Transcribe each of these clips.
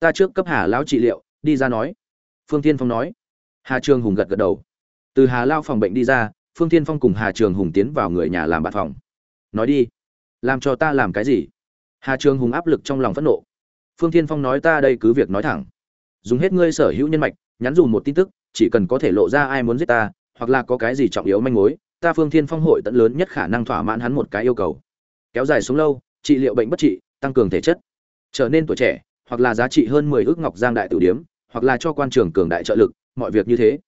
ta trước cấp hà lão trị liệu, đi ra nói. Phương tiên phong nói. Hà trường hùng gật gật đầu. Từ hà lao phòng bệnh đi ra, phương tiên phong cùng hà trường hùng tiến vào người nhà làm bạn phòng. Nói đi. Làm cho ta làm cái gì? Hà trường hùng áp lực trong lòng phẫn nộ. Phương tiên phong nói ta đây cứ việc nói thẳng. Dùng hết ngươi sở hữu nhân mạch, nhắn dùm một tin tức, chỉ cần có thể lộ ra ai muốn giết ta, hoặc là có cái gì trọng yếu manh mối, ta phương thiên phong hội tận lớn nhất khả năng thỏa mãn hắn một cái yêu cầu. Kéo dài sống lâu, trị liệu bệnh bất trị, tăng cường thể chất. Trở nên tuổi trẻ hoặc là giá trị hơn mười ước ngọc giang đại tử điếm, hoặc là cho quan trưởng cường đại trợ lực, mọi việc như thế.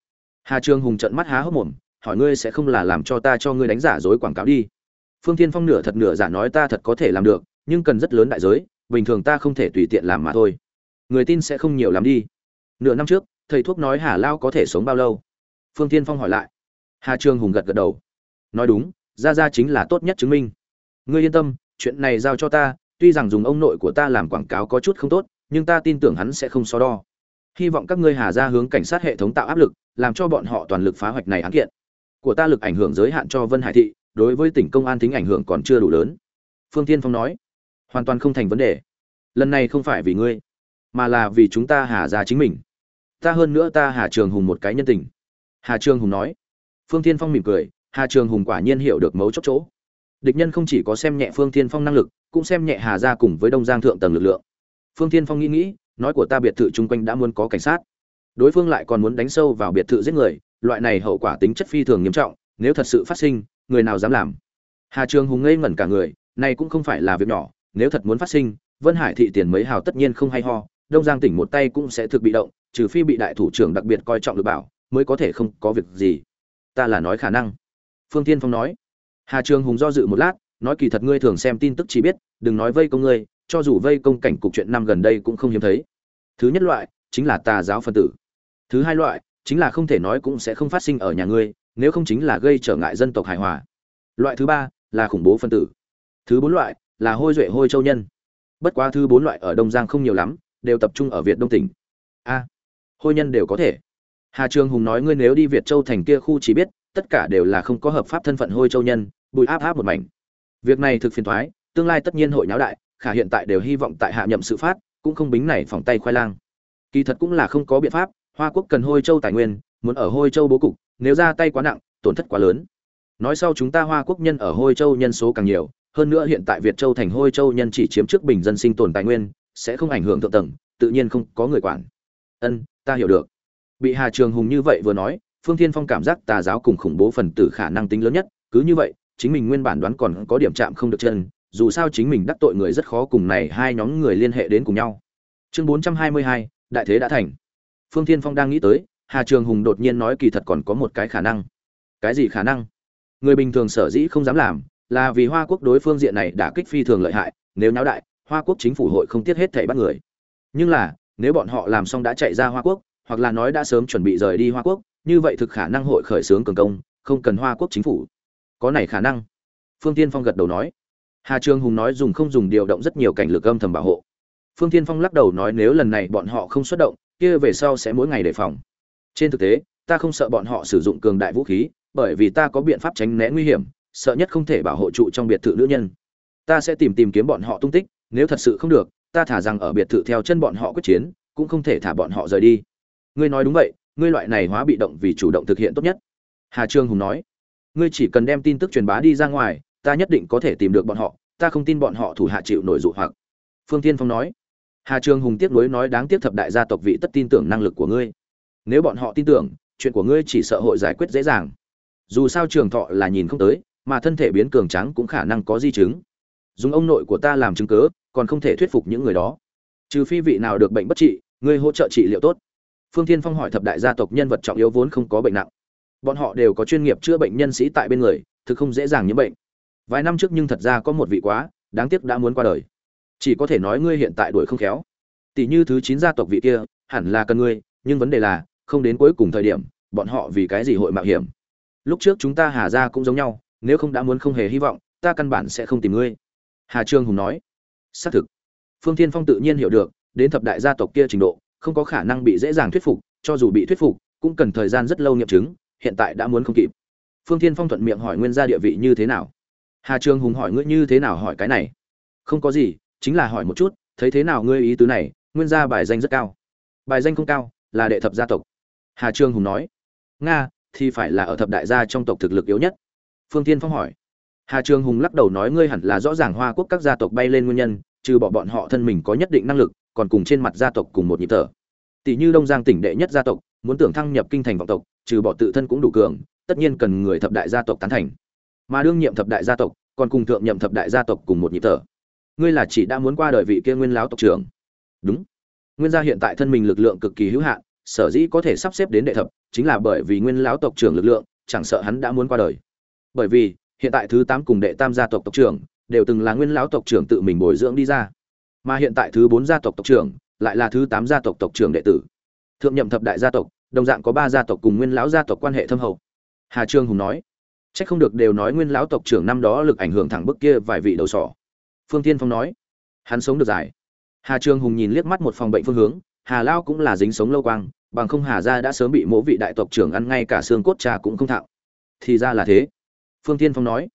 Hà trường hùng trợn mắt há hốc mồm, hỏi ngươi sẽ không là làm cho ta cho ngươi đánh giả dối quảng cáo đi. Phương thiên phong nửa thật nửa giả nói ta thật có thể làm được, nhưng cần rất lớn đại giới, bình thường ta không thể tùy tiện làm mà thôi. Người tin sẽ không nhiều lắm đi. Nửa năm trước, thầy thuốc nói hà lao có thể sống bao lâu? Phương Thiên phong hỏi lại. Hà trường hùng gật gật đầu. Nói đúng ra ra chính là tốt nhất chứng minh. Ngươi yên tâm, chuyện này giao cho ta tuy rằng dùng ông nội của ta làm quảng cáo có chút không tốt, nhưng ta tin tưởng hắn sẽ không so đo. Hy vọng các ngươi hà ra hướng cảnh sát hệ thống tạo áp lực, làm cho bọn họ toàn lực phá hoạch này án kiện. Của ta lực ảnh hưởng giới hạn cho vân hải thị, đối với tỉnh công an tính ảnh hưởng còn chưa đủ lớn. Phương tiên phong nói, hoàn toàn không thành vấn đề. Lần này không phải vì ngươi, mà là vì chúng ta hà ra chính mình. Ta hơn nữa ta hà trường hùng một cái nhân tình. Hà trường hùng nói, phương tiên phong mỉm cười, hà trường hùng quả nhiên hiểu được mấu chốt chỗ địch nhân không chỉ có xem nhẹ phương Thiên phong năng lực, cũng xem nhẹ hà ra cùng với đông giang thượng tầng lực lượng. Phương Thiên phong nghĩ nghĩ, nói của ta biệt thự chung quanh đã muốn có cảnh sát. Đối phương lại còn muốn đánh sâu vào biệt thự giết người, loại này hậu quả tính chất phi thường nghiêm trọng, nếu thật sự phát sinh, người nào dám làm? Hà trường hùng ngây ngẩn cả người, này cũng không phải là việc nhỏ, nếu thật muốn phát sinh, vân hải thị tiền mấy hào tất nhiên không hay ho, đông giang tỉnh một tay cũng sẽ thực bị động, trừ phi bị đại thủ trưởng đặc biệt coi trọng được bảo, mới có thể không có việc gì. Ta là nói khả năng. Phương tiên phong nói hà trường hùng do dự một lát, nói kỳ thật ngươi thường xem tin tức chỉ biết, đừng nói vây công ngươi, cho dù vây công cảnh cục chuyện năm gần đây cũng không hiếm thấy. Thứ nhất loại, chính là tà giáo phân tử. Thứ hai loại, chính là không thể nói cũng sẽ không phát sinh ở nhà ngươi, nếu không chính là gây trở ngại dân tộc hài hòa. Loại thứ ba, là khủng bố phân tử. Thứ bốn loại, là hôi duệ hôi châu nhân. Bất quá thứ bốn loại ở đông giang không nhiều lắm, đều tập trung ở việt đông tỉnh. A, hôi nhân đều có thể. Hà trường hùng nói ngươi nếu đi việt châu thành kia khu chỉ biết, tất cả đều là không có hợp pháp thân phận hôi châu nhân bùi áp áp một mảnh. Việc này thực phiền thoái, tương lai tất nhiên hội nháo đại, khả hiện tại đều hy vọng tại hạ nhậm sự phát, cũng không bính này phòng tay khoai lang. Kỳ thật cũng là không có biện pháp, hoa quốc cần hôi châu tài nguyên, muốn ở hôi châu bố cục, nếu ra tay quá nặng, tổn thất quá lớn. Nói sau chúng ta hoa quốc nhân ở hôi châu nhân số càng nhiều, hơn nữa hiện tại việt châu thành hôi châu nhân chỉ chiếm trước bình dân sinh tồn tài nguyên, sẽ không ảnh hưởng thượng tầng, tự nhiên không có người quản. Ân, ta hiểu được. Bị hà trường hùng như vậy vừa nói, phương thiên phong cảm giác tà giáo cùng khủng bố phần tử khả năng tính lớn nhất, cứ như vậy chính mình nguyên bản đoán còn có điểm chạm không được chân, dù sao chính mình đắc tội người rất khó cùng này hai nhóm người liên hệ đến cùng nhau. Chương bốn trăm hai mươi hai, đại thế đã thành. Phương thiên phong đang nghĩ tới, hà trường hùng đột nhiên nói kỳ thật còn có một cái khả năng. Cái gì khả năng? Người bình thường sở dĩ không dám làm, là vì hoa quốc đối phương diện này đã kích phi thường lợi hại, nếu nháo đại, hoa quốc chính phủ hội không tiếc hết thảy bắt người. Nhưng là, nếu bọn họ làm xong đã chạy ra hoa quốc, hoặc là nói đã sớm chuẩn bị rời đi hoa quốc, như vậy thực khả năng hội khởi xướng cường công, không cần hoa quốc chính phủ có này khả năng. Phương tiên phong gật đầu nói. Hà trường hùng nói dùng không dùng điều động rất nhiều cảnh lực âm thầm bảo hộ. Phương tiên phong lắc đầu nói nếu lần này bọn họ không xuất động, kia về sau sẽ mỗi ngày đề phòng. Trên thực tế, ta không sợ bọn họ sử dụng cường đại vũ khí, bởi vì ta có biện pháp tránh né nguy hiểm, sợ nhất không thể bảo hộ trụ trong biệt thự nữ nhân. Ta sẽ tìm tìm kiếm bọn họ tung tích, nếu thật sự không được, ta thả rằng ở biệt thự theo chân bọn họ quyết chiến, cũng không thể thả bọn họ rời đi. Ngươi nói đúng vậy, ngươi loại này hóa bị động vì chủ động thực hiện tốt nhất. Hà trương hùng nói ngươi chỉ cần đem tin tức truyền bá đi ra ngoài, ta nhất định có thể tìm được bọn họ, ta không tin bọn họ thủ hạ chịu nổi dụ hoặc. Phương tiên phong nói. Hà Trường hùng tiếc nuối nói đáng tiếc thập đại gia tộc vị tất tin tưởng năng lực của ngươi. Nếu bọn họ tin tưởng, chuyện của ngươi chỉ sợ hội giải quyết dễ dàng. Dù sao trường thọ là nhìn không tới, mà thân thể biến cường trắng cũng khả năng có di chứng. Dùng ông nội của ta làm chứng cớ, còn không thể thuyết phục những người đó. Trừ phi vị nào được bệnh bất trị, ngươi hỗ trợ trị liệu tốt. Phương thiên phong hỏi thập đại gia tộc nhân vật trọng yếu vốn không có bệnh nặng bọn họ đều có chuyên nghiệp chữa bệnh nhân sĩ tại bên người, thực không dễ dàng nhiễm bệnh. Vài năm trước nhưng thật ra có một vị quá, đáng tiếc đã muốn qua đời. Chỉ có thể nói ngươi hiện tại đuổi không khéo. Tỷ như thứ chín gia tộc vị kia, hẳn là cần ngươi, nhưng vấn đề là, không đến cuối cùng thời điểm, bọn họ vì cái gì hội mạo hiểm? Lúc trước chúng ta hà ra cũng giống nhau, nếu không đã muốn không hề hy vọng, ta căn bản sẽ không tìm ngươi. Hà trương hùng nói. Xác thực. Phương thiên phong tự nhiên hiểu được, đến thập đại gia tộc kia trình độ, không có khả năng bị dễ dàng thuyết phục, cho dù bị thuyết phục, cũng cần thời gian rất lâu nghiệm chứng hiện tại đã muốn không kịp. Phương thiên phong thuận miệng hỏi nguyên gia địa vị như thế nào. Hà Trường hùng hỏi ngươi như thế nào hỏi cái này. Không có gì, chính là hỏi một chút, thấy thế nào ngươi ý tứ này, nguyên gia bài danh rất cao. Bài danh không cao, là đệ thập gia tộc. Hà trương hùng nói. Nga, thì phải là ở thập đại gia trong tộc thực lực yếu nhất. Phương tiên phong hỏi. Hà trương hùng lắc đầu nói ngươi hẳn là rõ ràng hoa quốc các gia tộc bay lên nguyên nhân, trừ bỏ bọn họ thân mình có nhất định năng lực, còn cùng trên mặt gia tộc cùng một nhịp thở. Tỷ như đông giang tỉnh đệ nhất gia tộc muốn tưởng thăng nhập kinh thành vọng tộc, trừ bỏ tự thân cũng đủ cường, tất nhiên cần người thập đại gia tộc tán thành. Mà đương nhiệm thập đại gia tộc, còn cùng thượng nhậm thập đại gia tộc cùng một nhịp thở. Ngươi là chỉ đã muốn qua đời vị kia nguyên lão tộc trưởng. Đúng. Nguyên gia hiện tại thân mình lực lượng cực kỳ hữu hạn, sở dĩ có thể sắp xếp đến đệ thập, chính là bởi vì nguyên lão tộc trưởng lực lượng, chẳng sợ hắn đã muốn qua đời. Bởi vì, hiện tại thứ tám cùng đệ tam gia tộc tộc trưởng, đều từng là nguyên lão tộc trưởng tự mình bồi dưỡng đi ra. Mà hiện tại thứ bốn gia tộc tộc trưởng, lại là thứ tám gia tộc tộc trưởng đệ tử thượng nhậm thập đại gia tộc đồng dạng có ba gia tộc cùng nguyên lão gia tộc quan hệ thâm hậu hà trương hùng nói Chắc không được đều nói nguyên lão tộc trưởng năm đó lực ảnh hưởng thẳng bức kia vài vị đầu sỏ. Phương Thiên Phong nói, hắn sống được dài. Hà Trương Hùng nhìn liếc mắt một phòng bệnh phương hướng, Hà Lao cũng là dính sống lâu quang, bằng không Hà gia đã sớm bị mỗ vị đại tộc trưởng ăn ngay cả xương cốt trà cũng không thạo. Thì ra là thế. Phương Thiên Phong nói.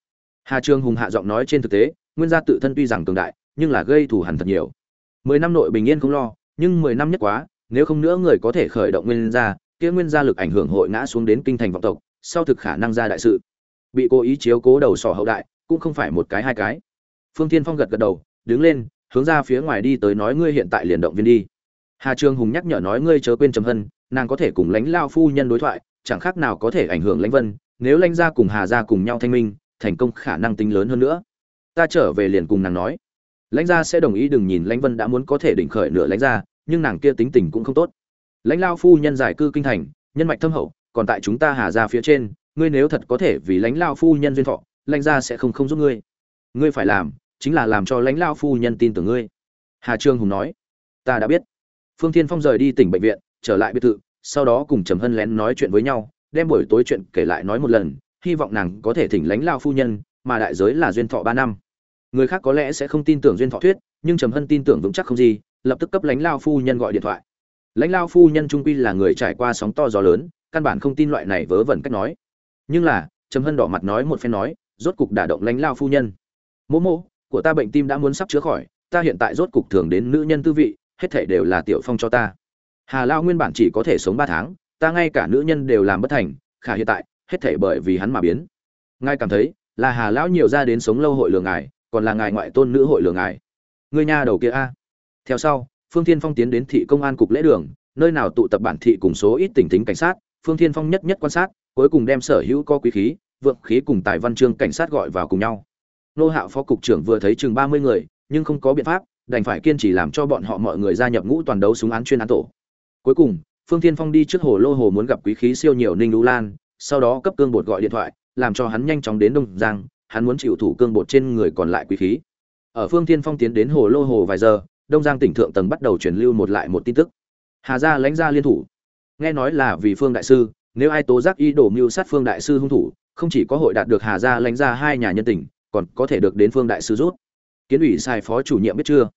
Hà Trương Hùng hạ giọng nói trên thực tế, nguyên gia tự thân tuy rằng cường đại, nhưng là gây thù hằn thật nhiều. Mười năm nội bình yên không lo, nhưng mười năm nhất quá, nếu không nữa người có thể khởi động nguyên gia, kia nguyên gia lực ảnh hưởng hội ngã xuống đến kinh thành vọng tộc, sau thực khả năng ra đại sự. Bị cố ý chiếu cố đầu sỏ hậu đại cũng không phải một cái hai cái. Phương thiên phong gật gật đầu đứng lên hướng ra phía ngoài đi tới nói ngươi hiện tại liền động viên đi. Hà trương hùng nhắc nhở nói ngươi chớ quên trầm hân nàng có thể cùng lãnh lao phu nhân đối thoại chẳng khác nào có thể ảnh hưởng lãnh vân nếu lãnh gia cùng hà gia cùng nhau thanh minh thành công khả năng tính lớn hơn nữa. Ta trở về liền cùng nàng nói. Lãnh gia sẽ đồng ý đừng nhìn lãnh vân đã muốn có thể đỉnh khởi nửa lãnh gia nhưng nàng kia tính tình cũng không tốt. Lãnh lao phu nhân giải cư kinh thành, nhân mạch thâm hậu, còn tại chúng ta hà gia phía trên, ngươi nếu thật có thể vì lãnh lao phu nhân duyên thọ, lãnh gia sẽ không không giúp ngươi. Ngươi phải làm, chính là làm cho lãnh lao phu nhân tin tưởng ngươi. Hà trương hùng nói. Ta đã biết. Phương thiên phong rời đi tỉnh bệnh viện, trở lại biệt thự, sau đó cùng trầm hân lén nói chuyện với nhau, đem buổi tối chuyện kể lại nói một lần, hy vọng nàng có thể thỉnh lãnh lao phu nhân, mà đại giới là duyên thọ ba năm. Người khác có lẽ sẽ không tin tưởng duyên thọ thuyết, nhưng trầm hân tin tưởng vững chắc không gì lập tức cấp lãnh lao phu nhân gọi điện thoại. Lãnh lao phu nhân trung quy là người trải qua sóng to gió lớn, căn bản không tin loại này vớ vẩn cách nói. Nhưng là, trầm hân đỏ mặt nói một phen nói, rốt cục đả động lãnh lao phu nhân. Mỗ mỗ, của ta bệnh tim đã muốn sắp chữa khỏi, ta hiện tại rốt cục thường đến nữ nhân tư vị, hết thể đều là tiểu phong cho ta. Hà lao nguyên bản chỉ có thể sống ba tháng, ta ngay cả nữ nhân đều làm bất thành, khả hiện tại, hết thể bởi vì hắn mà biến. Ngài cảm thấy, là hà lão nhiều ra đến sống lâu hội lường ngài, còn là ngài ngoại tôn nữ hội lường ngài. Người nhà đầu kia a theo sau, phương thiên phong tiến đến thị công an cục lễ đường, nơi nào tụ tập bản thị cùng số ít tỉnh tính cảnh sát, phương thiên phong nhất nhất quan sát, cuối cùng đem sở hữu có quý khí, vượng khí cùng tài văn chương cảnh sát gọi vào cùng nhau. Nô hạo phó cục trưởng vừa thấy chừng ba mươi người, nhưng không có biện pháp, đành phải kiên trì làm cho bọn họ mọi người gia nhập ngũ toàn đấu súng án chuyên án tổ. Cuối cùng, phương thiên phong đi trước hồ lô hồ muốn gặp quý khí siêu nhiều ninh lũ lan, sau đó cấp cương bột gọi điện thoại, làm cho hắn nhanh chóng đến đông giang, hắn muốn chịu thủ cương bột trên người còn lại quý khí. Ở phương thiên phong tiến đến hồ lô hồ vài giờ đông giang tỉnh thượng tầng bắt đầu truyền lưu một lại một tin tức. Hà gia lãnh gia liên thủ. Nghe nói là vì phương đại sư, nếu ai tố giác ý đồ mưu sát phương đại sư hung thủ, không chỉ có hội đạt được hà gia lãnh gia hai nhà nhân tình, còn có thể được đến phương đại sư rút. Kiến ủy xài phó chủ nhiệm biết chưa?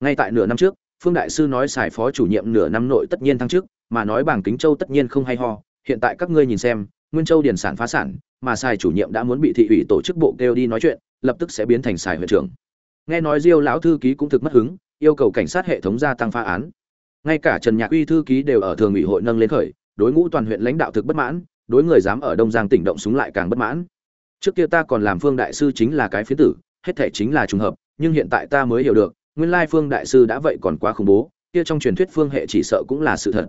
Ngay tại nửa năm trước, phương đại sư nói xài phó chủ nhiệm nửa năm nội tất nhiên thăng chức, mà nói bảng kính châu tất nhiên không hay ho. Hiện tại các ngươi nhìn xem, nguyên châu điền sản phá sản, mà xài chủ nhiệm đã muốn bị thị ủy tổ chức bộ kêu đi nói chuyện, lập tức sẽ biến thành xài huyện trưởng. Nghe nói diêu lão thư ký cũng thực mất hứng yêu cầu cảnh sát hệ thống gia tăng phá án. Ngay cả trần nhạc uy thư ký đều ở thường ủy hội nâng lên khởi, đối ngũ toàn huyện lãnh đạo thực bất mãn, đối người dám ở đông giang tỉnh động súng lại càng bất mãn. Trước kia ta còn làm phương đại sư chính là cái phiến tử, hết thể chính là trùng hợp, nhưng hiện tại ta mới hiểu được, nguyên lai phương đại sư đã vậy còn quá khủng bố, kia trong truyền thuyết phương hệ chỉ sợ cũng là sự thật.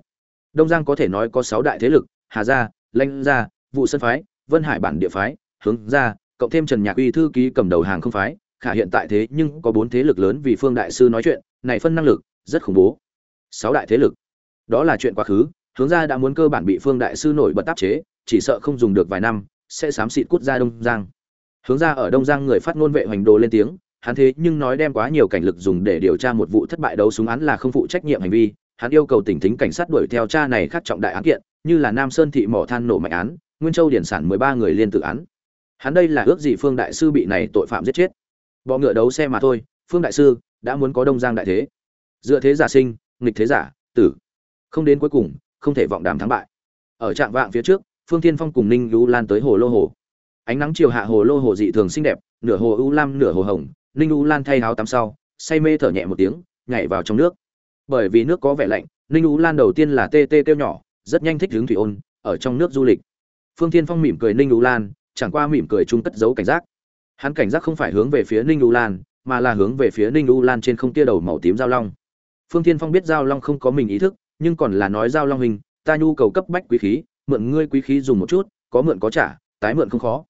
Đông giang có thể nói có sáu đại thế lực, hà gia, lãnh gia, vụ sơn phái, vân hải bản địa phái, hướng gia, cộng thêm trần nhạc uy thư ký cầm đầu hàng không phái khả hiện tại thế nhưng có bốn thế lực lớn vì phương đại sư nói chuyện, này phân năng lực, rất khủng bố. Sáu đại thế lực. Đó là chuyện quá khứ, hướng ra đã muốn cơ bản bị phương đại sư nổi bật áp chế, chỉ sợ không dùng được vài năm, sẽ xám xịt cút ra đông giang. Hướng ra ở đông giang người phát ngôn vệ hoành đồ lên tiếng, hắn thế nhưng nói đem quá nhiều cảnh lực dùng để điều tra một vụ thất bại đấu súng án là không phụ trách nhiệm hành vi, hắn yêu cầu tỉnh thính cảnh sát đuổi theo cha này khắc trọng đại án kiện, như là nam sơn thị mỏ than nổ mạnh án, nguyên châu điển sản mười ba người liên tử án. Hắn đây là ước gì phương đại sư bị này tội phạm giết chết bọ ngựa đấu xe mà thôi, phương đại sư đã muốn có đông giang đại thế. Dựa thế giả sinh, nghịch thế giả, tử. Không đến cuối cùng, không thể vọng đàm thắng bại. Ở trạng vạng phía trước, phương tiên phong cùng ninh lũ lan tới hồ lô hồ. Ánh nắng chiều hạ hồ lô hồ dị thường xinh đẹp, nửa hồ ưu lam, nửa hồ hồng. Ninh lũ lan thay áo tắm sau, say mê thở nhẹ một tiếng, nhảy vào trong nước. Bởi vì nước có vẻ lạnh, ninh lũ lan đầu tiên là tê tê tiêu nhỏ, rất nhanh thích hướng thủy ôn, ở trong nước du lịch. Phương tiên phong mỉm cười ninh lũ lan, chẳng qua mỉm cười chung cất giấu cảnh giác hắn cảnh giác không phải hướng về phía ninh U lan, mà là hướng về phía ninh U lan trên không tia đầu màu tím giao long. Phương tiên phong biết giao long không có mình ý thức, nhưng còn là nói giao long hình, ta nhu cầu cấp bách quý khí, mượn ngươi quý khí dùng một chút, có mượn có trả, tái mượn không khó.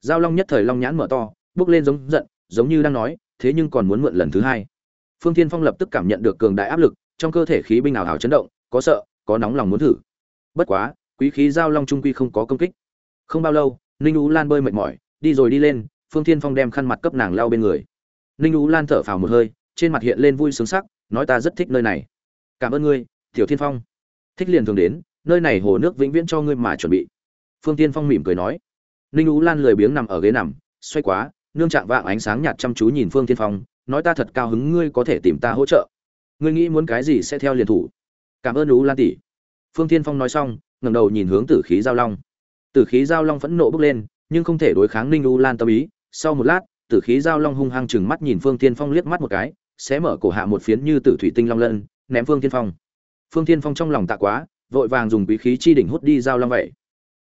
Giao long nhất thời long nhãn mở to, bước lên giống giận, giống như đang nói, thế nhưng còn muốn mượn lần thứ hai. Phương tiên phong lập tức cảm nhận được cường đại áp lực, trong cơ thể khí binh ảo hào chấn động, có sợ, có nóng lòng muốn thử. Bất quá, quý khí giao long trung quy không có công kích. Không bao lâu, ninh U lan bơi mệt mỏi, đi rồi đi lên phương Thiên phong đem khăn mặt cấp nàng lao bên người. Ninh ú lan thở phào một hơi, trên mặt hiện lên vui sướng sắc, nói ta rất thích nơi này. Cảm ơn ngươi, tiểu thiên phong. Thích liền thường đến, nơi này hồ nước vĩnh viễn cho ngươi mà chuẩn bị. Phương tiên phong mỉm cười nói. Ninh ú lan lười biếng nằm ở ghế nằm, xoay quá, nương chạm vạng ánh sáng nhạt chăm chú nhìn phương tiên phong, nói ta thật cao hứng ngươi có thể tìm ta hỗ trợ. Ngươi nghĩ muốn cái gì sẽ theo liền thủ. Cảm ơn ú lan tỷ. Phương tiên phong nói xong, ngẩng đầu nhìn hướng tử khí giao long. Tử khí giao long phẫn nộ bốc lên, nhưng không thể đối kháng ninh ú lan tâm ý sau một lát, tử khí giao long hung hăng chừng mắt nhìn phương tiên phong liếc mắt một cái sẽ mở cổ hạ một phiến như tử thủy tinh long lân, ném phương tiên phong. Phương tiên phong trong lòng tạ quá, vội vàng dùng quý khí chi đỉnh hút đi giao long vậy.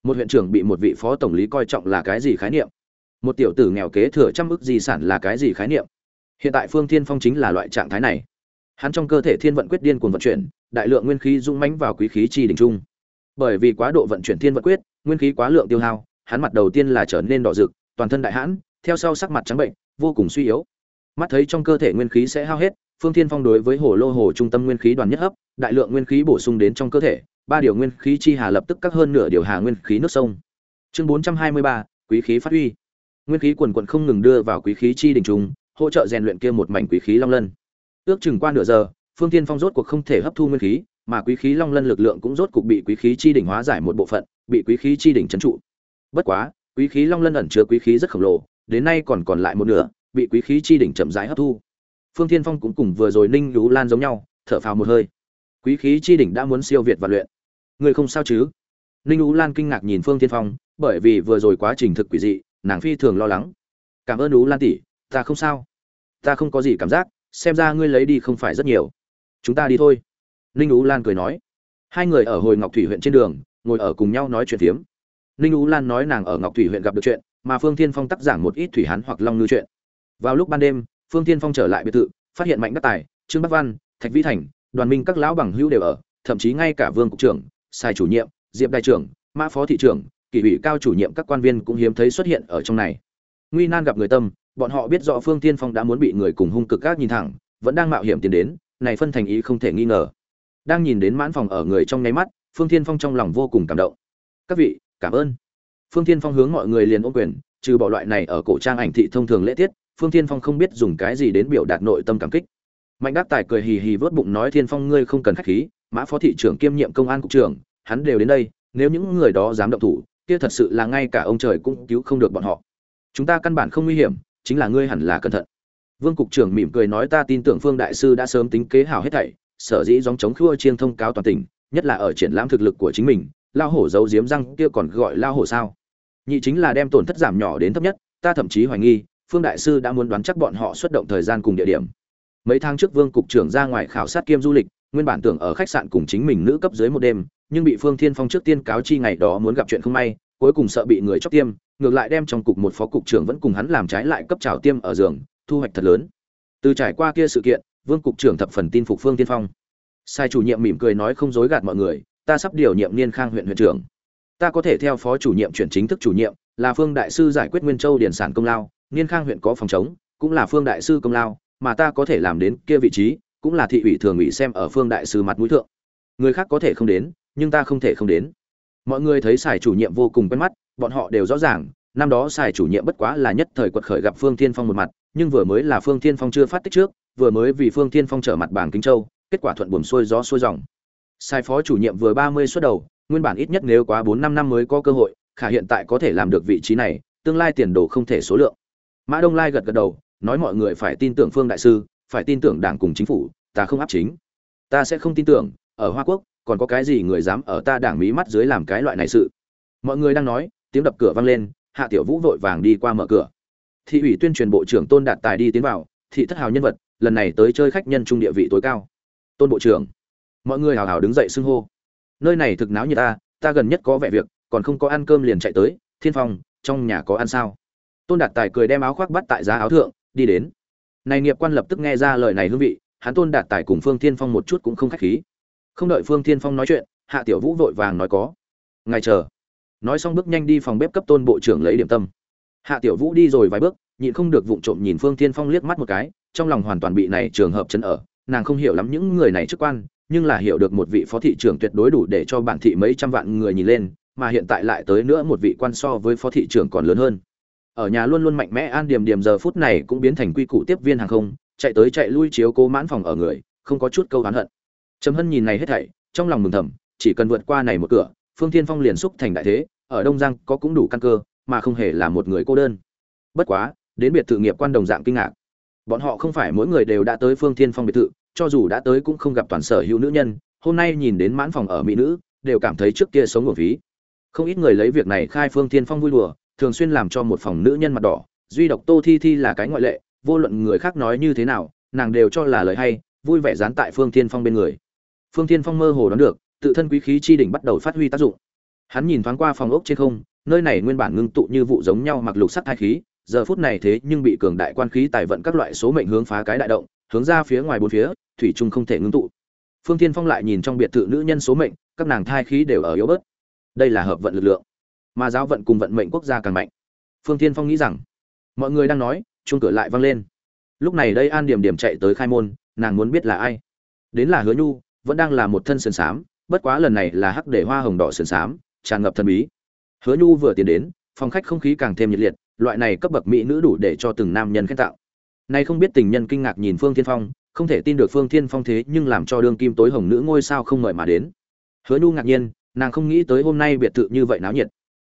Một huyện trưởng bị một vị phó tổng lý coi trọng là cái gì khái niệm? Một tiểu tử nghèo kế thừa trăm ức di sản là cái gì khái niệm? Hiện tại phương tiên phong chính là loại trạng thái này. Hắn trong cơ thể thiên vận quyết điên cuồng vận chuyển, đại lượng nguyên khí dung mãnh vào quý khí chi đỉnh trung. Bởi vì quá độ vận chuyển thiên vận quyết, nguyên khí quá lượng tiêu hao, hắn mặt đầu tiên là trở nên đỏ rực, toàn thân đại hãn theo sau sắc mặt trắng bệnh, vô cùng suy yếu. Mắt thấy trong cơ thể nguyên khí sẽ hao hết, phương thiên phong đối với hồ lô hồ trung tâm nguyên khí đoàn nhất hấp, đại lượng nguyên khí bổ sung đến trong cơ thể, ba điều nguyên khí chi hà lập tức cắt hơn nửa điều hà nguyên khí nước sông. Chương bốn trăm hai mươi ba, quý khí phát huy. Nguyên khí quần quận không ngừng đưa vào quý khí chi đỉnh trùng, hỗ trợ rèn luyện kia một mảnh quý khí long lân. Ước chừng qua nửa giờ, phương tiên phong rốt cuộc không thể hấp thu nguyên khí, mà quý khí long lân lực lượng cũng rốt cuộc bị quý khí chi đỉnh hóa giải một bộ phận, bị quý khí chi đỉnh trấn trụ. Bất quá, quý khí long lân ẩn chứa quý khí rất khổng lồ đến nay còn còn lại một nửa, bị quý khí chi đỉnh chậm rãi hấp thu. Phương thiên phong cũng cùng vừa rồi ninh lú lan giống nhau, thở phào một hơi. Quý khí chi đỉnh đã muốn siêu việt và luyện. Người không sao chứ? Ninh lú lan kinh ngạc nhìn phương thiên phong, bởi vì vừa rồi quá trình thực quỷ dị, nàng phi thường lo lắng. Cảm ơn lú lan tỷ, ta không sao. Ta không có gì cảm giác, xem ra ngươi lấy đi không phải rất nhiều. Chúng ta đi thôi. Ninh lú lan cười nói. Hai người ở hồi ngọc thủy huyện trên đường, ngồi ở cùng nhau nói chuyện phiếm. Ninh lú lan nói nàng ở ngọc thủy huyện gặp được chuyện mà phương thiên phong tác giảng một ít thủy hán hoặc long ngư chuyện. Vào lúc ban đêm, phương thiên phong trở lại biệt thự, phát hiện mạnh đắc tài, trương bắc văn, thạch vĩ thành, đoàn minh các lão bằng hữu đều ở, thậm chí ngay cả vương cục trưởng, sai chủ nhiệm, diệp đại trưởng, mã phó thị trưởng, kỷ ủy cao chủ nhiệm các quan viên cũng hiếm thấy xuất hiện ở trong này. Nguy nan gặp người tâm, bọn họ biết rõ phương Thiên phong đã muốn bị người cùng hung cực các nhìn thẳng, vẫn đang mạo hiểm tiến đến, này phân thành ý không thể nghi ngờ. Đang nhìn đến mãn phòng ở người trong nháy mắt, phương Thiên phong trong lòng vô cùng cảm động. Các vị, cảm ơn phương Thiên phong hướng mọi người liền ôm quyền, trừ bỏ loại này ở cổ trang ảnh thị thông thường lễ tiết, phương Thiên phong không biết dùng cái gì đến biểu đạt nội tâm cảm kích. Mạnh đắc tài cười hì hì vớt bụng nói, thiên phong, ngươi không cần khách khí, mã phó thị trưởng kiêm nhiệm công an cục trưởng, hắn đều đến đây, nếu những người đó dám động thủ, kia thật sự là ngay cả ông trời cũng cứu không được bọn họ. Chúng ta căn bản không nguy hiểm, chính là ngươi hẳn là cẩn thận. Vương cục trưởng mỉm cười nói, ta tin tưởng phương đại sư đã sớm tính kế hảo hết thảy, sở dĩ dòng chống khua chiên thông cáo toàn tỉnh, nhất là ở triển lãm thực lực của chính mình lao hổ giấu giếm răng kia còn gọi lao hổ sao? Nhị chính là đem tổn thất giảm nhỏ đến thấp nhất, ta thậm chí hoài nghi, phương đại sư đã muốn đoán chắc bọn họ xuất động thời gian cùng địa điểm. Mấy tháng trước vương cục trưởng ra ngoài khảo sát kiêm du lịch, nguyên bản tưởng ở khách sạn cùng chính mình nữ cấp dưới một đêm, nhưng bị phương thiên phong trước tiên cáo chi ngày đó muốn gặp chuyện không may, cuối cùng sợ bị người chóc tiêm, ngược lại đem trong cục một phó cục trưởng vẫn cùng hắn làm trái lại cấp trào tiêm ở giường, thu hoạch thật lớn. Từ trải qua kia sự kiện, vương cục trưởng thập phần tin phục phương tiên phong. Sai chủ nhiệm mỉm cười nói không dối gạt mọi người ta sắp điều nhiệm niên khang huyện huyện trưởng. Ta có thể theo phó chủ nhiệm chuyển chính thức chủ nhiệm, là phương đại sư giải quyết nguyên châu điển sản công lao. Niên khang huyện có phòng chống, cũng là phương đại sư công lao, mà ta có thể làm đến kia vị trí, cũng là thị ủy thường ủy xem ở phương đại sư mặt mũi thượng. Người khác có thể không đến, nhưng ta không thể không đến. Mọi người thấy sài chủ nhiệm vô cùng quen mắt, bọn họ đều rõ ràng, năm đó sài chủ nhiệm bất quá là nhất thời quật khởi gặp phương thiên phong một mặt, nhưng vừa mới là phương thiên phong chưa phát tích trước, vừa mới vì phương thiên phong trở mặt bảng kính châu, kết quả thuận buồm xuôi gió xuôi dòng sai phó chủ nhiệm vừa ba mươi xuất đầu, nguyên bản ít nhất nếu quá bốn năm năm mới có cơ hội, khả hiện tại có thể làm được vị trí này, tương lai tiền đồ không thể số lượng. Mã đông lai gật gật đầu, nói mọi người phải tin tưởng phương đại sư, phải tin tưởng đảng cùng chính phủ, ta không áp chính. Ta sẽ không tin tưởng, ở hoa quốc, còn có cái gì người dám ở ta đảng mí mắt dưới làm cái loại này sự. Mọi người đang nói, tiếng đập cửa vang lên, hạ tiểu vũ vội vàng đi qua mở cửa. Thị ủy tuyên truyền bộ trưởng tôn đạt tài đi tiến vào, thị thất hào nhân vật, lần này tới chơi khách nhân trung địa vị tối cao. Tôn bộ trưởng mọi người hào hào đứng dậy xưng hô. Nơi này thực náo như ta ta gần nhất có vẻ việc, còn không có ăn cơm liền chạy tới, thiên phong, trong nhà có ăn sao? Tôn đạt tài cười đem áo khoác bắt tại giá áo thượng, đi đến. Này nghiệp quan lập tức nghe ra lời này hương vị, hắn tôn đạt tài cùng phương thiên phong một chút cũng không khách khí. Không đợi phương thiên phong nói chuyện, hạ tiểu vũ vội vàng nói có. Ngài chờ. Nói xong bước nhanh đi phòng bếp cấp tôn bộ trưởng lấy điểm tâm. Hạ tiểu vũ đi rồi vài bước, nhịn không được vụng trộm nhìn phương thiên phong liếc mắt một cái, trong lòng hoàn toàn bị này trường hợp chấn ở, nàng không hiểu lắm những người này chức quan nhưng là hiểu được một vị phó thị trưởng tuyệt đối đủ để cho bản thị mấy trăm vạn người nhìn lên, mà hiện tại lại tới nữa một vị quan so với phó thị trưởng còn lớn hơn. Ở nhà luôn luôn mạnh mẽ an điểm điểm giờ phút này cũng biến thành quy củ tiếp viên hàng không, chạy tới chạy lui chiếu cố mãn phòng ở người, không có chút câu oán hận. Trầm hân nhìn này hết thảy, trong lòng mừng thầm, chỉ cần vượt qua này một cửa, phương thiên phong liền xúc thành đại thế, ở đông giang có cũng đủ căn cơ, mà không hề là một người cô đơn. Bất quá, đến biệt thự nghiệp quan đồng dạng kinh ngạc. Bọn họ không phải mỗi người đều đã tới phương thiên phong biệt thự cho dù đã tới cũng không gặp toàn sở hữu nữ nhân, hôm nay nhìn đến mãn phòng ở mỹ nữ, đều cảm thấy trước kia sống ngủ phí. Không ít người lấy việc này khai phương thiên phong vui đùa, thường xuyên làm cho một phòng nữ nhân mặt đỏ, duy độc tô thi thi là cái ngoại lệ, vô luận người khác nói như thế nào, nàng đều cho là lời hay, vui vẻ dán tại phương thiên phong bên người. Phương thiên phong mơ hồ đoán được, tự thân quý khí chi đỉnh bắt đầu phát huy tác dụng. Hắn nhìn thoáng qua phòng ốc trên không, nơi này nguyên bản ngưng tụ như vụ giống nhau mặc lục sắc hai khí, giờ phút này thế nhưng bị cường đại quan khí tài vận các loại số mệnh hướng phá cái đại động hướng ra phía ngoài bốn phía, thủy trung không thể ngưng tụ. Phương thiên phong lại nhìn trong biệt thự nữ nhân số mệnh, các nàng thai khí đều ở yếu bớt. Đây là hợp vận lực lượng, mà giáo vận cùng vận mệnh quốc gia càng mạnh. Phương thiên phong nghĩ rằng, mọi người đang nói, chuông cửa lại vang lên. Lúc này đây an điểm điểm chạy tới khai môn, nàng muốn biết là ai. Đến là hứa nhu, vẫn đang là một thân sườn xám, bất quá lần này là hắc để hoa hồng đỏ sườn xám, tràn ngập thần bí. Hứa nhu vừa tiến đến, phòng khách không khí càng thêm nhiệt liệt, loại này cấp bậc mỹ nữ đủ để cho từng nam nhân khen tạo nay không biết tình nhân kinh ngạc nhìn phương thiên phong, không thể tin được phương thiên phong thế nhưng làm cho đương kim tối hồng nữ ngôi sao không mời mà đến. Hứa nhu ngạc nhiên, nàng không nghĩ tới hôm nay biệt thự như vậy náo nhiệt.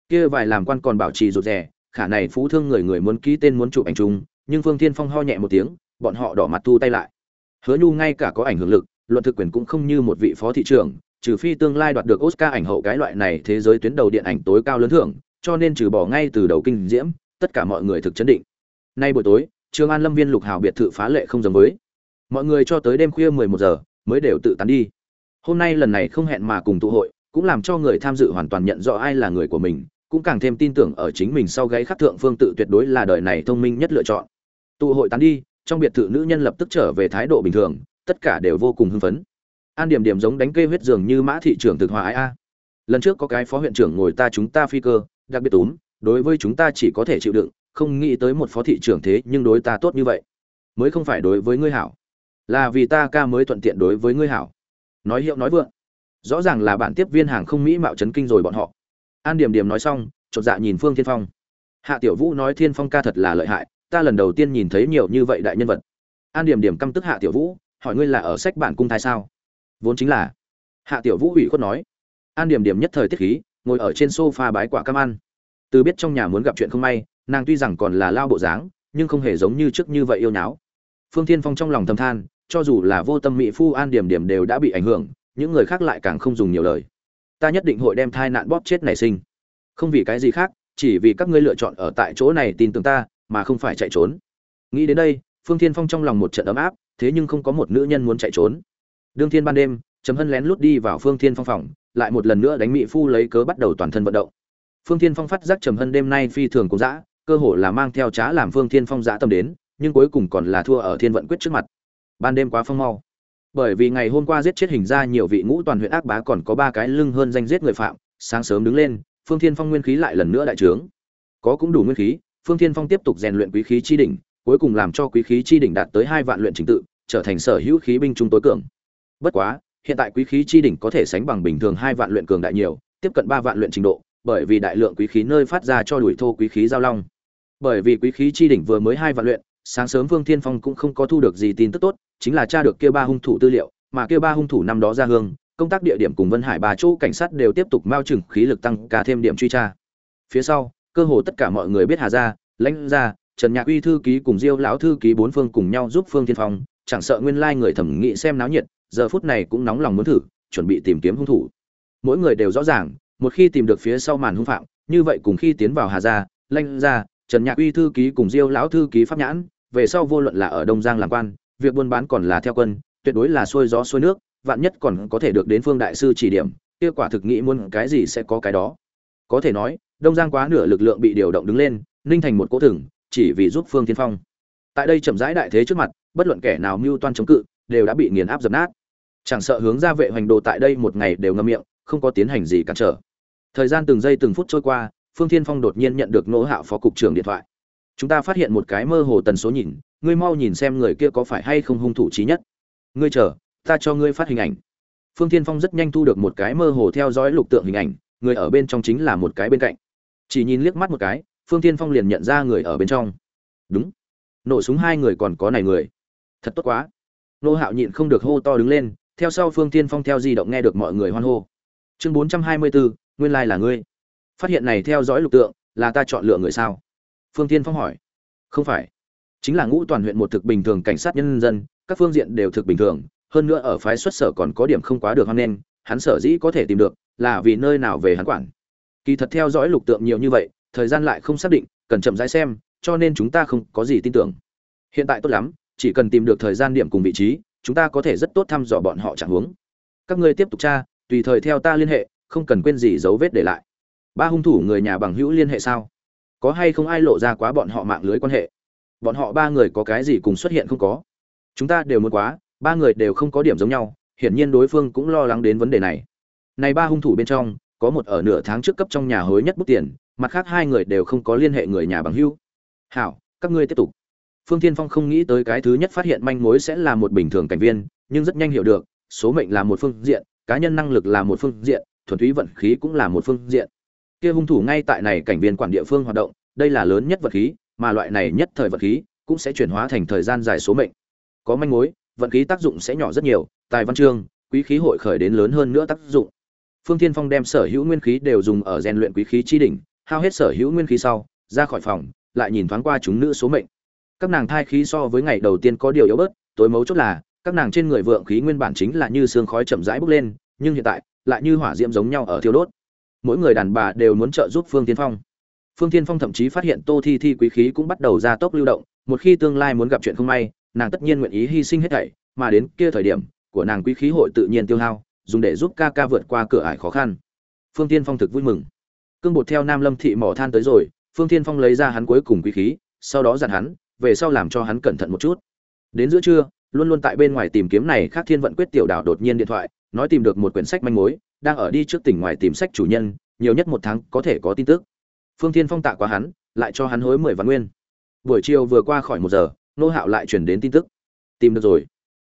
Kia vài làm quan còn bảo trì rụt rè, khả này phú thương người người muốn ký tên muốn chụp ảnh chung, nhưng phương thiên phong ho nhẹ một tiếng, bọn họ đỏ mặt thu tay lại. Hứa nhu ngay cả có ảnh hưởng lực, luận thực quyền cũng không như một vị phó thị trưởng, trừ phi tương lai đoạt được oscar ảnh hậu cái loại này thế giới tuyến đầu điện ảnh tối cao lớn thưởng, cho nên trừ bỏ ngay từ đầu kinh diễm, tất cả mọi người thực chấn định. Nay buổi tối trường an lâm viên lục hào biệt thự phá lệ không giống với. Mọi người cho tới đêm khuya mười một giờ mới đều tự tán đi. Hôm nay lần này không hẹn mà cùng tụ hội, cũng làm cho người tham dự hoàn toàn nhận rõ ai là người của mình, cũng càng thêm tin tưởng ở chính mình sau gáy khắc thượng phương tự tuyệt đối là đời này thông minh nhất lựa chọn. Tụ hội tán đi, trong biệt thự nữ nhân lập tức trở về thái độ bình thường, tất cả đều vô cùng hưng phấn. An điểm điểm giống đánh kê huyết dường như mã thị trưởng thực hòa ái a. Lần trước có cái phó huyện trưởng ngồi ta chúng ta phi cơ, đặc biệt túm, đối với chúng ta chỉ có thể chịu đựng không nghĩ tới một phó thị trưởng thế nhưng đối ta tốt như vậy. Mới không phải đối với ngươi hảo. Là vì ta ca mới thuận tiện đối với ngươi hảo. Nói hiệu nói vượng. Rõ ràng là bản tiếp viên hàng không mỹ mạo chấn kinh rồi bọn họ. An điểm điểm nói xong, chột dạ nhìn phương thiên phong. Hạ tiểu vũ nói thiên phong ca thật là lợi hại, ta lần đầu tiên nhìn thấy nhiều như vậy đại nhân vật. An điểm điểm căm tức hạ tiểu vũ, hỏi ngươi là ở sách bản cung thai sao? Vốn chính là. Hạ tiểu vũ ủy khuất nói. An điểm điểm nhất thời tiết khí, ngồi ở trên sofa bái quả cam ăn. Từ biết trong nhà muốn gặp chuyện không may nàng tuy rằng còn là lao bộ dáng, nhưng không hề giống như trước như vậy yêu nháo. Phương thiên phong trong lòng thầm than, cho dù là vô tâm mỹ phu an điểm điểm đều đã bị ảnh hưởng, những người khác lại càng không dùng nhiều lời. Ta nhất định hội đem thai nạn bóp chết nảy sinh. Không vì cái gì khác, chỉ vì các ngươi lựa chọn ở tại chỗ này tin tưởng ta, mà không phải chạy trốn. Nghĩ đến đây, phương thiên phong trong lòng một trận ấm áp, thế nhưng không có một nữ nhân muốn chạy trốn. Đương thiên ban đêm, trầm hân lén lút đi vào phương thiên phong phòng, lại một lần nữa đánh mỹ phu lấy cớ bắt đầu toàn thân vận động. Phương thiên phong phát giác trầm hân đêm nay phi thường cũng dã cơ hồ là mang theo trá làm phương thiên phong dã tâm đến, nhưng cuối cùng còn là thua ở thiên vận quyết trước mặt. Ban đêm quá phong mau. Bởi vì ngày hôm qua giết chết hình ra nhiều vị ngũ toàn huyện ác bá còn có ba cái lưng hơn danh giết người phạm, sáng sớm đứng lên, phương thiên phong nguyên khí lại lần nữa đại trướng. Có cũng đủ nguyên khí, phương thiên phong tiếp tục rèn luyện quý khí chi đỉnh, cuối cùng làm cho quý khí chi đỉnh đạt tới hai vạn luyện trình tự, trở thành sở hữu khí binh trung tối cường. Bất quá, hiện tại quý khí chi đỉnh có thể sánh bằng bình thường hai vạn luyện cường đại nhiều, tiếp cận ba vạn luyện trình độ, bởi vì đại lượng quý khí nơi phát ra cho đuổi thô quý khí giao long bởi vì quý khí chi đỉnh vừa mới hai vạn luyện sáng sớm Vương Thiên Phong cũng không có thu được gì tin tức tốt, chính là tra được kia ba hung thủ tư liệu, mà kia ba hung thủ năm đó ra hương, công tác địa điểm cùng Vân Hải ba chỗ cảnh sát đều tiếp tục mao chừng khí lực tăng cả thêm điểm truy tra. Phía sau, cơ hồ tất cả mọi người biết Hà gia, Lãnh gia, Trần Nhạc Uy thư ký cùng Diêu lão thư ký bốn phương cùng nhau giúp Phương Thiên Phong, chẳng sợ nguyên lai người thẩm nghị xem náo nhiệt, giờ phút này cũng nóng lòng muốn thử, chuẩn bị tìm kiếm hung thủ. Mỗi người đều rõ ràng, một khi tìm được phía sau màn hung phạm, như vậy cùng khi tiến vào Hà gia, Lãnh gia, Trần Nhạc Uy thư ký cùng Diêu lão thư ký pháp nhãn, về sau vô luận là ở Đông Giang làm quan, việc buôn bán còn là theo quân, tuyệt đối là xuôi gió xuôi nước vạn nhất còn có thể được đến phương đại sư chỉ điểm kia quả thực nghĩ muốn cái gì sẽ có cái đó. Có thể nói đông giang quá nửa lực lượng bị điều động đứng lên ninh thành một cỗ thừng chỉ vì giúp phương tiên phong. Tại đây chậm rãi đại thế trước mặt bất luận kẻ nào mưu toan chống cự đều đã bị nghiền áp dập nát. Chẳng sợ hướng ra vệ hoành đồ tại đây một ngày đều ngâm miệng không có tiến hành gì cản trở. Thời gian từng giây từng phút trôi qua phương thiên phong đột nhiên nhận được nỗ hạo phó cục trưởng điện thoại. Chúng ta phát hiện một cái mơ hồ tần số nhìn, ngươi mau nhìn xem người kia có phải hay không hung thủ trí nhất. Ngươi chờ, ta cho ngươi phát hình ảnh. Phương thiên phong rất nhanh thu được một cái mơ hồ theo dõi lục tượng hình ảnh, người ở bên trong chính là một cái bên cạnh. Chỉ nhìn liếc mắt một cái, phương thiên phong liền nhận ra người ở bên trong. Đúng. Nổ súng hai người còn có này người. Thật tốt quá. Nô hạo nhịn không được hô to đứng lên, theo sau phương thiên phong theo di động nghe được mọi người hoan hô. Chương bốn trăm hai mươi bốn nguyên lai là ngươi phát hiện này theo dõi lục tượng, là ta chọn lựa người sao? Phương thiên phong hỏi. Không phải. Chính là ngũ toàn huyện một thực bình thường cảnh sát nhân dân, các phương diện đều thực bình thường, hơn nữa ở phái xuất sở còn có điểm không quá được hoan nên hắn sở dĩ có thể tìm được, là vì nơi nào về hắn quản. Kỳ thật theo dõi lục tượng nhiều như vậy, thời gian lại không xác định, cần chậm rãi xem, cho nên chúng ta không có gì tin tưởng. Hiện tại tốt lắm, chỉ cần tìm được thời gian điểm cùng vị trí, chúng ta có thể rất tốt thăm dò bọn họ chẳng hướng. Các ngươi tiếp tục tra, tùy thời theo ta liên hệ, không cần quên gì dấu vết để lại ba hung thủ người nhà bằng hữu liên hệ sao? Có hay không ai lộ ra quá bọn họ mạng lưới quan hệ? Bọn họ ba người có cái gì cùng xuất hiện không có? Chúng ta đều muốn quá, ba người đều không có điểm giống nhau, hiển nhiên đối phương cũng lo lắng đến vấn đề này. Này ba hung thủ bên trong, có một ở nửa tháng trước cấp trong nhà hối nhất bút tiền, mặt khác hai người đều không có liên hệ người nhà bằng hữu. Hảo, các ngươi tiếp tục. Phương tiên phong không nghĩ tới cái thứ nhất phát hiện manh mối sẽ là một bình thường cảnh viên, nhưng rất nhanh hiểu được, số mệnh là một phương diện, cá nhân năng lực là một phương diện, thuần túy vận khí cũng là một phương diện kia hung thủ ngay tại này cảnh viên quản địa phương hoạt động, đây là lớn nhất vật khí, mà loại này nhất thời vật khí cũng sẽ chuyển hóa thành thời gian dài số mệnh. Có manh mối vận khí tác dụng sẽ nhỏ rất nhiều, tài văn chương, quý khí hội khởi đến lớn hơn nữa tác dụng. Phương thiên phong đem sở hữu nguyên khí đều dùng ở rèn luyện quý khí chi đỉnh, hao hết sở hữu nguyên khí sau, ra khỏi phòng, lại nhìn thoáng qua chúng nữ số mệnh. Các nàng thai khí so với ngày đầu tiên có điều yếu bớt, tối mấu chốt là, các nàng trên người vượng khí nguyên bản chính là như xương khói chậm rãi bốc lên, nhưng hiện tại, lại như hỏa diễm giống nhau ở thiêu đốt mỗi người đàn bà đều muốn trợ giúp phương Thiên phong. Phương Thiên phong thậm chí phát hiện tô thi thi quý khí cũng bắt đầu ra tốc lưu động, một khi tương lai muốn gặp chuyện không may, nàng tất nhiên nguyện ý hy sinh hết thảy, mà đến kia thời điểm, của nàng quý khí hội tự nhiên tiêu hao, dùng để giúp ca ca vượt qua cửa ải khó khăn. Phương Thiên phong thực vui mừng. Cương bột theo nam lâm thị mỏ than tới rồi, phương Thiên phong lấy ra hắn cuối cùng quý khí, sau đó dặn hắn, về sau làm cho hắn cẩn thận một chút. Đến giữa trưa, luôn luôn tại bên ngoài tìm kiếm này khác thiên vận quyết tiểu đảo đột nhiên điện thoại, nói tìm được một quyển sách manh mối đang ở đi trước tỉnh ngoài tìm sách chủ nhân, nhiều nhất một tháng có thể có tin tức. Phương thiên phong tạ quá hắn, lại cho hắn hối mười vạn nguyên. Buổi chiều vừa qua khỏi một giờ, nô hạo lại chuyển đến tin tức. Tìm được rồi.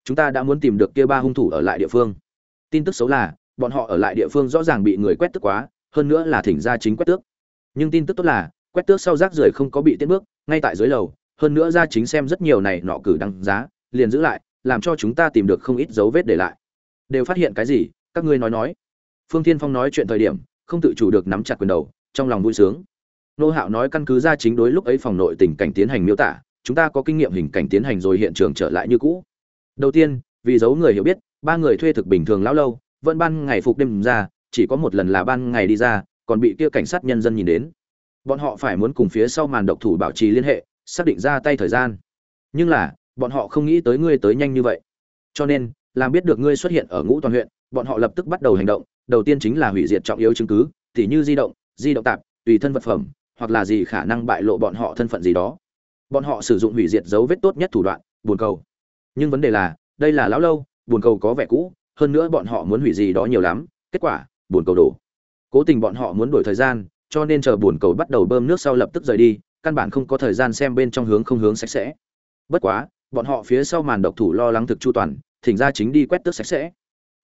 Chúng ta đã muốn tìm được kia ba hung thủ ở lại địa phương. Tin tức xấu là, bọn họ ở lại địa phương rõ ràng bị người quét tước quá, hơn nữa là thỉnh ra chính quét tước. Nhưng tin tức tốt là, quét tước sau rác rưởi không có bị tiến bước, ngay tại dưới lầu, hơn nữa ra chính xem rất nhiều này nọ cử đăng giá, liền giữ lại, làm cho chúng ta tìm được không ít dấu vết để lại. Đều phát hiện cái gì, các ngươi nói nói phương thiên phong nói chuyện thời điểm, không tự chủ được nắm chặt quyền đầu, trong lòng vui sướng. Nô hạo nói căn cứ ra chính đối lúc ấy phòng nội tình cảnh tiến hành miêu tả, chúng ta có kinh nghiệm hình cảnh tiến hành rồi hiện trường trở lại như cũ. Đầu tiên, vì giấu người hiểu biết, ba người thuê thực bình thường lão lâu, vẫn ban ngày phục đêm ra, chỉ có một lần là ban ngày đi ra, còn bị kia cảnh sát nhân dân nhìn đến. Bọn họ phải muốn cùng phía sau màn độc thủ bảo trì liên hệ, xác định ra tay thời gian. Nhưng là, bọn họ không nghĩ tới ngươi tới nhanh như vậy. Cho nên, làm biết được ngươi xuất hiện ở ngũ toàn huyện bọn họ lập tức bắt đầu hành động, đầu tiên chính là hủy diệt trọng yếu chứng cứ, tỉ như di động di động tạp, tùy thân vật phẩm, hoặc là gì khả năng bại lộ bọn họ thân phận gì đó. Bọn họ sử dụng hủy diệt dấu vết tốt nhất thủ đoạn, buồn cầu. Nhưng vấn đề là, đây là lão lâu, buồn cầu có vẻ cũ, hơn nữa bọn họ muốn hủy gì đó nhiều lắm, kết quả, buồn cầu đổ. Cố tình bọn họ muốn đổi thời gian, cho nên chờ buồn cầu bắt đầu bơm nước sau lập tức rời đi, căn bản không có thời gian xem bên trong hướng không hướng sạch sẽ. Bất quá, bọn họ phía sau màn độc thủ lo lắng thực chu toàn, thỉnh ra chính đi quét tước sạch sẽ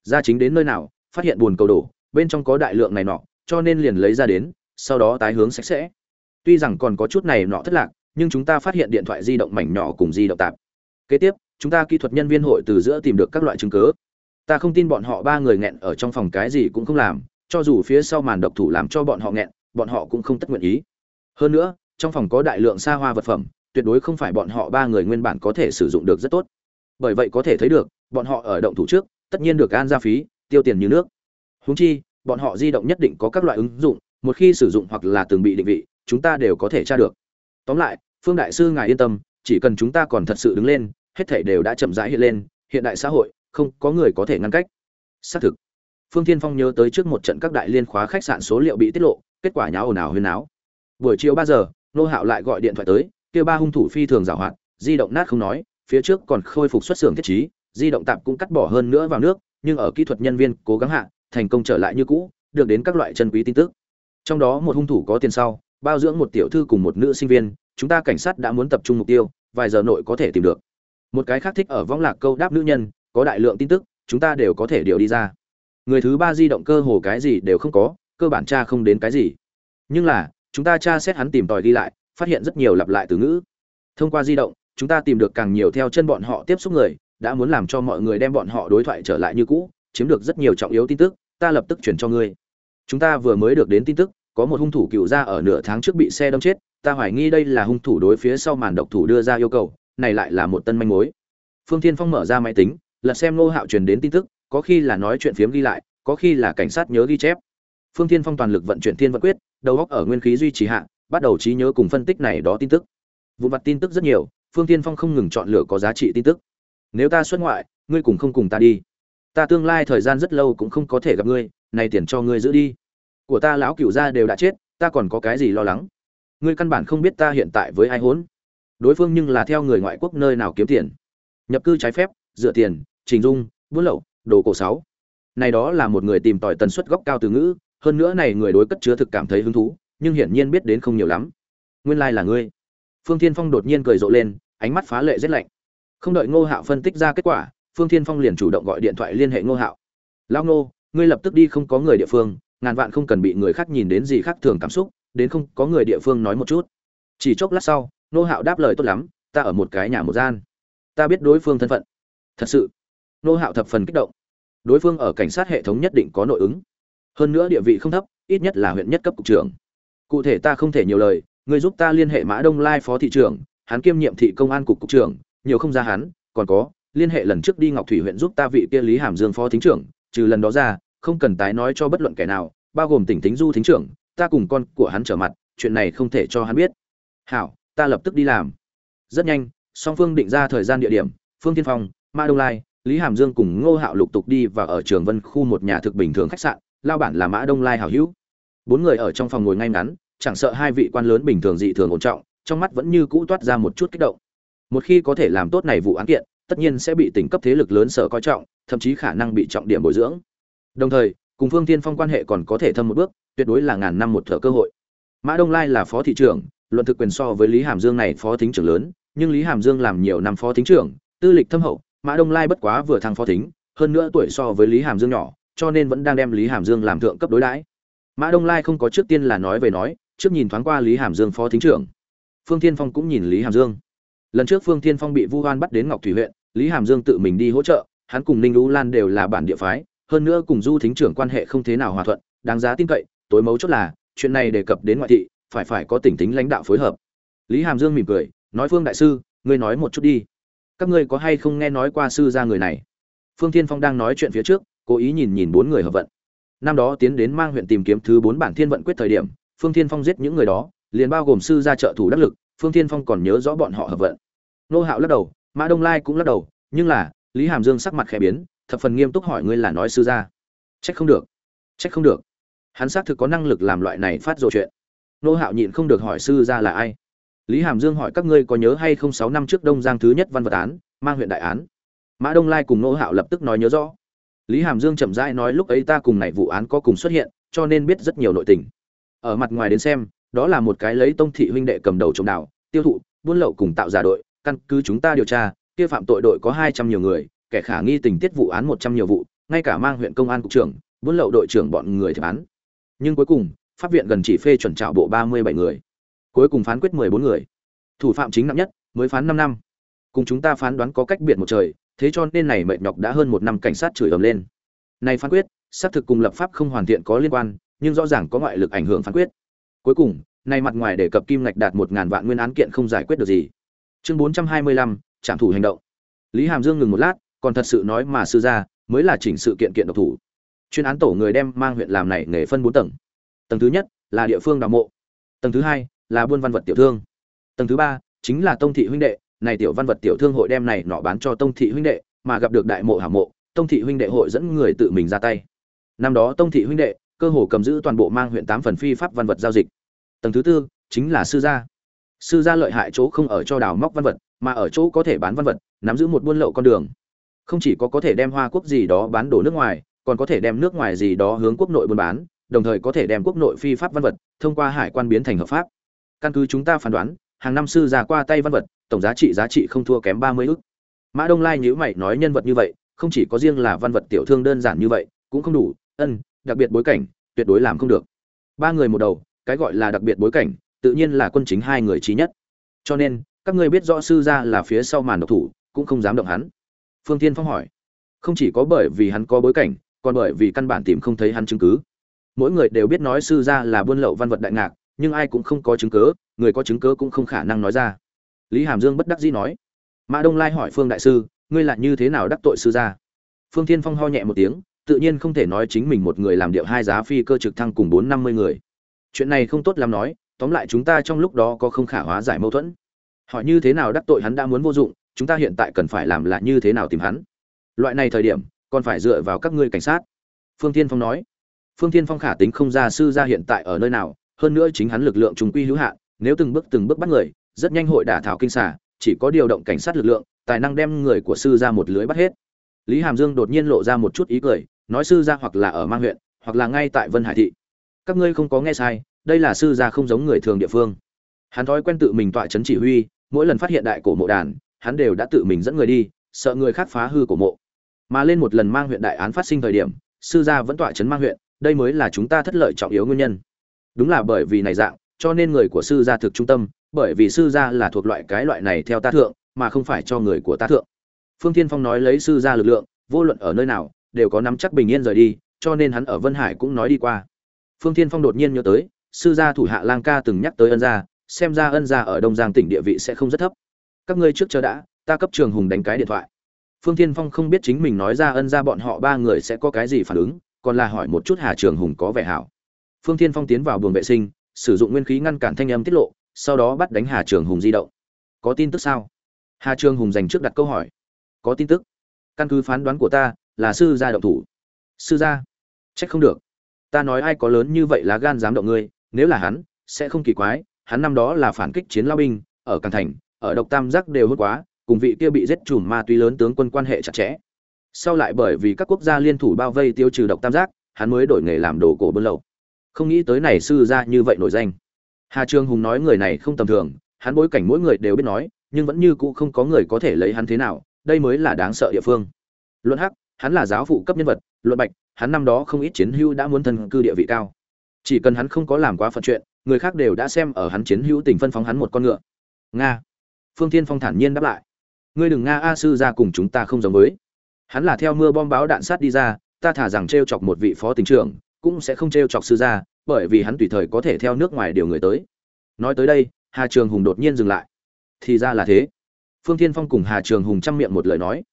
ra chính đến nơi nào, phát hiện buồn cầu đổ, bên trong có đại lượng này nọ, cho nên liền lấy ra đến, sau đó tái hướng sạch sẽ. Tuy rằng còn có chút này nọ thất lạc, nhưng chúng ta phát hiện điện thoại di động mảnh nhỏ cùng di động tạp. Kế tiếp, chúng ta kỹ thuật nhân viên hội từ giữa tìm được các loại chứng cứ. Ta không tin bọn họ ba người nghẹn ở trong phòng cái gì cũng không làm, cho dù phía sau màn độc thủ làm cho bọn họ nghẹn, bọn họ cũng không tất nguyện ý. Hơn nữa, trong phòng có đại lượng xa hoa vật phẩm, tuyệt đối không phải bọn họ ba người nguyên bản có thể sử dụng được rất tốt. Bởi vậy có thể thấy được, bọn họ ở động thủ trước tất nhiên được an ra phí, tiêu tiền như nước. Húng chi, bọn họ di động nhất định có các loại ứng dụng, một khi sử dụng hoặc là từng bị định vị, chúng ta đều có thể tra được. Tóm lại, phương đại sư ngài yên tâm, chỉ cần chúng ta còn thật sự đứng lên, hết thảy đều đã chậm rãi hiện lên, hiện đại xã hội, không có người có thể ngăn cách. Xác thực. Phương tiên phong nhớ tới trước một trận các đại liên khóa khách sạn số liệu bị tiết lộ, kết quả nháo ồn ào huyên áo buổi chiều ba giờ, nô hạo lại gọi điện thoại tới, kêu ba hung thủ phi thường giảo hoạt, di động nát không nói, phía trước còn khôi phục xuất xưởng thiết trí di động tạm cũng cắt bỏ hơn nữa vào nước, nhưng ở kỹ thuật nhân viên cố gắng hạ, thành công trở lại như cũ, được đến các loại chân quý tin tức. Trong đó một hung thủ có tiền sau, bao dưỡng một tiểu thư cùng một nữ sinh viên, chúng ta cảnh sát đã muốn tập trung mục tiêu, vài giờ nội có thể tìm được. Một cái khác thích ở võng lạc câu đáp nữ nhân, có đại lượng tin tức, chúng ta đều có thể điều đi ra. Người thứ ba di động cơ hồ cái gì đều không có, cơ bản tra không đến cái gì. Nhưng là, chúng ta tra xét hắn tìm tòi đi lại, phát hiện rất nhiều lặp lại từ ngữ. Thông qua di động, chúng ta tìm được càng nhiều theo chân bọn họ tiếp xúc người đã muốn làm cho mọi người đem bọn họ đối thoại trở lại như cũ, chiếm được rất nhiều trọng yếu tin tức, ta lập tức chuyển cho ngươi. Chúng ta vừa mới được đến tin tức, có một hung thủ cựu ra ở nửa tháng trước bị xe đâm chết, ta hoài nghi đây là hung thủ đối phía sau màn độc thủ đưa ra yêu cầu, này lại là một tân manh mối. Phương thiên phong mở ra máy tính, lật xem ngô hạo truyền đến tin tức, có khi là nói chuyện phiếm ghi lại, có khi là cảnh sát nhớ ghi chép. Phương thiên phong toàn lực vận chuyển thiên vận quyết, đầu óc ở nguyên khí duy trì hạ, bắt đầu trí nhớ cùng phân tích này đó tin tức. Vụ mặt tin tức rất nhiều, phương thiên phong không ngừng chọn lựa có giá trị tin tức nếu ta xuất ngoại, ngươi cùng không cùng ta đi. Ta tương lai thời gian rất lâu cũng không có thể gặp ngươi, này tiền cho ngươi giữ đi. Của ta lão cửu gia đều đã chết, ta còn có cái gì lo lắng? Ngươi căn bản không biết ta hiện tại với ai hốn. Đối phương nhưng là theo người ngoại quốc nơi nào kiếm tiền. Nhập cư trái phép, dựa tiền, trình dung, buôn lậu, đồ cổ sáu. Này đó là một người tìm tòi tần suất góc cao từ ngữ, hơn nữa này người đối cất chứa thực cảm thấy hứng thú, nhưng hiển nhiên biết đến không nhiều lắm. Nguyên lai like là ngươi. Phương thiên phong đột nhiên cười rộ lên, ánh mắt phá lệ rét lạnh không đợi ngô hạo phân tích ra kết quả, phương thiên phong liền chủ động gọi điện thoại liên hệ ngô hạo. Lao ngô, ngươi lập tức đi không có người địa phương, ngàn vạn không cần bị người khác nhìn đến gì khác thường cảm xúc, đến không có người địa phương nói một chút. Chỉ chốc lát sau, ngô hạo đáp lời tốt lắm, ta ở một cái nhà một gian. Ta biết đối phương thân phận. Thật sự? Ngô hạo thập phần kích động. Đối phương ở cảnh sát hệ thống nhất định có nội ứng. Hơn nữa địa vị không thấp, ít nhất là huyện nhất cấp cục trưởng. Cụ thể ta không thể nhiều lời người giúp ta liên hệ mã đông lai phó thị trưởng, hắn kiêm nhiệm thị công an cục cục trưởng nhiều không ra hắn, còn có, liên hệ lần trước đi ngọc thủy huyện giúp ta vị kia lý hàm dương phó thính trưởng, trừ lần đó ra, không cần tái nói cho bất luận kẻ nào, bao gồm tỉnh tính du thính trưởng, ta cùng con của hắn trở mặt, chuyện này không thể cho hắn biết. Hảo, ta lập tức đi làm. Rất nhanh, song phương định ra thời gian địa điểm, phương tiên phong, ma đông lai, lý hàm dương cùng ngô hạo lục tục đi và ở trường vân khu một nhà thực bình thường khách sạn, lao bản là mã đông lai hảo hữu. Bốn người ở trong phòng ngồi ngay ngắn, chẳng sợ hai vị quan lớn bình thường dị thường ổn trọng, trong mắt vẫn như cũ toát ra một chút kích động một khi có thể làm tốt này vụ án kiện, tất nhiên sẽ bị tỉnh cấp thế lực lớn sở coi trọng, thậm chí khả năng bị trọng điểm bồi dưỡng. Đồng thời, cùng phương tiên phong quan hệ còn có thể thâm một bước, tuyệt đối là ngàn năm một thợ cơ hội. Mã đông lai là phó thị trưởng, luận thực quyền so với lý hàm dương này phó thính trưởng lớn, nhưng lý hàm dương làm nhiều năm phó thính trưởng, tư lịch thâm hậu, mã đông lai bất quá vừa thăng phó thính, hơn nữa tuổi so với lý hàm dương nhỏ, cho nên vẫn đang đem lý hàm dương làm thượng cấp đối đãi. Mã đông lai không có trước tiên là nói về nói, trước nhìn thoáng qua lý hàm dương phó thính trưởng. Phương thiên phong cũng nhìn lý hàm dương lần trước phương thiên phong bị vu hoan bắt đến ngọc thủy huyện, lý hàm dương tự mình đi hỗ trợ, hắn cùng ninh lũ lan đều là bản địa phái, hơn nữa cùng du thính trưởng quan hệ không thế nào hòa thuận, đáng giá tin cậy, tối mấu chốt là, chuyện này đề cập đến ngoại thị, phải phải có tỉnh tính lãnh đạo phối hợp. Lý hàm dương mỉm cười, nói phương đại sư, ngươi nói một chút đi. Các ngươi có hay không nghe nói qua sư gia người này? Phương thiên phong đang nói chuyện phía trước, cố ý nhìn nhìn bốn người hợp vận. Năm đó tiến đến mang huyện tìm kiếm thứ bốn bản thiên vận quyết thời điểm, phương thiên phong giết những người đó, liền bao gồm sư gia trợ thủ đắc lực, phương thiên phong còn nhớ rõ bọn họ hợp vận nô hạo lắc đầu, mã đông lai cũng lắc đầu, nhưng là, lý hàm dương sắc mặt khẽ biến, thập phần nghiêm túc hỏi ngươi là nói sư gia. Trách không được. Trách không được. Hắn xác thực có năng lực làm loại này phát dội chuyện. Nô hạo nhịn không được hỏi sư gia là ai. Lý hàm dương hỏi các ngươi có nhớ hay không sáu năm trước đông giang thứ nhất văn vật án, mang huyện đại án. Mã đông lai cùng nô hạo lập tức nói nhớ rõ. Lý hàm dương chậm rãi nói lúc ấy ta cùng này vụ án có cùng xuất hiện, cho nên biết rất nhiều nội tình. Ở mặt ngoài đến xem, đó là một cái lấy tông thị huynh đệ cầm đầu trồng đảo tiêu thụ, buôn lậu cùng tạo giả đội căn cứ chúng ta điều tra, kia phạm tội đội có hai trăm nhiều người, kẻ khả nghi tình tiết vụ án một trăm nhiều vụ, ngay cả mang huyện công an cục trưởng, buôn lậu đội trưởng bọn người thẩm án nhưng cuối cùng, pháp viện gần chỉ phê chuẩn trạo bộ ba mươi bảy người. Cuối cùng phán quyết mười bốn người. Thủ phạm chính nặng nhất, mới phán năm năm. Cùng chúng ta phán đoán có cách biệt một trời, thế cho nên này mệt nhọc đã hơn một năm cảnh sát chửi ầm lên. Này phán quyết, xác thực cùng lập pháp không hoàn thiện có liên quan, nhưng rõ ràng có ngoại lực ảnh hưởng phán quyết. Cuối cùng, này mặt ngoài để cập kim ngạch đạt một ngàn vạn nguyên án kiện không giải quyết được gì chương bốn trăm hai mươi lăm, trạm thủ hành động. Lý hàm dương ngừng một lát, còn thật sự nói mà sư gia, mới là chỉnh sự kiện kiện độc thủ. Chuyên án tổ người đem mang huyện làm này nghề phân bốn tầng. Tầng thứ nhất là địa phương đào mộ. Tầng thứ hai là buôn văn vật tiểu thương. Tầng thứ ba chính là tông thị huynh đệ, này tiểu văn vật tiểu thương hội đem này nọ bán cho tông thị huynh đệ, mà gặp được đại mộ hảo mộ, tông thị huynh đệ hội dẫn người tự mình ra tay. Năm đó tông thị huynh đệ cơ hồ cầm giữ toàn bộ mang huyện tám phần phi pháp văn vật giao dịch. Tầng thứ tư chính là sư gia sư gia lợi hại chỗ không ở cho đào móc văn vật, mà ở chỗ có thể bán văn vật, nắm giữ một buôn lậu con đường. Không chỉ có có thể đem hoa quốc gì đó bán đổ nước ngoài, còn có thể đem nước ngoài gì đó hướng quốc nội buôn bán, đồng thời có thể đem quốc nội phi pháp văn vật thông qua hải quan biến thành hợp pháp. Căn cứ chúng ta phán đoán, hàng năm sư gia qua tay văn vật, tổng giá trị giá trị không thua kém ba mươi ức. Mã đông lai nhữ mày nói nhân vật như vậy, không chỉ có riêng là văn vật tiểu thương đơn giản như vậy, cũng không đủ, ân, đặc biệt bối cảnh, tuyệt đối làm không được. Ba người một đầu, cái gọi là đặc biệt bối cảnh tự nhiên là quân chính hai người trí nhất. Cho nên, các ngươi biết rõ sư gia là phía sau màn độc thủ, cũng không dám động hắn. Phương tiên phong hỏi. Không chỉ có bởi vì hắn có bối cảnh, còn bởi vì căn bản tìm không thấy hắn chứng cứ. Mỗi người đều biết nói sư gia là buôn lậu văn vật đại ngạc, nhưng ai cũng không có chứng cứ, người có chứng cứ cũng không khả năng nói ra. Lý hàm dương bất đắc dĩ nói. Mã đông lai hỏi phương đại sư, ngươi lại như thế nào đắc tội sư gia? Phương thiên phong ho nhẹ một tiếng, tự nhiên không thể nói chính mình một người làm điệu hai giá phi cơ trực thăng cùng bốn năm mươi người. Chuyện này không tốt lắm nói tóm lại chúng ta trong lúc đó có không khả hóa giải mâu thuẫn. Hỏi như thế nào đắc tội hắn đã muốn vô dụng, chúng ta hiện tại cần phải làm là như thế nào tìm hắn. Loại này thời điểm, còn phải dựa vào các ngươi cảnh sát. Phương tiên phong nói. Phương tiên phong khả tính không ra sư gia hiện tại ở nơi nào, hơn nữa chính hắn lực lượng trùng quy hữu hạn, nếu từng bước từng bước bắt người, rất nhanh hội đả thảo kinh xả chỉ có điều động cảnh sát lực lượng, tài năng đem người của sư gia một lưới bắt hết. Lý hàm dương đột nhiên lộ ra một chút ý cười, nói sư gia hoặc là ở mang huyện, hoặc là ngay tại vân hải thị. Các ngươi không có nghe sai đây là sư gia không giống người thường địa phương. Hắn thói quen tự mình tọa chấn chỉ huy, mỗi lần phát hiện đại cổ mộ đàn, hắn đều đã tự mình dẫn người đi, sợ người khác phá hư cổ mộ. Mà lên một lần mang huyện đại án phát sinh thời điểm, sư gia vẫn tọa chấn mang huyện, đây mới là chúng ta thất lợi trọng yếu nguyên nhân. Đúng là bởi vì này dạng, cho nên người của sư gia thực trung tâm, bởi vì sư gia là thuộc loại cái loại này theo ta thượng, mà không phải cho người của ta thượng. Phương thiên phong nói lấy sư gia lực lượng, vô luận ở nơi nào, đều có nắm chắc bình yên rời đi, cho nên hắn ở vân hải cũng nói đi qua. Phương thiên phong đột nhiên nhớ tới sư gia thủ hạ lang ca từng nhắc tới ân gia, xem ra ân gia ở đông giang tỉnh địa vị sẽ không rất thấp. Các ngươi trước chờ đã, ta cấp trường hùng đánh cái điện thoại. Phương thiên phong không biết chính mình nói ra ân gia bọn họ ba người sẽ có cái gì phản ứng, còn là hỏi một chút hà trường hùng có vẻ hảo. Phương thiên phong tiến vào buồng vệ sinh, sử dụng nguyên khí ngăn cản thanh âm tiết lộ, sau đó bắt đánh hà trường hùng di động. Có tin tức sao? Hà trường hùng dành trước đặt câu hỏi. Có tin tức. Căn cứ phán đoán của ta, là sư gia động thủ. Sư gia? Trách không được. Ta nói ai có lớn như vậy là gan dám động ngươi nếu là hắn, sẽ không kỳ quái, hắn năm đó là phản kích chiến lao binh, ở càng thành, ở độc tam giác đều hốt quá, cùng vị kia bị giết chùm ma túy lớn tướng quân quan hệ chặt chẽ. Sau lại bởi vì các quốc gia liên thủ bao vây tiêu trừ độc tam giác, hắn mới đổi nghề làm đồ cổ buôn lậu. Không nghĩ tới này sư gia như vậy nổi danh. Hà trương hùng nói người này không tầm thường, hắn bối cảnh mỗi người đều biết nói, nhưng vẫn như cũ không có người có thể lấy hắn thế nào, đây mới là đáng sợ địa phương. Luận hắc, hắn là giáo phụ cấp nhân vật luận bạch, hắn năm đó không ít chiến hưu đã muốn thân cư địa vị cao chỉ cần hắn không có làm quá phận chuyện, người khác đều đã xem ở hắn chiến hữu tình phân phóng hắn một con ngựa. Nga. Phương thiên phong thản nhiên đáp lại. Ngươi đừng nga a sư ra cùng chúng ta không giống với. Hắn là theo mưa bom báo đạn sát đi ra, ta thả rằng t r e o chọc một vị phó tỉnh trưởng, cũng sẽ không t r e o chọc sư ra bởi vì hắn tùy thời có thể theo nước ngoài điều người tới. Nói tới đây, hà trường hùng đột nhiên dừng lại. Thì ra là thế. Phương thiên phong cùng hà trường hùng chăm miệng một lời nói.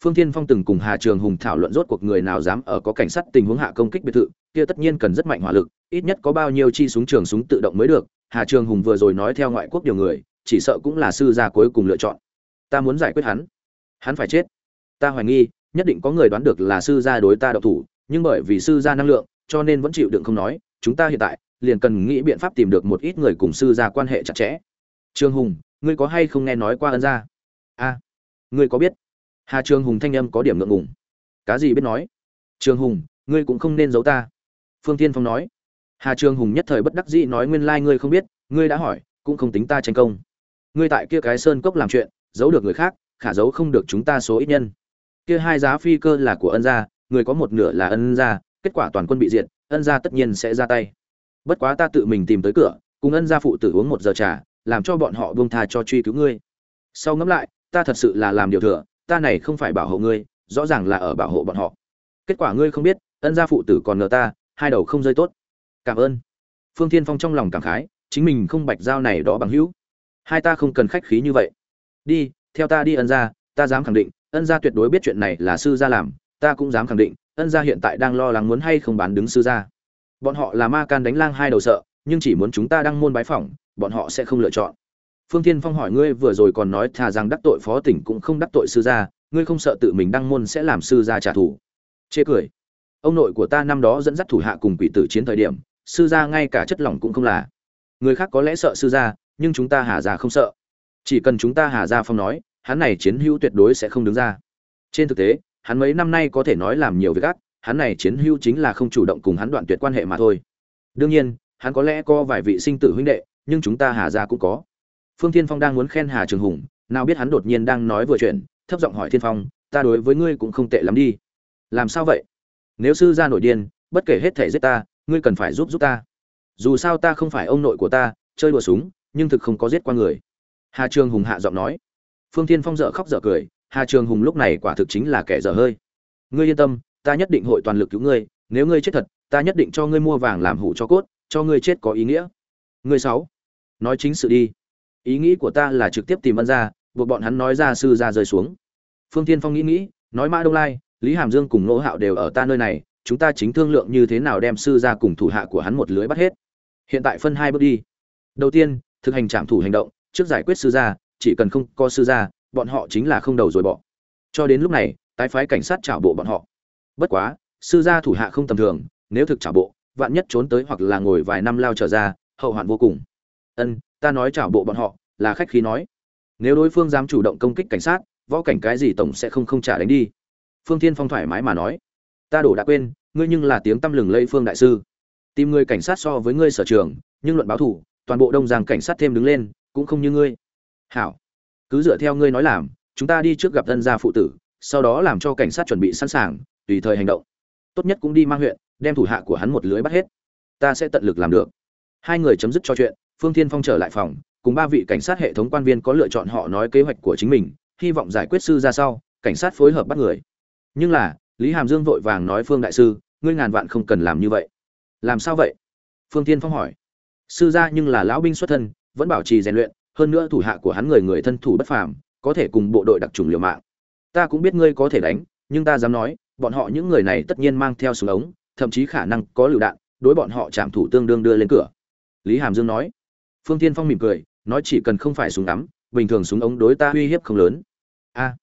Phương thiên phong từng cùng hà trường hùng thảo luận rốt cuộc người nào dám ở có cảnh sát tình huống hạ công kích biệt thự, kia tất nhiên cần rất mạnh hỏa lực ít nhất có bao nhiêu chi súng trường súng tự động mới được, hà trường hùng vừa rồi nói theo ngoại quốc điều người, chỉ sợ cũng là sư gia cuối cùng lựa chọn. Ta muốn giải quyết hắn. Hắn phải chết. Ta hoài nghi, nhất định có người đoán được là sư gia đối ta độc thủ, nhưng bởi vì sư gia năng lượng, cho nên vẫn chịu đựng không nói, chúng ta hiện tại, liền cần nghĩ biện pháp tìm được một ít người cùng sư gia quan hệ chặt chẽ. Trương hùng, ngươi có hay không nghe nói qua ân gia? A, ngươi có biết? Hà trương hùng thanh âm có điểm ngượng ngùng. Cá gì biết nói? Trương hùng, ngươi cũng không nên giấu ta. Phương tiên phong nói hà Trường hùng nhất thời bất đắc dĩ nói nguyên lai ngươi không biết, ngươi đã hỏi, cũng không tính ta tranh công. Ngươi tại kia cái sơn cốc làm chuyện, giấu được người khác, khả giấu không được chúng ta số ít nhân. Kia hai giá phi cơ là của ân gia, người có một nửa là ân gia, kết quả toàn quân bị diệt, ân gia tất nhiên sẽ ra tay. Bất quá ta tự mình tìm tới cửa, cùng ân gia phụ tử uống một giờ trà, làm cho bọn họ buông tha cho truy cứu ngươi. Sau ngẫm lại, ta thật sự là làm điều thừa, ta này không phải bảo hộ ngươi, rõ ràng là ở bảo hộ bọn họ. Kết quả ngươi không biết, ân gia phụ tử còn ngờ ta, hai đầu không rơi tốt cảm ơn. Phương thiên phong trong lòng cảm khái, chính mình không bạch giao này đó bằng hữu. Hai ta không cần khách khí như vậy. Đi, theo ta đi ân gia, ta dám khẳng định, ân gia tuyệt đối biết chuyện này là sư gia làm, ta cũng dám khẳng định, ân gia hiện tại đang lo lắng muốn hay không bán đứng sư gia. Bọn họ là ma can đánh lang hai đầu sợ, nhưng chỉ muốn chúng ta đăng môn bái phỏng, bọn họ sẽ không lựa chọn. Phương thiên phong hỏi ngươi vừa rồi còn nói thà rằng đắc tội phó tỉnh cũng không đắc tội sư gia, ngươi không sợ tự mình đăng môn sẽ làm sư gia trả thù. Chê cười. Ông nội của ta năm đó dẫn dắt thủ hạ cùng quỷ tử chiến thời điểm sư gia ngay cả chất lỏng cũng không là. Người khác có lẽ sợ sư gia, nhưng chúng ta hà gia không sợ. Chỉ cần chúng ta hà gia phong nói, hắn này chiến hữu tuyệt đối sẽ không đứng ra. Trên thực tế, hắn mấy năm nay có thể nói làm nhiều việc ác, hắn này chiến hữu chính là không chủ động cùng hắn đoạn tuyệt quan hệ mà thôi. Đương nhiên, hắn có lẽ có vài vị sinh tử huynh đệ, nhưng chúng ta hà gia cũng có. Phương thiên phong đang muốn khen hà trường hùng, nào biết hắn đột nhiên đang nói vừa chuyện, thấp giọng hỏi thiên phong, ta đối với ngươi cũng không tệ lắm đi. Làm sao vậy? Nếu sư gia nổi điên, bất kể hết thể giết ta ngươi cần phải giúp giúp ta. Dù sao ta không phải ông nội của ta, chơi đùa súng, nhưng thực không có giết qua người. Hà trường hùng hạ giọng nói. Phương thiên phong dở khóc dở cười, hà trường hùng lúc này quả thực chính là kẻ dở hơi. Ngươi yên tâm, ta nhất định hội toàn lực cứu ngươi, nếu ngươi chết thật, ta nhất định cho ngươi mua vàng làm hủ cho cốt, cho ngươi chết có ý nghĩa. Ngươi sáu, nói chính sự đi. Ý nghĩ của ta là trực tiếp tìm ân ra buộc bọn hắn nói ra sư ra rơi xuống. Phương tiên phong nghĩ nghĩ, nói mã đông lai, lý hàm dương cùng nỗ hạo đều ở ta nơi này chúng ta chính thương lượng như thế nào đem sư ra cùng thủ hạ của hắn một lưới bắt hết. Hiện tại phân hai bước đi. Đầu tiên, thực hành trạm thủ hành động, trước giải quyết sư gia, chỉ cần không có sư gia, bọn họ chính là không đầu rồi bỏ. Cho đến lúc này, tái phái cảnh sát trả bộ bọn họ. Bất quá, sư gia thủ hạ không tầm thường, nếu thực trả bộ, vạn nhất trốn tới hoặc là ngồi vài năm lao trở ra, hậu hoạn vô cùng. Ân, ta nói trả bộ bọn họ, là khách khí nói. Nếu đối phương dám chủ động công kích cảnh sát, võ cảnh cái gì tổng sẽ không không trả đánh đi. Phương thiên phong thoải mái mà nói ta đổ đã quên, ngươi nhưng là tiếng tăm lừng lây phương đại sư. Tìm người cảnh sát so với ngươi sở trường, nhưng luận báo thủ, toàn bộ đông giang cảnh sát thêm đứng lên, cũng không như ngươi. Hảo. Cứ dựa theo ngươi nói làm, chúng ta đi trước gặp thân gia phụ tử, sau đó làm cho cảnh sát chuẩn bị sẵn sàng, tùy thời hành động. Tốt nhất cũng đi mang huyện, đem thủ hạ của hắn một lưới bắt hết. Ta sẽ tận lực làm được. Hai người chấm dứt cho chuyện, phương thiên phong trở lại phòng, cùng ba vị cảnh sát hệ thống quan viên có lựa chọn họ nói kế hoạch của chính mình, hy vọng giải quyết sư ra sau, cảnh sát phối hợp bắt người. Nhưng là lý hàm dương vội vàng nói phương đại sư, ngươi ngàn vạn không cần làm như vậy. Làm sao vậy? Phương tiên phong hỏi. Sư gia nhưng là lão binh xuất thân, vẫn bảo trì rèn luyện, hơn nữa thủ hạ của hắn người người thân thủ bất phàm, có thể cùng bộ đội đặc trùng liều mạng. Ta cũng biết ngươi có thể đánh, nhưng ta dám nói, bọn họ những người này tất nhiên mang theo súng ống, thậm chí khả năng có lựu đạn, đối bọn họ chạm thủ tương đương đưa lên cửa. Lý hàm dương nói. Phương tiên phong mỉm cười, nói chỉ cần không phải súng ngắm, bình thường súng ống đối ta uy hiếp không lớn. A.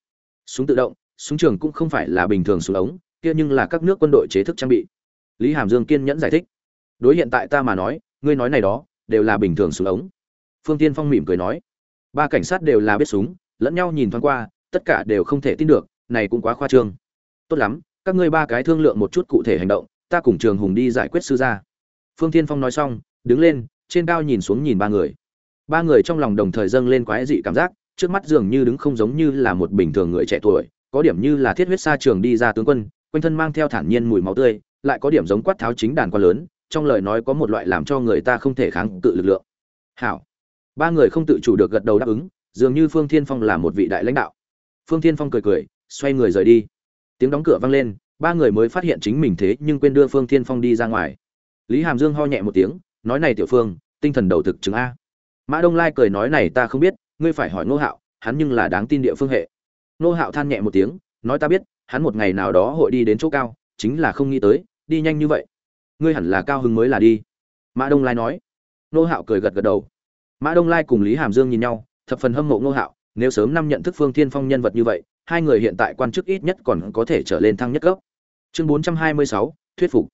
Súng tự động súng trường cũng không phải là bình thường súng ống, kia nhưng là các nước quân đội chế thức trang bị. Lý hàm dương kiên nhẫn giải thích. Đối hiện tại ta mà nói, ngươi nói này đó, đều là bình thường súng ống. Phương tiên phong mỉm cười nói. Ba cảnh sát đều là biết súng, lẫn nhau nhìn thoáng qua, tất cả đều không thể tin được, này cũng quá khoa trương. Tốt lắm, các ngươi ba cái thương lượng một chút cụ thể hành động, ta cùng trường hùng đi giải quyết sư gia. Phương tiên phong nói xong, đứng lên, trên cao nhìn xuống nhìn ba người. Ba người trong lòng đồng thời dâng lên quái dị cảm giác, trước mắt dường như đứng không giống như là một bình thường người trẻ tuổi có điểm như là thiết huyết xa trường đi ra tướng quân, quanh thân mang theo thản nhiên mùi máu tươi, lại có điểm giống quát tháo chính đàn quá lớn, trong lời nói có một loại làm cho người ta không thể kháng cự lực lượng. Hảo. Ba người không tự chủ được gật đầu đáp ứng, dường như phương thiên phong là một vị đại lãnh đạo. Phương thiên phong cười cười, xoay người rời đi. Tiếng đóng cửa vang lên, ba người mới phát hiện chính mình thế nhưng quên đưa phương thiên phong đi ra ngoài. Lý hàm dương ho nhẹ một tiếng, nói này tiểu phương, tinh thần đầu thực chứng a. Mã đông lai cười nói này ta không biết, ngươi phải hỏi ngô hạo, hắn nhưng là đáng tin địa phương hệ. Nô hạo than nhẹ một tiếng, nói ta biết, hắn một ngày nào đó hội đi đến chỗ cao, chính là không nghĩ tới, đi nhanh như vậy. Ngươi hẳn là cao hứng mới là đi. Mã đông lai nói. Nô hạo cười gật gật đầu. Mã đông lai cùng lý hàm dương nhìn nhau, thập phần hâm mộ Nô hạo, nếu sớm năm nhận thức phương thiên phong nhân vật như vậy, hai người hiện tại quan chức ít nhất còn có thể trở lên thăng nhất cấp. Chương bốn trăm hai mươi sáu, thuyết phục.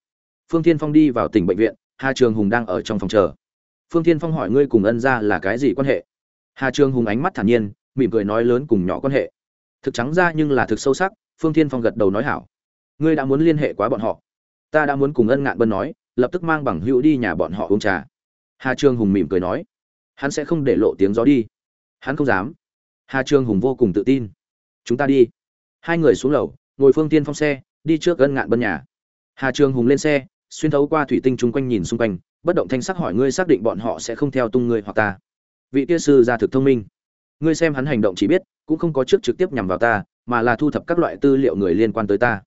Phương thiên phong đi vào tỉnh bệnh viện, hà trường hùng đang ở trong phòng chờ. Phương thiên phong hỏi ngươi cùng ân gia là cái gì quan hệ? Hà trường hùng ánh mắt thản nhiên, mỉm cười nói lớn cùng nhỏ quan hệ thực trắng ra nhưng là thực sâu sắc, phương thiên phong gật đầu nói hảo. Ngươi đã muốn liên hệ quá bọn họ. Ta đã muốn cùng ân ngạn bân nói, lập tức mang bằng hữu đi nhà bọn họ uống trà. Hà trường hùng mỉm cười nói, hắn sẽ không để lộ tiếng gió đi. Hắn không dám. Hà trường hùng vô cùng tự tin. Chúng ta đi. Hai người xuống lầu, ngồi phương tiên phong xe, đi trước ân ngạn bân nhà. Hà trường hùng lên xe, xuyên thấu qua thủy tinh chung quanh nhìn xung quanh, bất động thanh sắc hỏi ngươi xác định bọn họ sẽ không theo tung ngươi hoặc ta. Vị kia sư gia thực thông minh ngươi xem hắn hành động chỉ biết, cũng không có trước trực tiếp nhằm vào ta, mà là thu thập các loại tư liệu người liên quan tới ta.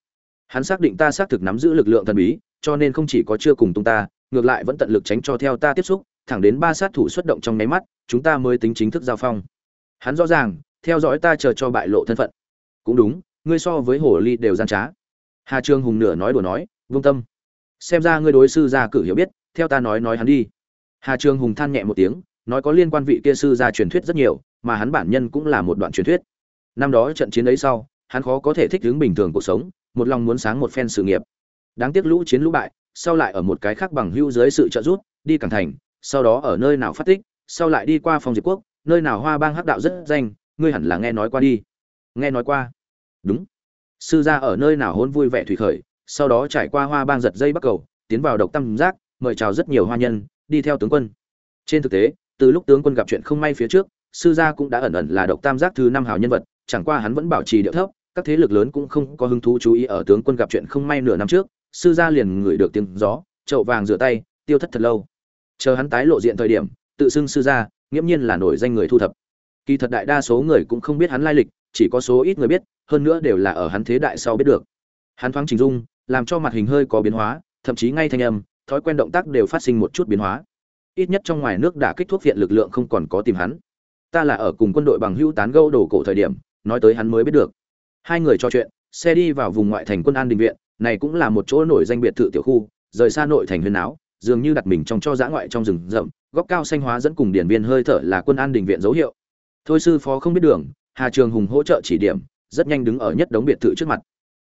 Hắn xác định ta xác thực nắm giữ lực lượng thần bí, cho nên không chỉ có chưa cùng tung ta, ngược lại vẫn tận lực tránh cho theo ta tiếp xúc, thẳng đến ba sát thủ xuất động trong nháy mắt, chúng ta mới tính chính thức giao phong. Hắn rõ ràng, theo dõi ta chờ cho bại lộ thân phận. Cũng đúng, ngươi so với hồ ly đều gian trá. Hà trương hùng nửa nói đùa nói, Vương tâm. Xem ra ngươi đối sư gia cử hiểu biết, theo ta nói nói hắn đi. Hà trương hùng than nhẹ một tiếng, nói có liên quan vị kia sư gia truyền thuyết rất nhiều mà hắn bản nhân cũng là một đoạn truyền thuyết. Năm đó trận chiến ấy sau, hắn khó có thể thích ứng bình thường cuộc sống, một lòng muốn sáng một phen sự nghiệp. Đáng tiếc lũ chiến lũ bại, sau lại ở một cái khác bằng hưu dưới sự trợ giúp, đi cảng thành, sau đó ở nơi nào phát tích, sau lại đi qua phòng diệt quốc, nơi nào hoa bang hắc đạo rất danh, ngươi hẳn là nghe nói qua đi. Nghe nói qua. Đúng. Sư gia ở nơi nào hôn vui vẻ thủy khởi, sau đó trải qua hoa bang giật dây bắc cầu, tiến vào độc tâm giác, mời chào rất nhiều hoa nhân, đi theo tướng quân. Trên thực tế, từ lúc tướng quân gặp chuyện không may phía trước sư gia cũng đã ẩn ẩn là độc tam giác thứ năm hào nhân vật, chẳng qua hắn vẫn bảo trì điệu thấp, các thế lực lớn cũng không có hứng thú chú ý ở tướng quân gặp chuyện không may nửa năm trước, sư gia liền ngửi được tiếng gió, chậu vàng rửa tay, tiêu thất thật lâu. Chờ hắn tái lộ diện thời điểm, tự xưng sư gia, nghiễm nhiên là nổi danh người thu thập. Kỳ thật đại đa số người cũng không biết hắn lai lịch, chỉ có số ít người biết, hơn nữa đều là ở hắn thế đại sau biết được. Hắn thoáng trình dung, làm cho mặt hình hơi có biến hóa, thậm chí ngay thanh âm, thói quen động tác đều phát sinh một chút biến hóa. Ít nhất trong ngoài nước đã kích thuốc viện lực lượng không còn có tìm hắn ta là ở cùng quân đội bằng hữu tán gẫu đổ cổ thời điểm, nói tới hắn mới biết được. Hai người trò chuyện, xe đi vào vùng ngoại thành quân an đình viện, này cũng là một chỗ nổi danh biệt thự tiểu khu, rời xa nội thành huyền áo, dường như đặt mình trong cho dã ngoại trong rừng rậm, góc cao xanh hóa dẫn cùng điển viên hơi thở là quân an đình viện dấu hiệu. Thôi sư phó không biết đường, hà trường hùng hỗ trợ chỉ điểm, rất nhanh đứng ở nhất đống biệt thự trước mặt.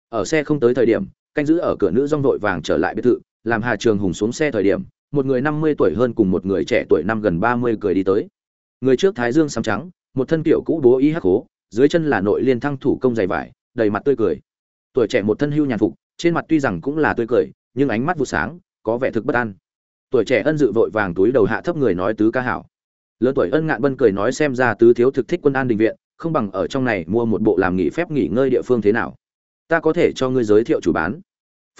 Ở xe không tới thời điểm, canh giữ ở cửa nữ rong vội vàng trở lại biệt thự, làm hà trường hùng xuống xe thời điểm, một người năm mươi tuổi hơn cùng một người trẻ tuổi năm gần ba mươi cười đi tới người trước thái dương sám trắng, một thân kiểu cũ bố y hắc hố, dưới chân là nội liên thăng thủ công dày vải, đầy mặt tươi cười. Tuổi trẻ một thân hưu nhàn phục, trên mặt tuy rằng cũng là tươi cười, nhưng ánh mắt vụ sáng, có vẻ thực bất an. Tuổi trẻ ân dự vội vàng túi đầu hạ thấp người nói tứ ca hảo. Lớn tuổi ân ngạn bân cười nói xem ra tứ thiếu thực thích quân an đình viện, không bằng ở trong này mua một bộ làm nghỉ phép nghỉ ngơi địa phương thế nào. Ta có thể cho ngươi giới thiệu chủ bán.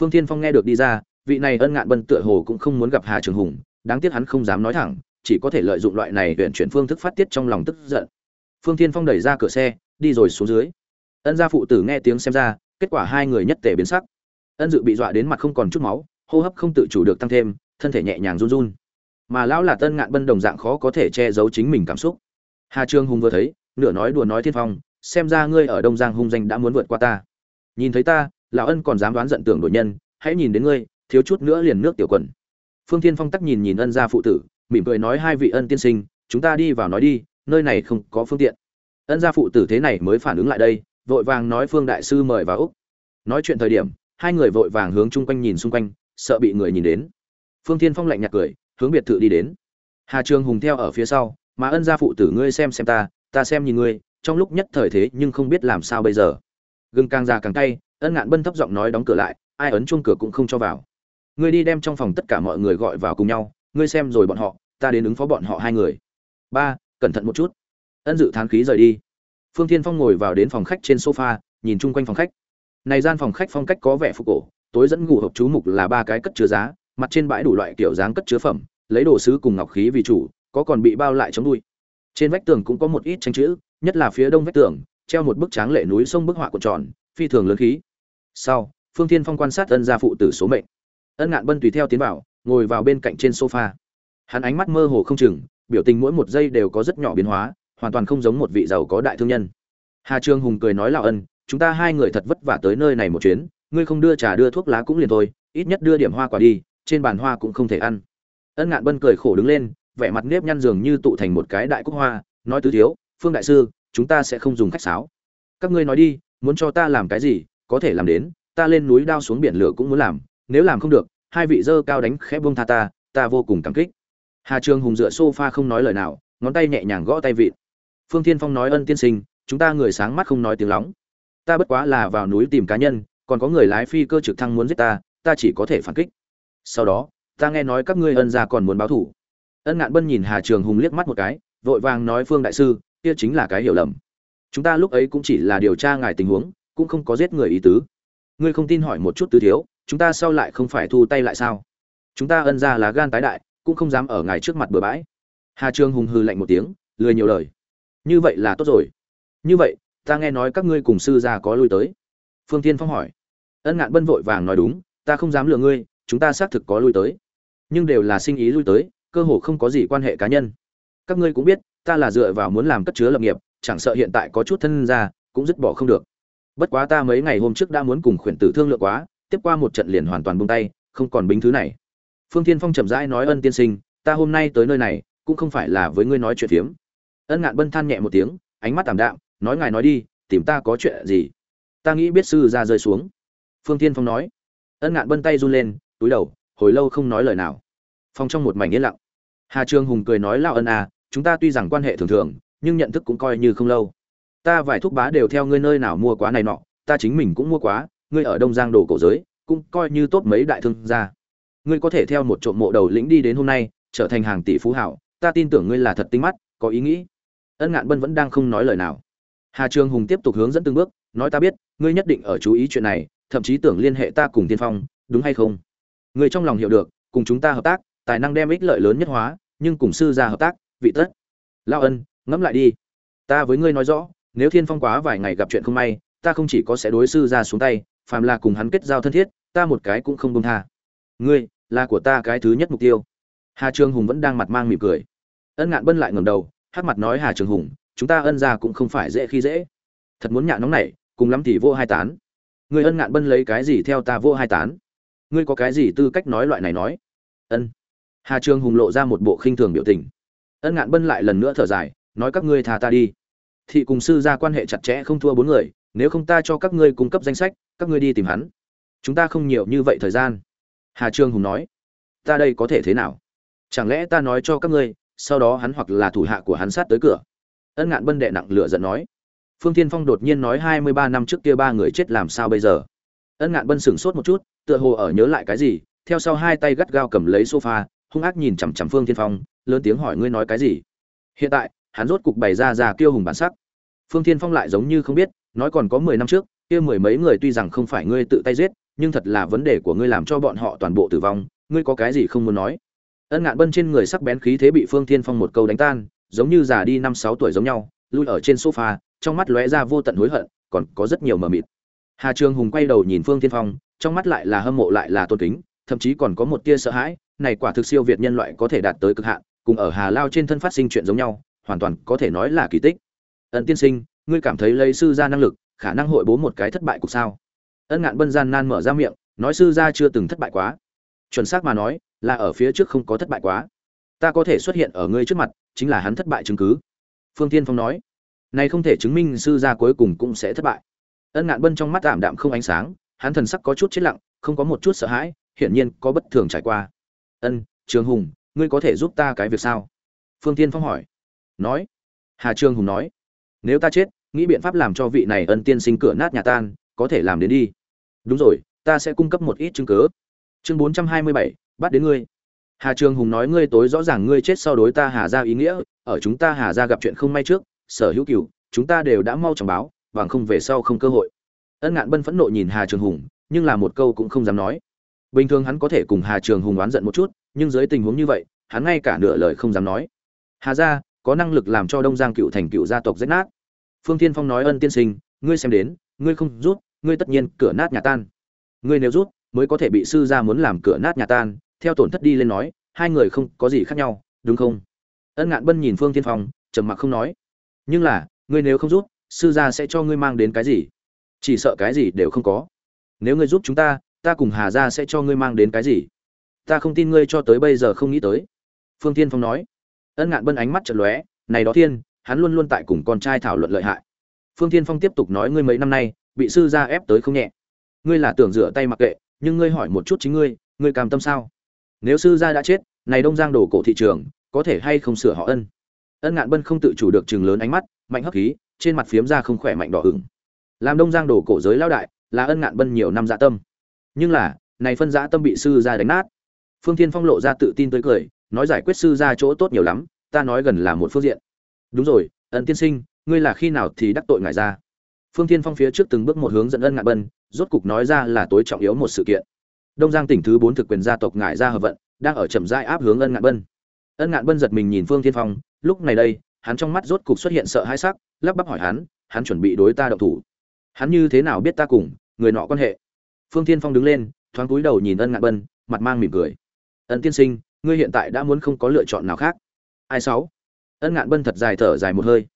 Phương thiên phong nghe được đi ra, vị này ân ngạn bân tựa hồ cũng không muốn gặp hà trường hùng, đáng tiếc hắn không dám nói thẳng chỉ có thể lợi dụng loại này tuyển chuyển phương thức phát tiết trong lòng tức giận. Phương thiên phong đẩy ra cửa xe, đi rồi xuống dưới. Ân gia phụ tử nghe tiếng xem ra, kết quả hai người nhất tề biến sắc. Ân dự bị dọa đến mặt không còn chút máu, hô hấp không tự chủ được tăng thêm, thân thể nhẹ nhàng run run. Mà lão là tân ngạn bân đồng dạng khó có thể che giấu chính mình cảm xúc. Hà trương hùng vừa thấy, nửa nói đùa nói thiên phong, xem ra ngươi ở đông giang hung danh đã muốn vượt qua ta. Nhìn thấy ta, lão ân còn dám đoán giận tưởng đội nhân, hãy nhìn đến ngươi, thiếu chút nữa liền nước tiểu quần. Phương thiên phong tắc nhìn nhìn ân gia phụ tử mỉm cười nói hai vị ân tiên sinh, chúng ta đi vào nói đi, nơi này không có phương tiện. Ân gia phụ tử thế này mới phản ứng lại đây, vội vàng nói phương đại sư mời vào úc. Nói chuyện thời điểm, hai người vội vàng hướng chung quanh nhìn xung quanh, sợ bị người nhìn đến. Phương thiên phong lạnh nhạt cười, hướng biệt thự đi đến. Hà trường hùng theo ở phía sau, mà ân gia phụ tử ngươi xem xem ta ta xem nhìn ngươi, trong lúc nhất thời thế nhưng không biết làm sao bây giờ. Gừng càng già càng cay, ân ngạn bân thấp giọng nói đóng cửa lại, ai ấn chuông cửa cũng không cho vào. Ngươi đi đem trong phòng tất cả mọi người gọi vào cùng nhau, ngươi xem rồi bọn họ ta đến ứng phó bọn họ hai người. Ba, cẩn thận một chút. Ân dự thán khí rời đi. Phương thiên phong ngồi vào đến phòng khách trên sofa, nhìn chung quanh phòng khách. Này gian phòng khách phong cách có vẻ phục cổ, tối dẫn ngủ hộp chú mục là ba cái cất chứa giá, mặt trên bãi đủ loại kiểu dáng cất chứa phẩm, lấy đồ sứ cùng ngọc khí vì chủ, có còn bị bao lại chống đuôi. Trên vách tường cũng có một ít tranh chữ, nhất là phía đông vách tường, treo một bức tráng lệ núi sông bức họa cuộn tròn, phi thường lớn khí. Sau, phương thiên phong quan sát ân gia phụ tử số mệnh. Ân ngạn bân tùy theo tiến vào, ngồi vào bên cạnh trên sofa hắn ánh mắt mơ hồ không chừng, biểu tình mỗi một giây đều có rất nhỏ biến hóa, hoàn toàn không giống một vị giàu có đại thương nhân. Hà trương hùng cười nói lạo ân, chúng ta hai người thật vất vả tới nơi này một chuyến, ngươi không đưa trà đưa thuốc lá cũng liền thôi, ít nhất đưa điểm hoa quả đi, trên bàn hoa cũng không thể ăn. Ân ngạn bân cười khổ đứng lên, vẻ mặt nếp nhăn dường như tụ thành một cái đại cúc hoa, nói tứ thiếu, phương đại sư, chúng ta sẽ không dùng khách sáo. Các ngươi nói đi, muốn cho ta làm cái gì, có thể làm đến, ta lên núi đao xuống biển lửa cũng muốn làm, nếu làm không được, hai vị dơ cao đánh khẽ buông tha ta ta vô cùng cảm kích hà trường hùng dựa sofa không nói lời nào, ngón tay nhẹ nhàng gõ tay vịn. Phương thiên phong nói ân tiên sinh, chúng ta người sáng mắt không nói tiếng lóng. Ta bất quá là vào núi tìm cá nhân, còn có người lái phi cơ trực thăng muốn giết ta ta chỉ có thể phản kích. Sau đó, ta nghe nói các ngươi ân gia còn muốn báo thủ. Ân ngạn bân nhìn hà trường hùng liếc mắt một cái, vội vàng nói phương đại sư, kia chính là cái hiểu lầm. Chúng ta lúc ấy cũng chỉ là điều tra ngài tình huống, cũng không có giết người ý tứ. Ngươi không tin hỏi một chút tứ thiếu, chúng ta sau lại không phải thu tay lại sao? Chúng ta ân gia là gan tái đại cũng không dám ở ngài trước mặt bừa bãi. Hà trường hùng hư lạnh một tiếng, lười nhiều lời. Như vậy là tốt rồi. Như vậy, ta nghe nói các ngươi cùng sư gia có lui tới. Phương tiên phong hỏi. Ân ngạn bân vội vàng nói đúng, ta không dám lừa ngươi, chúng ta xác thực có lui tới. Nhưng đều là sinh ý lui tới, cơ hồ không có gì quan hệ cá nhân. Các ngươi cũng biết, ta là dựa vào muốn làm cất chứa lập nghiệp, chẳng sợ hiện tại có chút thân ra, cũng dứt bỏ không được. Bất quá ta mấy ngày hôm trước đã muốn cùng khuyển tử thương lượng quá, tiếp qua một trận liền hoàn toàn buông tay, không còn bính thứ này phương thiên phong chậm rãi nói ân tiên sinh, ta hôm nay tới nơi này, cũng không phải là với ngươi nói chuyện phiếm. Ân ngạn bân than nhẹ một tiếng, ánh mắt tạm đạm, nói ngài nói đi, tìm ta có chuyện gì? Ta nghĩ biết sư ra rơi xuống. Phương Thiên phong nói. Ân ngạn bân tay run lên, túi đầu, hồi lâu không nói lời nào. Phong trong một mảnh yên lặng. Hà trương hùng cười nói lao ân à chúng ta tuy rằng quan hệ thường thường, nhưng nhận thức cũng coi như không lâu. Ta vài thuốc bá đều theo ngươi nơi nào mua quá này nọ, ta chính mình cũng mua quá, ngươi ở đông giang đồ cổ giới, cũng coi như tốt mấy đại thương gia ngươi có thể theo một trộm mộ đầu lĩnh đi đến hôm nay, trở thành hàng tỷ phú hảo, ta tin tưởng ngươi là thật tinh mắt, có ý nghĩ. Ân ngạn bân vẫn đang không nói lời nào. Hà trường hùng tiếp tục hướng dẫn từng bước, nói ta biết, ngươi nhất định ở chú ý chuyện này, thậm chí tưởng liên hệ ta cùng tiên phong, đúng hay không? Ngươi trong lòng hiểu được, cùng chúng ta hợp tác, tài năng đem ích lợi lớn nhất hóa, nhưng cùng sư gia hợp tác, vị tất. Lao ân, ngẫm lại đi. Ta với ngươi nói rõ, nếu thiên phong quá vài ngày gặp chuyện không may, ta không chỉ có sẽ đối sư ra xuống tay, phàm là cùng hắn kết giao thân thiết, ta một cái cũng không công tha ngươi, là của ta cái thứ nhất mục tiêu. Hà trường hùng vẫn đang mặt mang mỉm cười. Ân ngạn bân lại ngầm đầu hát mặt nói, hà trường hùng, chúng ta ân ra cũng không phải dễ khi dễ. Thật muốn nhạ nóng này, cùng lắm thì vô hai tán. Người ân ngạn bân lấy cái gì theo ta vô hai tán? Ngươi có cái gì tư cách nói loại này nói? Ân. Hà trường hùng lộ ra một bộ khinh thường biểu tình. Ân ngạn bân lại lần nữa thở dài, nói, các ngươi thà ta đi. Thị cùng sư ra quan hệ chặt chẽ không thua bốn người, nếu không ta cho các ngươi cung cấp danh sách, các ngươi đi tìm hắn. Chúng ta không nhiều như vậy thời gian hà trương hùng nói, ta đây có thể thế nào? Chẳng lẽ ta nói cho các ngươi, sau đó hắn hoặc là thủ hạ của hắn sát tới cửa? Ân ngạn bân đệ nặng lửa giận nói, phương Thiên phong đột nhiên nói hai mươi ba năm trước kia ba người chết làm sao bây giờ? Ân ngạn bân sửng sốt một chút, tựa hồ ở nhớ lại cái gì, theo sau hai tay gắt gao cầm lấy sofa, hung ác nhìn chằm chằm phương Thiên phong, lớn tiếng hỏi, ngươi nói cái gì? Hiện tại, hắn rốt cục bày ra ra kiêu hùng bản sắc. Phương Thiên phong lại giống như không biết, nói còn có mười năm trước, kia mười mấy người tuy rằng không phải ngươi tự tay giết nhưng thật là vấn đề của ngươi làm cho bọn họ toàn bộ tử vong, ngươi có cái gì không muốn nói? Ân ngạn bân trên người sắc bén khí thế bị phương Thiên phong một câu đánh tan, giống như già đi năm sáu tuổi giống nhau lui ở trên sofa, trong mắt lóe ra vô tận hối hận, còn có rất nhiều mờ mịt. Hà trường hùng quay đầu nhìn phương Thiên phong, trong mắt lại là hâm mộ lại là tôn kính, thậm chí còn có một tia sợ hãi, này quả thực siêu việt nhân loại có thể đạt tới cực hạn, cùng ở hà lao trên thân phát sinh chuyện giống nhau, hoàn toàn có thể nói là kỳ tích. Ân tiên sinh, ngươi cảm thấy lấy sư gia năng lực, khả năng hội bố một cái thất bại cục sao? Ân ngạn bân gian nan mở ra miệng, nói sư gia chưa từng thất bại quá. Chuẩn xác mà nói, là ở phía trước không có thất bại quá. Ta có thể xuất hiện ở ngươi trước mặt, chính là hắn thất bại chứng cứ. Phương tiên phong nói, này không thể chứng minh sư gia cuối cùng cũng sẽ thất bại. Ân ngạn bân trong mắt ảm đạm không ánh sáng, hắn thần sắc có chút chết lặng, không có một chút sợ hãi, hiển nhiên có bất thường trải qua. Ân, trường hùng, ngươi có thể giúp ta cái việc sao? Phương tiên phong hỏi. Nói. Hà Trường hùng nói, nếu ta chết, nghĩ biện pháp làm cho vị này ân tiên sinh cửa nát nhà tan, có thể làm đến đi đúng rồi, ta sẽ cung cấp một ít chứng cứ. Chương bốn trăm hai mươi bảy, bắt đến ngươi. Hà trường hùng nói ngươi tối rõ ràng ngươi chết sau đối ta hà ra ý nghĩa, ở chúng ta hà ra gặp chuyện không may trước, sở hữu cựu chúng ta đều đã mau chóng báo và không về sau không cơ hội. Ân ngạn bân phẫn nộ nhìn hà trường hùng, nhưng là một câu cũng không dám nói. Bình thường hắn có thể cùng hà trường hùng oán giận một chút, nhưng dưới tình huống như vậy, hắn ngay cả nửa lời không dám nói. Hà ra có năng lực làm cho đông giang cựu thành cựu gia tộc rách nát. Phương thiên phong nói ân tiên sinh, ngươi xem đến, ngươi không rút ngươi tất nhiên cửa nát nhà tan. Ngươi nếu rút, mới có thể bị sư gia muốn làm cửa nát nhà tan, theo tổn thất đi lên nói, hai người không có gì khác nhau, đúng không? Ân ngạn bân nhìn phương thiên phong, trầm mặc không nói. Nhưng là, ngươi nếu không rút, sư gia sẽ cho ngươi mang đến cái gì? Chỉ sợ cái gì đều không có. Nếu ngươi giúp chúng ta ta cùng hà gia sẽ cho ngươi mang đến cái gì? Ta không tin ngươi cho tới bây giờ không nghĩ tới. Phương thiên phong nói. Ân ngạn bân ánh mắt chợt lóe, này đó thiên, hắn luôn luôn tại cùng con trai thảo luận lợi hại. Phương thiên phong tiếp tục nói ngươi mấy năm nay bị sư gia ép tới không nhẹ. Ngươi là tưởng rửa tay mặc kệ, nhưng ngươi hỏi một chút chính ngươi ngươi cam tâm sao? Nếu sư gia đã chết, này đông giang đổ cổ thị trường, có thể hay không sửa họ ân? Ân ngạn bân không tự chủ được chừng lớn ánh mắt, mạnh hấp khí, trên mặt phiếm ra không khỏe mạnh đỏ ửng. Làm đông giang đổ cổ giới lao đại, là ân ngạn bân nhiều năm dạ tâm. Nhưng là, này phân dạ tâm bị sư gia đánh nát. Phương thiên phong lộ ra tự tin tới cười, nói giải quyết sư gia chỗ tốt nhiều lắm, ta nói gần là một phương diện. Đúng rồi, ân tiên sinh, ngươi là khi nào thì đắc tội ngài ra? Phương tiên phong phía trước từng bước một hướng dẫn ân ngạn bân, rốt cục nói ra là tối trọng yếu một sự kiện. Đông giang tỉnh thứ bốn thực quyền gia tộc Ngải gia hợp vận, đang ở chậm rãi áp hướng ân ngạn bân. Ân ngạn bân giật mình nhìn phương tiên phong, lúc này đây, hắn trong mắt rốt cục xuất hiện sợ hãi sắc, lắp bắp hỏi hắn hắn chuẩn bị đối ta động thủ. Hắn như thế nào biết ta cùng người nọ quan hệ? Phương tiên phong đứng lên, thoáng cúi đầu nhìn ân ngạn bân, mặt mang mỉm cười. Ân tiên sinh, ngươi hiện tại đã muốn không có lựa chọn nào khác. Ai sáu? Ân ngạn bân thật dài thở dài một hơi.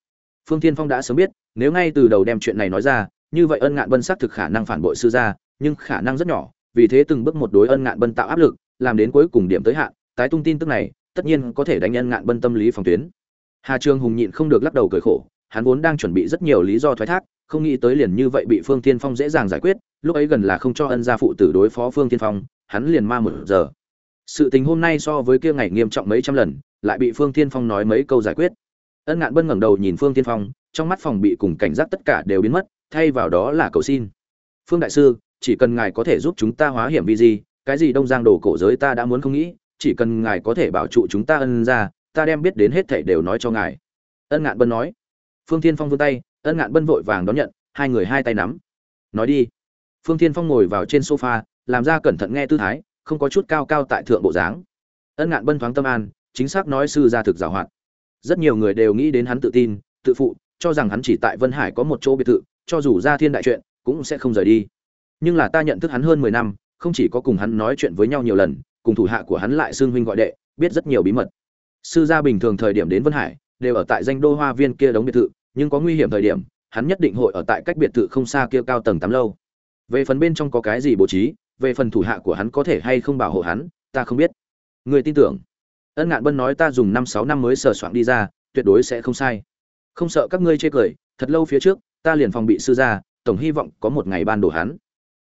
Phương tiên phong đã sớm biết nếu ngay từ đầu đem chuyện này nói ra, như vậy ân ngạn bân xác thực khả năng phản bội sư gia, nhưng khả năng rất nhỏ, vì thế từng bước một đối ân ngạn bân tạo áp lực, làm đến cuối cùng điểm tới hạn, tái tung tin tức này, tất nhiên có thể đánh ân ngạn bân tâm lý phòng tuyến. Hà trường hùng nhịn không được lắc đầu cười khổ, hắn vốn đang chuẩn bị rất nhiều lý do thoái thác, không nghĩ tới liền như vậy bị phương tiên phong dễ dàng giải quyết, lúc ấy gần là không cho ân gia phụ tử đối phó phương tiên phong, hắn liền ma một giờ. Sự tình hôm nay so với kia ngày nghiêm trọng mấy trăm lần, lại bị phương tiên phong nói mấy câu giải quyết. Ân ngạn bân ngẩng đầu nhìn phương tiên phong trong mắt phòng bị cùng cảnh giác tất cả đều biến mất, thay vào đó là cầu xin. Phương đại sư, chỉ cần ngài có thể giúp chúng ta hóa hiểm vì gì cái gì đông giang đổ cổ giới ta đã muốn không nghĩ, chỉ cần ngài có thể bảo trụ chúng ta ân ra, ta đem biết đến hết thảy đều nói cho ngài. Ân ngạn bân nói. Phương thiên phong vươn tay, ân ngạn bân vội vàng đón nhận, hai người hai tay nắm. Nói đi. Phương thiên phong ngồi vào trên sofa, làm ra cẩn thận nghe tư thái, không có chút cao cao tại thượng bộ dáng. Ân ngạn bân thoáng tâm an, chính xác nói sư gia thực giảo hoạt rất nhiều người đều nghĩ đến hắn tự tin, tự phụ cho rằng hắn chỉ tại vân hải có một chỗ biệt thự, cho dù ra thiên đại chuyện, cũng sẽ không rời đi. Nhưng là ta nhận thức hắn hơn mười năm, không chỉ có cùng hắn nói chuyện với nhau nhiều lần, cùng thủ hạ của hắn lại xương huynh gọi đệ, biết rất nhiều bí mật. Sư gia bình thường thời điểm đến vân hải, đều ở tại danh đô hoa viên kia đóng biệt thự, nhưng có nguy hiểm thời điểm, hắn nhất định hội ở tại cách biệt thự không xa kia cao tầng tám lâu. Về phần bên trong có cái gì bố trí, về phần thủ hạ của hắn có thể hay không bảo hộ hắn, ta không biết. Người tin tưởng. Ân ngạn bân nói ta dùng năm sáu năm mới sờ soạn đi ra, tuyệt đối sẽ không sai không sợ các ngươi chê cười, thật lâu phía trước, ta liền phòng bị sư gia, tổng hy vọng có một ngày ban đổ hắn.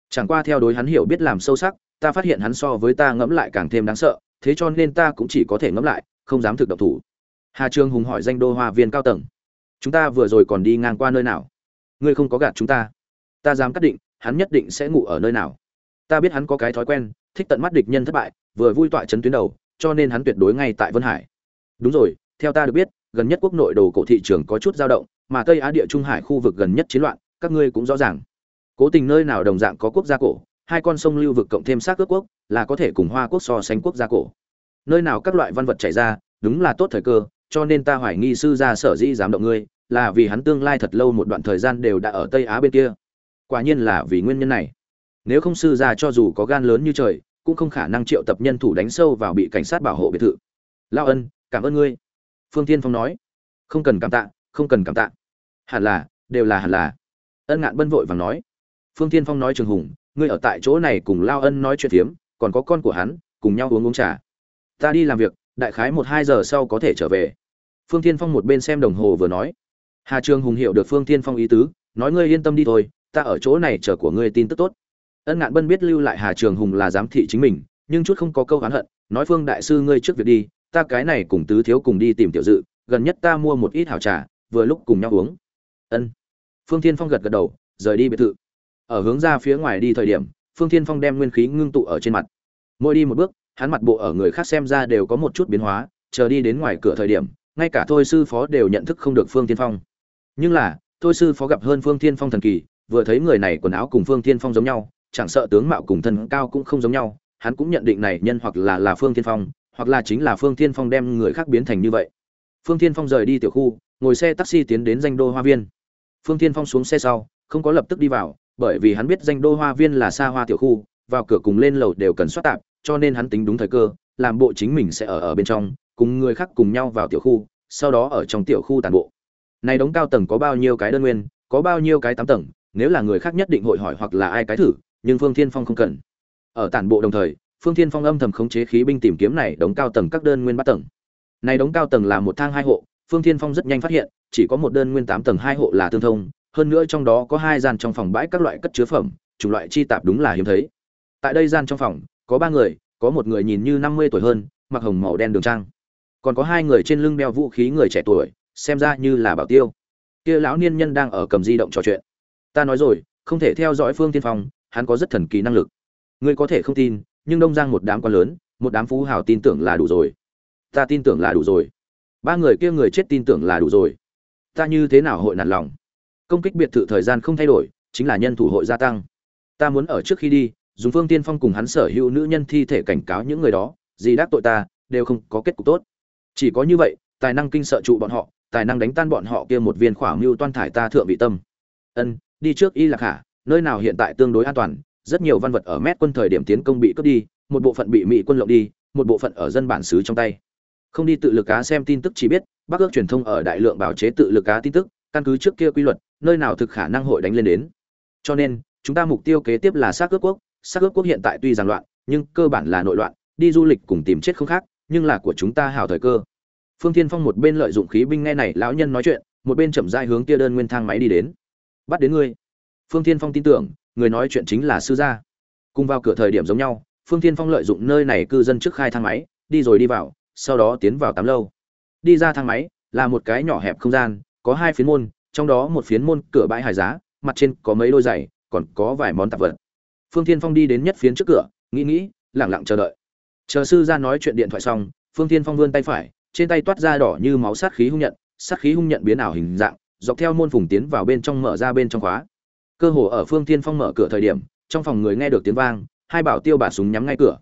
Chẳng qua theo đối hắn hiểu biết làm sâu sắc, ta phát hiện hắn so với ta ngẫm lại càng thêm đáng sợ, thế cho nên ta cũng chỉ có thể ngẫm lại, không dám thực độc thủ. Hà trương hùng hỏi danh đô hoa viên cao tầng. Chúng ta vừa rồi còn đi ngang qua nơi nào? Ngươi không có gạt chúng ta. Ta dám cắt định, hắn nhất định sẽ ngủ ở nơi nào. Ta biết hắn có cái thói quen, thích tận mắt địch nhân thất bại, vừa vui tọa chấn tuyến đầu, cho nên hắn tuyệt đối ngay tại vân hải. Đúng rồi, theo ta được biết gần nhất quốc nội đồ cổ thị trường có chút dao động, mà tây á địa trung hải khu vực gần nhất chiến loạn, các ngươi cũng rõ ràng. Cố tình nơi nào đồng dạng có quốc gia cổ, hai con sông lưu vực cộng thêm xác ước quốc, là có thể cùng hoa quốc so sánh quốc gia cổ. Nơi nào các loại văn vật chảy ra, đúng là tốt thời cơ, cho nên ta hoài nghi sư gia sở dĩ dám động ngươi, là vì hắn tương lai thật lâu một đoạn thời gian đều đã ở tây á bên kia. Quả nhiên là vì nguyên nhân này. Nếu không sư gia cho dù có gan lớn như trời, cũng không khả năng triệu tập nhân thủ đánh sâu vào bị cảnh sát bảo hộ biệt thự. Lao ân, cảm ơn ngươi phương tiên phong nói. Không cần cảm tạ, không cần cảm tạ. Hẳn là, đều là hẳn là. Ân ngạn bân vội vàng nói. Phương tiên phong nói trường hùng, ngươi ở tại chỗ này cùng lao ân nói chuyện phiếm, còn có con của hắn, cùng nhau uống uống trà. Ta đi làm việc, đại khái một hai giờ sau có thể trở về. Phương tiên phong một bên xem đồng hồ vừa nói. Hà trường hùng hiểu được phương tiên phong ý tứ, nói ngươi yên tâm đi thôi, ta ở chỗ này chờ của ngươi tin tức tốt. Ân ngạn bân biết lưu lại hà trường hùng là giám thị chính mình, nhưng chút không có câu hắn hận, nói phương đại sư ngươi trước việc đi ta cái này cùng tứ thiếu cùng đi tìm tiểu dự, gần nhất ta mua một ít hảo trà, vừa lúc cùng nhau uống. Ân. Phương thiên phong gật gật đầu, rời đi biệt thự. Ở hướng ra phía ngoài đi thời điểm, phương thiên phong đem nguyên khí ngưng tụ ở trên mặt. Mỗi đi một bước, hắn mặt bộ ở người khác xem ra đều có một chút biến hóa, chờ đi đến ngoài cửa thời điểm, ngay cả thôi sư phó đều nhận thức không được phương thiên phong. Nhưng là, thôi sư phó gặp hơn phương thiên phong thần kỳ, vừa thấy người này quần áo cùng phương thiên phong giống nhau, chẳng sợ tướng mạo cùng thân cao cũng không giống nhau, hắn cũng nhận định này nhân hoặc là là phương thiên phong hoặc là chính là phương thiên phong đem người khác biến thành như vậy. Phương thiên phong rời đi tiểu khu, ngồi xe taxi tiến đến danh đô hoa viên. Phương thiên phong xuống xe sau, không có lập tức đi vào, bởi vì hắn biết danh đô hoa viên là xa hoa tiểu khu, vào cửa cùng lên lầu đều cần soát tạp, cho nên hắn tính đúng thời cơ, làm bộ chính mình sẽ ở ở bên trong, cùng người khác cùng nhau vào tiểu khu, sau đó ở trong tiểu khu tàn bộ. Này đống cao tầng có bao nhiêu cái đơn nguyên, có bao nhiêu cái tám tầng, nếu là người khác nhất định hội hỏi hoặc là ai cái thử, nhưng phương thiên phong không cần. Ở tản bộ đồng thời phương thiên phong âm thầm khống chế khí binh tìm kiếm này đống cao tầng các đơn nguyên bát tầng. Này đống cao tầng là một thang hai hộ, phương thiên phong rất nhanh phát hiện, chỉ có một đơn nguyên tám tầng hai hộ là tương thông, hơn nữa trong đó có hai gian trong phòng bãi các loại cất chứa phẩm, chủng loại chi tạp đúng là hiếm thấy. Tại đây gian trong phòng, có ba người, có một người nhìn như năm mươi tuổi hơn, mặc hồng màu đen đường trang. Còn có hai người trên lưng đeo vũ khí người trẻ tuổi, xem ra như là bảo tiêu. Kia lão niên nhân đang ở cầm di động trò chuyện. Ta nói rồi, không thể theo dõi phương Thiên phong, hắn có rất thần kỳ năng lực. Ngươi có thể không tin nhưng đông giang một đám quan lớn, một đám phú hào tin tưởng là đủ rồi. Ta tin tưởng là đủ rồi. Ba người kia người chết tin tưởng là đủ rồi. Ta như thế nào hội nản lòng? Công kích biệt thự thời gian không thay đổi, chính là nhân thủ hội gia tăng. Ta muốn ở trước khi đi, dùng phương tiên phong cùng hắn sở hữu nữ nhân thi thể cảnh cáo những người đó, gì đắc tội ta, đều không có kết cục tốt. Chỉ có như vậy, tài năng kinh sợ trụ bọn họ, tài năng đánh tan bọn họ kia một viên khỏa mưu toan thải ta thượng vị tâm. Ân, đi trước y lạc hạ nơi nào hiện tại tương đối an toàn rất nhiều văn vật ở mét quân thời điểm tiến công bị cướp đi, một bộ phận bị mỹ quân lộng đi, một bộ phận ở dân bản xứ trong tay. Không đi tự lực cá xem tin tức chỉ biết, bắc ước truyền thông ở đại lượng bảo chế tự lực cá tin tức, căn cứ trước kia quy luật, nơi nào thực khả năng hội đánh lên đến. Cho nên, chúng ta mục tiêu kế tiếp là xác ước quốc, xác ước quốc hiện tại tuy rằng loạn, nhưng cơ bản là nội loạn, đi du lịch cùng tìm chết không khác, nhưng là của chúng ta hào thời cơ. Phương thiên phong một bên lợi dụng khí binh nghe này lão nhân nói chuyện, một bên chậm rãi hướng kia đơn nguyên thang máy đi đến. Bắt đến ngươi. Phương thiên phong tin tưởng người nói chuyện chính là sư gia. Cùng vào cửa thời điểm giống nhau, phương thiên phong lợi dụng nơi này cư dân trước khai thang máy, đi rồi đi vào, sau đó tiến vào tám lâu. Đi ra thang máy, là một cái nhỏ hẹp không gian, có hai phiến môn, trong đó một phiến môn cửa bãi hải giá, mặt trên có mấy đôi giày, còn có vài món tạp vật. Phương thiên phong đi đến nhất phiến trước cửa, nghĩ nghĩ lẳng lặng chờ đợi. Chờ sư gia nói chuyện điện thoại xong, phương thiên phong vươn tay phải, trên tay toát ra đỏ như máu sát khí hung nhận, sát khí hung nhận biến ảo hình dạng, dọc theo môn phùng tiến vào bên trong mở ra bên trong khóa cơ hồ ở phương thiên phong mở cửa thời điểm, trong phòng người nghe được tiếng vang, hai bảo tiêu bả súng nhắm ngay cửa.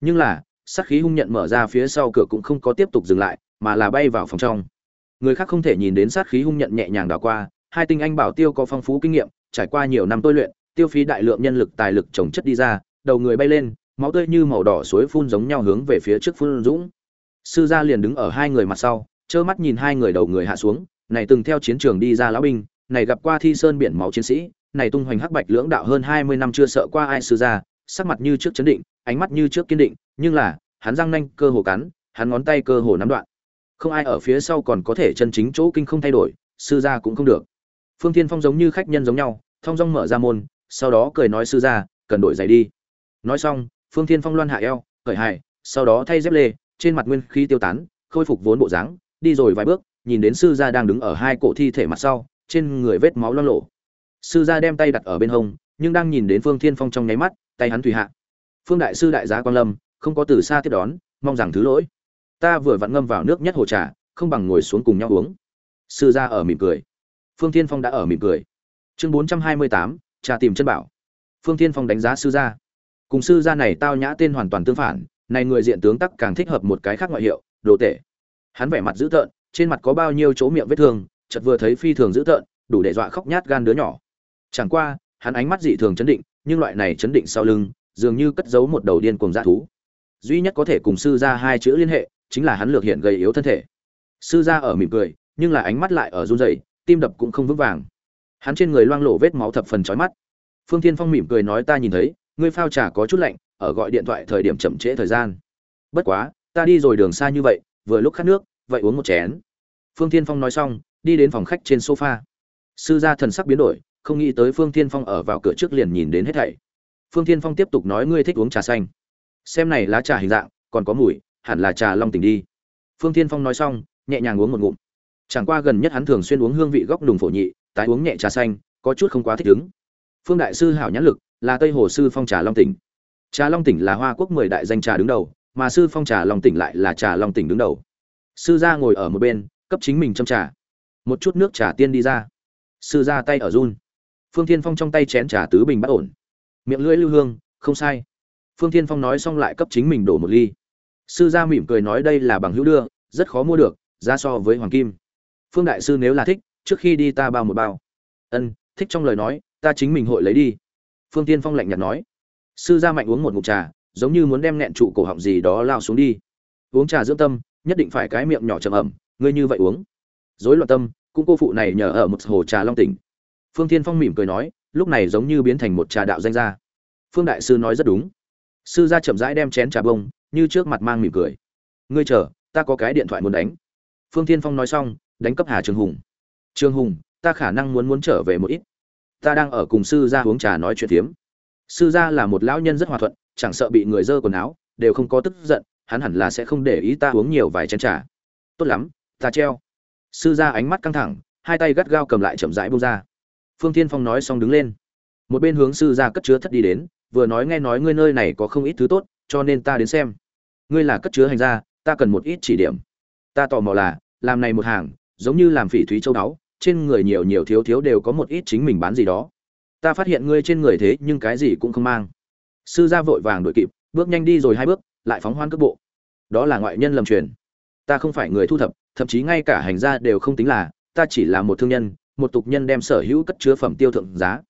Nhưng là, sát khí hung nhận mở ra phía sau cửa cũng không có tiếp tục dừng lại, mà là bay vào phòng trong. Người khác không thể nhìn đến sát khí hung nhận nhẹ nhàng đảo qua, hai tinh anh bảo tiêu có phong phú kinh nghiệm, trải qua nhiều năm tôi luyện, tiêu phí đại lượng nhân lực, tài lực, trồng chất đi ra, đầu người bay lên, máu tươi như màu đỏ suối phun giống nhau hướng về phía trước phun dũng. Sư gia liền đứng ở hai người mặt sau, trơ mắt nhìn hai người đầu người hạ xuống, này từng theo chiến trường đi ra lão binh, này gặp qua thi sơn biển máu chiến sĩ này tung hoành hắc bạch lưỡng đạo hơn hai mươi năm chưa sợ qua ai sư gia, sắc mặt như trước chấn định, ánh mắt như trước kiên định, nhưng là, hắn răng nanh, cơ hồ cắn, hắn ngón tay cơ hồ nắm đoạn. Không ai ở phía sau còn có thể chân chính chỗ kinh không thay đổi, sư gia cũng không được. Phương thiên phong giống như khách nhân giống nhau, thong dong mở ra môn, sau đó cười nói sư gia, cần đổi giày đi. Nói xong, phương thiên phong loan hạ eo, cởi hài, sau đó thay dép lê, trên mặt nguyên khí tiêu tán, khôi phục vốn bộ dáng, đi rồi vài bước, nhìn đến sư gia đang đứng ở hai cổ thi thể mặt sau, trên người vết máu loang lổ sư gia đem tay đặt ở bên hông, nhưng đang nhìn đến phương thiên phong trong nháy mắt, tay hắn thủy hạ. Phương đại sư đại giá quan lâm, không có từ xa tiếp đón, mong rằng thứ lỗi. Ta vừa vặn ngâm vào nước nhất hồ trà, không bằng ngồi xuống cùng nhau uống. Sư gia ở mỉm cười. Phương thiên phong đã ở mỉm cười. Chương bốn trăm hai mươi tám, trà tìm chân bảo. Phương thiên phong đánh giá sư gia. Cùng sư gia này tao nhã tên hoàn toàn tương phản, này người diện tướng tắc càng thích hợp một cái khác ngoại hiệu, đồ tể. Hắn vẻ mặt dữ tợn, trên mặt có bao nhiêu chỗ miệng vết thương, chợt vừa thấy phi thường dữ tợn, đủ để dọa khóc nhát gan đứa nhỏ chẳng qua, hắn ánh mắt dị thường chấn định, nhưng loại này chấn định sau lưng, dường như cất giấu một đầu điên cuồng dã thú. Duy nhất có thể cùng sư gia hai chữ liên hệ, chính là hắn lược hiện gầy yếu thân thể. Sư gia ở mỉm cười, nhưng là ánh mắt lại ở run rẩy, tim đập cũng không vững vàng. Hắn trên người loang lổ vết máu thập phần chói mắt. Phương thiên phong mỉm cười nói ta nhìn thấy, ngươi phao trà có chút lạnh, ở gọi điện thoại thời điểm chậm trễ thời gian. Bất quá, ta đi rồi đường xa như vậy, vừa lúc khát nước, vậy uống một chén. Phương thiên phong nói xong, đi đến phòng khách trên sofa. Sư gia thần sắc biến đổi không nghĩ tới phương thiên phong ở vào cửa trước liền nhìn đến hết thảy. Phương thiên phong tiếp tục nói, ngươi thích uống trà xanh. Xem này lá trà hình dạng, còn có mùi, hẳn là trà long tỉnh đi. Phương thiên phong nói xong, nhẹ nhàng uống một ngụm. Chẳng qua gần nhất hắn thường xuyên uống hương vị góc đùng phổ nhị, tái uống nhẹ trà xanh, có chút không quá thích ứng. Phương đại sư hảo nhãn lực, là tây hồ sư phong trà long tỉnh. Trà long tỉnh là hoa quốc mười đại danh trà đứng đầu, mà sư phong trà long tỉnh lại là trà long tỉnh đứng đầu. Sư gia ngồi ở một bên, cấp chính mình châm trà. Một chút nước trà tiên đi ra. Sư gia tay ở run phương thiên phong trong tay chén trà tứ bình bất ổn. Miệng lưỡi lưu hương, không sai. Phương thiên phong nói xong lại cấp chính mình đổ một ly. Sư gia mỉm cười nói đây là bằng hữu đưa, rất khó mua được, giá so với hoàng kim. Phương đại sư nếu là thích, trước khi đi ta bao một bao. Ân, thích trong lời nói, ta chính mình hội lấy đi. Phương tiên phong lạnh nhạt nói. Sư gia mạnh uống một ngụm trà, giống như muốn đem nẹn trụ cổ họng gì đó lao xuống đi. Uống trà dưỡng tâm, nhất định phải cái miệng nhỏ trầm ẩm, ngươi như vậy uống. Dối loạn tâm, cũng cô phụ này nhờ ở một hồ trà long tỉnh phương Thiên phong mỉm cười nói, lúc này giống như biến thành một trà đạo danh gia. Phương đại sư nói rất đúng. Sư gia chậm rãi đem chén trà bông, như trước mặt mang mỉm cười. Ngươi chờ, ta có cái điện thoại muốn đánh. Phương Thiên phong nói xong, đánh cấp hà trường hùng. Trường hùng, ta khả năng muốn muốn trở về một ít. Ta đang ở cùng sư gia uống trà nói chuyện tiếm sư gia là một lão nhân rất hòa thuận, chẳng sợ bị người dơ quần áo, đều không có tức giận, hắn hẳn là sẽ không để ý ta uống nhiều vài chén trà. Tốt lắm, ta treo. Sư gia ánh mắt căng thẳng, hai tay gắt gao cầm lại chậm rãi bông ra phương tiên phong nói xong đứng lên. Một bên hướng sư gia cất chứa thất đi đến, vừa nói nghe nói ngươi nơi này có không ít thứ tốt, cho nên ta đến xem. Ngươi là cất chứa hành gia, ta cần một ít chỉ điểm. Ta tò mò là, làm này một hàng, giống như làm phỉ thúy châu đáo, trên người nhiều nhiều thiếu thiếu đều có một ít chính mình bán gì đó. Ta phát hiện ngươi trên người thế nhưng cái gì cũng không mang. Sư gia vội vàng đuổi kịp, bước nhanh đi rồi hai bước, lại phóng hoan cước bộ. Đó là ngoại nhân lầm truyền. Ta không phải người thu thập, thậm chí ngay cả hành gia đều không tính là, ta chỉ là một thương nhân một tục nhân đem sở hữu cất chứa phẩm tiêu thượng giá.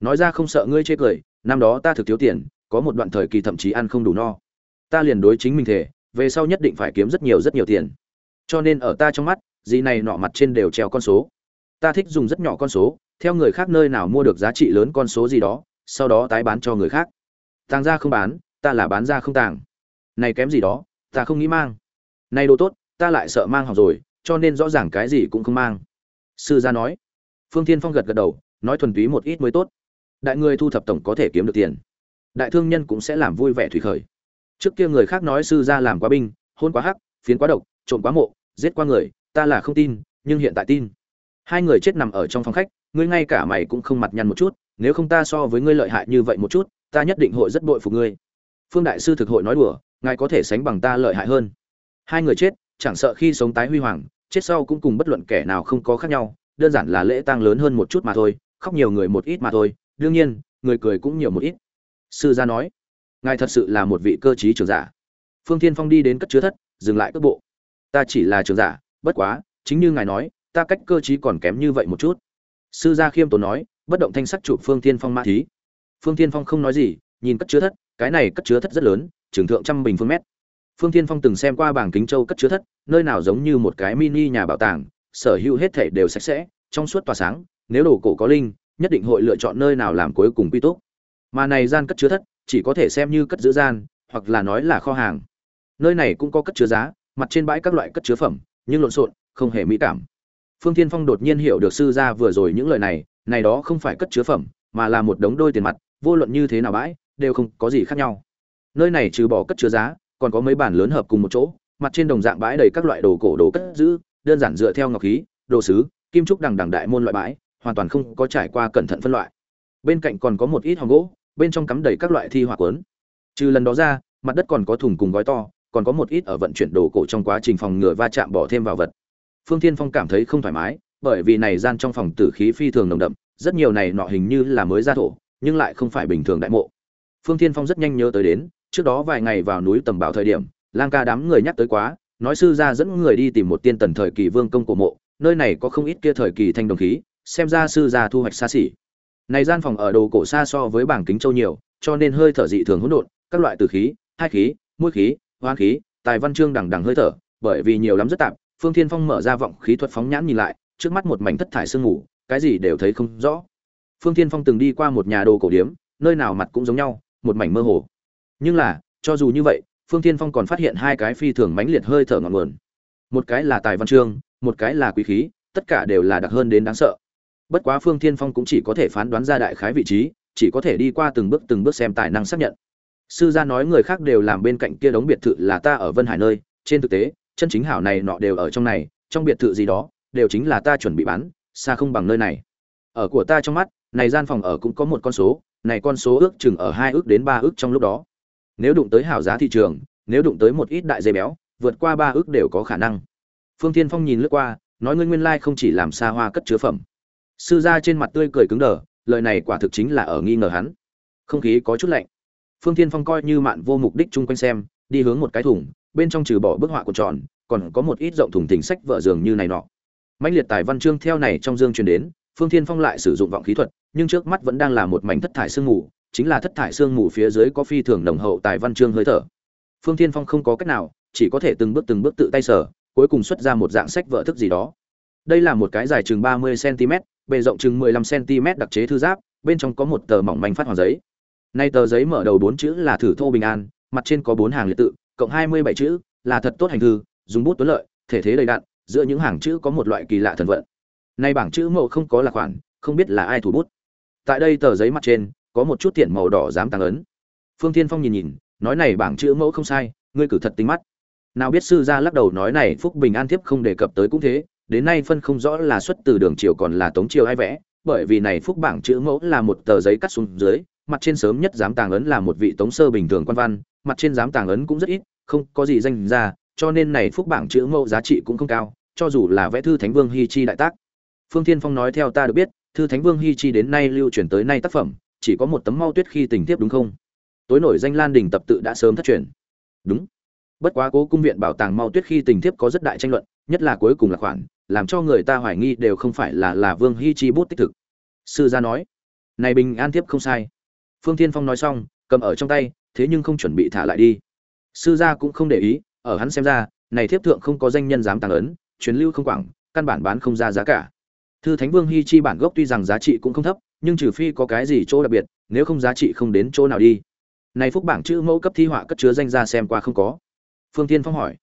Nói ra không sợ ngươi chê cười, năm đó ta thực thiếu tiền, có một đoạn thời kỳ thậm chí ăn không đủ no. Ta liền đối chính mình thể về sau nhất định phải kiếm rất nhiều rất nhiều tiền. Cho nên ở ta trong mắt gì này nọ mặt trên đều treo con số. Ta thích dùng rất nhỏ con số, theo người khác nơi nào mua được giá trị lớn con số gì đó, sau đó tái bán cho người khác. Tàng ra không bán, ta là bán ra không tàng. Này kém gì đó, ta không nghĩ mang. Này đồ tốt, ta lại sợ mang học rồi, cho nên rõ ràng cái gì cũng không mang. Sư gia nói phương thiên phong gật gật đầu, nói thuần túy một ít mới tốt. Đại người thu thập tổng có thể kiếm được tiền. Đại thương nhân cũng sẽ làm vui vẻ thủy khởi. Trước kia người khác nói sư gia làm quá binh, hôn quá hắc, phiến quá độc, trộm quá mộ, giết qua người, ta là không tin, nhưng hiện tại tin. Hai người chết nằm ở trong phòng khách, ngươi ngay cả mày cũng không mặt nhăn một chút, nếu không ta so với ngươi lợi hại như vậy một chút, ta nhất định hội rất bội phục ngươi. Phương đại sư thực hội nói đùa, ngài có thể sánh bằng ta lợi hại hơn. Hai người chết, chẳng sợ khi sống tái huy hoàng, chết sau cũng cùng bất luận kẻ nào không có khác nhau đơn giản là lễ tang lớn hơn một chút mà thôi, khóc nhiều người một ít mà thôi, đương nhiên, người cười cũng nhiều một ít. Sư gia nói, ngài thật sự là một vị cơ trí trưởng giả. Phương thiên phong đi đến cất chứa thất, dừng lại cước bộ. Ta chỉ là trưởng giả, bất quá, chính như ngài nói, ta cách cơ trí còn kém như vậy một chút. Sư gia khiêm tốn nói, bất động thanh sắc chụp phương thiên phong mã thí. Phương thiên phong không nói gì, nhìn cất chứa thất, cái này cất chứa thất rất lớn, trường thượng trăm bình phương mét. Phương thiên phong từng xem qua bảng kính châu cất chứa thất, nơi nào giống như một cái mini nhà bảo tàng sở hữu hết thể đều sạch sẽ, trong suốt tỏa sáng, nếu đồ cổ có linh, nhất định hội lựa chọn nơi nào làm cuối cùng quy tốt mà này gian cất chứa thất, chỉ có thể xem như cất giữ gian, hoặc là nói là kho hàng. Nơi này cũng có cất chứa giá, mặt trên bãi các loại cất chứa phẩm, nhưng lộn xộn, không hề mỹ cảm. Phương thiên phong đột nhiên hiểu được sư gia vừa rồi những lời này này đó không phải cất chứa phẩm, mà là một đống đôi tiền mặt, vô luận như thế nào bãi, đều không có gì khác nhau. Nơi này trừ bỏ cất chứa giá, còn có mấy bản lớn hợp cùng một chỗ, mặt trên đồng dạng bãi đầy các loại đồ cổ đồ cất giữ đơn giản dựa theo ngọc khí, đồ sứ, kim trúc đằng đằng đại môn loại bãi, hoàn toàn không có trải qua cẩn thận phân loại. Bên cạnh còn có một ít hòm gỗ, bên trong cắm đầy các loại thi hỏa cuốn. Trừ lần đó ra, mặt đất còn có thùng cùng gói to, còn có một ít ở vận chuyển đồ cổ trong quá trình phòng ngừa va chạm bỏ thêm vào vật. Phương thiên phong cảm thấy không thoải mái, bởi vì này gian trong phòng tử khí phi thường nồng đậm, rất nhiều này nọ hình như là mới ra thổ, nhưng lại không phải bình thường đại mộ. Phương thiên phong rất nhanh nhớ tới đến, trước đó vài ngày vào núi tầm bảo thời điểm, lang ca đám người nhắc tới quá nói sư gia dẫn người đi tìm một tiên tần thời kỳ vương công cổ mộ, nơi này có không ít kia thời kỳ thanh đồng khí, xem ra sư gia thu hoạch xa xỉ. Này gian phòng ở đồ cổ xa so với bảng kính châu nhiều, cho nên hơi thở dị thường hỗn độn, các loại tử khí, hai khí, mũi khí, hoang khí, tài văn chương đằng đằng hơi thở, bởi vì nhiều lắm rất tạp, phương thiên phong mở ra vọng khí thuật phóng nhãn nhìn lại, trước mắt một mảnh thất thải sương ngủ cái gì đều thấy không rõ. Phương thiên phong từng đi qua một nhà đồ cổ điếm, nơi nào mặt cũng giống nhau, một mảnh mơ hồ. Nhưng là, cho dù như vậy phương thiên phong còn phát hiện hai cái phi thường mãnh liệt hơi thở ngọn nguồn. Một cái là tài văn chương, một cái là quý khí, tất cả đều là đặc hơn đến đáng sợ. Bất quá phương thiên phong cũng chỉ có thể phán đoán ra đại khái vị trí, chỉ có thể đi qua từng bước từng bước xem tài năng xác nhận. Sư gia nói người khác đều làm bên cạnh kia đống biệt thự là ta ở vân hải nơi, trên thực tế, chân chính hảo này nọ đều ở trong này, trong biệt thự gì đó, đều chính là ta chuẩn bị bán, xa không bằng nơi này. Ở của ta trong mắt, này gian phòng ở cũng có một con số, này con số ước chừng ở hai ước đến ba ước trong lúc đó nếu đụng tới hảo giá thị trường, nếu đụng tới một ít đại dây béo, vượt qua ba ước đều có khả năng. Phương thiên phong nhìn lướt qua, nói ngươi nguyên lai không chỉ làm xa hoa cất chứa phẩm. Sư gia trên mặt tươi cười cứng đờ, lời này quả thực chính là ở nghi ngờ hắn. Không khí có chút lạnh. Phương thiên phong coi như mạn vô mục đích chung quanh xem, đi hướng một cái thùng, bên trong trừ bỏ bức họa của tròn, còn có một ít rộng thùng thình sách vợ giường như này nọ. Mãnh liệt tài văn chương theo này trong dương truyền đến, phương thiên phong lại sử dụng vọng khí thuật, nhưng trước mắt vẫn đang là một mảnh thất thải sương mù chính là thất thải xương mù phía dưới có phi thường nồng hậu tài văn chương hơi thở. Phương thiên phong không có cách nào, chỉ có thể từng bước từng bước tự tay sở cuối cùng xuất ra một dạng sách vợ thức gì đó. Đây là một cái dài chừng 30 cm bề rộng chừng 15 cm đặc chế thư giáp, bên trong có một tờ mỏng manh phát hoàng giấy. Nay tờ giấy mở đầu bốn chữ là thử thô bình an, mặt trên có bốn hàng liệt tự, cộng 27 chữ là thật tốt hành thư, dùng bút tuấn lợi, thể thế đầy đặn, giữa những hàng chữ có một loại kỳ lạ thần vận. Nay bảng chữ mẫu không có là khoản, không biết là ai thủ bút. Tại đây tờ giấy mặt trên có một chút tiền màu đỏ dám tăng ấn. Phương thiên phong nhìn nhìn, nói này bảng chữ mẫu không sai, ngươi cử thật tính mắt. Nào biết sư gia lắc đầu nói này phúc bình an tiếp không đề cập tới cũng thế, đến nay phân không rõ là xuất từ đường triều còn là tống triều ai vẽ, bởi vì này phúc bảng chữ mẫu là một tờ giấy cắt xuống dưới, mặt trên sớm nhất dám tàng ấn là một vị tống sơ bình thường quan văn, mặt trên dám tàng ấn cũng rất ít, không có gì danh ra, cho nên này phúc bảng chữ mẫu giá trị cũng không cao, cho dù là vẽ thư thánh vương hi chi đại tác. Phương thiên phong nói theo ta được biết, thư thánh vương hi chi đến nay lưu truyền tới nay tác phẩm chỉ có một tấm mau tuyết khi tình tiếp đúng không? Tối nổi danh lan đình tập tự đã sớm thất truyền. Đúng. Bất quá cố cung viện bảo tàng mau tuyết khi tình tiếp có rất đại tranh luận, nhất là cuối cùng là khoản, làm cho người ta hoài nghi đều không phải là là vương hi chi bút tích thực. Sư gia nói, này bình an tiếp không sai. Phương thiên phong nói xong, cầm ở trong tay, thế nhưng không chuẩn bị thả lại đi. Sư gia cũng không để ý, ở hắn xem ra, này thiếp thượng không có danh nhân dám tàng ấn, truyền lưu không quảng, căn bản bán không ra giá cả. Thư thánh vương hi chi bản gốc tuy rằng giá trị cũng không thấp nhưng trừ phi có cái gì chỗ đặc biệt, nếu không giá trị không đến chỗ nào đi. Này phúc bảng chữ mẫu cấp thi họa cất chứa danh ra xem qua không có. Phương tiên phong hỏi.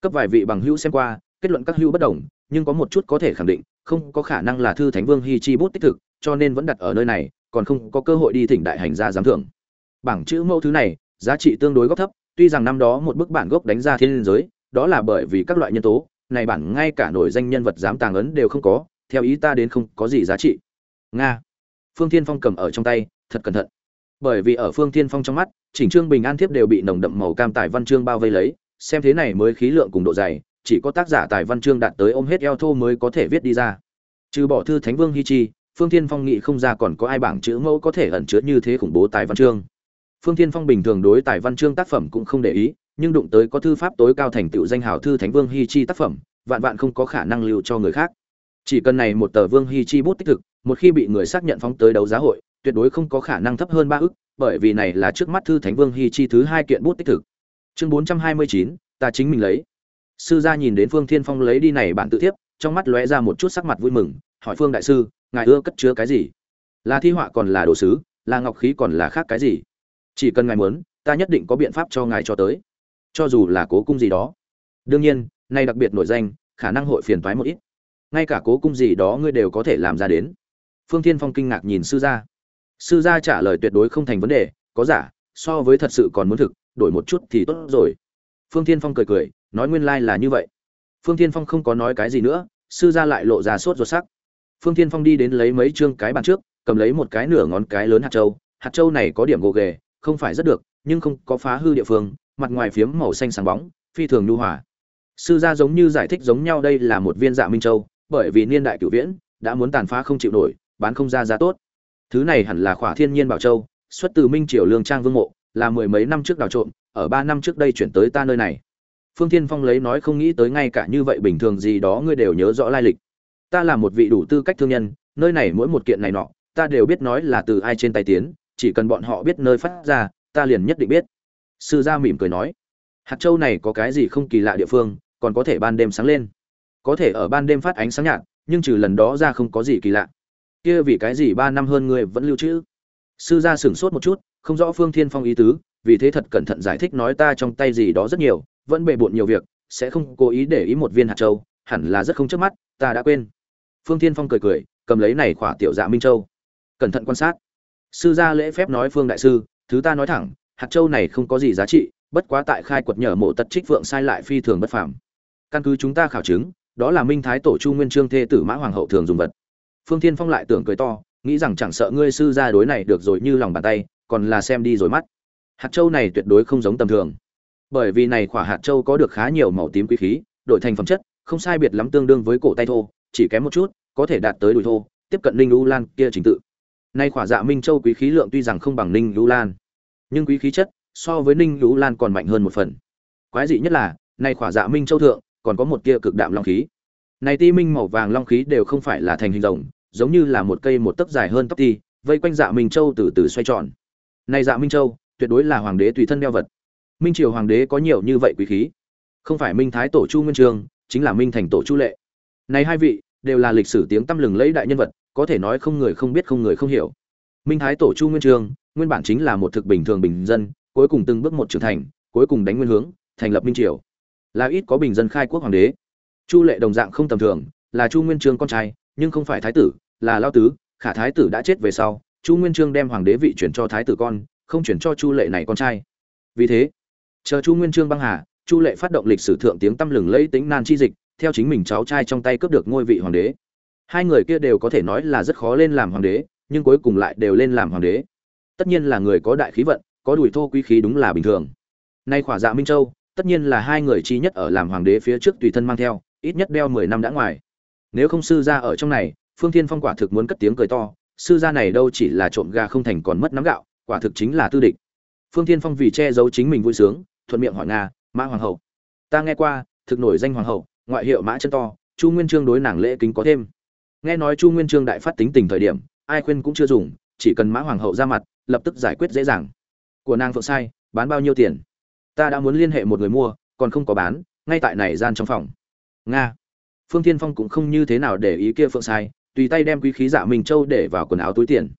Cấp vài vị bằng hữu xem qua, kết luận các hữu bất đồng, nhưng có một chút có thể khẳng định, không có khả năng là thư thánh vương hi chi bút tích thực, cho nên vẫn đặt ở nơi này, còn không có cơ hội đi thỉnh đại hành gia giám thưởng. Bảng chữ mẫu thứ này, giá trị tương đối góc thấp, tuy rằng năm đó một bức bản gốc đánh ra thiên giới, đó là bởi vì các loại nhân tố, này bản ngay cả nổi danh nhân vật dám tàng ấn đều không có, theo ý ta đến không có gì giá trị. Nga phương thiên phong cầm ở trong tay, thật cẩn thận. Bởi vì ở phương thiên phong trong mắt, chỉnh trương bình an thiếp đều bị nồng đậm màu cam tài văn chương bao vây lấy, xem thế này mới khí lượng cùng độ dày, chỉ có tác giả tài văn chương đạt tới ôm hết eo thô mới có thể viết đi ra. Trừ bỏ thư thánh vương hi chi, phương thiên phong nghĩ không ra còn có ai bảng chữ mẫu có thể ẩn chứa như thế khủng bố tài văn chương. Phương thiên phong bình thường đối tài văn chương tác phẩm cũng không để ý, nhưng đụng tới có thư pháp tối cao thành tựu danh hào thư thánh vương hi chi tác phẩm, vạn vạn không có khả năng lưu cho người khác. Chỉ cần này một tờ vương hi chi bút tích thực một khi bị người xác nhận phóng tới đấu giá hội, tuyệt đối không có khả năng thấp hơn ba ức, bởi vì này là trước mắt thư thánh vương hi chi thứ hai kiện bút tích thực. Chương bốn trăm hai mươi chín, ta chính mình lấy. Sư gia nhìn đến phương thiên phong lấy đi này bản tự thiếp, trong mắt lóe ra một chút sắc mặt vui mừng, hỏi phương đại sư, ngài ưa cất chứa cái gì? Là thi họa còn là đồ sứ, là ngọc khí còn là khác cái gì? Chỉ cần ngài muốn, ta nhất định có biện pháp cho ngài cho tới. Cho dù là cố cung gì đó. Đương nhiên, nay đặc biệt nổi danh, khả năng hội phiền toái một ít. Ngay cả cố cung gì đó ngươi đều có thể làm ra đến phương thiên phong kinh ngạc nhìn sư gia. Sư gia trả lời tuyệt đối không thành vấn đề, có giả, so với thật sự còn muốn thực, đổi một chút thì tốt rồi. Phương thiên phong cười cười, nói nguyên lai là như vậy. Phương thiên phong không có nói cái gì nữa, sư gia lại lộ ra sốt ruột sắc. Phương thiên phong đi đến lấy mấy chương cái bàn trước, cầm lấy một cái nửa ngón cái lớn hạt châu. Hạt châu này có điểm gồ ghề, không phải rất được, nhưng không có phá hư địa phương, mặt ngoài phiếm màu xanh sáng bóng, phi thường nhu hòa. Sư gia giống như giải thích giống nhau đây là một viên dạ minh châu, bởi vì niên đại cửu viễn, đã muốn tàn phá không chịu nổi bán không ra giá tốt. Thứ này hẳn là khỏa thiên nhiên bảo châu, xuất từ minh triều lương trang vương mộ, là mười mấy năm trước đào trộm, ở ba năm trước đây chuyển tới ta nơi này. Phương thiên phong lấy nói không nghĩ tới ngay cả như vậy bình thường gì đó ngươi đều nhớ rõ lai lịch. Ta là một vị đủ tư cách thương nhân, nơi này mỗi một kiện này nọ, ta đều biết nói là từ ai trên tay tiến, chỉ cần bọn họ biết nơi phát ra, ta liền nhất định biết. Sư gia mỉm cười nói, hạt châu này có cái gì không kỳ lạ địa phương, còn có thể ban đêm sáng lên. Có thể ở ban đêm phát ánh sáng nhạt, nhưng trừ lần đó ra không có gì kỳ lạ kia vì cái gì ba năm hơn ngươi vẫn lưu trữ? Sư gia sửng sốt một chút, không rõ phương thiên phong ý tứ, vì thế thật cẩn thận giải thích nói ta trong tay gì đó rất nhiều, vẫn bề bộn nhiều việc, sẽ không cố ý để ý một viên hạt châu, hẳn là rất không chớp mắt, ta đã quên. Phương thiên phong cười cười, cầm lấy này khỏa tiểu dạ minh châu. Cẩn thận quan sát. Sư gia lễ phép nói phương đại sư, thứ ta nói thẳng, hạt châu này không có gì giá trị, bất quá tại khai quật nhở mộ tật trích vượng sai lại phi thường bất phàm. Căn cứ chúng ta khảo chứng, đó là minh thái tổ chu nguyên trương thê tử mã hoàng hậu thường dùng vật phương thiên phong lại tưởng cười to, nghĩ rằng chẳng sợ ngươi sư gia đối này được rồi như lòng bàn tay, còn là xem đi rồi mắt. Hạt châu này tuyệt đối không giống tầm thường. Bởi vì này quả hạt châu có được khá nhiều màu tím quý khí, đổi thành phẩm chất, không sai biệt lắm tương đương với cổ tay thô, chỉ kém một chút, có thể đạt tới đùi thô, tiếp cận ninh u lan kia trình tự. Nay quả dạ minh châu quý khí lượng tuy rằng không bằng ninh u lan, nhưng quý khí chất so với ninh u lan còn mạnh hơn một phần. Quái dị nhất là, nay quả dạ minh châu thượng còn có một tia cực đạm long khí. Này ti minh màu vàng long khí đều không phải là thành hình rồng giống như là một cây một tấc dài hơn tóc ti, vây quanh dạ minh châu từ từ xoay tròn. Này dạ minh châu, tuyệt đối là hoàng đế tùy thân đeo vật. Minh triều hoàng đế có nhiều như vậy quý khí. Không phải minh thái tổ chu nguyên trường, chính là minh thành tổ chu lệ. Này hai vị, đều là lịch sử tiếng tăm lừng lẫy đại nhân vật, có thể nói không người không biết không người không hiểu. Minh thái tổ chu nguyên trường, nguyên bản chính là một thực bình thường bình dân, cuối cùng từng bước một trưởng thành, cuối cùng đánh nguyên hướng, thành lập minh triều. Là ít có bình dân khai quốc hoàng đế. Chu lệ đồng dạng không tầm thường, là chu nguyên trương con trai, nhưng không phải thái tử là lao tứ, khả thái tử đã chết về sau, chu nguyên trương đem hoàng đế vị chuyển cho thái tử con, không chuyển cho chu lệ này con trai. Vì thế, chờ chu nguyên trương băng hà, chu lệ phát động lịch sử thượng tiếng tăm lừng lẫy tính nan chi dịch, theo chính mình cháu trai trong tay cướp được ngôi vị hoàng đế. Hai người kia đều có thể nói là rất khó lên làm hoàng đế, nhưng cuối cùng lại đều lên làm hoàng đế. Tất nhiên là người có đại khí vận, có đùi thô quý khí đúng là bình thường. Nay khỏa dạ minh châu, tất nhiên là hai người chi nhất ở làm hoàng đế phía trước tùy thân mang theo, ít nhất đeo mười năm đã ngoài. Nếu không sư gia ở trong này phương thiên phong quả thực muốn cất tiếng cười to, sư gia này đâu chỉ là trộm gà không thành còn mất nắm gạo, quả thực chính là tư địch. Phương thiên phong vì che giấu chính mình vui sướng, thuận miệng hỏi nga, mã hoàng hậu, ta nghe qua, thực nổi danh hoàng hậu, ngoại hiệu mã chân to, chu nguyên trương đối nàng lễ kính có thêm. Nghe nói chu nguyên trương đại phát tính tình thời điểm, ai khuyên cũng chưa dùng, chỉ cần mã hoàng hậu ra mặt, lập tức giải quyết dễ dàng. Của nàng phượng sai, bán bao nhiêu tiền? Ta đã muốn liên hệ một người mua, còn không có bán, ngay tại này gian trong phòng. Nga. Phương tiên phong cũng không như thế nào để ý kia phượng sai tùy tay đem quý khí dạ minh châu để vào quần áo túi tiền.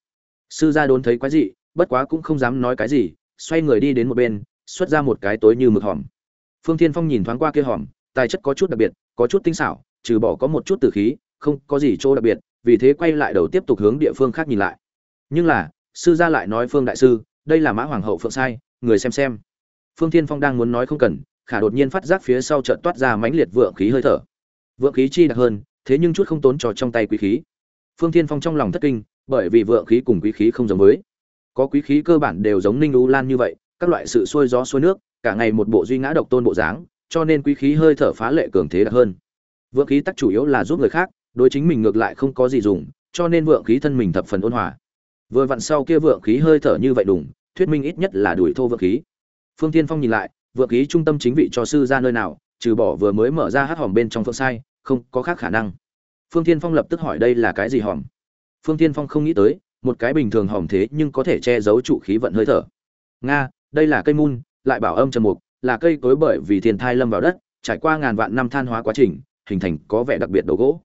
Sư gia đốn thấy quái dị, bất quá cũng không dám nói cái gì, xoay người đi đến một bên, xuất ra một cái tối như mực hòm. Phương thiên phong nhìn thoáng qua kia hòm, tài chất có chút đặc biệt, có chút tinh xảo, trừ bỏ có một chút tử khí, không có gì chỗ đặc biệt, vì thế quay lại đầu tiếp tục hướng địa phương khác nhìn lại. Nhưng là, sư gia lại nói phương đại sư, đây là mã hoàng hậu phượng sai, người xem xem. Phương thiên phong đang muốn nói không cần, khả đột nhiên phát giác phía sau trận toát ra mãnh liệt vượng khí hơi thở. Vượng khí chi đặc hơn thế nhưng chút không tốn trò trong tay quý khí. Phương thiên phong trong lòng thất kinh, bởi vì vượng khí cùng quý khí không giống với. Có quý khí cơ bản đều giống ninh u lan như vậy, các loại sự xuôi gió xuôi nước, cả ngày một bộ duy ngã độc tôn bộ dáng, cho nên quý khí hơi thở phá lệ cường thế đặc hơn. Vượng khí tắc chủ yếu là giúp người khác, đối chính mình ngược lại không có gì dùng, cho nên vượng khí thân mình thập phần ôn hòa. Vừa vặn sau kia vượng khí hơi thở như vậy đủng thuyết minh ít nhất là đuổi thô vượng khí. Phương tiên phong nhìn lại, vượng khí trung tâm chính vị cho sư ra nơi nào, trừ bỏ vừa mới mở ra hát hòm bên trong phượng sai không có khác khả năng. Phương tiên phong lập tức hỏi đây là cái gì hòm? Phương tiên phong không nghĩ tới, một cái bình thường hòm thế nhưng có thể che giấu trụ khí vận hơi thở. Nga, đây là cây mun, lại bảo âm trầm mục, là cây cối bởi vì thiên thai lâm vào đất, trải qua ngàn vạn năm than hóa quá trình, hình thành có vẻ đặc biệt đồ gỗ.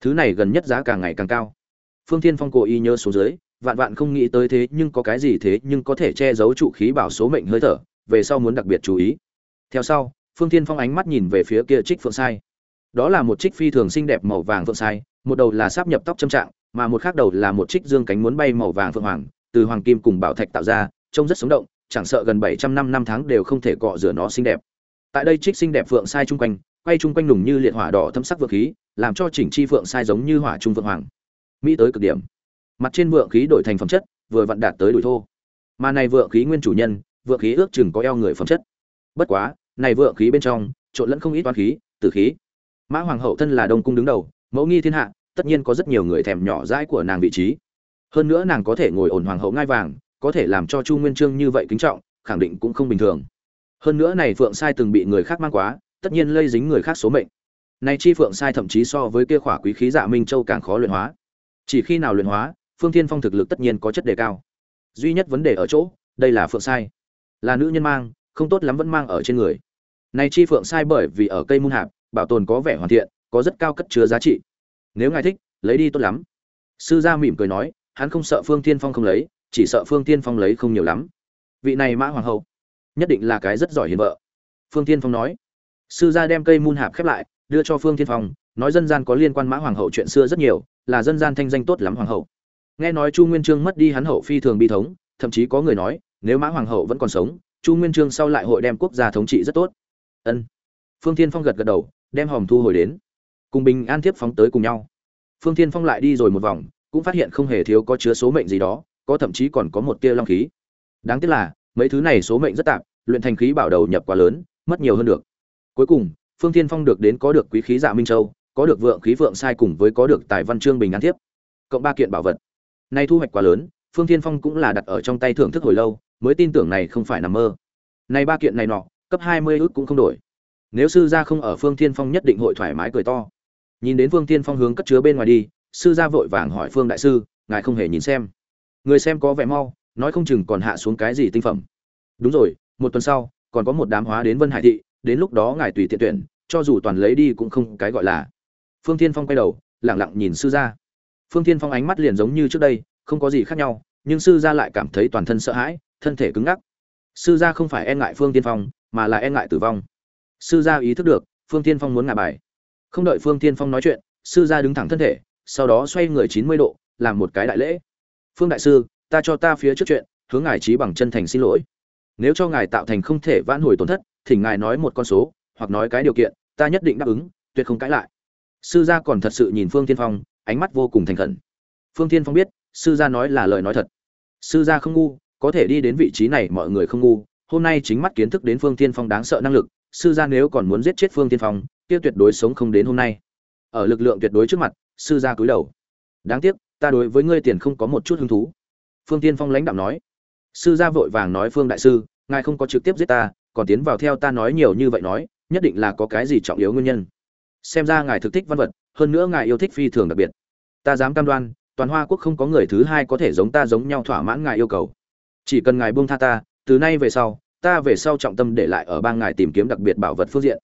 Thứ này gần nhất giá càng ngày càng cao. Phương thiên phong cố ý nhớ xuống dưới, vạn vạn không nghĩ tới thế nhưng có cái gì thế nhưng có thể che giấu trụ khí bảo số mệnh hơi thở, về sau muốn đặc biệt chú ý. Theo sau, phương thiên phong ánh mắt nhìn về phía kia trích phượng sai đó là một trích phi thường xinh đẹp màu vàng phượng sai, một đầu là sáp nhập tóc châm trạng, mà một khác đầu là một trích dương cánh muốn bay màu vàng phượng hoàng, từ hoàng kim cùng bảo thạch tạo ra, trông rất sống động, chẳng sợ gần bảy trăm năm năm tháng đều không thể cọ rửa nó xinh đẹp. Tại đây trích xinh đẹp phượng sai chung quanh, quay chung quanh nùng như liệt hỏa đỏ thâm sắc vượng khí, làm cho chỉnh chi phượng sai giống như hỏa trung vượng hoàng. Mỹ tới cực điểm. Mặt trên vượng khí đổi thành phẩm chất, vừa vặn đạt tới đuổi thô. Mà này vượng khí nguyên chủ nhân, vượng khí ước chừng có eo người phẩm chất. Bất quá, này vượng khí bên trong, trộn lẫn không ít toán khí, tử khí mã hoàng hậu thân là đông cung đứng đầu, mẫu nghi thiên hạ, tất nhiên có rất nhiều người thèm nhỏ dãi của nàng vị trí. Hơn nữa nàng có thể ngồi ổn hoàng hậu ngai vàng, có thể làm cho chu nguyên trương như vậy kính trọng, khẳng định cũng không bình thường. Hơn nữa này phượng sai từng bị người khác mang quá, tất nhiên lây dính người khác số mệnh. Này chi phượng sai thậm chí so với kia khỏa quý khí dạ minh châu càng khó luyện hóa. Chỉ khi nào luyện hóa, phương thiên phong thực lực tất nhiên có chất đề cao. Duy nhất vấn đề ở chỗ, đây là phượng sai. Là nữ nhân mang, không tốt lắm vẫn mang ở trên người. Này chi phượng sai bởi vì ở cây môn hạp bảo tồn có vẻ hoàn thiện, có rất cao cất chứa giá trị. Nếu ngài thích, lấy đi tốt lắm. Sư gia mỉm cười nói, hắn không sợ phương thiên phong không lấy, chỉ sợ phương thiên phong lấy không nhiều lắm. Vị này mã hoàng hậu, nhất định là cái rất giỏi hiền vợ. Phương thiên phong nói. Sư gia đem cây môn hạp khép lại, đưa cho phương thiên phong, nói dân gian có liên quan mã hoàng hậu chuyện xưa rất nhiều, là dân gian thanh danh tốt lắm hoàng hậu. Nghe nói chu nguyên trương mất đi hắn hậu phi thường bi thống, thậm chí có người nói, nếu mã hoàng hậu vẫn còn sống, chu nguyên trương sau lại hội đem quốc gia thống trị rất tốt. Ân. Phương thiên phong gật gật đầu đem hòm thu hồi đến. Cùng bình an thiếp phóng tới cùng nhau. Phương thiên phong lại đi rồi một vòng cũng phát hiện không hề thiếu có chứa số mệnh gì đó có thậm chí còn có một tia long khí. Đáng tiếc là mấy thứ này số mệnh rất tạm luyện thành khí bảo đầu nhập quá lớn mất nhiều hơn được. Cuối cùng phương thiên phong được đến có được quý khí dạ minh châu có được vượng khí vượng sai cùng với có được tài văn chương bình an thiếp, cộng ba kiện bảo vật. Nay thu hoạch quá lớn phương thiên phong cũng là đặt ở trong tay thưởng thức hồi lâu mới tin tưởng này không phải nằm mơ. Nay ba kiện này nọ cấp hai mươi ước cũng không đổi nếu sư gia không ở phương thiên phong nhất định hội thoải mái cười to. Nhìn đến phương thiên phong hướng cất chứa bên ngoài đi, sư gia vội vàng hỏi phương đại sư, ngài không hề nhìn xem. Người xem có vẻ mau, nói không chừng còn hạ xuống cái gì tinh phẩm. Đúng rồi, một tuần sau, còn có một đám hóa đến vân hải thị, đến lúc đó ngài tùy tiện tuyển, cho dù toàn lấy đi cũng không cái gọi là. Phương thiên phong quay đầu lẳng lặng nhìn sư gia. Phương thiên phong ánh mắt liền giống như trước đây, không có gì khác nhau, nhưng sư gia lại cảm thấy toàn thân sợ hãi, thân thể cứng ngắc. Sư gia không phải e ngại phương thiên phong, mà là e ngại tử vong sư gia ý thức được, phương thiên phong muốn ngả bài. Không đợi phương thiên phong nói chuyện, sư gia đứng thẳng thân thể, sau đó xoay người chín mươi độ, làm một cái đại lễ. Phương đại sư, ta cho ta phía trước chuyện, hướng ngài trí bằng chân thành xin lỗi. Nếu cho ngài tạo thành không thể vãn hồi tổn thất, thì ngài nói một con số, hoặc nói cái điều kiện, ta nhất định đáp ứng, tuyệt không cãi lại. Sư gia còn thật sự nhìn phương tiên phong, ánh mắt vô cùng thành khẩn. Phương tiên phong biết, sư gia nói là lời nói thật. Sư gia không ngu, có thể đi đến vị trí này mọi người không ngu, hôm nay chính mắt kiến thức đến phương tiên phong đáng sợ năng lực sư gia nếu còn muốn giết chết phương tiên phong, kia tuyệt đối sống không đến hôm nay. Ở lực lượng tuyệt đối trước mặt, sư gia cúi đầu. Đáng tiếc, ta đối với ngươi tiền không có một chút hứng thú. Phương tiên phong lãnh đạo nói. Sư gia vội vàng nói, phương đại sư, ngài không có trực tiếp giết ta, còn tiến vào theo ta nói nhiều như vậy nói, nhất định là có cái gì trọng yếu nguyên nhân. Xem ra ngài thực thích văn vật, hơn nữa ngài yêu thích phi thường đặc biệt. Ta dám cam đoan, toàn hoa quốc không có người thứ hai có thể giống ta giống nhau thỏa mãn ngài yêu cầu. Chỉ cần ngài buông tha ta, từ nay về sau ta về sau trọng tâm để lại ở bang ngài tìm kiếm đặc biệt bảo vật phương diện.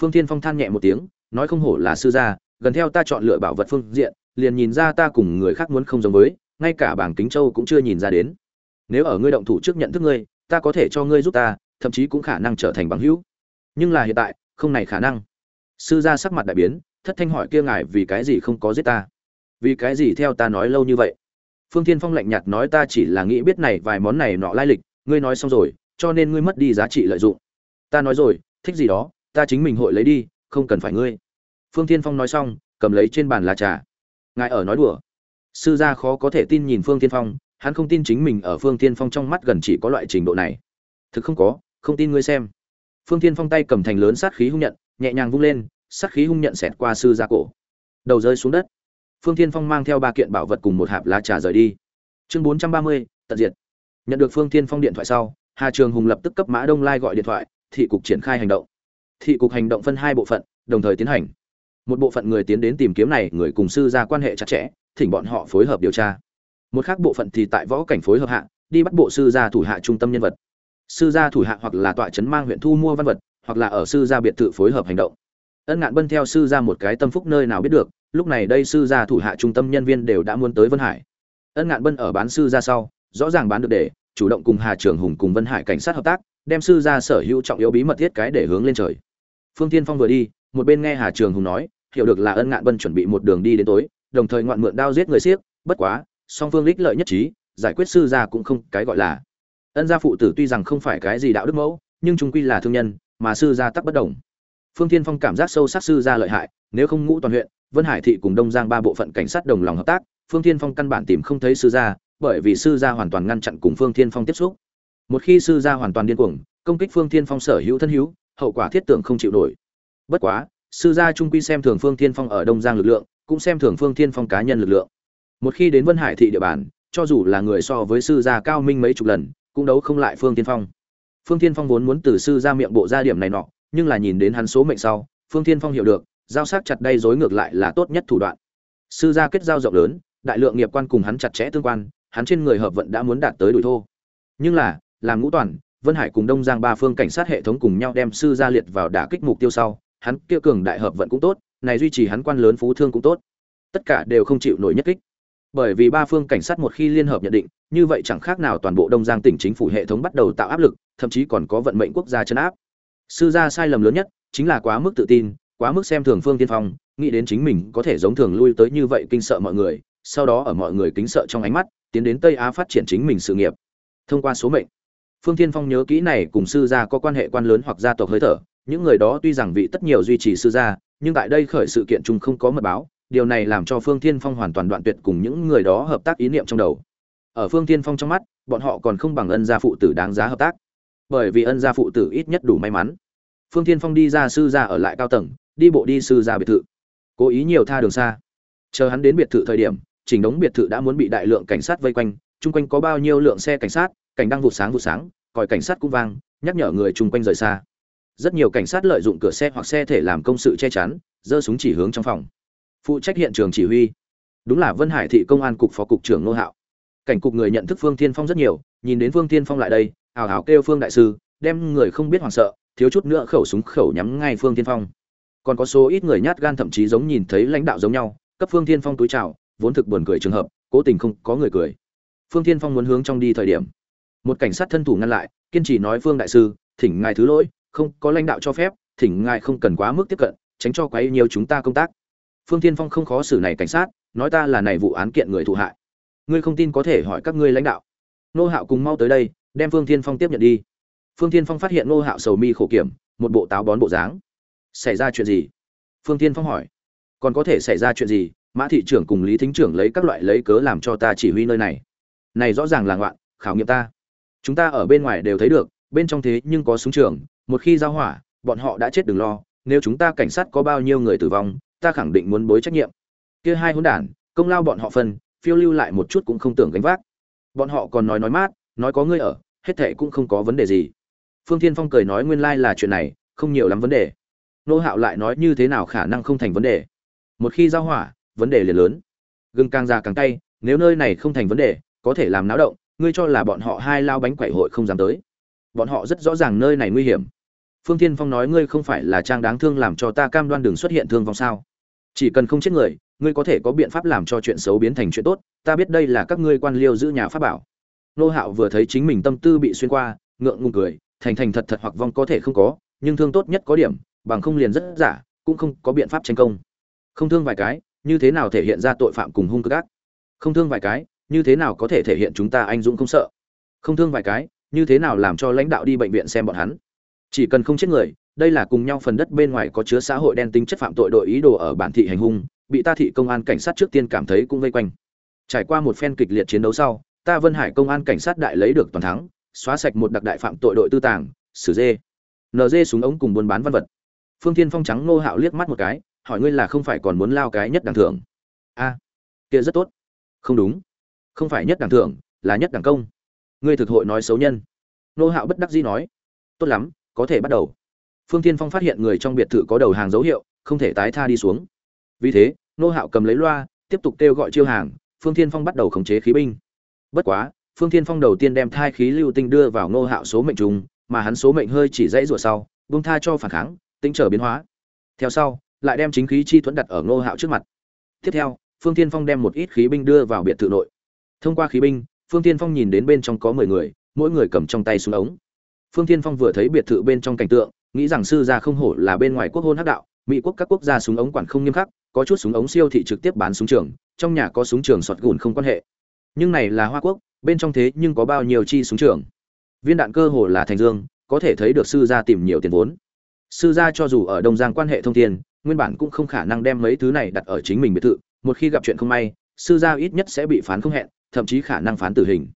Phương thiên phong than nhẹ một tiếng, nói không hổ là sư gia, gần theo ta chọn lựa bảo vật phương diện, liền nhìn ra ta cùng người khác muốn không giống với, ngay cả bảng kính châu cũng chưa nhìn ra đến. Nếu ở ngươi động thủ trước nhận thức ngươi, ta có thể cho ngươi giúp ta, thậm chí cũng khả năng trở thành bằng hữu. Nhưng là hiện tại, không này khả năng. Sư gia sắc mặt đại biến, thất thanh hỏi kia ngài vì cái gì không có giết ta? Vì cái gì theo ta nói lâu như vậy? Phương thiên phong lạnh nhạt nói ta chỉ là nghĩ biết này vài món này nọ lai lịch, ngươi nói xong rồi cho nên ngươi mất đi giá trị lợi dụng. Ta nói rồi, thích gì đó, ta chính mình hội lấy đi, không cần phải ngươi. Phương thiên phong nói xong, cầm lấy trên bàn lá trà. Ngài ở nói đùa. Sư gia khó có thể tin nhìn phương thiên phong, hắn không tin chính mình ở phương thiên phong trong mắt gần chỉ có loại trình độ này. Thực không có, không tin ngươi xem. Phương thiên phong tay cầm thành lớn sát khí hung nhận, nhẹ nhàng vung lên, sát khí hung nhận xẹt qua sư gia cổ. Đầu rơi xuống đất. Phương thiên phong mang theo ba kiện bảo vật cùng một hạp lá trà rời đi. Chương bốn trăm ba mươi, tận diệt. Nhận được phương thiên phong điện thoại sau hà trường hùng lập tức cấp mã đông lai gọi điện thoại, thị cục triển khai hành động. Thị cục hành động phân hai bộ phận, đồng thời tiến hành. Một bộ phận người tiến đến tìm kiếm này, người cùng sư gia quan hệ chặt chẽ, thỉnh bọn họ phối hợp điều tra. Một khác bộ phận thì tại võ cảnh phối hợp hạ, đi bắt bộ sư gia thủ hạ trung tâm nhân vật. Sư gia thủ hạ hoặc là tọa trấn mang huyện thu mua văn vật, hoặc là ở sư gia biệt thự phối hợp hành động. Ân ngạn bân theo sư gia một cái tâm phúc nơi nào biết được, lúc này đây sư gia thủ hạ trung tâm nhân viên đều đã muốn tới vân hải. Ân ngạn bân ở bán sư gia sau, rõ ràng bán được để chủ động cùng hà trường hùng cùng vân hải cảnh sát hợp tác, đem sư gia sở hữu trọng yếu bí mật thiết cái để hướng lên trời. Phương Thiên phong vừa đi, một bên nghe hà trường hùng nói, hiểu được là ân ngạn Vân chuẩn bị một đường đi đến tối, đồng thời ngoạn mượn đao giết người siếc, bất quá, song phương lích lợi nhất trí, giải quyết sư gia cũng không cái gọi là. Ân gia phụ tử tuy rằng không phải cái gì đạo đức mẫu, nhưng chúng quy là thương nhân, mà sư gia tắc bất đồng. Phương Thiên phong cảm giác sâu sắc sư gia lợi hại, nếu không ngũ toàn huyện, vân hải thị cùng đông giang ba bộ phận cảnh sát đồng lòng hợp tác, phương Thiên phong căn bản tìm không thấy sư gia bởi vì sư gia hoàn toàn ngăn chặn cùng phương thiên phong tiếp xúc. Một khi sư gia hoàn toàn điên cuồng, công kích phương thiên phong sở hữu thân hữu, hậu quả thiết tưởng không chịu nổi. Bất quá, sư gia trung quy xem thường phương thiên phong ở đông giang lực lượng, cũng xem thường phương thiên phong cá nhân lực lượng. Một khi đến vân hải thị địa bàn, cho dù là người so với sư gia cao minh mấy chục lần, cũng đấu không lại phương thiên phong. Phương thiên phong vốn muốn từ sư gia miệng bộ ra điểm này nọ, nhưng là nhìn đến hắn số mệnh sau, phương thiên phong hiểu được, giao sát chặt đây dối ngược lại là tốt nhất thủ đoạn. Sư gia kết giao rộng lớn, đại lượng nghiệp quan cùng hắn chặt chẽ tương quan hắn trên người hợp vận đã muốn đạt tới đuổi thô. Nhưng là, làm ngũ toàn, vân hải cùng đông giang ba phương cảnh sát hệ thống cùng nhau đem sư gia liệt vào đả kích mục tiêu sau, hắn kia cường đại hợp vận cũng tốt, này duy trì hắn quan lớn phú thương cũng tốt. Tất cả đều không chịu nổi nhất kích. Bởi vì ba phương cảnh sát một khi liên hợp nhận định, như vậy chẳng khác nào toàn bộ đông giang tỉnh chính phủ hệ thống bắt đầu tạo áp lực, thậm chí còn có vận mệnh quốc gia chấn áp. Sư gia sai lầm lớn nhất, chính là quá mức tự tin, quá mức xem thường phương tiên phong, nghĩ đến chính mình có thể giống thường lui tới như vậy kinh sợ mọi người sau đó ở mọi người kính sợ trong ánh mắt, tiến đến tây á phát triển chính mình sự nghiệp. Thông qua số mệnh, phương Thiên phong nhớ kỹ này cùng sư gia có quan hệ quan lớn hoặc gia tộc hơi thở, những người đó tuy rằng vị tất nhiều duy trì sư gia, nhưng tại đây khởi sự kiện chung không có mật báo, điều này làm cho phương Thiên phong hoàn toàn đoạn tuyệt cùng những người đó hợp tác ý niệm trong đầu. Ở phương Thiên phong trong mắt, bọn họ còn không bằng ân gia phụ tử đáng giá hợp tác, bởi vì ân gia phụ tử ít nhất đủ may mắn. Phương Thiên phong đi ra sư gia ở lại cao tầng, đi bộ đi sư gia biệt thự. Cố ý nhiều tha đường xa. Chờ hắn đến biệt thự thời điểm chỉnh đống biệt thự đã muốn bị đại lượng cảnh sát vây quanh, chung quanh có bao nhiêu lượng xe cảnh sát, cảnh đang vụt sáng vụt sáng, còi cảnh sát cũng vang, nhắc nhở người chung quanh rời xa. Rất nhiều cảnh sát lợi dụng cửa xe hoặc xe thể làm công sự che chắn, giơ súng chỉ hướng trong phòng. Phụ trách hiện trường chỉ huy. Đúng là vân hải thị công an cục phó cục trưởng nô hạo. Cảnh cục người nhận thức phương Thiên phong rất nhiều, nhìn đến phương Thiên phong lại đây ảo ảo kêu phương đại sư, đem người không biết hoảng sợ, thiếu chút nữa khẩu súng khẩu nhắm ngay phương Thiên phong. Còn có số ít người nhát gan thậm chí giống nhìn thấy lãnh đạo giống nhau, cấp phương Thiên phong túi chào vốn thực buồn cười trường hợp, cố tình không có người cười. Phương tiên phong muốn hướng trong đi thời điểm, một cảnh sát thân thủ ngăn lại, kiên trì nói, phương đại sư, thỉnh ngài thứ lỗi, không có lãnh đạo cho phép, thỉnh ngài không cần quá mức tiếp cận, tránh cho quấy nhiều chúng ta công tác. Phương tiên phong không khó xử này cảnh sát, nói ta là này vụ án kiện người thụ hại. Ngươi không tin có thể hỏi các ngươi lãnh đạo. Nô hạo cùng mau tới đây, đem phương tiên phong tiếp nhận đi. Phương tiên phong phát hiện nô hạo sầu mi khổ kiểm, một bộ táo bón bộ dáng. Xảy ra chuyện gì? Phương tiên phong hỏi. Còn có thể xảy ra chuyện gì? Mã thị trưởng cùng lý thính trưởng lấy các loại lấy cớ làm cho ta chỉ huy nơi này. Này rõ ràng là ngoạn, khảo nghiệm ta. Chúng ta ở bên ngoài đều thấy được, bên trong thế nhưng có súng trường, một khi giao hỏa, bọn họ đã chết đừng lo, nếu chúng ta cảnh sát có bao nhiêu người tử vong, ta khẳng định muốn bối trách nhiệm. Kia hai hỗn đản, công lao bọn họ phân, phiêu lưu lại một chút cũng không tưởng gánh vác. Bọn họ còn nói nói mát, nói có ngươi ở, hết thệ cũng không có vấn đề gì. Phương thiên phong cười nói nguyên lai là chuyện này, không nhiều lắm vấn đề. Nô hạo lại nói như thế nào khả năng không thành vấn đề. Một khi giao hỏa vấn đề liền lớn. Gừng càng già càng tay nếu nơi này không thành vấn đề, có thể làm náo động, ngươi cho là bọn họ hai lao bánh quẩy hội không dám tới. Bọn họ rất rõ ràng nơi này nguy hiểm. Phương Thiên phong nói ngươi không phải là trang đáng thương làm cho ta cam đoan đừng xuất hiện thương vong sao. Chỉ cần không chết người, ngươi có thể có biện pháp làm cho chuyện xấu biến thành chuyện tốt, ta biết đây là các ngươi quan liêu giữ nhà pháp bảo. Nô hạo vừa thấy chính mình tâm tư bị xuyên qua, ngượng ngùng cười, thành thành thật thật hoặc vong có thể không có, nhưng thương tốt nhất có điểm, bằng không liền rất giả, cũng không có biện pháp tranh công. Không thương vài cái như thế nào thể hiện ra tội phạm cùng hung cực ác? Không thương vài cái, như thế nào có thể thể hiện chúng ta anh dũng không sợ? Không thương vài cái, như thế nào làm cho lãnh đạo đi bệnh viện xem bọn hắn? Chỉ cần không chết người, đây là cùng nhau phần đất bên ngoài có chứa xã hội đen tính chất phạm tội đội ý đồ ở bản thị hành hung, bị ta thị công an cảnh sát trước tiên cảm thấy cũng vây quanh. Trải qua một phen kịch liệt chiến đấu sau, ta vân hải công an cảnh sát đại lấy được toàn thắng, xóa sạch một đặc đại phạm tội đội tư tàng sử dê. Nd súng ống cùng buôn bán văn vật. Phương thiên phong trắng nô hạo liếc mắt một cái hỏi ngươi là không phải còn muốn lao cái nhất đẳng thưởng? A, kia rất tốt. Không đúng. Không phải nhất đẳng thưởng, là nhất đẳng công. Ngươi thực hội nói xấu nhân. Nô hạo bất đắc dĩ nói. Tốt lắm, có thể bắt đầu. Phương thiên phong phát hiện người trong biệt thự có đầu hàng dấu hiệu, không thể tái tha đi xuống. Vì thế, nô hạo cầm lấy loa, tiếp tục kêu gọi chiêu hàng. Phương thiên phong bắt đầu khống chế khí binh. Bất quá, phương thiên phong đầu tiên đem thai khí lưu tinh đưa vào nô hạo số mệnh trùng, mà hắn số mệnh hơi chỉ dãy rủa sau, buông tha cho phản kháng, tính trở biến hóa. Theo sau lại đem chính khí chi thuẫn đặt ở nô hạo trước mặt. Tiếp theo, phương thiên phong đem một ít khí binh đưa vào biệt thự nội. Thông qua khí binh, phương thiên phong nhìn đến bên trong có mười người, mỗi người cầm trong tay súng ống. Phương thiên phong vừa thấy biệt thự bên trong cảnh tượng, nghĩ rằng sư gia không hổ là bên ngoài quốc hôn hắc đạo, mỹ quốc các quốc gia súng ống quản không nghiêm khắc, có chút súng ống siêu thị trực tiếp bán súng trường, trong nhà có súng trường sọt gùn không quan hệ. Nhưng này là hoa quốc, bên trong thế nhưng có bao nhiêu chi súng trường? Viên đạn cơ hồ là thành dương, có thể thấy được sư gia tìm nhiều tiền vốn. Sư gia cho dù ở đông giang quan hệ thông thiên nguyên bản cũng không khả năng đem mấy thứ này đặt ở chính mình biệt thự, một khi gặp chuyện không may, sư gia ít nhất sẽ bị phán không hẹn, thậm chí khả năng phán tử hình.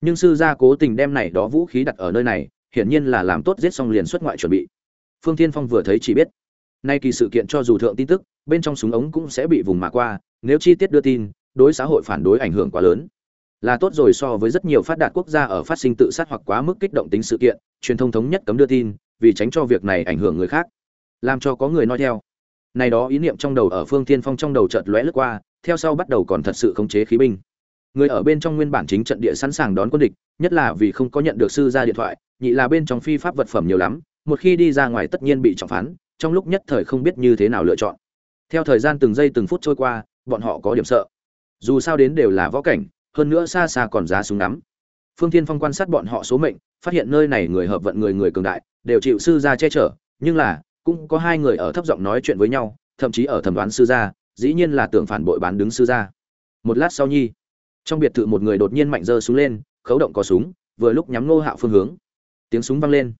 Nhưng sư gia cố tình đem này đó vũ khí đặt ở nơi này, hiển nhiên là làm tốt giết xong liền xuất ngoại chuẩn bị. Phương thiên phong vừa thấy chỉ biết, nay kỳ sự kiện cho dù thượng tin tức, bên trong súng ống cũng sẽ bị vùng mạ qua, nếu chi tiết đưa tin, đối xã hội phản đối ảnh hưởng quá lớn. Là tốt rồi so với rất nhiều phát đạt quốc gia ở phát sinh tự sát hoặc quá mức kích động tính sự kiện, truyền thông thống nhất cấm đưa tin, vì tránh cho việc này ảnh hưởng người khác, làm cho có người nói theo này đó ý niệm trong đầu ở phương tiên phong trong đầu chợt lóe lướt qua, theo sau bắt đầu còn thật sự khống chế khí binh. Người ở bên trong nguyên bản chính trận địa sẵn sàng đón quân địch, nhất là vì không có nhận được sư ra điện thoại, nhị là bên trong phi pháp vật phẩm nhiều lắm, một khi đi ra ngoài tất nhiên bị trọng phán, trong lúc nhất thời không biết như thế nào lựa chọn. Theo thời gian từng giây từng phút trôi qua, bọn họ có điểm sợ. Dù sao đến đều là võ cảnh, hơn nữa xa xa còn giá súng ngắm. Phương thiên phong quan sát bọn họ số mệnh, phát hiện nơi này người hợp vận người người cường đại, đều chịu sư gia che chở, nhưng là cũng có hai người ở thấp giọng nói chuyện với nhau, thậm chí ở thẩm đoán sư gia, dĩ nhiên là tưởng phản bội bán đứng sư gia. Một lát sau nhi, trong biệt thự một người đột nhiên mạnh giơ súng lên, khấu động có súng, vừa lúc nhắm nô hạo phương hướng. Tiếng súng vang lên.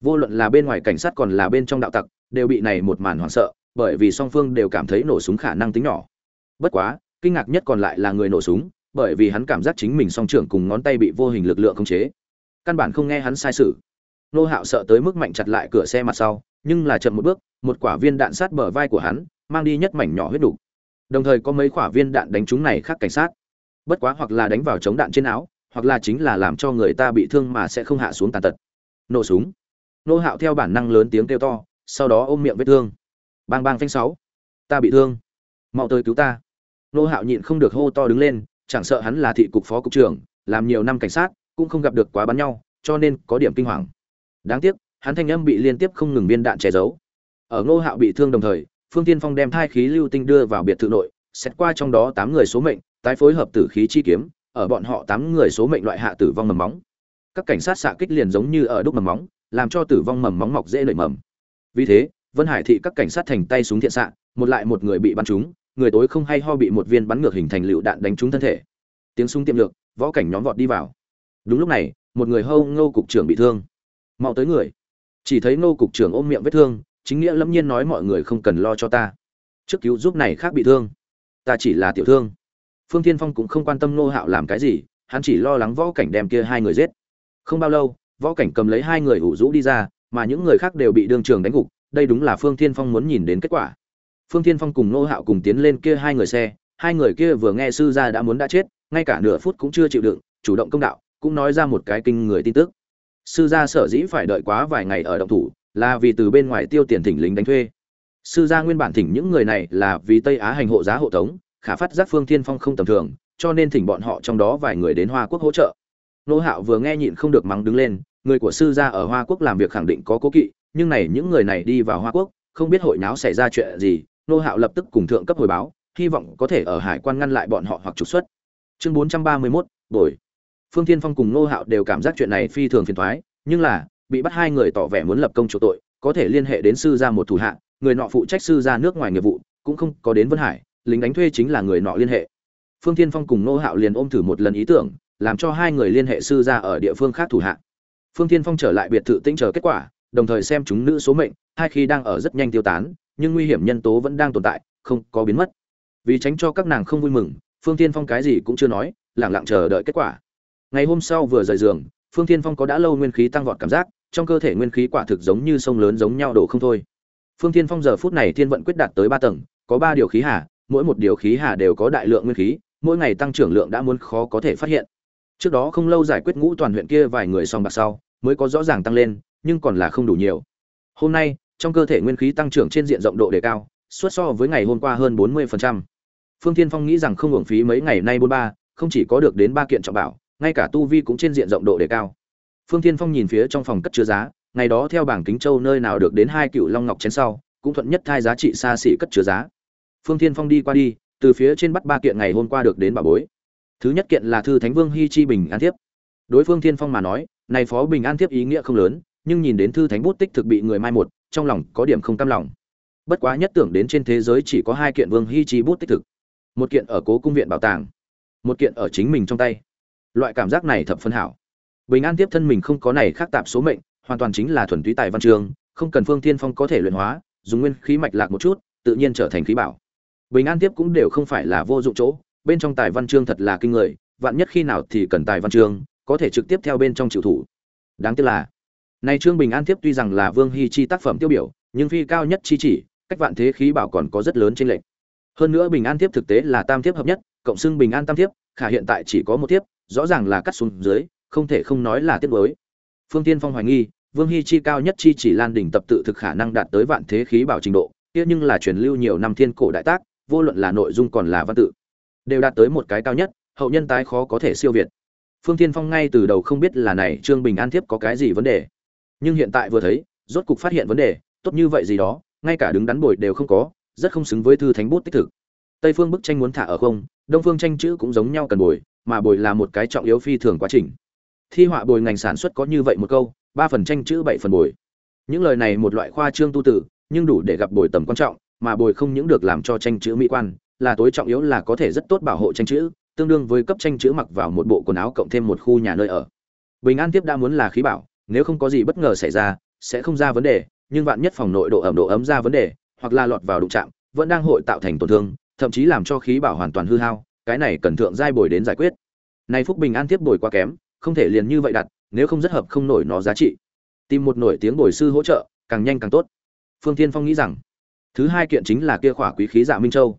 Vô luận là bên ngoài cảnh sát còn là bên trong đạo tặc, đều bị này một màn hoảng sợ, bởi vì song phương đều cảm thấy nổ súng khả năng tính nhỏ. Bất quá, kinh ngạc nhất còn lại là người nổ súng, bởi vì hắn cảm giác chính mình song trưởng cùng ngón tay bị vô hình lực lượng khống chế. Căn bản không nghe hắn sai sự. Nô hạo sợ tới mức mạnh chặt lại cửa xe mặt sau nhưng là chậm một bước, một quả viên đạn sát bờ vai của hắn, mang đi nhất mảnh nhỏ huyết đủ đồng thời có mấy quả viên đạn đánh trúng này khác cảnh sát. Bất quá hoặc là đánh vào chống đạn trên áo, hoặc là chính là làm cho người ta bị thương mà sẽ không hạ xuống tàn tật. Nổ súng. Nô hạo theo bản năng lớn tiếng kêu to, sau đó ôm miệng vết thương. Bang bang phanh sáu. Ta bị thương. Mau tới cứu ta. Nô hạo nhịn không được hô to đứng lên, chẳng sợ hắn là thị cục phó cục trưởng, làm nhiều năm cảnh sát, cũng không gặp được quá bắn nhau, cho nên có điểm kinh hoàng. Đáng tiếc hắn thanh âm bị liên tiếp không ngừng viên đạn che giấu. Ở ngô hạo bị thương đồng thời, phương tiên phong đem thai khí lưu tinh đưa vào biệt thự nội, xét qua trong đó tám người số mệnh, tái phối hợp tử khí chi kiếm, ở bọn họ tám người số mệnh loại hạ tử vong mầm móng. Các cảnh sát xạ kích liền giống như ở đúc mầm móng, làm cho tử vong mầm móng mọc dễ nảy mầm. Vì thế, vân hải thị các cảnh sát thành tay súng thiện xạ, một lại một người bị bắn trúng, người tối không hay ho bị một viên bắn ngược hình thành lựu đạn đánh trúng thân thể. Tiếng súng tiệm lược, võ cảnh nhóm vọt đi vào. Đúng lúc này, một người hâu ngô cục trưởng bị thương. Mau tới người chỉ thấy ngô cục trưởng ôm miệng vết thương, chính nghĩa lâm nhiên nói mọi người không cần lo cho ta. Trước cứu giúp này khác bị thương. Ta chỉ là tiểu thương. Phương thiên phong cũng không quan tâm ngô hạo làm cái gì, hắn chỉ lo lắng võ cảnh đem kia hai người giết. Không bao lâu, võ cảnh cầm lấy hai người ủ rũ đi ra, mà những người khác đều bị đương trường đánh gục, đây đúng là phương thiên phong muốn nhìn đến kết quả. Phương thiên phong cùng ngô hạo cùng tiến lên kia hai người xe, hai người kia vừa nghe sư gia đã muốn đã chết, ngay cả nửa phút cũng chưa chịu đựng, chủ động công đạo, cũng nói ra một cái kinh người tin tức sư gia sở dĩ phải đợi quá vài ngày ở động thủ là vì từ bên ngoài tiêu tiền thỉnh lính đánh thuê. Sư gia nguyên bản thỉnh những người này là vì tây á hành hộ giá hộ tống khả phát giác phương thiên phong không tầm thường cho nên thỉnh bọn họ trong đó vài người đến hoa quốc hỗ trợ. Nô hạo vừa nghe nhịn không được mắng đứng lên người của sư gia ở hoa quốc làm việc khẳng định có cố kỵ nhưng này những người này đi vào hoa quốc không biết hội náo xảy ra chuyện gì nô hạo lập tức cùng thượng cấp hồi báo hy vọng có thể ở hải quan ngăn lại bọn họ hoặc trục xuất. Chương bốn trăm ba mươi 431, đổi phương thiên phong cùng nô hạo đều cảm giác chuyện này phi thường phiền thoái nhưng là, bị bắt hai người tỏ vẻ muốn lập công chỗ tội, có thể liên hệ đến sư gia một thủ hạ, người nọ phụ trách sư gia nước ngoài nghiệp vụ, cũng không có đến vân hải, lính đánh thuê chính là người nọ liên hệ. Phương thiên phong cùng nô hạo liền ôm thử một lần ý tưởng, làm cho hai người liên hệ sư gia ở địa phương khác thủ hạ. Phương thiên phong trở lại biệt thự tinh chờ kết quả, đồng thời xem chúng nữ số mệnh, hai khi đang ở rất nhanh tiêu tán, nhưng nguy hiểm nhân tố vẫn đang tồn tại, không có biến mất. Vì tránh cho các nàng không vui mừng, phương tiên phong cái gì cũng chưa nói lẳng lặng chờ đợi kết quả ngày hôm sau vừa rời giường phương tiên phong có đã lâu nguyên khí tăng vọt cảm giác trong cơ thể nguyên khí quả thực giống như sông lớn giống nhau đổ không thôi. Phương tiên phong giờ phút này thiên vận quyết đạt tới ba tầng có ba điều khí hà mỗi một điều khí hà đều có đại lượng nguyên khí mỗi ngày tăng trưởng lượng đã muốn khó có thể phát hiện. Trước đó không lâu giải quyết ngũ toàn huyện kia vài người xong bạc sau mới có rõ ràng tăng lên nhưng còn là không đủ nhiều. Hôm nay trong cơ thể nguyên khí tăng trưởng trên diện rộng độ đề cao suốt so với ngày hôm qua hơn 40%. Phương Thiên Phong nghĩ rằng không hưởng phí mấy ngày nay bốn ba, không chỉ có được đến ba kiện trọng bảo, ngay cả tu vi cũng trên diện rộng độ đề cao. Phương Thiên Phong nhìn phía trong phòng cất chứa giá, ngày đó theo bảng kính châu nơi nào được đến hai cựu long ngọc chén sau, cũng thuận nhất thai giá trị xa xỉ cất chứa giá. Phương Thiên Phong đi qua đi, từ phía trên bắt ba kiện ngày hôm qua được đến bảo bối. Thứ nhất kiện là thư Thánh Vương Hi Chi Bình An Thiếp. Đối phương Thiên Phong mà nói, này phó Bình An Thiếp ý nghĩa không lớn, nhưng nhìn đến thư thánh bút tích thực bị người mai một, trong lòng có điểm không cam lòng bất quá nhất tưởng đến trên thế giới chỉ có hai kiện vương hy chi bút tích thực một kiện ở cố cung viện bảo tàng một kiện ở chính mình trong tay loại cảm giác này thập phân hảo. Bình an tiếp thân mình không có này khác tạp số mệnh, hoàn toàn chính là thuần túy tài văn trường, không cần phương thiên phong có thể luyện hóa, dùng nguyên khí mạch lạc một chút, tự nhiên trở thành khí bảo. Bình an tiếp cũng đều không phải là vô dụng chỗ, bên trong tài văn chương thật là kinh người, vạn nhất khi nào thì cần tài văn chương có thể trực tiếp theo bên trong chịu thủ. Đáng tiếc là này trương bình an tiếp tuy rằng là vương hy chi tác phẩm tiêu biểu, nhưng phi cao nhất chi chỉ, cách vạn thế khí bảo còn có rất lớn trên lệnh hơn nữa bình an tiếp thực tế là tam tiếp hợp nhất, cộng xưng bình an tam tiếp khả hiện tại chỉ có một tiếp rõ ràng là cắt xuống dưới, không thể không nói là tiếp đối phương tiên phong hoài nghi, vương hy chi cao nhất chi chỉ lan đỉnh tập tự thực khả năng đạt tới vạn thế khí bảo trình độ, kia nhưng là truyền lưu nhiều năm thiên cổ đại tác, vô luận là nội dung còn là văn tự, đều đạt tới một cái cao nhất, hậu nhân tái khó có thể siêu việt. Phương tiên phong ngay từ đầu không biết là này trương bình an tiếp có cái gì vấn đề. Nhưng hiện tại vừa thấy, rốt cục phát hiện vấn đề, tốt như vậy gì đó, ngay cả đứng đắn bồi đều không có, rất không xứng với thư thánh bút tích thực. Tây phương bức tranh muốn thả ở không, đông phương tranh chữ cũng giống nhau cần bồi mà bồi là một cái trọng yếu phi thường quá trình. Thi họa bồi ngành sản xuất có như vậy một câu, ba phần tranh chữ bảy phần bồi. Những lời này một loại khoa trương tu tử nhưng đủ để gặp bồi tầm quan trọng, mà bồi không những được làm cho tranh chữ mỹ quan, là tối trọng yếu là có thể rất tốt bảo hộ tranh chữ, tương đương với cấp tranh chữ mặc vào một bộ quần áo cộng thêm một khu nhà nơi ở. Bình an tiếp đã muốn là khí bảo, nếu không có gì bất ngờ xảy ra, sẽ không ra vấn đề, nhưng vạn nhất phòng nội độ ẩm độ ấm ra vấn đề, hoặc là lọt vào đụng chạm, vẫn đang hội tạo thành tổn thương, thậm chí làm cho khí bảo hoàn toàn hư hao cái này cần thượng giai bồi đến giải quyết. Này phúc bình an tiếp bồi quá kém, không thể liền như vậy đặt, nếu không rất hợp không nổi nó giá trị. Tìm một nổi tiếng bồi sư hỗ trợ, càng nhanh càng tốt. Phương tiên phong nghĩ rằng, thứ hai kiện chính là kia khỏa quý khí dạ minh châu.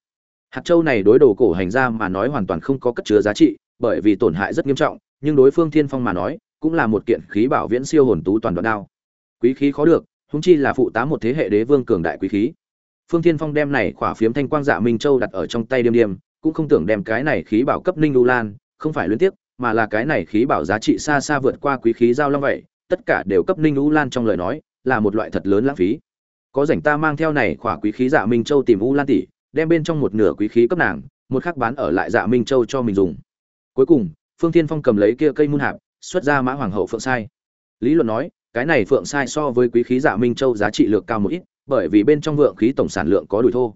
Hạt châu này đối đồ cổ hành ra mà nói hoàn toàn không có cất chứa giá trị, bởi vì tổn hại rất nghiêm trọng, nhưng đối phương thiên phong mà nói, cũng là một kiện khí bảo viễn siêu hồn tú toàn đoạn đao. Quý khí khó được húng chi là phụ tá một thế hệ đế vương cường đại quý khí. Phương thiên phong đem này khỏa phiếm thanh quang dạ minh châu đặt ở trong tay điềm điềm cũng không tưởng đem cái này khí bảo cấp ninh lưu lan, không phải luyến tiếc, mà là cái này khí bảo giá trị xa xa vượt qua quý khí giao long vậy, tất cả đều cấp ninh lưu lan trong lời nói, là một loại thật lớn lãng phí. Có rảnh ta mang theo này khỏa quý khí dạ minh châu tìm u lan tỷ, đem bên trong một nửa quý khí cấp nàng, một khắc bán ở lại dạ minh châu cho mình dùng. Cuối cùng, phương thiên phong cầm lấy kia cây muôn hạp, xuất ra mã hoàng hậu phượng sai. Lý luận nói, cái này phượng sai so với quý khí dạ minh châu giá trị lược cao một ít, bởi vì bên trong vượng khí tổng sản lượng có đùi thô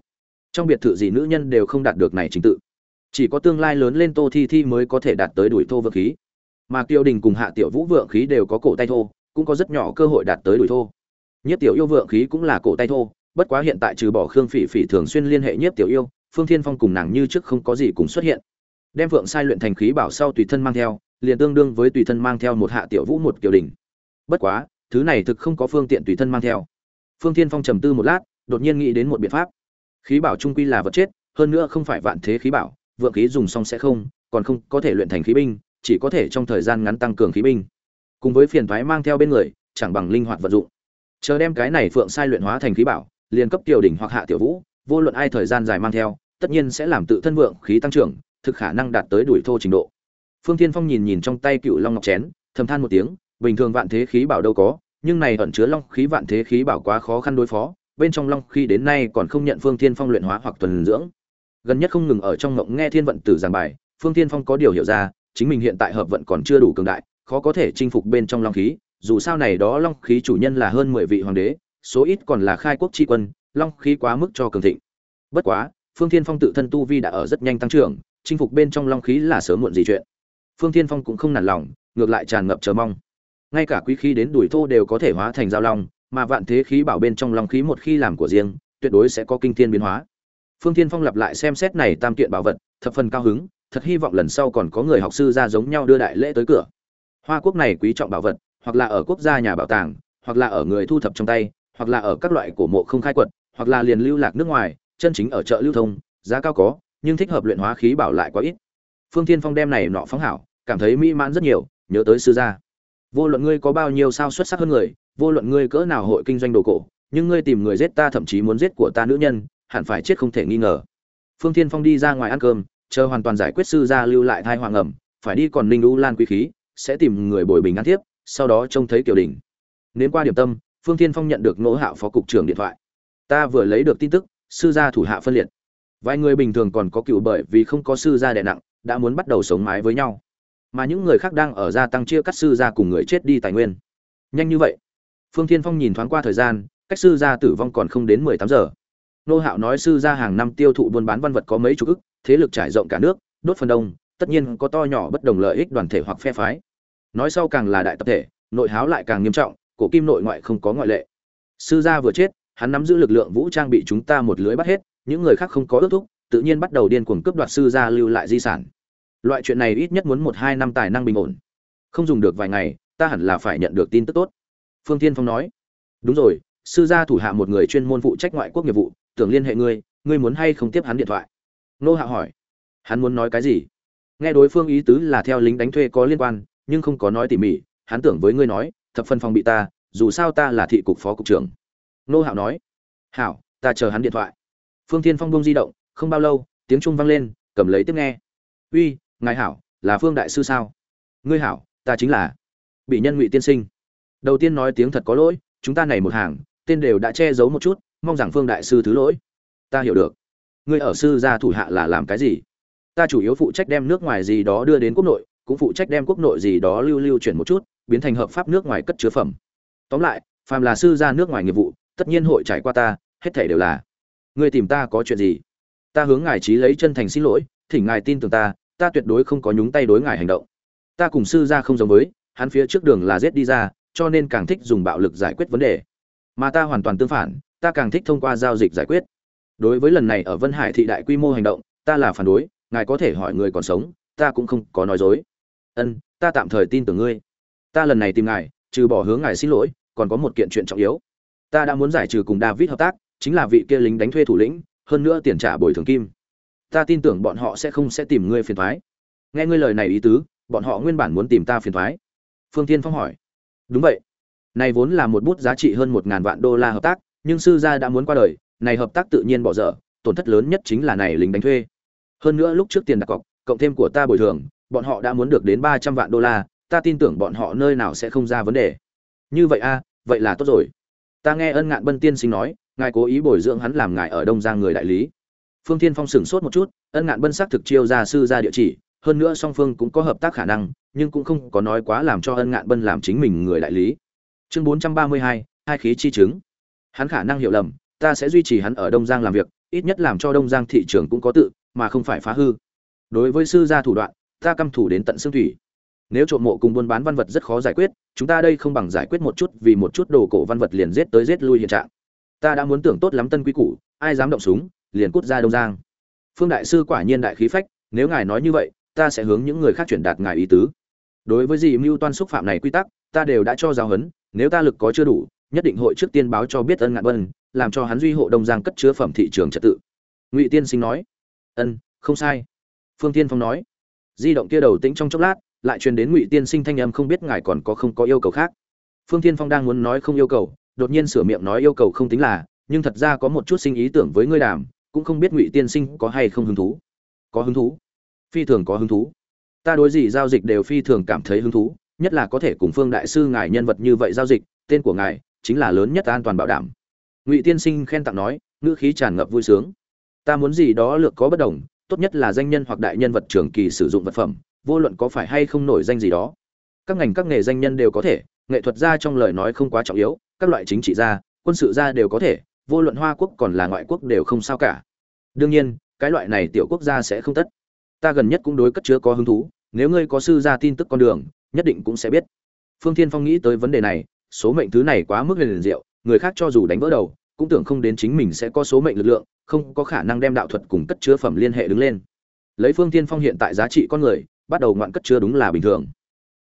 trong biệt thự gì nữ nhân đều không đạt được này trình tự. Chỉ có tương lai lớn lên tô thi thi mới có thể đạt tới đuổi thô vượng khí. Mà kiều đình cùng hạ tiểu vũ vượng khí đều có cổ tay thô, cũng có rất nhỏ cơ hội đạt tới đuổi thô. Nhất tiểu yêu vượng khí cũng là cổ tay thô, bất quá hiện tại trừ bỏ khương phỉ phỉ thường xuyên liên hệ nhất tiểu yêu, phương thiên phong cùng nàng như trước không có gì cùng xuất hiện. Đem vượng sai luyện thành khí bảo sau tùy thân mang theo, liền tương đương với tùy thân mang theo một hạ tiểu vũ một kiều đình. Bất quá, thứ này thực không có phương tiện tùy thân mang theo. Phương thiên phong trầm tư một lát, đột nhiên nghĩ đến một biện pháp khí bảo trung quy là vật chết hơn nữa không phải vạn thế khí bảo vượng khí dùng xong sẽ không còn không có thể luyện thành khí binh chỉ có thể trong thời gian ngắn tăng cường khí binh. Cùng với phiền thoái mang theo bên người chẳng bằng linh hoạt vận dụng. Chờ đem cái này phượng sai luyện hóa thành khí bảo liền cấp tiểu đỉnh hoặc hạ tiểu vũ vô luận ai thời gian dài mang theo tất nhiên sẽ làm tự thân vượng khí tăng trưởng thực khả năng đạt tới đuổi thô trình độ. Phương thiên phong nhìn nhìn trong tay cựu long ngọc chén thầm than một tiếng bình thường vạn thế khí bảo đâu có, nhưng này ẩn chứa long khí vạn thế khí bảo quá khó khăn đối phó, bên trong long khi đến nay còn không nhận Phương Thiên Phong luyện hóa hoặc tuần dưỡng. Gần nhất không ngừng ở trong ngộng nghe thiên vận tử giảng bài, Phương Thiên Phong có điều hiểu ra, chính mình hiện tại hợp vận còn chưa đủ cường đại, khó có thể chinh phục bên trong long khí, dù sao này đó long khí chủ nhân là hơn 10 vị hoàng đế, số ít còn là khai quốc tri quân, long khí quá mức cho cường thịnh. Bất quá, phương thiên phong tự thân tu vi đã ở rất nhanh tăng trưởng chinh phục bên trong long khí là sớm muộn gì chuyện phương thiên phong cũng không nản lòng ngược lại tràn ngập chờ mong ngay cả quý khí đến đuổi thô đều có thể hóa thành giao long mà vạn thế khí bảo bên trong long khí một khi làm của riêng, tuyệt đối sẽ có kinh thiên biến hóa. Phương thiên phong lặp lại xem xét này tam kiện bảo vật, thập phần cao hứng, thật hy vọng lần sau còn có người học sư ra giống nhau đưa đại lễ tới cửa. Hoa quốc này quý trọng bảo vật, hoặc là ở quốc gia nhà bảo tàng, hoặc là ở người thu thập trong tay, hoặc là ở các loại cổ mộ không khai quật, hoặc là liền lưu lạc nước ngoài, chân chính ở chợ lưu thông, giá cao có, nhưng thích hợp luyện hóa khí bảo lại quá ít. Phương thiên phong đem này nọ phóng hảo, cảm thấy mỹ mãn rất nhiều, nhớ tới sư gia vô luận ngươi có bao nhiêu sao xuất sắc hơn người, vô luận ngươi cỡ nào hội kinh doanh đồ cổ, nhưng ngươi tìm người giết ta thậm chí muốn giết của ta nữ nhân, hẳn phải chết không thể nghi ngờ. Phương thiên phong đi ra ngoài ăn cơm, chờ hoàn toàn giải quyết sư gia lưu lại thai hoàng ẩm, phải đi còn ninh u lan quý khí, sẽ tìm người bồi bình ăn tiếp sau đó trông thấy kiều đình. Nếu qua điểm tâm, phương thiên phong nhận được nỗ hạo phó cục trưởng điện thoại. Ta vừa lấy được tin tức, sư gia thủ hạ phân liệt. Vài người bình thường còn có cựu bởi vì không có sư gia đè nặng, đã muốn bắt đầu sống mái với nhau mà những người khác đang ở gia tăng chia cắt sư gia cùng người chết đi tài nguyên. Nhanh như vậy. Phương thiên phong nhìn thoáng qua thời gian, cách sư gia tử vong còn không đến mười tám giờ. Nô hạo nói sư gia hàng năm tiêu thụ buôn bán văn vật có mấy chục ức, thế lực trải rộng cả nước, đốt phần đông, tất nhiên có to nhỏ bất đồng lợi ích đoàn thể hoặc phe phái. Nói sau càng là đại tập thể, nội háo lại càng nghiêm trọng, cổ kim nội ngoại không có ngoại lệ. Sư gia vừa chết, hắn nắm giữ lực lượng vũ trang bị chúng ta một lưới bắt hết, những người khác không có ước thúc, tự nhiên bắt đầu điên cuồng cướp đoạt sư gia lưu lại di sản loại chuyện này ít nhất muốn một hai năm tài năng bình ổn. Không dùng được vài ngày, ta hẳn là phải nhận được tin tức tốt. Phương tiên phong nói. Đúng rồi, sư gia thủ hạ một người chuyên môn phụ trách ngoại quốc nghiệp vụ, tưởng liên hệ ngươi ngươi muốn hay không tiếp hắn điện thoại? Nô hạ hỏi. Hắn muốn nói cái gì? Nghe đối phương ý tứ là theo lính đánh thuê có liên quan, nhưng không có nói tỉ mỉ, hắn tưởng với ngươi nói, thập phân phòng bị ta, dù sao ta là thị cục phó cục trưởng. Nô hạo nói. Hảo, ta chờ hắn điện thoại. Phương thiên phong bông di động, không bao lâu, tiếng trung vang lên, cầm lấy tiếp nghe. Uy ngài hảo, là phương đại sư sao? Ngươi hảo, ta chính là bị nhân ngụy tiên sinh. Đầu tiên nói tiếng thật có lỗi, chúng ta này một hàng, tên đều đã che giấu một chút, mong rằng phương đại sư thứ lỗi. Ta hiểu được. Ngươi ở sư gia thủ hạ là làm cái gì? Ta chủ yếu phụ trách đem nước ngoài gì đó đưa đến quốc nội, cũng phụ trách đem quốc nội gì đó lưu lưu chuyển một chút, biến thành hợp pháp nước ngoài cất chứa phẩm. Tóm lại, phàm là sư gia nước ngoài nghiệp vụ, tất nhiên hội trải qua ta, hết thể đều là. Ngươi tìm ta có chuyện gì? Ta hướng ngài trí lấy chân thành xin lỗi, thỉnh ngài tin tưởng ta ta tuyệt đối không có nhúng tay đối ngài hành động. Ta cùng sư gia không giống với, hắn phía trước đường là giết đi ra, cho nên càng thích dùng bạo lực giải quyết vấn đề. Mà ta hoàn toàn tương phản, ta càng thích thông qua giao dịch giải quyết. Đối với lần này ở vân hải thị đại quy mô hành động, ta là phản đối, ngài có thể hỏi người còn sống, ta cũng không có nói dối. Ân, ta tạm thời tin tưởng ngươi. Ta lần này tìm ngài, trừ bỏ hướng ngài xin lỗi, còn có một kiện chuyện trọng yếu. Ta đã muốn giải trừ cùng david hợp tác, chính là vị kia lính đánh thuê thủ lĩnh, hơn nữa tiền trả bồi thường kim ta tin tưởng bọn họ sẽ không sẽ tìm ngươi phiền thoái. Nghe ngươi lời này ý tứ, bọn họ nguyên bản muốn tìm ta phiền thoái. Phương tiên phong hỏi. Đúng vậy. Này vốn là một bút giá trị hơn một ngàn vạn đô la hợp tác, nhưng sư gia đã muốn qua đời, này hợp tác tự nhiên bỏ dở, tổn thất lớn nhất chính là này lính đánh thuê. Hơn nữa lúc trước tiền đặt cọc, cộng thêm của ta bồi thường, bọn họ đã muốn được đến ba trăm vạn đô la, ta tin tưởng bọn họ nơi nào sẽ không ra vấn đề. Như vậy a, vậy là tốt rồi. Ta nghe ân ngạn bân tiên sinh nói, ngài cố ý bồi dưỡng hắn làm ngài ở đông giang người đại lý phương thiên phong sửng sốt một chút, ân ngạn bân xác thực chiêu ra sư ra địa chỉ, hơn nữa song phương cũng có hợp tác khả năng, nhưng cũng không có nói quá làm cho ân ngạn bân làm chính mình người đại lý. Chương bốn trăm ba mươi hai hai khí chi chứng. Hắn khả năng hiểu lầm, ta sẽ duy trì hắn ở đông giang làm việc, ít nhất làm cho đông giang thị trường cũng có tự, mà không phải phá hư. Đối với sư gia thủ đoạn, ta căm thủ đến tận xương thủy. Nếu trộm mộ cùng buôn bán văn vật rất khó giải quyết, chúng ta đây không bằng giải quyết một chút vì một chút đồ cổ văn vật liền giết tới giết lui hiện trạng. Ta đã muốn tưởng tốt lắm tân quý củ, ai dám động súng liền cút ra đông giang. Phương đại sư quả nhiên đại khí phách, nếu ngài nói như vậy, ta sẽ hướng những người khác chuyển đạt ngài ý tứ. Đối với gì mưu toan xúc phạm này quy tắc, ta đều đã cho giáo huấn, nếu ta lực có chưa đủ, nhất định hội trước tiên báo cho biết ân ngạn vân, làm cho hắn duy hộ đông giang cất chứa phẩm thị trường trật tự. Ngụy tiên sinh nói, ân, không sai. Phương tiên phong nói, di động kia đầu tĩnh trong chốc lát, lại truyền đến ngụy tiên sinh thanh âm không biết ngài còn có không có yêu cầu khác. Phương tiên phong đang muốn nói không yêu cầu, đột nhiên sửa miệng nói yêu cầu không tính là, nhưng thật ra có một chút sinh ý tưởng với ngươi đàm cũng không biết ngụy tiên sinh có hay không hứng thú. Có hứng thú? Phi thường có hứng thú. Ta đối gì giao dịch đều phi thường cảm thấy hứng thú, nhất là có thể cùng phương đại sư ngài nhân vật như vậy giao dịch, tên của ngài chính là lớn nhất an toàn bảo đảm. Ngụy tiên sinh khen tặng nói, ngữ khí tràn ngập vui sướng. Ta muốn gì đó lược có bất đồng, tốt nhất là danh nhân hoặc đại nhân vật trường kỳ sử dụng vật phẩm, vô luận có phải hay không nổi danh gì đó. Các ngành các nghề danh nhân đều có thể, nghệ thuật gia trong lời nói không quá trọng yếu, các loại chính trị gia, quân sự gia đều có thể vô luận hoa quốc còn là ngoại quốc đều không sao cả. Đương nhiên, cái loại này tiểu quốc gia sẽ không tất. Ta gần nhất cũng đối cất chứa có hứng thú, nếu ngươi có sư gia tin tức con đường, nhất định cũng sẽ biết. Phương thiên phong nghĩ tới vấn đề này, số mệnh thứ này quá mức liền diệu, người khác cho dù đánh vỡ đầu, cũng tưởng không đến chính mình sẽ có số mệnh lực lượng, không có khả năng đem đạo thuật cùng cất chứa phẩm liên hệ đứng lên. Lấy phương thiên phong hiện tại giá trị con người, bắt đầu ngoạn cất chứa đúng là bình thường.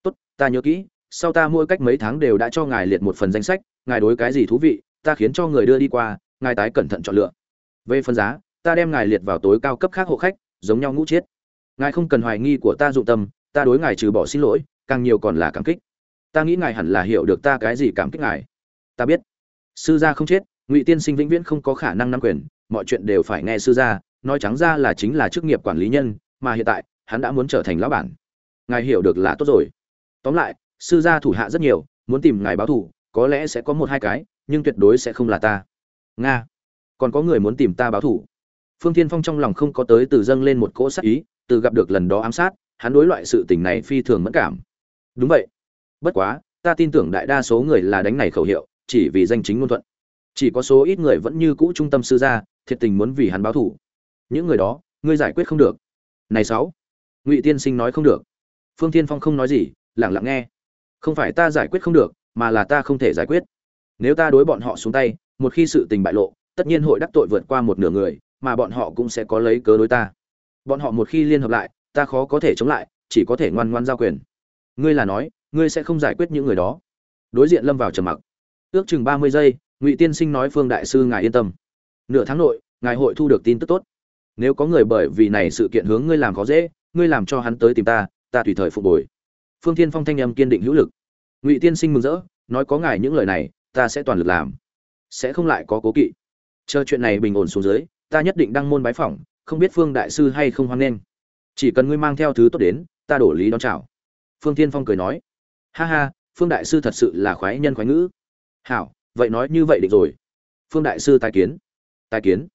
Tốt, ta nhớ kỹ, sau ta mỗi cách mấy tháng đều đã cho ngài liệt một phần danh sách, ngài đối cái gì thú vị ta khiến cho người đưa đi qua, ngài tái cẩn thận chọn lựa. Về phần giá, ta đem ngài liệt vào tối cao cấp khác hộ khách, giống nhau ngũ chiết. Ngài không cần hoài nghi của ta dụng tâm, ta đối ngài trừ bỏ xin lỗi, càng nhiều còn là cảm kích. Ta nghĩ ngài hẳn là hiểu được ta cái gì cảm kích ngài. Ta biết. Sư gia không chết, ngụy tiên sinh vĩnh viễn không có khả năng nắm quyền, mọi chuyện đều phải nghe sư gia, nói trắng ra là chính là chức nghiệp quản lý nhân, mà hiện tại, hắn đã muốn trở thành lão bản. Ngài hiểu được là tốt rồi. Tóm lại, sư gia thủ hạ rất nhiều, muốn tìm ngài báo thù, có lẽ sẽ có một hai cái nhưng tuyệt đối sẽ không là ta. Nga, còn có người muốn tìm ta báo thù phương thiên phong trong lòng không có tới từ dâng lên một cỗ sát ý, từ gặp được lần đó ám sát, hắn đối loại sự tình này phi thường mẫn cảm. Đúng vậy. Bất quá, ta tin tưởng đại đa số người là đánh này khẩu hiệu, chỉ vì danh chính ngôn thuận. Chỉ có số ít người vẫn như cũ trung tâm sư gia, thiệt tình muốn vì hắn báo thủ. Những người đó, ngươi giải quyết không được. Này sáu, ngụy tiên sinh nói không được. Phương tiên phong không nói gì, lặng lặng nghe. Không phải ta giải quyết không được, mà là ta không thể giải quyết nếu ta đối bọn họ xuống tay, một khi sự tình bại lộ, tất nhiên hội đắc tội vượt qua một nửa người, mà bọn họ cũng sẽ có lấy cớ đối ta. Bọn họ một khi liên hợp lại, ta khó có thể chống lại, chỉ có thể ngoan ngoan giao quyền. Ngươi là nói, ngươi sẽ không giải quyết những người đó. Đối diện lâm vào trầm mặc. Ước chừng ba mươi giây, ngụy tiên sinh nói phương đại sư ngài yên tâm. Nửa tháng nội, ngài hội thu được tin tức tốt. Nếu có người bởi vì này sự kiện hướng ngươi làm khó dễ, ngươi làm cho hắn tới tìm ta ta tùy thời phục hồi. Phương thiên phong thanh âm kiên định hữu lực. Ngụy tiên sinh mừng rỡ, nói có ngài những lời này ta sẽ toàn lực làm. Sẽ không lại có cố kỵ. Chờ chuyện này bình ổn xuống dưới, ta nhất định đăng môn bái phỏng, không biết phương đại sư hay không hoan nghênh. Chỉ cần ngươi mang theo thứ tốt đến, ta đổ lý đón chào. Phương tiên phong cười nói. Ha ha, phương đại sư thật sự là khoái nhân khoái ngữ. Hảo, vậy nói như vậy định rồi. Phương đại sư tài kiến. Tài kiến?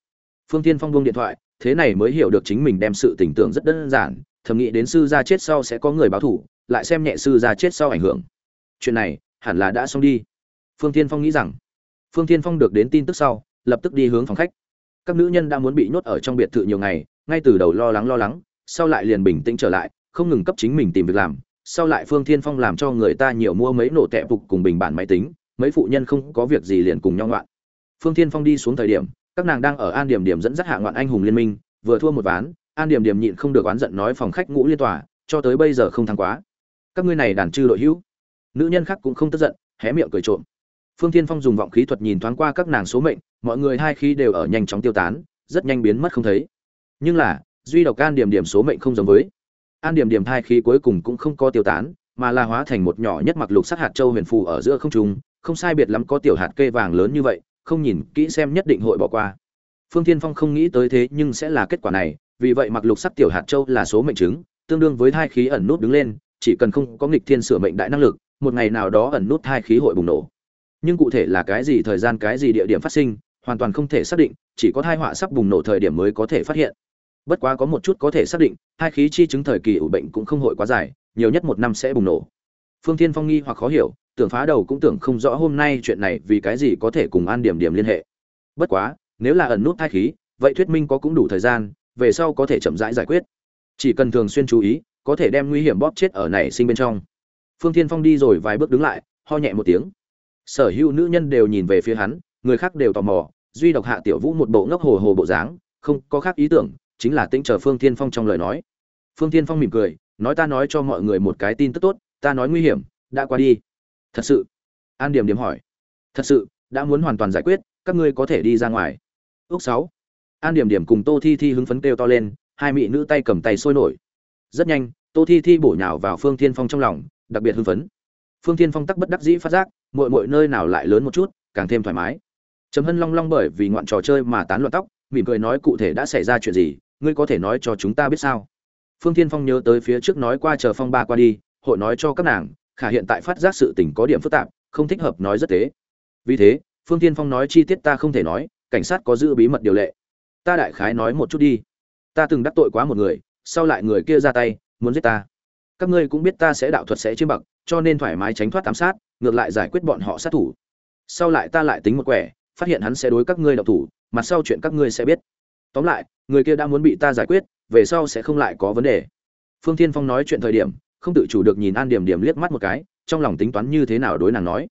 Phương tiên phong buông điện thoại, thế này mới hiểu được chính mình đem sự tình tưởng rất đơn giản, thầm nghĩ đến sư gia chết sau sẽ có người báo thủ lại xem nhẹ sư gia chết sau ảnh hưởng. Chuyện này hẳn là đã xong đi phương tiên phong nghĩ rằng, phương tiên phong được đến tin tức sau, lập tức đi hướng phòng khách. Các nữ nhân đã muốn bị nhốt ở trong biệt thự nhiều ngày, ngay từ đầu lo lắng lo lắng, sau lại liền bình tĩnh trở lại, không ngừng cấp chính mình tìm việc làm. Sau lại phương thiên phong làm cho người ta nhiều mua mấy nổ tệ phục cùng bình bản máy tính, mấy phụ nhân không có việc gì liền cùng nhau ngoạn. Phương thiên phong đi xuống thời điểm, các nàng đang ở an điểm điểm dẫn dắt hạ ngoạn anh hùng liên minh, vừa thua một ván, an điểm điểm nhịn không được oán giận nói phòng khách ngũ liên tòa, cho tới bây giờ không thắng quá. Các ngươi này đàn trư đội hữu. Nữ nhân khác cũng không tức giận, hé miệng cười trộm phương thiên phong dùng vọng khí thuật nhìn thoáng qua các nàng số mệnh, mọi người hai khí đều ở nhanh chóng tiêu tán, rất nhanh biến mất không thấy. Nhưng là, duy độc an điểm điểm số mệnh không giống với. An điểm điểm thai khí cuối cùng cũng không có tiêu tán, mà là hóa thành một nhỏ nhất mặc lục sắc hạt châu huyền phù ở giữa không trung, không sai biệt lắm có tiểu hạt kê vàng lớn như vậy, không nhìn kỹ xem nhất định hội bỏ qua. Phương thiên phong không nghĩ tới thế nhưng sẽ là kết quả này, vì vậy mặc lục sắc tiểu hạt châu là số mệnh chứng, tương đương với thai khí ẩn nút đứng lên, chỉ cần không có nghịch thiên sửa mệnh đại năng lực, một ngày nào đó ẩn nút thai khí hội bùng nổ nhưng cụ thể là cái gì thời gian cái gì địa điểm phát sinh hoàn toàn không thể xác định chỉ có thai họa sắp bùng nổ thời điểm mới có thể phát hiện. Bất quá có một chút có thể xác định hai khí chi chứng thời kỳ ủ bệnh cũng không hội quá dài nhiều nhất một năm sẽ bùng nổ. Phương thiên phong nghi hoặc khó hiểu tưởng phá đầu cũng tưởng không rõ hôm nay chuyện này vì cái gì có thể cùng an điểm điểm liên hệ. Bất quá nếu là ẩn nút thai khí vậy thuyết minh có cũng đủ thời gian về sau có thể chậm rãi giải, giải quyết. Chỉ cần thường xuyên chú ý có thể đem nguy hiểm bóp chết ở này sinh bên trong. Phương thiên phong đi rồi vài bước đứng lại ho nhẹ một tiếng sở hữu nữ nhân đều nhìn về phía hắn, người khác đều tò mò, duy độc hạ tiểu vũ một bộ ngốc hồ hồ bộ dáng, không có khác ý tưởng, chính là tĩnh chờ phương thiên phong trong lời nói. Phương thiên phong mỉm cười, nói ta nói cho mọi người một cái tin tức tốt, ta nói nguy hiểm, đã qua đi. Thật sự? An điểm điểm hỏi. Thật sự, đã muốn hoàn toàn giải quyết, các ngươi có thể đi ra ngoài. Ước sáu. An điểm điểm cùng tô thi thi hứng phấn kêu to lên, hai mỹ nữ tay cầm tay sôi nổi. Rất nhanh, tô thi thi bổ nhào vào phương thiên phong trong lòng, đặc biệt hưng phấn. Phương thiên phong tắc bất đắc dĩ phát giác mọi mọi nơi nào lại lớn một chút, càng thêm thoải mái. Trầm hân long long bởi vì ngoạn trò chơi mà tán loạn tóc, mỉm cười nói cụ thể đã xảy ra chuyện gì, ngươi có thể nói cho chúng ta biết sao? Phương thiên phong nhớ tới phía trước nói qua chờ phong ba qua đi, hội nói cho các nàng, khả hiện tại phát giác sự tình có điểm phức tạp, không thích hợp nói rất tế. Vì thế, phương thiên phong nói chi tiết ta không thể nói, cảnh sát có giữ bí mật điều lệ. Ta đại khái nói một chút đi. Ta từng đắc tội quá một người, sau lại người kia ra tay, muốn giết ta các ngươi cũng biết ta sẽ đạo thuật sẽ chiếm bậc cho nên thoải mái tránh thoát ám sát, ngược lại giải quyết bọn họ sát thủ. Sau lại ta lại tính một quẻ, phát hiện hắn sẽ đối các ngươi độc thủ mặt sau chuyện các ngươi sẽ biết. Tóm lại, người kia đã muốn bị ta giải quyết, về sau sẽ không lại có vấn đề. Phương thiên phong nói chuyện thời điểm, không tự chủ được nhìn an điểm điểm liếc mắt một cái, trong lòng tính toán như thế nào đối nàng nói.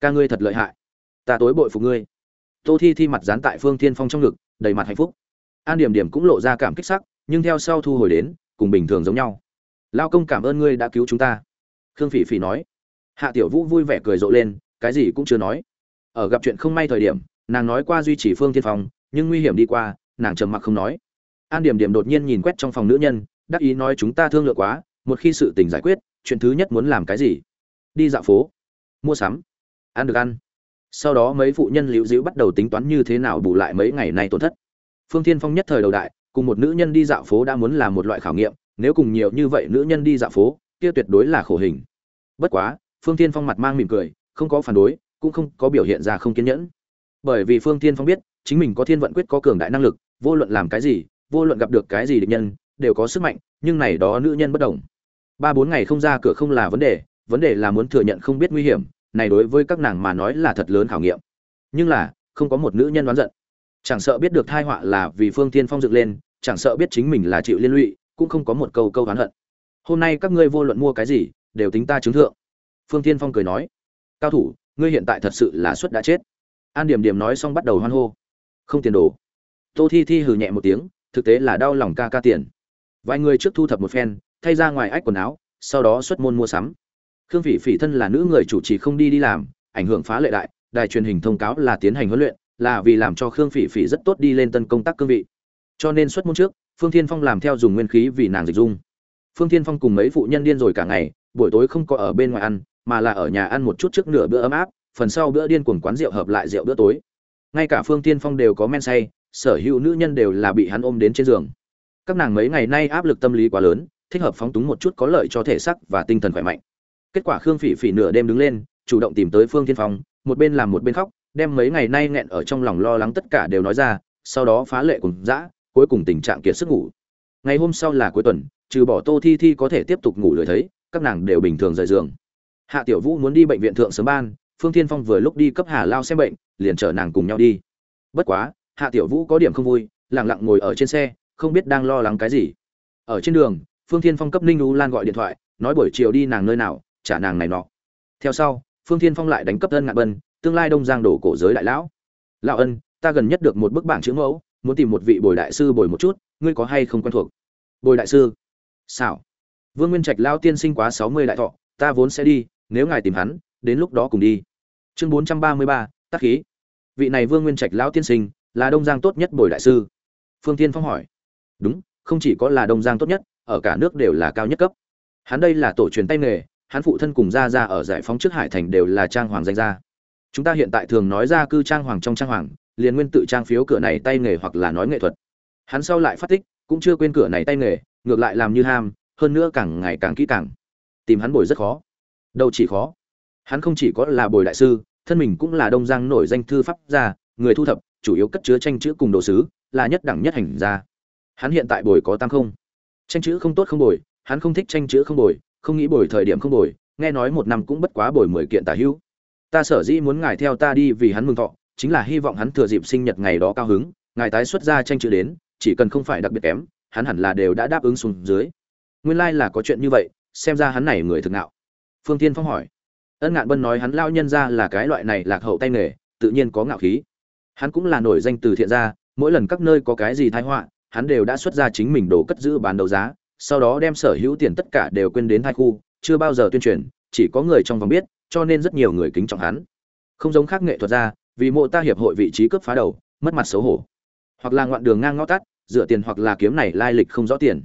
Ca ngươi thật lợi hại. Ta tối bội phục ngươi. Tô thi thi mặt dán tại phương thiên phong trong ngực, đầy mặt hạnh phúc. An điểm điểm cũng lộ ra cảm kích sắc, nhưng theo sau thu hồi đến, cùng bình thường giống nhau lao công cảm ơn ngươi đã cứu chúng ta. Khương phỉ phỉ nói. Hạ tiểu vũ vui vẻ cười rộ lên, cái gì cũng chưa nói. Ở gặp chuyện không may thời điểm, nàng nói qua duy trì phương tiên phong nhưng nguy hiểm đi qua, nàng trầm mặc không nói. An điểm điểm đột nhiên nhìn quét trong phòng nữ nhân, đắc ý nói chúng ta thương lượng quá, một khi sự tình giải quyết, chuyện thứ nhất muốn làm cái gì? Đi dạo phố, mua sắm, ăn được ăn. Sau đó mấy phụ nhân liễu dĩu bắt đầu tính toán như thế nào bù lại mấy ngày nay tổn thất. Phương thiên phong nhất thời đầu đại, cùng một nữ nhân đi dạo phố đã muốn làm một loại khảo nghiệm nếu cùng nhiều như vậy nữ nhân đi dạo phố, kia tuyệt đối là khổ hình. Bất quá, phương thiên phong mặt mang mỉm cười, không có phản đối, cũng không có biểu hiện ra không kiên nhẫn. Bởi vì phương thiên phong biết, chính mình có thiên vận quyết có cường đại năng lực, vô luận làm cái gì, vô luận gặp được cái gì địch nhân, đều có sức mạnh, nhưng này đó nữ nhân bất đồng. Ba bốn ngày không ra cửa không là vấn đề vấn đề là muốn thừa nhận không biết nguy hiểm, này đối với các nàng mà nói là thật lớn khảo nghiệm. Nhưng là, không có một nữ nhân đoán giận. Chẳng sợ biết được thai họa là vì phương tiên phong dựng lên, chẳng sợ biết chính mình là chịu liên lụy cũng không có một câu câu oán hận. Hôm nay các ngươi vô luận mua cái gì, đều tính ta chứng thượng. Phương tiên phong cười nói, cao thủ, ngươi hiện tại thật sự là suất đã chết. An điểm điểm nói xong bắt đầu hoan hô. Không tiền đồ. Tô thi thi hừ nhẹ một tiếng, thực tế là đau lòng ca ca tiền. Vài người trước thu thập một phen, thay ra ngoài ách quần áo, sau đó xuất môn mua sắm. Khương phỉ phỉ thân là nữ người chủ trì không đi đi làm, ảnh hưởng phá lệ đại, đài truyền hình thông cáo là tiến hành huấn luyện, là vì làm cho khương phỉ phỉ rất tốt đi lên tân công tác cương vị. Cho nên xuất môn trước phương thiên phong làm theo dùng nguyên khí vì nàng dịch dung. Phương thiên phong cùng mấy phụ nhân điên rồi cả ngày, buổi tối không có ở bên ngoài ăn, mà là ở nhà ăn một chút trước nửa bữa ấm áp, phần sau bữa điên cuồng quán rượu hợp lại rượu bữa tối. Ngay cả phương thiên phong đều có men say, sở hữu nữ nhân đều là bị hắn ôm đến trên giường. Các nàng mấy ngày nay áp lực tâm lý quá lớn, thích hợp phóng túng một chút có lợi cho thể xác và tinh thần khỏe mạnh. Kết quả khương phỉ phỉ nửa đêm đứng lên, chủ động tìm tới phương thiên phong, một bên làm một bên khóc, đem mấy ngày nay nghẹn ở trong lòng lo lắng tất cả đều nói ra, sau đó phá lệ cùng dã cuối cùng tình trạng kiệt sức ngủ. Ngày hôm sau là cuối tuần, trừ bỏ tô thi thi có thể tiếp tục ngủ lười thấy, các nàng đều bình thường rời giường. Hạ tiểu vũ muốn đi bệnh viện thượng sớm ban, phương thiên phong vừa lúc đi cấp hà lao xem bệnh, liền chở nàng cùng nhau đi. Bất quá, hạ tiểu vũ có điểm không vui, lặng lặng ngồi ở trên xe, không biết đang lo lắng cái gì. Ở trên đường, phương thiên phong cấp ninh u lan gọi điện thoại, nói buổi chiều đi nàng nơi nào, trả nàng này nọ. Theo sau, phương thiên phong lại đánh cấp ân ngạn bân, tương lai đông giang đổ cổ giới đại lão. Lão ân, ta gần nhất được một bức bảng chữ mẫu muốn tìm một vị bồi đại sư bồi một chút, ngươi có hay không quen thuộc? Bồi đại sư? Xảo. Vương nguyên trạch lao tiên sinh quá sáu mươi đại thọ, ta vốn sẽ đi, nếu ngài tìm hắn, đến lúc đó cùng đi. Chương bốn trăm ba mươi ba, tắc khí. Vị này vương nguyên trạch lão tiên sinh, là đông giang tốt nhất bồi đại sư? Phương tiên phong hỏi. Đúng, không chỉ có là đông giang tốt nhất, ở cả nước đều là cao nhất cấp. Hắn đây là tổ truyền tay nghề, hắn phụ thân cùng gia gia ở giải phóng trước hải thành đều là trang hoàng danh gia. Chúng ta hiện tại thường nói ra cư trang hoàng trong trang hoàng liền nguyên tự trang phiếu cửa này tay nghề hoặc là nói nghệ thuật. Hắn sau lại phát tích, cũng chưa quên cửa này tay nghề, ngược lại làm như ham, hơn nữa càng ngày càng kỹ càng. Tìm hắn bồi rất khó. Đâu chỉ khó. Hắn không chỉ có là bồi đại sư, thân mình cũng là đông giang nổi danh thư pháp gia, người thu thập, chủ yếu cất chứa tranh chữ cùng đồ sứ, là nhất đẳng nhất hành gia. Hắn hiện tại bồi có tăng không. Tranh chữ không tốt không bồi, hắn không thích tranh chữ không bồi, không nghĩ bồi thời điểm không bồi, nghe nói một năm cũng bất quá bồi mười kiện tả hữu. Ta sở dĩ muốn ngài theo ta đi vì hắn mừng thọ chính là hy vọng hắn thừa dịp sinh nhật ngày đó cao hứng, ngài tái xuất ra tranh chữ đến, chỉ cần không phải đặc biệt kém, hắn hẳn là đều đã đáp ứng xuống dưới. Nguyên lai là có chuyện như vậy, xem ra hắn này người thực nào phương thiên phong hỏi. Ân ngạn bân nói hắn lao nhân ra là cái loại này lạc hậu tay nghề, tự nhiên có ngạo khí. Hắn cũng là nổi danh từ thiện gia, mỗi lần các nơi có cái gì tai họa, hắn đều đã xuất ra chính mình đồ cất giữ bán đấu giá, sau đó đem sở hữu tiền tất cả đều quên đến hai khu, chưa bao giờ tuyên truyền, chỉ có người trong vòng biết, cho nên rất nhiều người kính trọng hắn. Không giống khác nghệ thuật ra vì mộ ta hiệp hội vị trí cướp phá đầu, mất mặt xấu hổ. Hoặc là ngoạn đường ngang ngõ tắt, dựa tiền hoặc là kiếm này lai lịch không rõ tiền.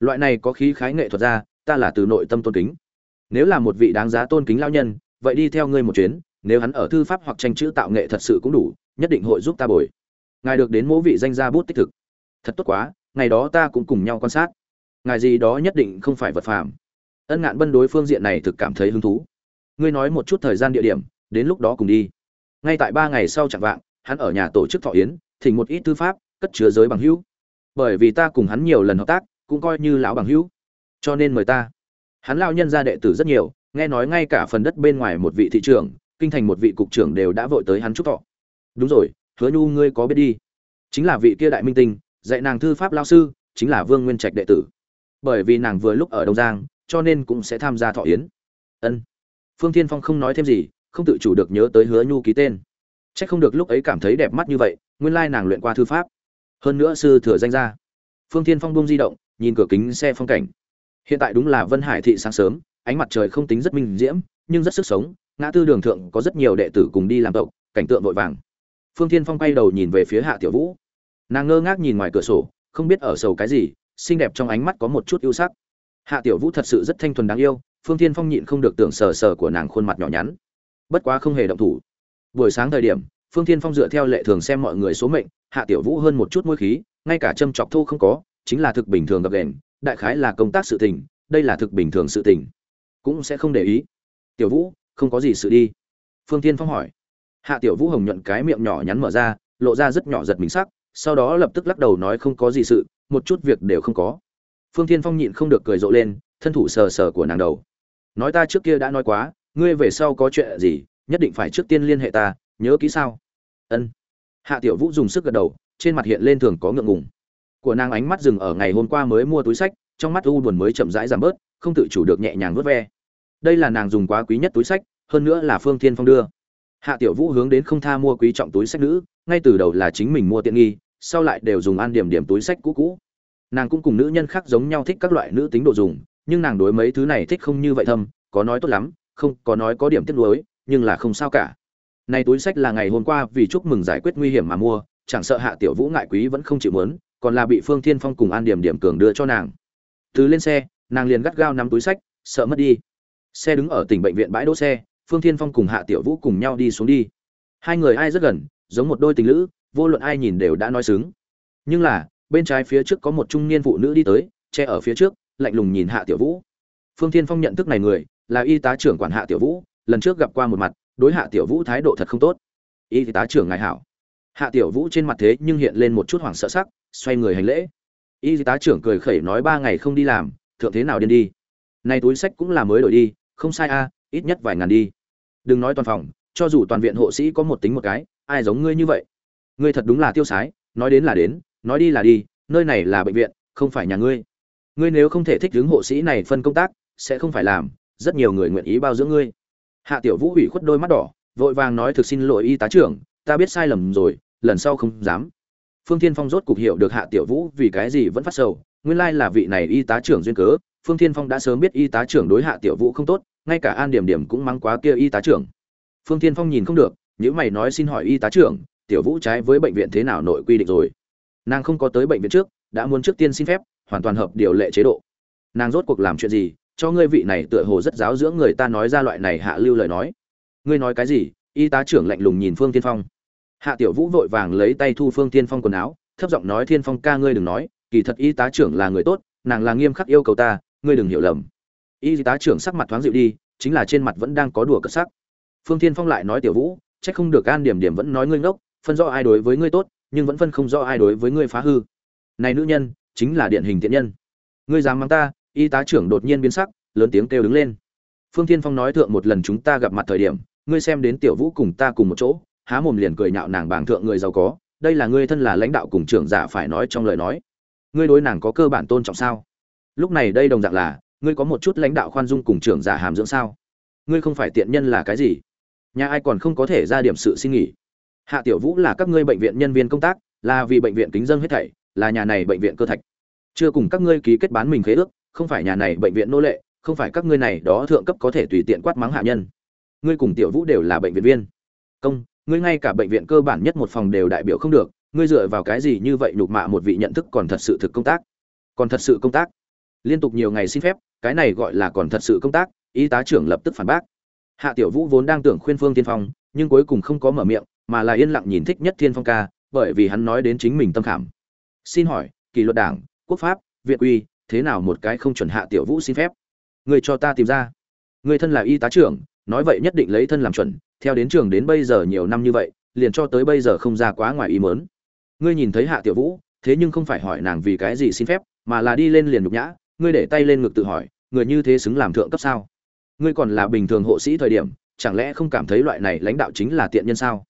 Loại này có khí khái nghệ thuật ra, ta là từ nội tâm tôn kính. Nếu là một vị đáng giá tôn kính lao nhân, vậy đi theo ngươi một chuyến, nếu hắn ở thư pháp hoặc tranh chữ tạo nghệ thật sự cũng đủ, nhất định hội giúp ta bồi. Ngài được đến mỗ vị danh gia bút tích thực. Thật tốt quá, ngày đó ta cũng cùng nhau quan sát. Ngài gì đó nhất định không phải vật phàm. Ân ngạn bân đối phương diện này thực cảm thấy hứng thú. Ngươi nói một chút thời gian địa điểm, đến lúc đó cùng đi ngay tại ba ngày sau chẳng vạng, hắn ở nhà tổ chức thọ yến, thỉnh một ít tư pháp, cất chứa giới bằng hữu. Bởi vì ta cùng hắn nhiều lần hợp tác, cũng coi như lão bằng hữu. Cho nên mời ta. Hắn lao nhân ra đệ tử rất nhiều, nghe nói ngay cả phần đất bên ngoài một vị thị trưởng, kinh thành một vị cục trưởng đều đã vội tới hắn chúc thọ. Đúng rồi, hứa nhu ngươi có biết đi. Chính là vị kia đại minh tinh, dạy nàng thư pháp lao sư, chính là vương nguyên trạch đệ tử. Bởi vì nàng vừa lúc ở đông giang, cho nên cũng sẽ tham gia thọ yến. Ân. Phương thiên phong không nói thêm gì không tự chủ được nhớ tới hứa nhu ký tên. C h ắ c không được lúc ấy cảm thấy đẹp mắt như vậy, nguyên lai nàng luyện qua thư pháp. Hơn nữa sư thừa danh gia. Phương thiên phong bung di động, nhìn cửa kính xe phong cảnh. Hiện tại đúng là vân hải thị sáng sớm, ánh mặt trời không tính rất minh diễm, nhưng rất sức sống, ngã tư đường thượng có rất nhiều đệ tử cùng đi làm tộc, cảnh tượng vội vàng. Phương thiên phong quay đầu nhìn về phía hạ tiểu vũ. Nàng ngơ ngác nhìn ngoài cửa sổ, không biết ở sầu cái gì, xinh đẹp trong ánh mắt có một chút ưu sắc. Hạ tiểu vũ thật sự rất thanh thuần đáng yêu, phương thiên phong nhịn không được tưởng sờ sờ của nàng khuôn mặt nhỏ nhắn bất quá không hề động thủ. Buổi sáng thời điểm, phương thiên phong dựa theo lệ thường xem mọi người số mệnh, hạ tiểu vũ hơn một chút môi khí, ngay cả châm chọc thu không có, chính là thực bình thường gặp đèn, đại khái là công tác sự tình, đây là thực bình thường sự tình. Cũng sẽ không để ý. Tiểu vũ, không có gì sự đi. Phương thiên phong hỏi. Hạ tiểu vũ hồng nhuận cái miệng nhỏ nhắn mở ra, lộ ra rất nhỏ giật mình sắc, sau đó lập tức lắc đầu nói không có gì sự, một chút việc đều không có. Phương thiên phong nhịn không được cười rộ lên, thân thủ sờ sờ của nàng đầu. Nói ta trước kia đã nói quá ngươi về sau có chuyện gì, nhất định phải trước tiên liên hệ ta, nhớ kỹ sao? Ân. Hạ tiểu vũ dùng sức gật đầu, trên mặt hiện lên thường có ngượng ngùng. Của nàng ánh mắt dừng ở ngày hôm qua mới mua túi sách, trong mắt u buồn mới chậm rãi giảm bớt, không tự chủ được nhẹ nhàng vớt ve. Đây là nàng dùng quá quý nhất túi sách, hơn nữa là phương thiên phong đưa. Hạ tiểu vũ hướng đến không tha mua quý trọng túi sách nữ, ngay từ đầu là chính mình mua tiện nghi, sau lại đều dùng ăn điểm điểm túi sách cũ cũ. Nàng cũng cùng nữ nhân khác giống nhau thích các loại nữ tính đồ dùng, nhưng nàng đối mấy thứ này thích không như vậy thâm, có nói tốt lắm không có nói có điểm tiếc nuối, nhưng là không sao cả. Này túi sách là ngày hôm qua vì chúc mừng giải quyết nguy hiểm mà mua, chẳng sợ hạ tiểu vũ ngại quý vẫn không chịu muốn, còn là bị phương thiên phong cùng an điểm điểm cường đưa cho nàng. Từ lên xe, nàng liền gắt gao nắm túi sách, sợ mất đi. Xe đứng ở tỉnh bệnh viện bãi đỗ xe, phương thiên phong cùng hạ tiểu vũ cùng nhau đi xuống đi. Hai người ai rất gần, giống một đôi tình lữ, vô luận ai nhìn đều đã nói xứng. Nhưng là, bên trái phía trước có một trung niên phụ nữ đi tới, che ở phía trước, lạnh lùng nhìn hạ tiểu vũ. Phương thiên phong nhận thức này người là y tá trưởng quản hạ tiểu vũ, lần trước gặp qua một mặt, đối hạ tiểu vũ thái độ thật không tốt. Y tá trưởng ngài hảo. Hạ tiểu vũ trên mặt thế nhưng hiện lên một chút hoảng sợ sắc, xoay người hành lễ. Y tá trưởng cười khẩy nói ba ngày không đi làm, thượng thế nào điên đi. Nay túi sách cũng là mới đổi đi, không sai a, ít nhất vài ngàn đi. Đừng nói toàn phòng, cho dù toàn viện hộ sĩ có một tính một cái, ai giống ngươi như vậy? Ngươi thật đúng là tiêu sái, nói đến là đến, nói đi là đi, nơi này là bệnh viện, không phải nhà ngươi. Ngươi nếu không thể thích ứng hộ sĩ này phân công tác, sẽ không phải làm rất nhiều người nguyện ý bao dưỡng ngươi. Hạ tiểu vũ ủy khuất đôi mắt đỏ, vội vàng nói thực xin lỗi y tá trưởng, ta biết sai lầm rồi, lần sau không dám. Phương thiên phong rốt cục hiểu được hạ tiểu vũ vì cái gì vẫn phát sầu, nguyên lai là vị này y tá trưởng duyên cớ, phương thiên phong đã sớm biết y tá trưởng đối hạ tiểu vũ không tốt, ngay cả an điểm điểm cũng mắng quá kia y tá trưởng. Phương thiên phong nhìn không được nếu mày nói xin hỏi y tá trưởng, tiểu vũ trái với bệnh viện thế nào nội quy định rồi? Nàng không có tới bệnh viện trước, đã muốn trước tiên xin phép, hoàn toàn hợp điều lệ chế độ. Nàng rốt cuộc làm chuyện gì? Cho ngươi vị này tựa hồ rất giáo dưỡng người ta nói ra loại này hạ lưu lời nói. Ngươi nói cái gì? Y tá trưởng lạnh lùng nhìn phương tiên phong. Hạ tiểu vũ vội vàng lấy tay thu phương tiên phong quần áo, thấp giọng nói, thiên phong ca, ngươi đừng nói, kỳ thật y tá trưởng là người tốt, nàng là nghiêm khắc yêu cầu ta, ngươi đừng hiểu lầm. Y tá trưởng sắc mặt thoáng dịu đi, chính là trên mặt vẫn đang có đùa cợt sắc. Phương tiên phong lại nói, tiểu vũ trách không được an điểm điểm vẫn nói ngươi ngốc, phân rõ ai đối với ngươi tốt, nhưng vẫn phân không rõ ai đối với ngươi phá hư. Này nữ nhân, chính là điển hình thiện nhân. Ngươi dám mắng ta y tá trưởng đột nhiên biến sắc, lớn tiếng kêu đứng lên. Phương thiên phong nói thượng một lần chúng ta gặp mặt thời điểm, ngươi xem đến tiểu vũ cùng ta cùng một chỗ, há mồm liền cười nhạo nàng bảng thượng người giàu có, đây là ngươi thân là lãnh đạo cùng trưởng giả phải nói trong lời nói. Ngươi đối nàng có cơ bản tôn trọng sao? Lúc này đây đồng dạng là, ngươi có một chút lãnh đạo khoan dung cùng trưởng giả hàm dưỡng sao? Ngươi không phải tiện nhân là cái gì? Nhà ai còn không có thể ra điểm sự xin nghỉ? Hạ tiểu vũ là các ngươi bệnh viện nhân viên công tác, là vì bệnh viện kính dân hết thảy, là nhà này bệnh viện cơ thạch. Chưa cùng các ngươi ký kết bán mình khế ước không phải nhà này bệnh viện nô lệ, không phải các ngươi này đó thượng cấp có thể tùy tiện quát mắng hạ nhân. Ngươi cùng tiểu vũ đều là bệnh viện viên. Công, ngươi ngay cả bệnh viện cơ bản nhất một phòng đều đại biểu không được, ngươi dựa vào cái gì như vậy nhục mạ một vị nhận thức còn thật sự thực công tác? Còn thật sự công tác? Liên tục nhiều ngày xin phép, cái này gọi là còn thật sự công tác, y tá trưởng lập tức phản bác. Hạ tiểu vũ vốn đang tưởng khuyên phương tiên phong, nhưng cuối cùng không có mở miệng, mà là yên lặng nhìn thích nhất thiên phong ca, bởi vì hắn nói đến chính mình tâm khảm. Xin hỏi, kỷ luật đảng, quốc pháp, viện quy thế nào một cái không chuẩn hạ tiểu vũ xin phép? Người cho ta tìm ra. Người thân là y tá trưởng, nói vậy nhất định lấy thân làm chuẩn, theo đến trường đến bây giờ nhiều năm như vậy, liền cho tới bây giờ không ra quá ngoài ý mớn ngươi nhìn thấy hạ tiểu vũ, thế nhưng không phải hỏi nàng vì cái gì xin phép, mà là đi lên liền nhục nhã, ngươi để tay lên ngực tự hỏi, người như thế xứng làm thượng cấp sao? Ngươi còn là bình thường hộ sĩ thời điểm, chẳng lẽ không cảm thấy loại này lãnh đạo chính là tiện nhân sao?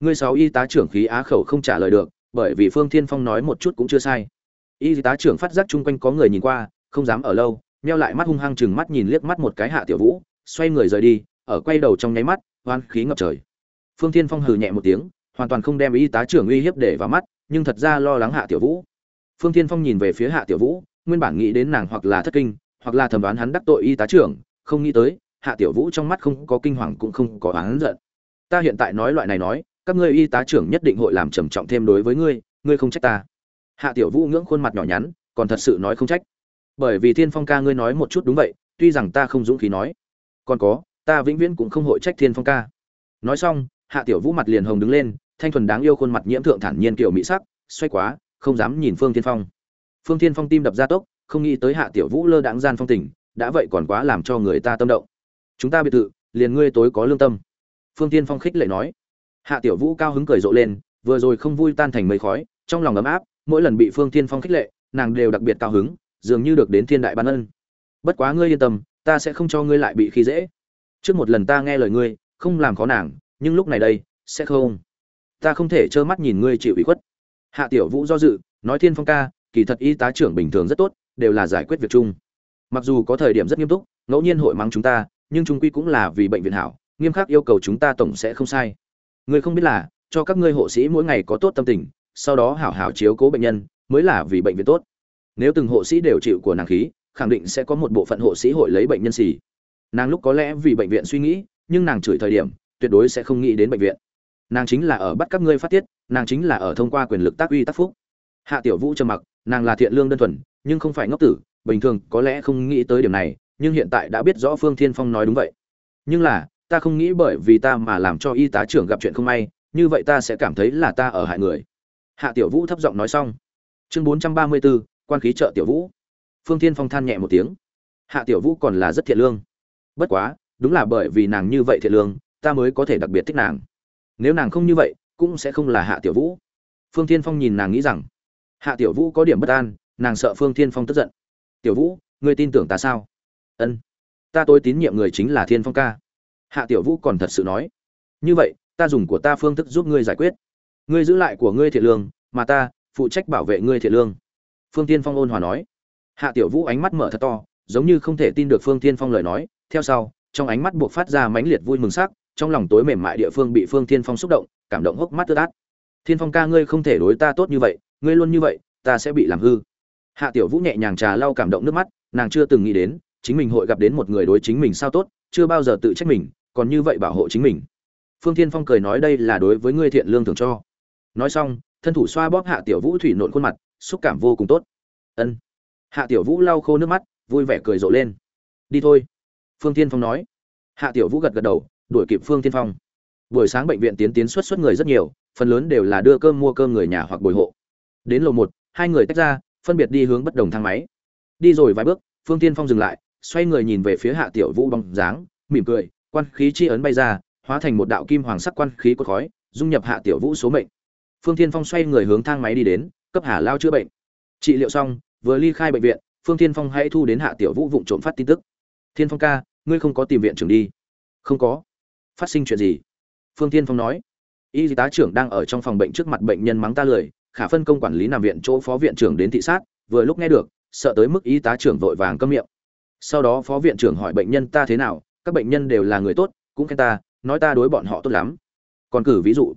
Ngươi sáu y tá trưởng khí á khẩu không trả lời được, bởi vì phương thiên phong nói một chút cũng chưa sai y tá trưởng phát giác chung quanh có người nhìn qua, không dám ở lâu neo lại mắt hung hăng chừng mắt nhìn liếc mắt một cái hạ tiểu vũ, xoay người rời đi, ở quay đầu trong nháy mắt, hoan khí ngập trời. Phương thiên phong hừ nhẹ một tiếng, hoàn toàn không đem y tá trưởng uy hiếp để vào mắt, nhưng thật ra lo lắng hạ tiểu vũ. Phương thiên phong nhìn về phía hạ tiểu vũ, nguyên bản nghĩ đến nàng hoặc là thất kinh, hoặc là thẩm đoán hắn đắc tội y tá trưởng, không nghĩ tới, hạ tiểu vũ trong mắt không có kinh hoàng cũng không có oán giận. Ta hiện tại nói loại này nói, các ngươi y tá trưởng nhất định hội làm trầm trọng thêm đối với ngươi ngươi không trách ta hạ tiểu vũ ngưỡng khuôn mặt nhỏ nhắn, còn thật sự nói không trách. Bởi vì thiên phong ca ngươi nói một chút đúng vậy, tuy rằng ta không dũng khí nói, còn có, ta vĩnh viễn cũng không hội trách thiên phong ca. Nói xong, hạ tiểu vũ mặt liền hồng đứng lên, thanh thuần đáng yêu khuôn mặt nhiễm thượng thản nhiên kiểu mỹ sắc, xoay quá, không dám nhìn phương thiên phong. Phương thiên phong tim đập ra tốc, không nghĩ tới hạ tiểu vũ lơ đãng gian phong tình, đã vậy còn quá làm cho người ta tâm động. Chúng ta biệt thự, liền ngươi tối có lương tâm. Phương thiên phong khích lệ nói. Hạ tiểu vũ cao hứng cười rộ lên, vừa rồi không vui tan thành mây khói, trong lòng ấm áp mỗi lần bị phương thiên phong khích lệ, nàng đều đặc biệt cao hứng, dường như được đến thiên đại ban ân. Bất quá ngươi yên tâm, ta sẽ không cho ngươi lại bị khi dễ. Trước một lần ta nghe lời ngươi, không làm khó nàng, nhưng lúc này đây, sẽ không. Ta không thể trơ mắt nhìn ngươi chịu ủy khuất. Hạ tiểu vũ do dự, nói thiên phong ca, kỳ thật y tá trưởng bình thường rất tốt, đều là giải quyết việc chung. Mặc dù có thời điểm rất nghiêm túc, ngẫu nhiên hội mắng chúng ta, nhưng chúng quy cũng là vì bệnh viện hảo, nghiêm khắc yêu cầu chúng ta tổng sẽ không sai. Ngươi không biết là, cho các ngươi hộ sĩ mỗi ngày có tốt tâm tình sau đó hảo hảo chiếu cố bệnh nhân, mới là vì bệnh viện tốt. Nếu từng hộ sĩ đều chịu của nàng khí, khẳng định sẽ có một bộ phận hộ sĩ hội lấy bệnh nhân xì. Nàng lúc có lẽ vì bệnh viện suy nghĩ, nhưng nàng chửi thời điểm, tuyệt đối sẽ không nghĩ đến bệnh viện. Nàng chính là ở bắt các ngươi phát tiết, nàng chính là ở thông qua quyền lực tác uy tác phúc. Hạ tiểu vũ trầm mặc, nàng là thiện lương đơn thuần, nhưng không phải ngốc tử, bình thường có lẽ không nghĩ tới điểm này, nhưng hiện tại đã biết rõ phương thiên phong nói đúng vậy. Nhưng là, ta không nghĩ bởi vì ta mà làm cho y tá trưởng gặp chuyện không may, như vậy ta sẽ cảm thấy là ta ở hại người hạ tiểu vũ thấp giọng nói xong. Chương bốn trăm ba mươi 434, quan khí trợ tiểu vũ. Phương thiên phong than nhẹ một tiếng. Hạ tiểu vũ còn là rất thiện lương. Bất quá đúng là bởi vì nàng như vậy thiện lương ta mới có thể đặc biệt thích nàng. Nếu nàng không như vậy cũng sẽ không là hạ tiểu vũ. Phương thiên phong nhìn nàng nghĩ rằng hạ tiểu vũ có điểm bất an nàng sợ phương thiên phong tức giận. Tiểu vũ ngươi tin tưởng ta sao? Ân ta tôi tín nhiệm người chính là thiên phong ca. Hạ tiểu vũ còn thật sự nói như vậy ta dùng của ta phương thức giúp ngươi giải quyết ngươi giữ lại của ngươi thiện lương, mà ta phụ trách bảo vệ ngươi thiện lương. Phương tiên phong ôn hòa nói. Hạ tiểu vũ ánh mắt mở thật to, giống như không thể tin được phương tiên phong lời nói. Theo sau, trong ánh mắt buộc phát ra mãnh liệt vui mừng sắc, trong lòng tối mềm mại địa phương bị phương tiên phong xúc động, cảm động hốc mắt tư át thiên phong ca, ngươi không thể đối ta tốt như vậy, ngươi luôn như vậy, ta sẽ bị làm hư. Hạ tiểu vũ nhẹ nhàng trà lau cảm động nước mắt, nàng chưa từng nghĩ đến, chính mình hội gặp đến một người đối chính mình sao tốt, chưa bao giờ tự trách mình, còn như vậy bảo hộ chính mình. Phương thiên phong cười nói đây là đối với ngươi thiện lương thường cho nói xong, thân thủ xoa bóp hạ tiểu vũ thủy nộn khuôn mặt, xúc cảm vô cùng tốt. Ân. Hạ tiểu vũ lau khô nước mắt, vui vẻ cười rộ lên. Đi thôi. Phương tiên phong nói. Hạ tiểu vũ gật gật đầu, đuổi kịp phương tiên phong. Buổi sáng bệnh viện tiến tiến xuất xuất người rất nhiều, phần lớn đều là đưa cơm mua cơm người nhà hoặc bồi hộ. Đến lầu một, hai người tách ra, phân biệt đi hướng bất đồng thang máy. Đi rồi vài bước, phương tiên phong dừng lại, xoay người nhìn về phía hạ tiểu vũ bóng dáng, mỉm cười, quan khí chi ấn bay ra, hóa thành một đạo kim hoàng sắc quan khí cột khói, dung nhập hạ tiểu vũ số mệnh phương thiên phong xoay người hướng thang máy đi đến, cấp hà lao chữa bệnh. Trị liệu xong, vừa ly khai bệnh viện, phương thiên phong hãy thu đến hạ tiểu vũ vụng trộm phát tin tức. Thiên phong ca, ngươi không có tìm viện trưởng đi. Không có. Phát sinh chuyện gì? Phương thiên phong nói. Y tá trưởng đang ở trong phòng bệnh trước mặt bệnh nhân mắng ta lười, khả phân công quản lý nằm viện chỗ phó viện trưởng đến thị sát, vừa lúc nghe được, sợ tới mức y tá trưởng vội vàng câm miệng. Sau đó phó viện trưởng hỏi bệnh nhân, ta thế nào? Các bệnh nhân đều là người tốt, cũng khen ta, nói ta đối bọn họ tốt lắm. Còn cử ví dụ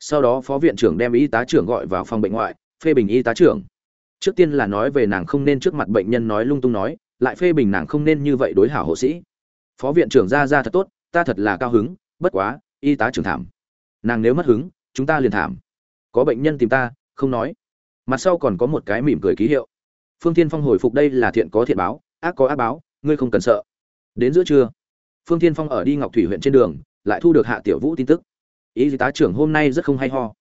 sau đó phó viện trưởng đem y tá trưởng gọi vào phòng bệnh ngoại, phê bình y tá trưởng. Trước tiên là nói về nàng không nên trước mặt bệnh nhân nói lung tung nói, lại phê bình nàng không nên như vậy đối hảo hộ sĩ. Phó viện trưởng ra ra thật tốt, ta thật là cao hứng, bất quá, y tá trưởng thảm. Nàng nếu mất hứng, chúng ta liền thảm. Có bệnh nhân tìm ta, không nói. Mặt sau còn có một cái mỉm cười ký hiệu. Phương tiên phong hồi phục đây là thiện có thiện báo, ác có ác báo, ngươi không cần sợ. Đến giữa trưa, phương tiên phong ở đi ngọc thủy huyện trên đường, lại thu được hạ tiểu vũ tin tức ý tá trưởng hôm nay rất không hay ho.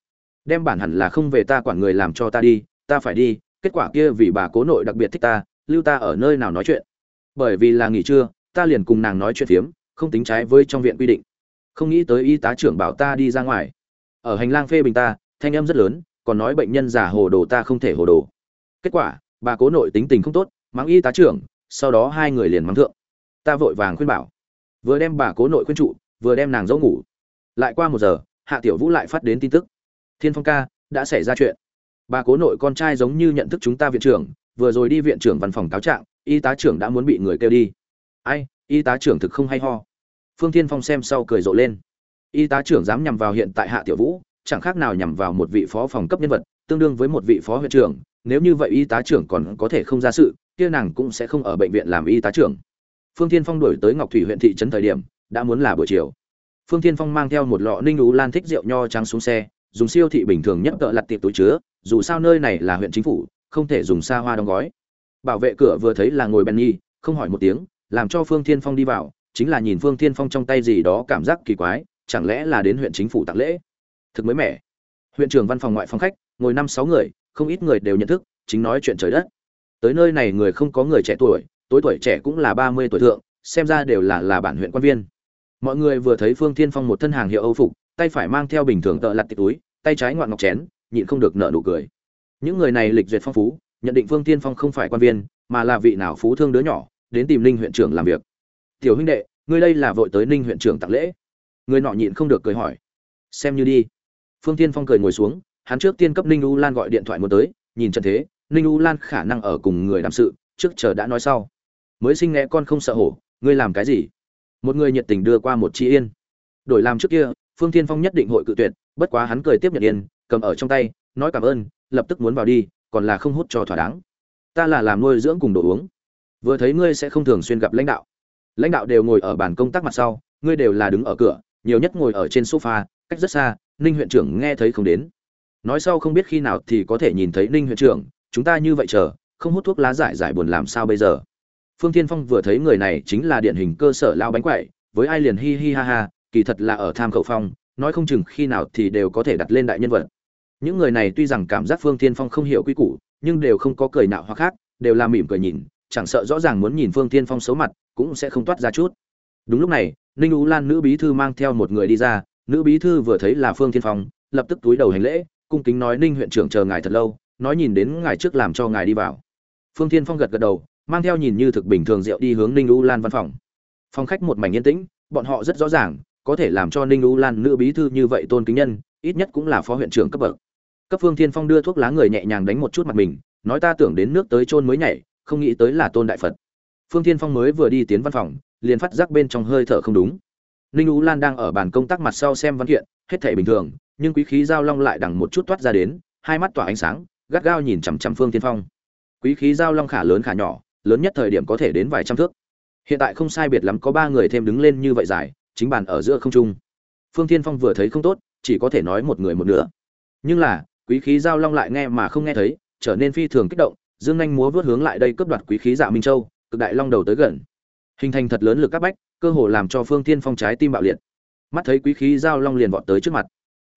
Đem bản hẳn là không về ta quản người làm cho ta đi, ta phải đi, kết quả kia vì bà cố nội đặc biệt thích ta, lưu ta ở nơi nào nói chuyện. Bởi vì là nghỉ trưa, ta liền cùng nàng nói chuyện phiếm, không tính trái với trong viện quy định. Không nghĩ tới y tá trưởng bảo ta đi ra ngoài. Ở hành lang phê bình ta, thanh âm rất lớn, còn nói bệnh nhân giả hồ đồ ta không thể hồ đồ. Kết quả, bà cố nội tính tình không tốt, mắng y tá trưởng, sau đó hai người liền mắng thượng. Ta vội vàng khuyên bảo. Vừa đem bà cố nội khuyên trụ, vừa đem nàng dỗ ngủ. Lại qua một giờ hạ tiểu vũ lại phát đến tin tức. Thiên phong ca, đã xảy ra chuyện. Bà cố nội con trai giống như nhận thức chúng ta viện trưởng, vừa rồi đi viện trưởng văn phòng cáo trạng, y tá trưởng đã muốn bị người kêu đi. Ai, y tá trưởng thực không hay ho. Phương thiên phong xem sau cười rộ lên. Y tá trưởng dám nhằm vào hiện tại hạ tiểu vũ, chẳng khác nào nhằm vào một vị phó phòng cấp nhân vật, tương đương với một vị phó huyện trưởng. Nếu như vậy y tá trưởng còn có thể không ra sự, kia nàng cũng sẽ không ở bệnh viện làm y tá trưởng. Phương thiên phong đổi tới ngọc thủy huyện thị trấn thời điểm, đã muốn là buổi chiều phương thiên phong mang theo một lọ ninh ú lan thích rượu nho trắng xuống xe dùng siêu thị bình thường nhất cỡ lặt tiệp túi chứa dù sao nơi này là huyện chính phủ không thể dùng xa hoa đóng gói. Bảo vệ cửa vừa thấy là ngồi Benny, không hỏi một tiếng làm cho phương thiên phong đi vào chính là nhìn phương thiên phong trong tay gì đó cảm giác kỳ quái chẳng lẽ là đến huyện chính phủ tặng lễ? Thực mới mẻ. Huyện trưởng văn phòng ngoại phòng khách ngồi năm sáu người không ít người đều nhận thức chính nói chuyện trời đất. Tới nơi này người không có người trẻ tuổi tối tuổi trẻ cũng là ba mươi tuổi thượng xem ra đều là là bản huyện quan viên mọi người vừa thấy phương thiên phong một thân hàng hiệu âu phục, tay phải mang theo bình thường tợ lặt tịch túi, tay trái ngoạn ngọc chén, nhịn không được nợ nụ cười. Những người này lịch duyệt phong phú, nhận định phương thiên phong không phải quan viên, mà là vị nào phú thương đứa nhỏ, đến tìm ninh huyện trưởng làm việc. Tiểu huynh đệ, ngươi đây là vội tới ninh huyện trưởng tặng lễ. Người nọ nhịn không được cười hỏi. Xem như đi. Phương thiên phong cười ngồi xuống, hắn trước tiên cấp ninh u lan gọi điện thoại muốn tới, nhìn trận thế, ninh u lan khả năng ở cùng người làm sự, trước chờ đã nói sau. Mới sinh nghe con không sợ hổ, ngươi làm cái gì? Một người nhiệt tình đưa qua một chi yên. Đổi làm trước kia, phương thiên phong nhất định hội cự tuyệt, bất quá hắn cười tiếp nhận yên, cầm ở trong tay, nói cảm ơn, lập tức muốn vào đi, còn là không hút cho thỏa đáng. Ta là làm nuôi dưỡng cùng đồ uống. Vừa thấy ngươi sẽ không thường xuyên gặp lãnh đạo. Lãnh đạo đều ngồi ở bàn công tác mặt sau, ngươi đều là đứng ở cửa, nhiều nhất ngồi ở trên sofa, cách rất xa, ninh huyện trưởng nghe thấy không đến. Nói sau không biết khi nào thì có thể nhìn thấy ninh huyện trưởng, chúng ta như vậy chờ, không hút thuốc lá giải giải buồn làm sao bây giờ? Phương thiên phong vừa thấy người này chính là điển hình cơ sở lao bánh quậy với ai liền hi hi ha ha, kỳ thật là ở tham khẩu phong, nói không chừng khi nào thì đều có thể đặt lên đại nhân vật. Những người này tuy rằng cảm giác phương thiên phong không hiểu quy củ, nhưng đều không có cười nạo hoặc khác, đều là mỉm cười nhìn, chẳng sợ rõ ràng muốn nhìn phương thiên phong xấu mặt, cũng sẽ không toát ra chút. Đúng lúc này, ninh ú lan nữ bí thư mang theo một người đi ra, nữ bí thư vừa thấy là phương thiên phong, lập tức túi đầu hành lễ, cung kính nói, ninh huyện trưởng chờ ngài thật lâu, nói nhìn đến ngài trước làm cho ngài đi vào. Phương thiên phong gật gật đầu mang theo nhìn như thực bình thường rượu đi hướng ninh u lan văn phòng. Phòng khách một mảnh yên tĩnh, bọn họ rất rõ ràng, có thể làm cho ninh u lan nữ bí thư như vậy tôn kính nhân, ít nhất cũng là phó huyện trưởng cấp bậc. Cấp phương thiên phong đưa thuốc lá người nhẹ nhàng đánh một chút mặt mình, nói ta tưởng đến nước tới chôn mới nhảy, không nghĩ tới là tôn đại phật. Phương thiên phong mới vừa đi tiến văn phòng, liền phát giác bên trong hơi thở không đúng. Ninh u lan đang ở bàn công tác mặt sau xem văn kiện, hết thể bình thường, nhưng quý khí giao long lại đằng một chút toát ra đến, hai mắt tỏa ánh sáng, gắt gao nhìn chằm chằm phương thiên phong. Quý khí giao long khả lớn khả nhỏ lớn nhất thời điểm có thể đến vài trăm thước. Hiện tại không sai biệt lắm có ba người thêm đứng lên như vậy dài, chính bàn ở giữa không trung. Phương thiên phong vừa thấy không tốt, chỉ có thể nói một người một nửa. Nhưng là, quý khí giao long lại nghe mà không nghe thấy, trở nên phi thường kích động, dương nhanh múa vớt hướng lại đây cướp đoạt quý khí dạ minh châu, cực đại long đầu tới gần. Hình thành thật lớn lực các bách, cơ hồ làm cho phương thiên phong trái tim bạo liệt. Mắt thấy quý khí giao long liền vọt tới trước mặt.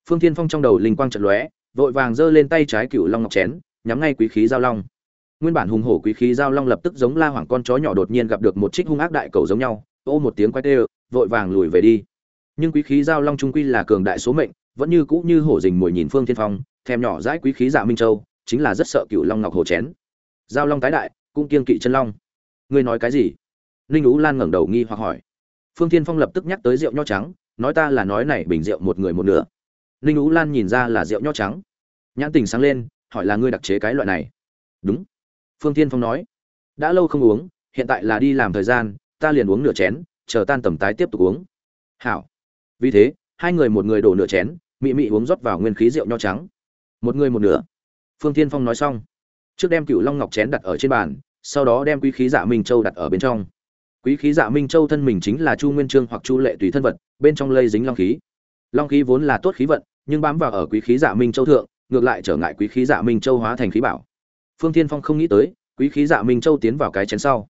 Phương thiên phong trong đầu linh quang trận lóe, vội vàng giơ lên tay trái cựu long ngọc chén, nhắm ngay quý khí giao long nguyên bản hùng hổ quý khí giao long lập tức giống la hoảng con chó nhỏ đột nhiên gặp được một trích hung ác đại cầu giống nhau, ô một tiếng quay tê, vội vàng lùi về đi. Nhưng quý khí giao long trung quy là cường đại số mệnh, vẫn như cũ như hổ dình mồi nhìn phương thiên phong, thèm nhỏ dãi quý khí dạ minh châu, chính là rất sợ cựu long ngọc hồ chén. Giao long tái đại, cũng kiên kỵ chân long. Ngươi nói cái gì? Ninh ú lan ngẩng đầu nghi hoặc hỏi. Phương thiên phong lập tức nhắc tới rượu nho trắng, nói ta là nói này bình rượu một người một nửa. Ninh ú lan nhìn ra là rượu nho trắng. Nhãn tình sáng lên, hỏi là ngươi đặc chế cái loại này. Đúng phương tiên phong nói, đã lâu không uống, hiện tại là đi làm thời gian, ta liền uống nửa chén, chờ tan tầm tái tiếp tục uống. Hảo. Vì thế, hai người một người đổ nửa chén, mị mị uống rót vào nguyên khí rượu nho trắng. Một người một nửa. Phương tiên phong nói xong, trước đem cựu long ngọc chén đặt ở trên bàn, sau đó đem quý khí dạ minh châu đặt ở bên trong. Quý khí dạ minh châu thân mình chính là chu nguyên trương hoặc chu lệ tùy thân vật, bên trong lây dính long khí. Long khí vốn là tốt khí vận, nhưng bám vào ở quý khí dạ minh châu thượng, ngược lại trở ngại quý khí dạ minh châu hóa thành khí bảo phương thiên phong không nghĩ tới, quý khí dạ minh châu tiến vào cái chén sau.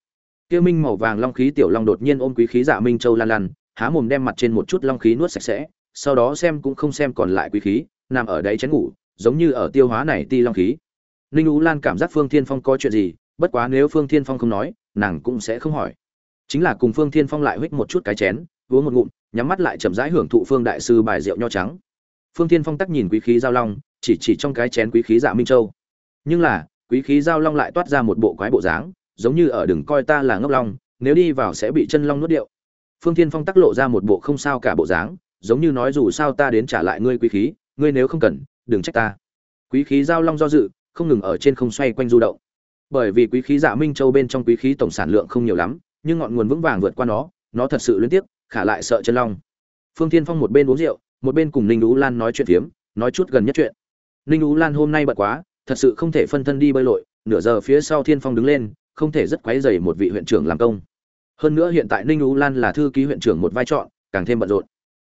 Kia minh màu vàng long khí tiểu long đột nhiên ôm quý khí dạ minh châu lan lan há mồm đem mặt trên một chút long khí nuốt sạch sẽ, sau đó xem cũng không xem còn lại quý khí, nằm ở đáy chén ngủ, giống như ở tiêu hóa này ti long khí. Ninh ú lan cảm giác phương thiên phong có chuyện gì, bất quá nếu phương thiên phong không nói, nàng cũng sẽ không hỏi. Chính là cùng phương thiên phong lại huých một chút cái chén, uống một ngụm, nhắm mắt lại chậm rãi hưởng thụ phương đại sư bài rượu nho trắng. Phương thiên phong tắc nhìn quý khí giao long, chỉ chỉ trong cái chén quý khí dạ minh châu. Nhưng là quý khí giao long lại toát ra một bộ quái bộ dáng, giống như ở đừng coi ta là ngốc long, nếu đi vào sẽ bị chân long nuốt điệu. Phương thiên phong tắc lộ ra một bộ không sao cả bộ dáng, giống như nói dù sao ta đến trả lại ngươi quý khí, ngươi nếu không cần, đừng trách ta. Quý khí giao long do dự, không ngừng ở trên không xoay quanh du động. Bởi vì quý khí dạ minh châu bên trong quý khí tổng sản lượng không nhiều lắm, nhưng ngọn nguồn vững vàng vượt qua nó nó thật sự liên tiếp khả lại sợ chân long. Phương thiên phong một bên uống rượu, một bên cùng ninh ú lan nói chuyện phiếm, nói chút gần nhất chuyện. Ninh ú lan hôm nay bận quá thật sự không thể phân thân đi bơi lội, nửa giờ phía sau thiên phong đứng lên, không thể rất quấy dày một vị huyện trưởng làm công. Hơn nữa hiện tại ninh ú lan là thư ký huyện trưởng một vai trò càng thêm bận rộn.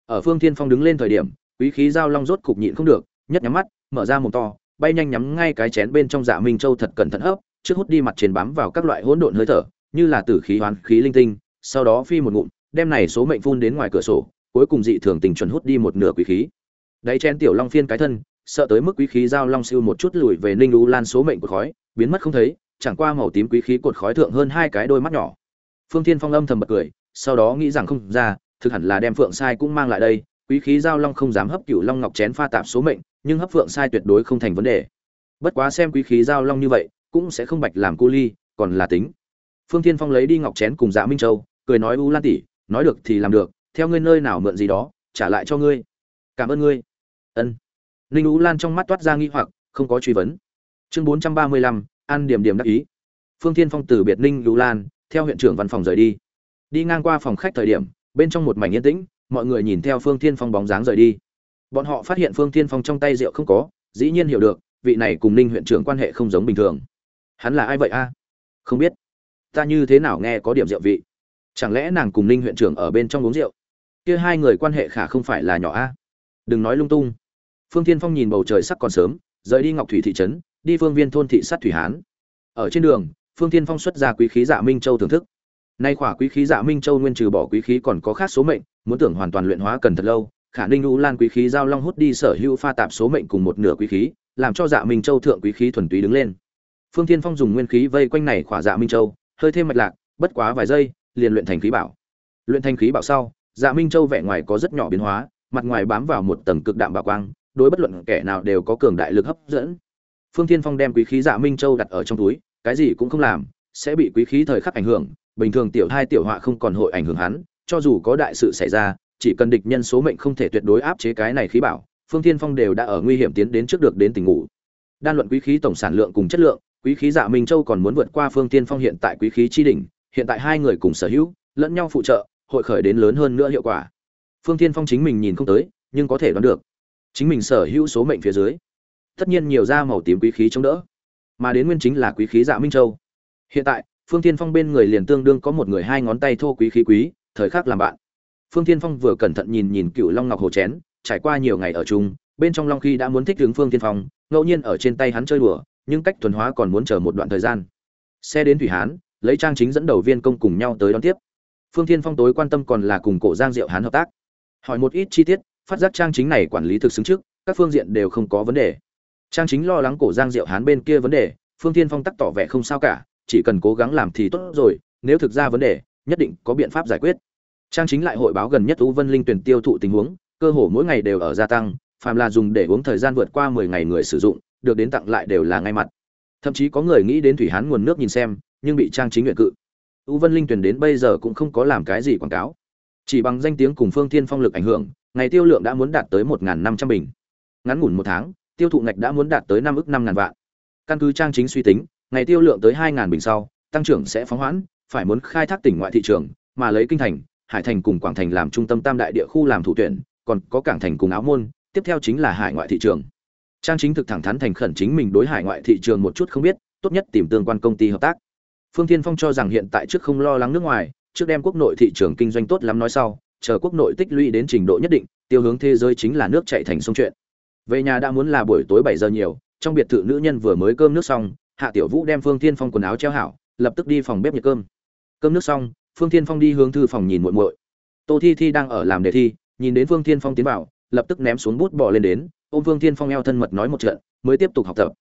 Ở phương thiên phong đứng lên thời điểm, quý khí giao long rốt cục nhịn không được, nhất nhắm mắt, mở ra mồm to, bay nhanh nhắm ngay cái chén bên trong dạ minh châu thật cẩn thận hấp, trước hút đi mặt trên bám vào các loại hỗn độn hơi thở, như là tử khí hoán khí linh tinh, sau đó phi một ngụm, đem này số mệnh phun đến ngoài cửa sổ, cuối cùng dị thường tình chuẩn hút đi một nửa quý khí. Đáy chén tiểu long phiên cái thân sợ tới mức quý khí giao long siêu một chút lùi về ninh lũ lan số mệnh của khói, biến mất không thấy, chẳng qua màu tím quý khí cột khói thượng hơn hai cái đôi mắt nhỏ. Phương thiên phong âm thầm bật cười, sau đó nghĩ rằng không ra, thực hẳn là đem phượng sai cũng mang lại đây, quý khí giao long không dám hấp cửu long ngọc chén pha tạp số mệnh, nhưng hấp phượng sai tuyệt đối không thành vấn đề. Bất quá xem quý khí giao long như vậy, cũng sẽ không bạch làm cô ly, còn là tính. Phương thiên phong lấy đi ngọc chén cùng dạ minh châu, cười nói u lan tỷ, nói được thì làm được, theo ngươi nơi nào mượn gì đó, trả lại cho ngươi. Cảm ơn ngươi. Ân ninh u lan trong mắt toát ra nghi hoặc, không có truy vấn. Chương bốn trăm ba mươi lăm, an điểm điểm đắc ý. Phương thiên phong từ biệt ninh u lan, theo huyện trưởng văn phòng rời đi. Đi ngang qua phòng khách thời điểm, bên trong một mảnh yên tĩnh, mọi người nhìn theo phương thiên phong bóng dáng rời đi. Bọn họ phát hiện phương thiên phong trong tay rượu không có, dĩ nhiên hiểu được, vị này cùng ninh huyện trưởng quan hệ không giống bình thường. Hắn là ai vậy a? Không biết. Ta như thế nào nghe có điểm rượu vị? Chẳng lẽ nàng cùng ninh huyện trưởng ở bên trong uống rượu? Kia hai người quan hệ khả không phải là nhỏ a? Đừng nói lung tung phương thiên phong nhìn bầu trời sắc còn sớm, rời đi ngọc thủy thị trấn, đi phương viên thôn thị sát thủy hán. Ở trên đường, phương thiên phong xuất ra quý khí dạ minh châu thưởng thức. Nay khỏa quý khí dạ minh châu nguyên trừ bỏ quý khí còn có khác số mệnh, muốn tưởng hoàn toàn luyện hóa cần thật lâu, khả ninh u lan quý khí giao long hút đi sở hữu pha tạp số mệnh cùng một nửa quý khí, làm cho dạ minh châu thượng quý khí thuần túy đứng lên. Phương thiên phong dùng nguyên khí vây quanh này khỏa dạ minh châu, hơi thêm mạch lạc, bất quá vài giây, liền luyện thành khí bảo. Luyện thành khí bảo sau dạ minh châu vẻ ngoài có rất nhỏ biến hóa, mặt ngoài bám vào một tầng cực đạm bảo quang đối bất luận kẻ nào đều có cường đại lực hấp dẫn. Phương thiên phong đem quý khí dạ minh châu đặt ở trong túi, cái gì cũng không làm, sẽ bị quý khí thời khắc ảnh hưởng, bình thường tiểu hai tiểu họa không còn hội ảnh hưởng hắn, cho dù có đại sự xảy ra, chỉ cần địch nhân số mệnh không thể tuyệt đối áp chế cái này khí bảo, phương thiên phong đều đã ở nguy hiểm tiến đến trước được đến tình ngủ. Đan luận quý khí tổng sản lượng cùng chất lượng, quý khí dạ minh châu còn muốn vượt qua phương thiên phong hiện tại quý khí chi đỉnh, hiện tại hai người cùng sở hữu, lẫn nhau phụ trợ, hội khởi đến lớn hơn nữa hiệu quả. Phương thiên phong chính mình nhìn không tới, nhưng có thể đoán được chính mình sở hữu số mệnh phía dưới, tất nhiên nhiều da màu tím quý khí chống đỡ. Mà đến nguyên chính là quý khí dạ minh châu. Hiện tại, phương thiên phong bên người liền tương đương có một người hai ngón tay thô quý khí quý, thời khắc làm bạn. Phương thiên phong vừa cẩn thận nhìn nhìn cựu long ngọc hồ chén, trải qua nhiều ngày ở chung, bên trong long khi đã muốn thích hướng phương thiên phong, ngẫu nhiên ở trên tay hắn chơi đùa, nhưng cách thuần hóa còn muốn chờ một đoạn thời gian. Xe đến thủy hán, lấy trang chính dẫn đầu viên công cùng nhau tới đón tiếp. Phương thiên phong tối quan tâm còn là cùng cổ giang diệu hán hợp tác. Hỏi một ít chi tiết phát giác trang chính này quản lý thực xứng trước, các phương diện đều không có vấn đề. Trang chính lo lắng cổ giang diệu hán bên kia vấn đề, phương thiên phong tắc tỏ vẻ không sao cả, chỉ cần cố gắng làm thì tốt rồi, nếu thực ra vấn đề, nhất định có biện pháp giải quyết. Trang chính lại hội báo gần nhất u vân linh tuyển tiêu thụ tình huống, cơ hồ mỗi ngày đều ở gia tăng, phàm là dùng để uống thời gian vượt qua mười ngày người sử dụng, được đến tặng lại đều là ngay mặt. Thậm chí có người nghĩ đến thủy hán nguồn nước nhìn xem, nhưng bị trang chính nguyện cự. U vân linh tuyển đến bây giờ cũng không có làm cái gì quảng cáo. Chỉ bằng danh tiếng cùng phương thiên phong lực ảnh hưởng ngày tiêu lượng đã muốn đạt tới một năm trăm bình. Ngắn ngủn một tháng, tiêu thụ ngạch đã muốn đạt tới năm ước năm ngàn vạn. Căn cứ trang chính suy tính, ngày tiêu lượng tới hai ngàn bình sau, tăng trưởng sẽ phóng hoãn, phải muốn khai thác tỉnh ngoại thị trường, mà lấy kinh thành, hải thành cùng quảng thành làm trung tâm tam đại địa khu làm thủ tuyển, còn có cảng thành cùng áo môn, tiếp theo chính là hải ngoại thị trường. Trang chính thực thẳng thắn thành khẩn chính mình đối hải ngoại thị trường một chút không biết, tốt nhất tìm tương quan công ty hợp tác. Phương thiên phong cho rằng hiện tại trước không lo lắng nước ngoài, trước đem quốc nội thị trường kinh doanh tốt lắm nói sau chờ quốc nội tích lũy đến trình độ nhất định, tiêu hướng thế giới chính là nước chảy thành sông chuyện. Về nhà đã muốn là buổi tối bảy giờ nhiều, trong biệt thự nữ nhân vừa mới cơm nước xong, hạ tiểu vũ đem phương thiên phong quần áo treo hảo, lập tức đi phòng bếp nhiệt cơm. Cơm nước xong, phương thiên phong đi hướng thư phòng nhìn muội muội. Tô thi thi đang ở làm đề thi, nhìn đến phương thiên phong tiến vào, lập tức ném xuống bút bỏ lên đến, ôm phương thiên phong eo thân mật nói một trận, mới tiếp tục học tập.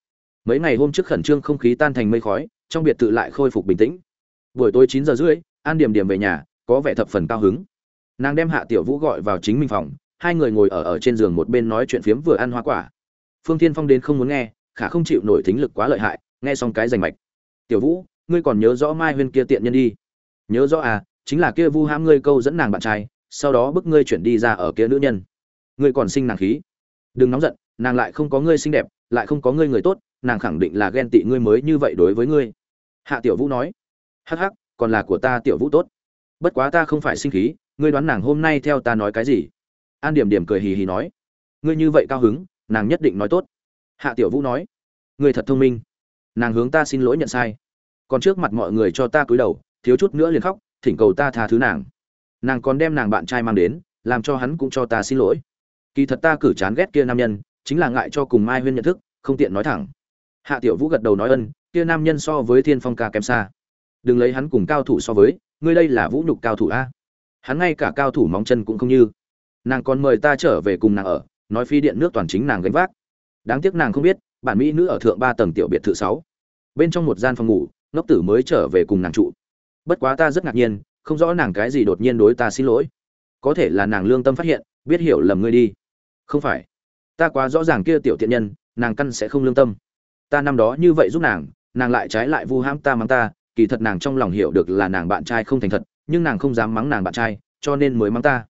Mấy ngày hôm trước khẩn trương không khí tan thành mây khói, trong biệt thự lại khôi phục bình tĩnh. Buổi tối chín giờ rưỡi an điểm điểm về nhà, có vẻ thập phần cao hứng nàng đem hạ tiểu vũ gọi vào chính mình phòng, hai người ngồi ở ở trên giường một bên nói chuyện phiếm vừa ăn hoa quả. Phương thiên phong đến không muốn nghe, khả không chịu nổi thính lực quá lợi hại, nghe xong cái rành mạch. Tiểu vũ, ngươi còn nhớ rõ mai huyên kia tiện nhân đi? Nhớ rõ à chính là kia vu ham ngươi câu dẫn nàng bạn trai, sau đó bức ngươi chuyển đi ra ở kia nữ nhân. Ngươi còn sinh nàng khí. Đừng nóng giận, nàng lại không có ngươi xinh đẹp, lại không có ngươi người tốt, nàng khẳng định là ghen tị ngươi mới như vậy đối với ngươi. Hạ tiểu vũ nói. Hắc hắc, còn là của ta tiểu vũ tốt. Bất quá ta không phải sinh khí ngươi đoán nàng hôm nay theo ta nói cái gì? An điểm điểm cười hì hì nói. Ngươi như vậy cao hứng, nàng nhất định nói tốt. Hạ tiểu vũ nói. Ngươi thật thông minh. Nàng hướng ta xin lỗi nhận sai. Còn trước mặt mọi người cho ta cúi đầu, thiếu chút nữa liền khóc, thỉnh cầu ta tha thứ nàng. Nàng còn đem nàng bạn trai mang đến, làm cho hắn cũng cho ta xin lỗi. Kỳ thật ta cử chán ghét kia nam nhân, chính là ngại cho cùng mai huyên nhận thức, không tiện nói thẳng. Hạ tiểu vũ gật đầu nói ân, kia nam nhân so với thiên phong ca kém xa. Đừng lấy hắn cùng cao thủ so với, ngươi đây là vũ nhục cao thủ a hắn ngay cả cao thủ móng chân cũng không như. Nàng còn mời ta trở về cùng nàng ở, nói phi điện nước toàn chính nàng gánh vác. Đáng tiếc nàng không biết, bản mỹ nữ ở thượng ba tầng tiểu biệt thự sáu. Bên trong một gian phòng ngủ, ngốc tử mới trở về cùng nàng trụ. Bất quá ta rất ngạc nhiên, không rõ nàng cái gì đột nhiên đối ta xin lỗi. Có thể là nàng lương tâm phát hiện, biết hiểu lầm ngươi đi. Không phải. Ta quá rõ ràng kia tiểu thiện nhân, nàng căn sẽ không lương tâm. Ta năm đó như vậy giúp nàng nàng lại trái lại vu hãm ta mắng ta, kỳ thật nàng trong lòng hiểu được là nàng bạn trai không thành thật nhưng nàng không dám mắng nàng bạn trai, cho nên mới mắng ta.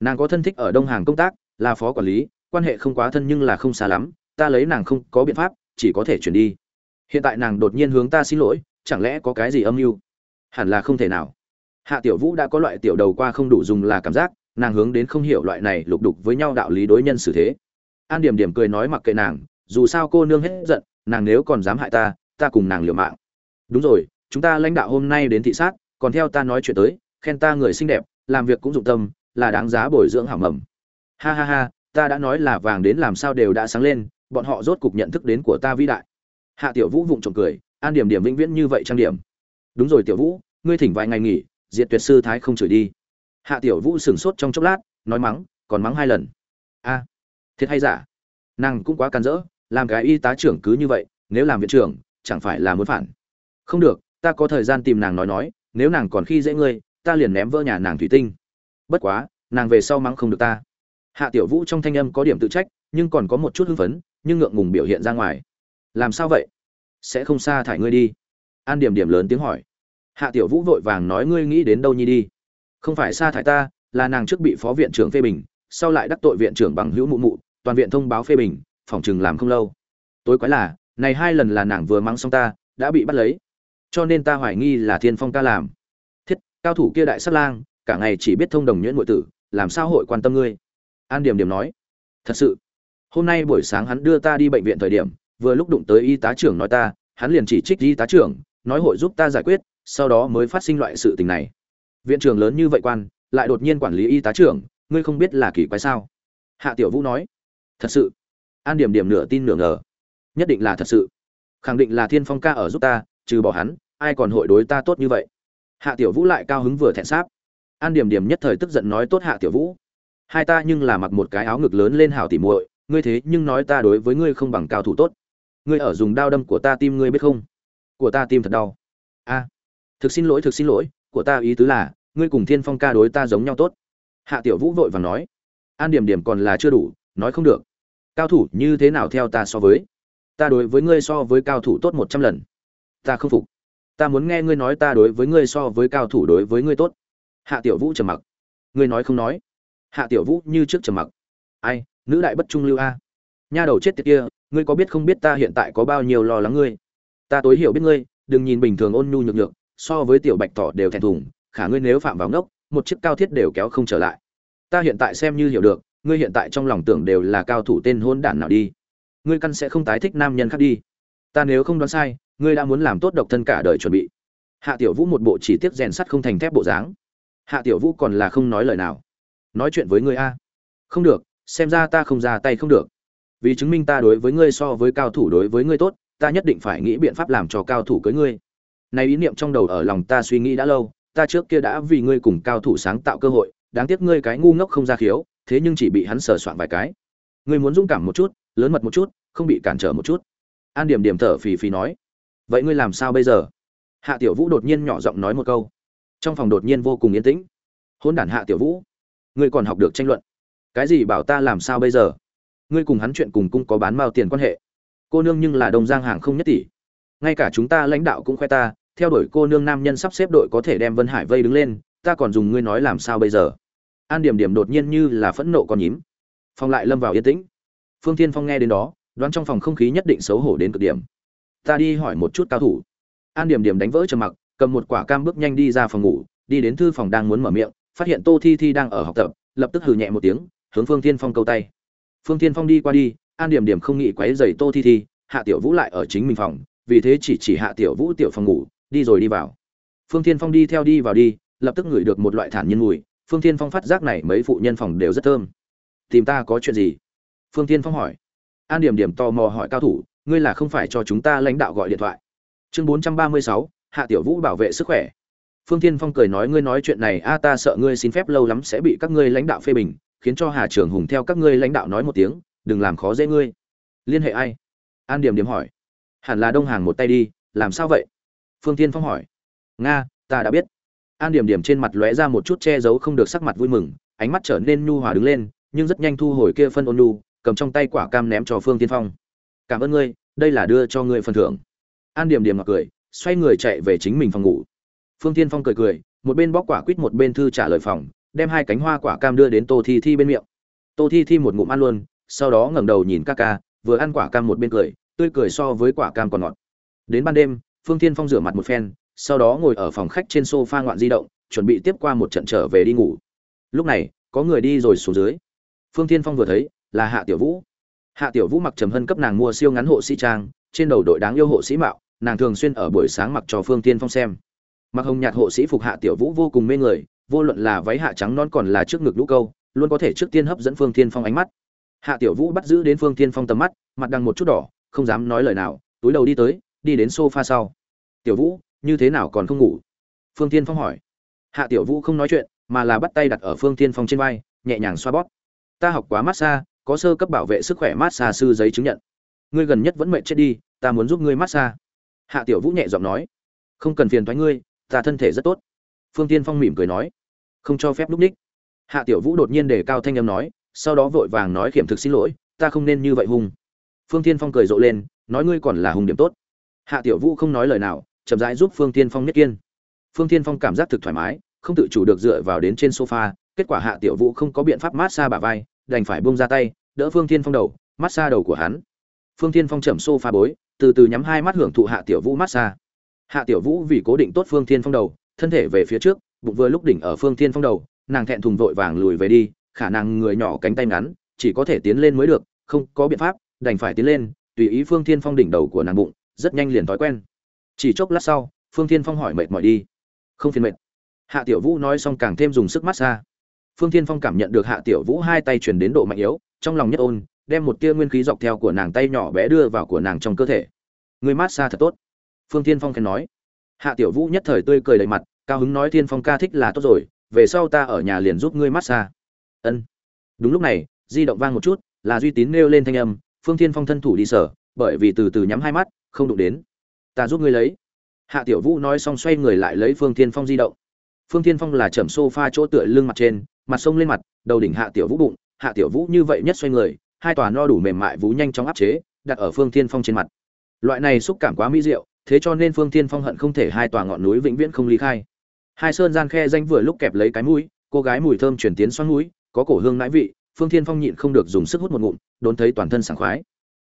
Nàng có thân thích ở đông hàng công tác, là phó quản lý, quan hệ không quá thân nhưng là không xa lắm, ta lấy nàng không có biện pháp, chỉ có thể chuyển đi. Hiện tại nàng đột nhiên hướng ta xin lỗi, chẳng lẽ có cái gì âm mưu? Hẳn là không thể nào. Hạ tiểu vũ đã có loại tiểu đầu qua không đủ dùng là cảm giác, nàng hướng đến không hiểu loại này lục đục với nhau đạo lý đối nhân xử thế. An điểm điểm cười nói mặc kệ nàng, dù sao cô nương hết giận, nàng nếu còn dám hại ta ta cùng nàng liều mạng. Đúng rồi, chúng ta lãnh đạo hôm nay đến thị sát còn theo ta nói chuyện tới, khen ta người xinh đẹp, làm việc cũng dụng tâm, là đáng giá bồi dưỡng hảo mầm. Ha ha ha, ta đã nói là vàng đến làm sao đều đã sáng lên, bọn họ rốt cục nhận thức đến của ta vĩ đại. Hạ tiểu vũ vụng trộm cười, an điểm điểm vĩnh viễn như vậy trang điểm. Đúng rồi tiểu vũ, ngươi thỉnh vài ngày nghỉ, diệt tuyệt sư thái không chửi đi. Hạ tiểu vũ sửng sốt trong chốc lát, nói mắng, còn mắng hai lần. A, thiệt hay giả? Nàng cũng quá can dỡ làm cái y tá trưởng cứ như vậy, nếu làm viện trưởng, chẳng phải là muốn phản. Không được, ta có thời gian tìm nàng nói nói nếu nàng còn khi dễ ngươi, ta liền ném vỡ nhà nàng thủy tinh. Bất quá, nàng về sau mắng không được ta. Hạ tiểu vũ trong thanh âm có điểm tự trách, nhưng còn có một chút hưng phấn, nhưng ngượng ngùng biểu hiện ra ngoài. Làm sao vậy? Sẽ không xa thải ngươi đi. An điểm điểm lớn tiếng hỏi. Hạ tiểu vũ vội vàng nói ngươi nghĩ đến đâu nhi đi. Không phải xa thải ta, là nàng trước bị phó viện trưởng phê bình, sau lại đắc tội viện trưởng bằng hữu mụ mụ, toàn viện thông báo phê bình, phòng chừng làm không lâu. Tối quái là, này hai lần là nàng vừa mắng xong ta, đã bị bắt lấy cho nên ta hoài nghi là thiên phong ca làm. Thiết, cao thủ kia đại sát lang, cả ngày chỉ biết thông đồng nhuyễn nội tử, làm sao hội quan tâm ngươi? An điểm điểm nói. Thật sự, hôm nay buổi sáng hắn đưa ta đi bệnh viện thời điểm, vừa lúc đụng tới y tá trưởng nói ta, hắn liền chỉ trích y tá trưởng, nói hội giúp ta giải quyết, sau đó mới phát sinh loại sự tình này. Viện trưởng lớn như vậy quan, lại đột nhiên quản lý y tá trưởng, ngươi không biết là kỳ quái sao? Hạ tiểu vũ nói. Thật sự. An điểm điểm nửa tin nửa ngờ. Nhất định là thật sự. Khẳng định là thiên phong ca ở giúp ta trừ bỏ hắn, ai còn hội đối ta tốt như vậy? Hạ tiểu vũ lại cao hứng vừa thẹn sáp. An điểm điểm nhất thời tức giận nói tốt hạ tiểu vũ. Hai ta nhưng là mặc một cái áo ngực lớn lên hảo tỉ muội, ngươi thế nhưng nói ta đối với ngươi không bằng cao thủ tốt. Ngươi ở dùng đao đâm của ta tim ngươi biết không? Của ta tim thật đau. A. Thực xin lỗi, thực xin lỗi, của ta ý tứ là, ngươi cùng thiên phong ca đối ta giống nhau tốt. Hạ tiểu vũ vội vàng nói. An điểm điểm còn là chưa đủ, nói không được. Cao thủ như thế nào theo ta so với? Ta đối với ngươi so với cao thủ tốt một trăm lần ta không phục. Ta muốn nghe ngươi nói ta đối với ngươi so với cao thủ đối với ngươi tốt. Hạ tiểu vũ trầm mặc. Ngươi nói không nói. Hạ tiểu vũ như trước trầm mặc. Ai, nữ đại bất trung lưu a. Nha đầu chết tiệt kia, ngươi có biết không biết ta hiện tại có bao nhiêu lo lắng ngươi? Ta tối hiểu biết ngươi, đừng nhìn bình thường ôn nhu nhược nhược, so với tiểu bạch tỏ đều thẹn thùng, khả ngươi nếu phạm vào ngốc, một chiếc cao thiết đều kéo không trở lại. Ta hiện tại xem như hiểu được, ngươi hiện tại trong lòng tưởng đều là cao thủ tên hôn đản nào đi. Ngươi căn sẽ không tái thích nam nhân khác đi. Ta nếu không đoán sai ngươi đã muốn làm tốt độc thân cả đời chuẩn bị. Hạ tiểu vũ một bộ chỉ tiết rèn sắt không thành thép bộ dáng. Hạ tiểu vũ còn là không nói lời nào. Nói chuyện với ngươi a. Không được, xem ra ta không ra tay không được. Vì chứng minh ta đối với ngươi so với cao thủ đối với ngươi tốt, ta nhất định phải nghĩ biện pháp làm cho cao thủ cưới ngươi. Này ý niệm trong đầu ở lòng ta suy nghĩ đã lâu, ta trước kia đã vì ngươi cùng cao thủ sáng tạo cơ hội, đáng tiếc ngươi cái ngu ngốc không ra khiếu, thế nhưng chỉ bị hắn sờ soạn vài cái. Ngươi muốn dũng cảm một chút, lớn mật một chút, không bị cản trở một chút. An điểm điểm thở phì phì nói vậy ngươi làm sao bây giờ? Hạ tiểu vũ đột nhiên nhỏ giọng nói một câu. Trong phòng đột nhiên vô cùng yên tĩnh. Hôn đản hạ tiểu vũ, ngươi còn học được tranh luận. Cái gì bảo ta làm sao bây giờ? Ngươi cùng hắn chuyện cùng cung có bán mao tiền quan hệ. Cô nương nhưng là đồng giang hàng không nhất tỷ. Ngay cả chúng ta lãnh đạo cũng khoe ta, theo đuổi cô nương nam nhân sắp xếp đội có thể đem vân hải vây đứng lên, ta còn dùng ngươi nói làm sao bây giờ? An điểm điểm đột nhiên như là phẫn nộ con nhím. Phong lại lâm vào yên tĩnh. Phương thiên phong nghe đến đó, đoán trong phòng không khí nhất định xấu hổ đến cực điểm ta đi hỏi một chút cao thủ. An điểm điểm đánh vỡ trầm mặc, cầm một quả cam bước nhanh đi ra phòng ngủ, đi đến thư phòng đang muốn mở miệng, phát hiện tô thi thi đang ở học tập, lập tức hừ nhẹ một tiếng, hướng phương thiên phong câu tay. Phương thiên phong đi qua đi, an điểm điểm không nghĩ quấy dày tô thi thi, hạ tiểu vũ lại ở chính mình phòng, vì thế chỉ chỉ hạ tiểu vũ tiểu phòng ngủ, đi rồi đi vào. Phương thiên phong đi theo đi vào đi, lập tức ngửi được một loại thản nhiên mùi, phương thiên phong phát giác này mấy phụ nhân phòng đều rất thơm. Tìm ta có chuyện gì? Phương thiên phong hỏi. An điểm điểm tò mò hỏi cao thủ ngươi là không phải cho chúng ta lãnh đạo gọi điện thoại. Chương bốn trăm ba mươi sáu, hạ tiểu vũ bảo vệ sức khỏe. Phương thiên phong cười nói, ngươi nói chuyện này, a, ta sợ ngươi xin phép lâu lắm sẽ bị các ngươi lãnh đạo phê bình, khiến cho hà trưởng hùng theo các ngươi lãnh đạo nói một tiếng, đừng làm khó dễ ngươi. Liên hệ ai? An điểm điểm hỏi. Hẳn là đông hàng một tay đi, làm sao vậy? Phương tiên phong hỏi. Nga, ta đã biết. An điểm điểm trên mặt lóe ra một chút che giấu không được sắc mặt vui mừng, ánh mắt trở nên nhu hòa đứng lên, nhưng rất nhanh thu hồi kia phân ôn nhu, cầm trong tay quả cam ném cho phương tiên phong cảm ơn ngươi, đây là đưa cho ngươi phần thưởng. An điểm điểm mặc cười, xoay người chạy về chính mình phòng ngủ. Phương tiên phong cười cười, một bên bóc quả quýt một bên thư trả lời phòng, đem hai cánh hoa quả cam đưa đến tô thi thi bên miệng. Tô thi thi một ngụm ăn luôn, sau đó ngẩng đầu nhìn ca ca, vừa ăn quả cam một bên cười, tươi cười so với quả cam còn ngọt. Đến ban đêm, phương thiên phong rửa mặt một phen, sau đó ngồi ở phòng khách trên sofa ngoạn di động, chuẩn bị tiếp qua một trận trở về đi ngủ. Lúc này, có người đi rồi xuống dưới. Phương thiên phong vừa thấy, là hạ tiểu vũ hạ tiểu vũ mặc trầm hân cấp nàng mua siêu ngắn hộ sĩ trang, trên đầu đội đáng yêu hộ sĩ mạo, nàng thường xuyên ở buổi sáng mặc cho phương Thiên phong xem. Mặc hồng nhạt hộ sĩ phục hạ tiểu vũ vô cùng mê người, vô luận là váy hạ trắng non còn là trước ngực lũ câu, luôn có thể trước tiên hấp dẫn phương Thiên phong ánh mắt. Hạ tiểu vũ bắt giữ đến phương Thiên phong tầm mắt, mặt đằng một chút đỏ, không dám nói lời nào, túi đầu đi tới, đi đến sofa sau. Tiểu vũ, như thế nào còn không ngủ? Phương Thiên phong hỏi. Hạ tiểu vũ không nói chuyện, mà là bắt tay đặt ở phương Thiên phong trên vai, nhẹ nhàng xoa bóp. Ta học quá massage có sơ cấp bảo vệ sức khỏe massage sư giấy chứng nhận. Ngươi gần nhất vẫn mệt chết đi, ta muốn giúp ngươi massage. Hạ tiểu vũ nhẹ giọng nói. Không cần phiền thoái ngươi, ta thân thể rất tốt. Phương tiên phong mỉm cười nói. Không cho phép lúc ních hạ tiểu vũ đột nhiên đề cao thanh âm nói, sau đó vội vàng nói khiểm thực xin lỗi, ta không nên như vậy hung. Phương tiên phong cười rộ lên, nói ngươi còn là hùng điểm tốt. Hạ tiểu vũ không nói lời nào, chậm rãi giúp phương tiên phong nhất kiên. Phương tiên phong cảm giác thực thoải mái, không tự chủ được dựa vào đến trên sofa, kết quả hạ tiểu vũ không có biện pháp mát xa bả vai, đành phải buông ra tay đỡ phương Thiên phong đầu, mát xa đầu của hắn. Phương Thiên phong chậm sofa bối, từ từ nhắm hai mắt hưởng thụ hạ tiểu vũ mát xa. Hạ tiểu vũ vì cố định tốt phương Thiên phong đầu, thân thể về phía trước, bụng vừa lúc đỉnh ở phương Thiên phong đầu, nàng thẹn thùng vội vàng lùi về đi, khả năng người nhỏ cánh tay ngắn, chỉ có thể tiến lên mới được, không có biện pháp, đành phải tiến lên, tùy ý phương thiên phong đỉnh đầu của nàng bụng, rất nhanh liền thói quen. Chỉ chốc lát sau, phương thiên phong hỏi mệt mỏi đi. Không phiền mệt. Hạ tiểu vũ nói xong càng thêm dùng sức mát xa. Phương thiên phong cảm nhận được hạ tiểu vũ hai tay truyền đến độ mạnh yếu trong lòng nhất ôn, đem một tia nguyên khí dọc theo của nàng tay nhỏ bé đưa vào của nàng trong cơ thể. Người mát xa thật tốt. Phương thiên phong khen nói. Hạ tiểu vũ nhất thời tươi cười đầy mặt, cao hứng nói thiên phong ca thích là tốt rồi, về sau ta ở nhà liền giúp ngươi mát xa. Ân. Đúng lúc này, di động vang một chút, là duy tín nêu lên thanh âm, phương thiên phong thân thủ đi sở, bởi vì từ từ nhắm hai mắt, không đụng đến. Ta giúp ngươi lấy. Hạ tiểu vũ nói xong xoay người lại lấy phương thiên phong di động. Phương thiên phong là chầm sofa chỗ tựa lưng mặt trên, mặt sông lên mặt, đầu đỉnh hạ tiểu vũ bụng hạ tiểu vũ như vậy nhất xoay người, hai tòa no đủ mềm mại vú nhanh chóng áp chế, đặt ở phương thiên phong trên mặt. Loại này xúc cảm quá mỹ diệu, thế cho nên phương thiên phong hận không thể hai tòa ngọn núi vĩnh viễn không ly khai. Hai sơn gian khe danh vừa lúc kẹp lấy cái mũi, cô gái mùi thơm chuyển tiến xoắn mũi, có cổ hương nãi vị, phương thiên phong nhịn không được dùng sức hút một ngụm, đốn thấy toàn thân sảng khoái.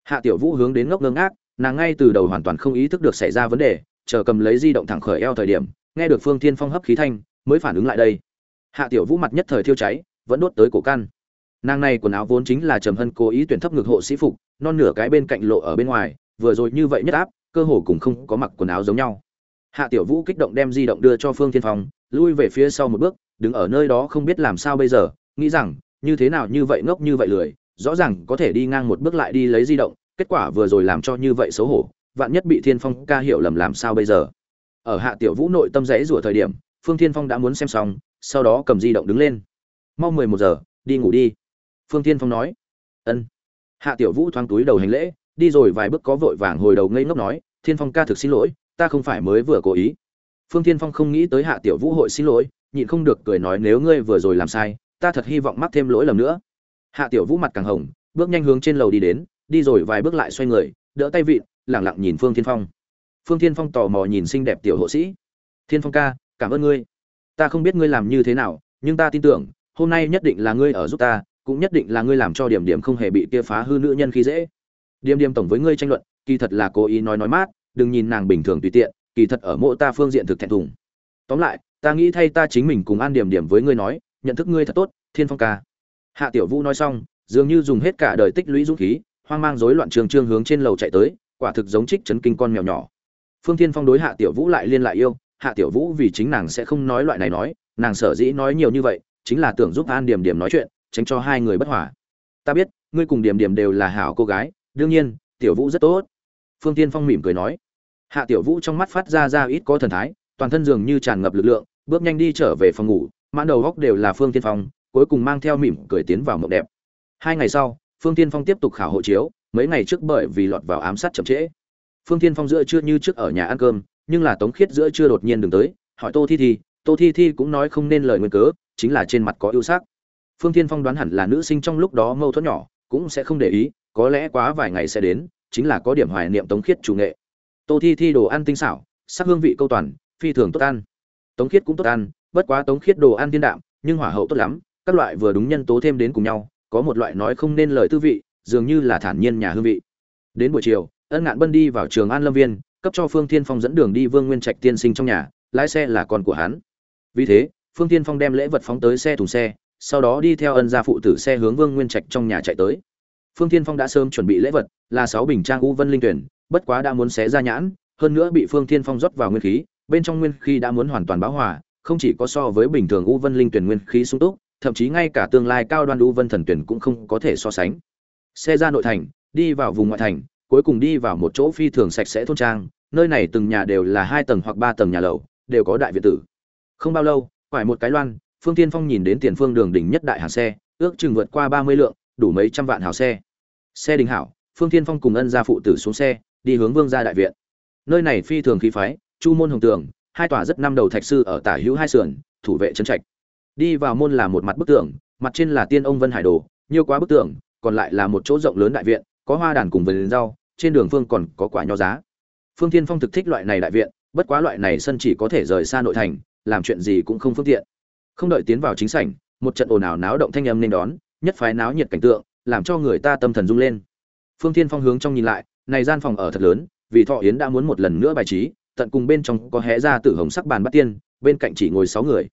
Hạ tiểu vũ hướng đến ngốc ngơ ngác, nàng ngay từ đầu hoàn toàn không ý thức được xảy ra vấn đề, chờ cầm lấy di động thẳng khởi eo thời điểm, nghe được phương thiên phong hấp khí thanh, mới phản ứng lại đây. Hạ tiểu vũ mặt nhất thời thiêu cháy, vẫn đốt tới cổ căn nàng này quần áo vốn chính là trầm hân cố ý tuyển thấp ngực hộ sĩ phục, non nửa cái bên cạnh lộ ở bên ngoài, vừa rồi như vậy nhất áp, cơ hồ cũng không có mặc quần áo giống nhau. Hạ tiểu vũ kích động đem di động đưa cho phương thiên phong, lui về phía sau một bước, đứng ở nơi đó không biết làm sao bây giờ, nghĩ rằng, như thế nào như vậy ngốc như vậy lười, rõ ràng có thể đi ngang một bước lại đi lấy di động, kết quả vừa rồi làm cho như vậy xấu hổ, vạn nhất bị thiên phong ca hiểu lầm làm sao bây giờ. Ở hạ tiểu vũ nội tâm rẽ rủa thời điểm, phương thiên phong đã muốn xem xong, sau đó cầm di động đứng lên. Mau mười một giờ, đi ngủ đi phương thiên phong nói. Ân. Hạ tiểu vũ thoáng túi đầu hành lễ, đi rồi vài bước có vội vàng hồi đầu ngây ngốc nói, thiên phong ca thực xin lỗi, ta không phải mới vừa cố ý. Phương thiên phong không nghĩ tới hạ tiểu vũ hội xin lỗi, nhịn không được cười nói, nếu ngươi vừa rồi làm sai, ta thật hy vọng mắc thêm lỗi lầm nữa. Hạ tiểu vũ mặt càng hồng, bước nhanh hướng trên lầu đi đến, đi rồi vài bước lại xoay người, đỡ tay vịn lẳng lặng nhìn phương thiên phong. Phương thiên phong tò mò nhìn xinh đẹp tiểu hộ sĩ. Thiên phong ca, cảm ơn ngươi. Ta không biết ngươi làm như thế nào, nhưng ta tin tưởng, hôm nay nhất định là ngươi ở giúp ta cũng nhất định là ngươi làm cho điểm điểm không hề bị kia phá hư nữ nhân khi dễ. Điểm điểm tổng với ngươi tranh luận, kỳ thật là cố ý nói nói mát, đừng nhìn nàng bình thường tùy tiện, kỳ thật ở mộ ta phương diện thực thẹn thùng. Tóm lại, ta nghĩ thay ta chính mình cùng an điểm điểm với ngươi nói, nhận thức ngươi thật tốt, thiên phong ca. Hạ tiểu vũ nói xong, dường như dùng hết cả đời tích lũy dũng khí, hoang mang rối loạn trường trương hướng trên lầu chạy tới, quả thực giống trích chấn kinh con mèo nhỏ. Phương thiên phong đối hạ tiểu vũ lại liên lại yêu, hạ tiểu vũ vì chính nàng sẽ không nói loại này nói, nàng sở dĩ nói nhiều như vậy, chính là tưởng giúp an điểm điểm nói chuyện tránh cho hai người bất hòa. Ta biết, ngươi cùng điểm điểm đều là hảo cô gái, đương nhiên, tiểu vũ rất tốt. Phương tiên phong mỉm cười nói. Hạ tiểu vũ trong mắt phát ra ra ít có thần thái, toàn thân dường như tràn ngập lực lượng, bước nhanh đi trở về phòng ngủ, mãn đầu góc đều là phương tiên phong, cuối cùng mang theo mỉm cười tiến vào mộng đẹp. Hai ngày sau, phương tiên phong tiếp tục khảo hộ chiếu, mấy ngày trước bởi vì lọt vào ám sát chậm trễ. Phương tiên phong giữa trưa như trước ở nhà ăn cơm, nhưng là tống khiết giữa trưa đột nhiên đừng tới, hỏi tô thi thi, tô thi thi cũng nói không nên lời nguyên cớ, chính là trên mặt có ưu sắc phương Thiên phong đoán hẳn là nữ sinh trong lúc đó mâu thuẫn nhỏ, cũng sẽ không để ý, có lẽ quá vài ngày sẽ đến, chính là có điểm hoài niệm tống khiết chủ nghệ. Tô thi thi đồ ăn tinh xảo, sắc hương vị câu toàn, phi thường tốt ăn. Tống khiết cũng tốt ăn, bất quá tống khiết đồ ăn thiên đạm, nhưng hỏa hậu tốt lắm, các loại vừa đúng nhân tố thêm đến cùng nhau, có một loại nói không nên lời tư vị, dường như là thản nhiên nhà hương vị. Đến buổi chiều, ân ngạn bân đi vào trường an lâm viên, cấp cho phương thiên phong dẫn đường đi vương nguyên trạch tiên sinh trong nhà, lái xe là con của hắn. Vì thế, phương thiên phong đem lễ vật phóng tới xe thùng xe sau đó đi theo ân gia phụ tử xe hướng vương nguyên trạch trong nhà chạy tới. Phương thiên phong đã sớm chuẩn bị lễ vật, là sáu bình trang u vân linh tuyển, bất quá đã muốn xé ra nhãn, hơn nữa bị phương thiên phong rót vào nguyên khí, bên trong nguyên khí đã muốn hoàn toàn bão hòa, không chỉ có so với bình thường u vân linh tuyển nguyên khí sung túc, thậm chí ngay cả tương lai cao đoan u vân thần tuyển cũng không có thể so sánh. Xe ra nội thành, đi vào vùng ngoại thành, cuối cùng đi vào một chỗ phi thường sạch sẽ thôn trang, nơi này từng nhà đều là hai tầng hoặc ba tầng nhà lầu, đều có đại viện tử. Không bao lâu, phải một cái loan phương Thiên phong nhìn đến tiền phương đường đỉnh nhất đại hàng xe, ước chừng vượt qua ba mươi lượng, đủ mấy trăm vạn hào xe. Xe đình hảo, phương Thiên phong cùng ân gia phụ tử xuống xe, đi hướng vương gia đại viện. Nơi này phi thường khí phái, chu môn hồng tường, hai tòa rất năm đầu thạch sư ở tả hữu hai sườn, thủ vệ trấn trạch. Đi vào môn là một mặt bức tường, mặt trên là tiên ông vân hải đồ, nhiều quá bức tường, còn lại là một chỗ rộng lớn đại viện, có hoa đàn cùng vườn rau, trên đường phương còn có quả nho giá. Phương Thiên phong thực thích loại này đại viện, bất quá loại này sân chỉ có thể rời xa nội thành, làm chuyện gì cũng không phương tiện không đợi tiến vào chính sảnh, một trận ồn ào náo động thanh âm nên đón, nhất phái náo nhiệt cảnh tượng, làm cho người ta tâm thần rung lên. Phương thiên phong hướng trong nhìn lại, này gian phòng ở thật lớn, vì thọ yến đã muốn một lần nữa bài trí, tận cùng bên trong có hé ra tử hồng sắc bàn bắt tiên, bên cạnh chỉ ngồi sáu người.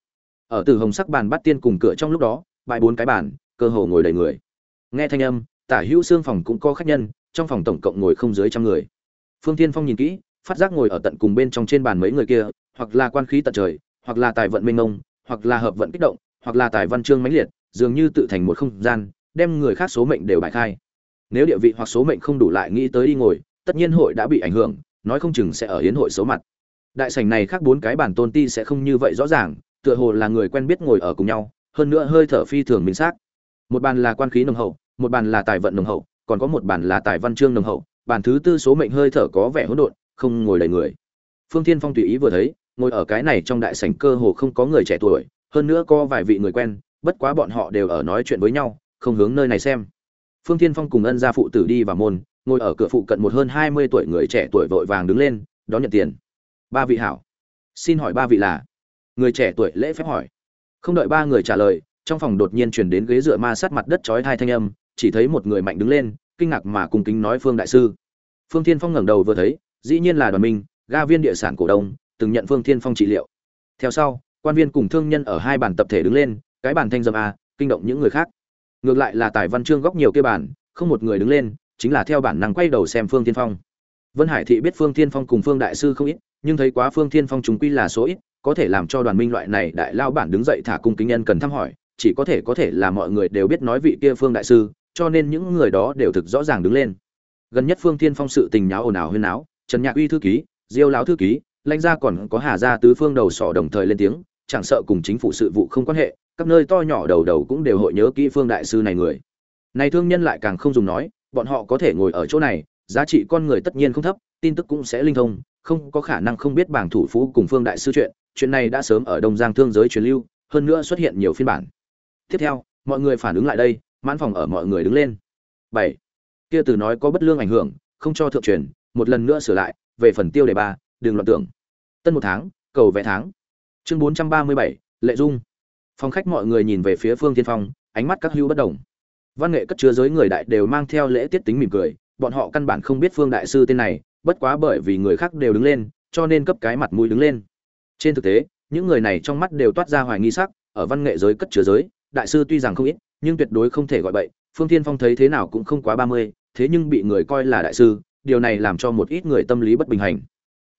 Ở tử hồng sắc bàn bắt tiên cùng cửa trong lúc đó bài bốn cái bàn, cơ hồ ngồi đầy người. Nghe thanh âm, tả hữu xương phòng cũng có khách nhân, trong phòng tổng cộng ngồi không dưới trăm người. Phương thiên phong nhìn kỹ, phát giác ngồi ở tận cùng bên trong trên bàn mấy người kia, hoặc là quan khí tận trời, hoặc là tài vận minh ngông hoặc là hợp vận kích động, hoặc là tài văn chương mãnh liệt, dường như tự thành một không gian, đem người khác số mệnh đều bài khai. Nếu địa vị hoặc số mệnh không đủ lại nghĩ tới đi ngồi, tất nhiên hội đã bị ảnh hưởng, nói không chừng sẽ ở hiến hội số mặt. Đại sảnh này khác bốn cái bản tôn ti sẽ không như vậy rõ ràng, tựa hồ là người quen biết ngồi ở cùng nhau, hơn nữa hơi thở phi thường minh xác. Một bàn là quan khí nồng hậu, một bàn là tài vận nồng hậu, còn có một bàn là tài văn chương nồng hậu, bàn thứ tư số mệnh hơi thở có vẻ hỗn độn, không ngồi đầy người. Phương thiên phong tùy ý vừa thấy ngồi ở cái này trong đại sảnh cơ hồ không có người trẻ tuổi, hơn nữa có vài vị người quen, bất quá bọn họ đều ở nói chuyện với nhau, không hướng nơi này xem. Phương thiên phong cùng ân gia phụ tử đi vào môn, ngồi ở cửa phụ cận một hơn hai mươi tuổi người trẻ tuổi vội vàng đứng lên, đón nhận tiền. Ba vị hảo. Xin hỏi ba vị là? Người trẻ tuổi lễ phép hỏi. Không đợi ba người trả lời, trong phòng đột nhiên truyền đến ghế dựa ma sát mặt đất chói tai thanh âm, chỉ thấy một người mạnh đứng lên, kinh ngạc mà cùng kính nói phương đại sư. Phương thiên phong ngẩng đầu vừa thấy, dĩ nhiên là đoàn minh, ga viên địa sản cổ đông từng nhận phương thiên phong trị liệu. Theo sau, quan viên cùng thương nhân ở hai bàn tập thể đứng lên, cái bàn thanh dâm a, kinh động những người khác. Ngược lại là tài văn chương góc nhiều kia bàn, không một người đứng lên, chính là theo bản năng quay đầu xem phương thiên phong. Vân hải thị biết phương thiên phong cùng phương đại sư không ít, nhưng thấy quá phương thiên phong chúng quy là số ít, có thể làm cho đoàn minh loại này đại lao bản đứng dậy thả cung kính nhân cần thăm hỏi, chỉ có thể có thể là mọi người đều biết nói vị kia phương đại sư, cho nên những người đó đều thực rõ ràng đứng lên. Gần nhất phương thiên phong sự tình nháo ồn ào huyên náo, trần nhạc uy thư ký, diêu lão thư ký lãnh gia còn có hà gia tứ phương đầu sỏ đồng thời lên tiếng, chẳng sợ cùng chính phủ sự vụ không quan hệ, các nơi to nhỏ đầu đầu cũng đều hội nhớ kỹ phương đại sư này người. Này thương nhân lại càng không dùng nói, bọn họ có thể ngồi ở chỗ này, giá trị con người tất nhiên không thấp, tin tức cũng sẽ linh thông, không có khả năng không biết bảng thủ phú cùng phương đại sư chuyện chuyện này đã sớm ở đông giang thương giới truyền lưu, hơn nữa xuất hiện nhiều phiên bản. Tiếp theo, mọi người phản ứng lại đây, mãn phòng ở mọi người đứng lên. Bảy, kia từ nói có bất lương ảnh hưởng, không cho thượng truyền, một lần nữa sửa lại, về phần tiêu đề ba, đừng loạn tưởng tân một tháng, cầu vẽ tháng. Chương bốn trăm ba mươi bảy, lệ dung. Phòng khách mọi người nhìn về phía phương tiên phong, ánh mắt các hữu bất đồng. Văn nghệ cất chứa giới người đại đều mang theo lễ tiết tính mỉm cười, bọn họ căn bản không biết phương đại sư tên này, bất quá bởi vì người khác đều đứng lên, cho nên cấp cái mặt mũi đứng lên. Trên thực tế, những người này trong mắt đều toát ra hoài nghi sắc, ở văn nghệ giới cất chứa giới, đại sư tuy rằng không ít, nhưng tuyệt đối không thể gọi bậy, phương thiên phong thấy thế nào cũng không quá ba mươi, thế nhưng bị người coi là đại sư, điều này làm cho một ít người tâm lý bất bình hành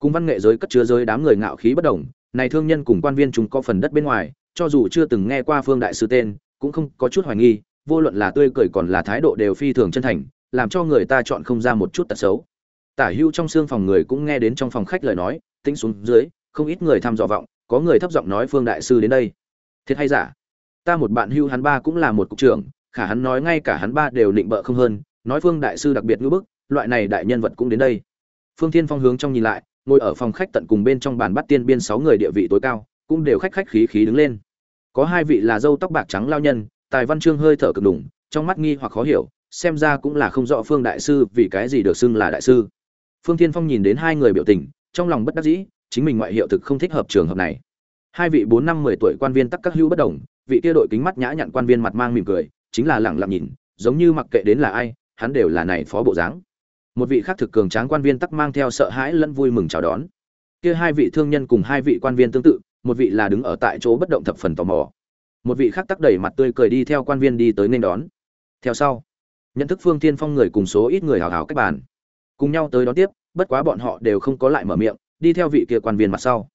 cùng văn nghệ giới cất chứa giới đám người ngạo khí bất đồng, này thương nhân cùng quan viên chúng có phần đất bên ngoài, cho dù chưa từng nghe qua phương đại sư tên, cũng không có chút hoài nghi, vô luận là tươi cười còn là thái độ đều phi thường chân thành, làm cho người ta chọn không ra một chút tật xấu. Tả hưu trong xương phòng người cũng nghe đến trong phòng khách lời nói tính xuống dưới, không ít người thăm dò vọng, có người thấp giọng nói phương đại sư đến đây. Thiệt hay giả? Ta một bạn hưu hắn ba cũng là một cục trưởng, khả hắn nói ngay cả hắn ba đều định bợ không hơn, nói phương đại sư đặc biệt ngữ bức, loại này đại nhân vật cũng đến đây. Phương thiên phong hướng trong nhìn lại ngồi ở phòng khách tận cùng bên trong bàn bắt tiên biên sáu người địa vị tối cao, cũng đều khách khách khí khí đứng lên. Có hai vị là dâu tóc bạc trắng lao nhân, tài văn chương hơi thở cực đủng, trong mắt nghi hoặc khó hiểu, xem ra cũng là không rõ phương đại sư vì cái gì được xưng là đại sư. Phương thiên phong nhìn đến hai người biểu tình, trong lòng bất đắc dĩ, chính mình ngoại hiệu thực không thích hợp trường hợp này. Hai vị bốn năm mười tuổi quan viên tắc các hữu bất đồng, vị kia đội kính mắt nhã nhặn quan viên mặt mang mỉm cười, chính là lẳng lặng nhìn, giống như mặc kệ đến là ai, hắn đều là này phó bộ dáng một vị khác thực cường tráng quan viên tắc mang theo sợ hãi lẫn vui mừng chào đón. Kia hai vị thương nhân cùng hai vị quan viên tương tự, một vị là đứng ở tại chỗ bất động thập phần tò mò. Một vị khác tắc đẩy mặt tươi cười đi theo quan viên đi tới nên đón. Theo sau, nhận thức phương tiên phong người cùng số ít người hào hào cách bàn. Cùng nhau tới đón tiếp, bất quá bọn họ đều không có lại mở miệng, đi theo vị kia quan viên mặt sau.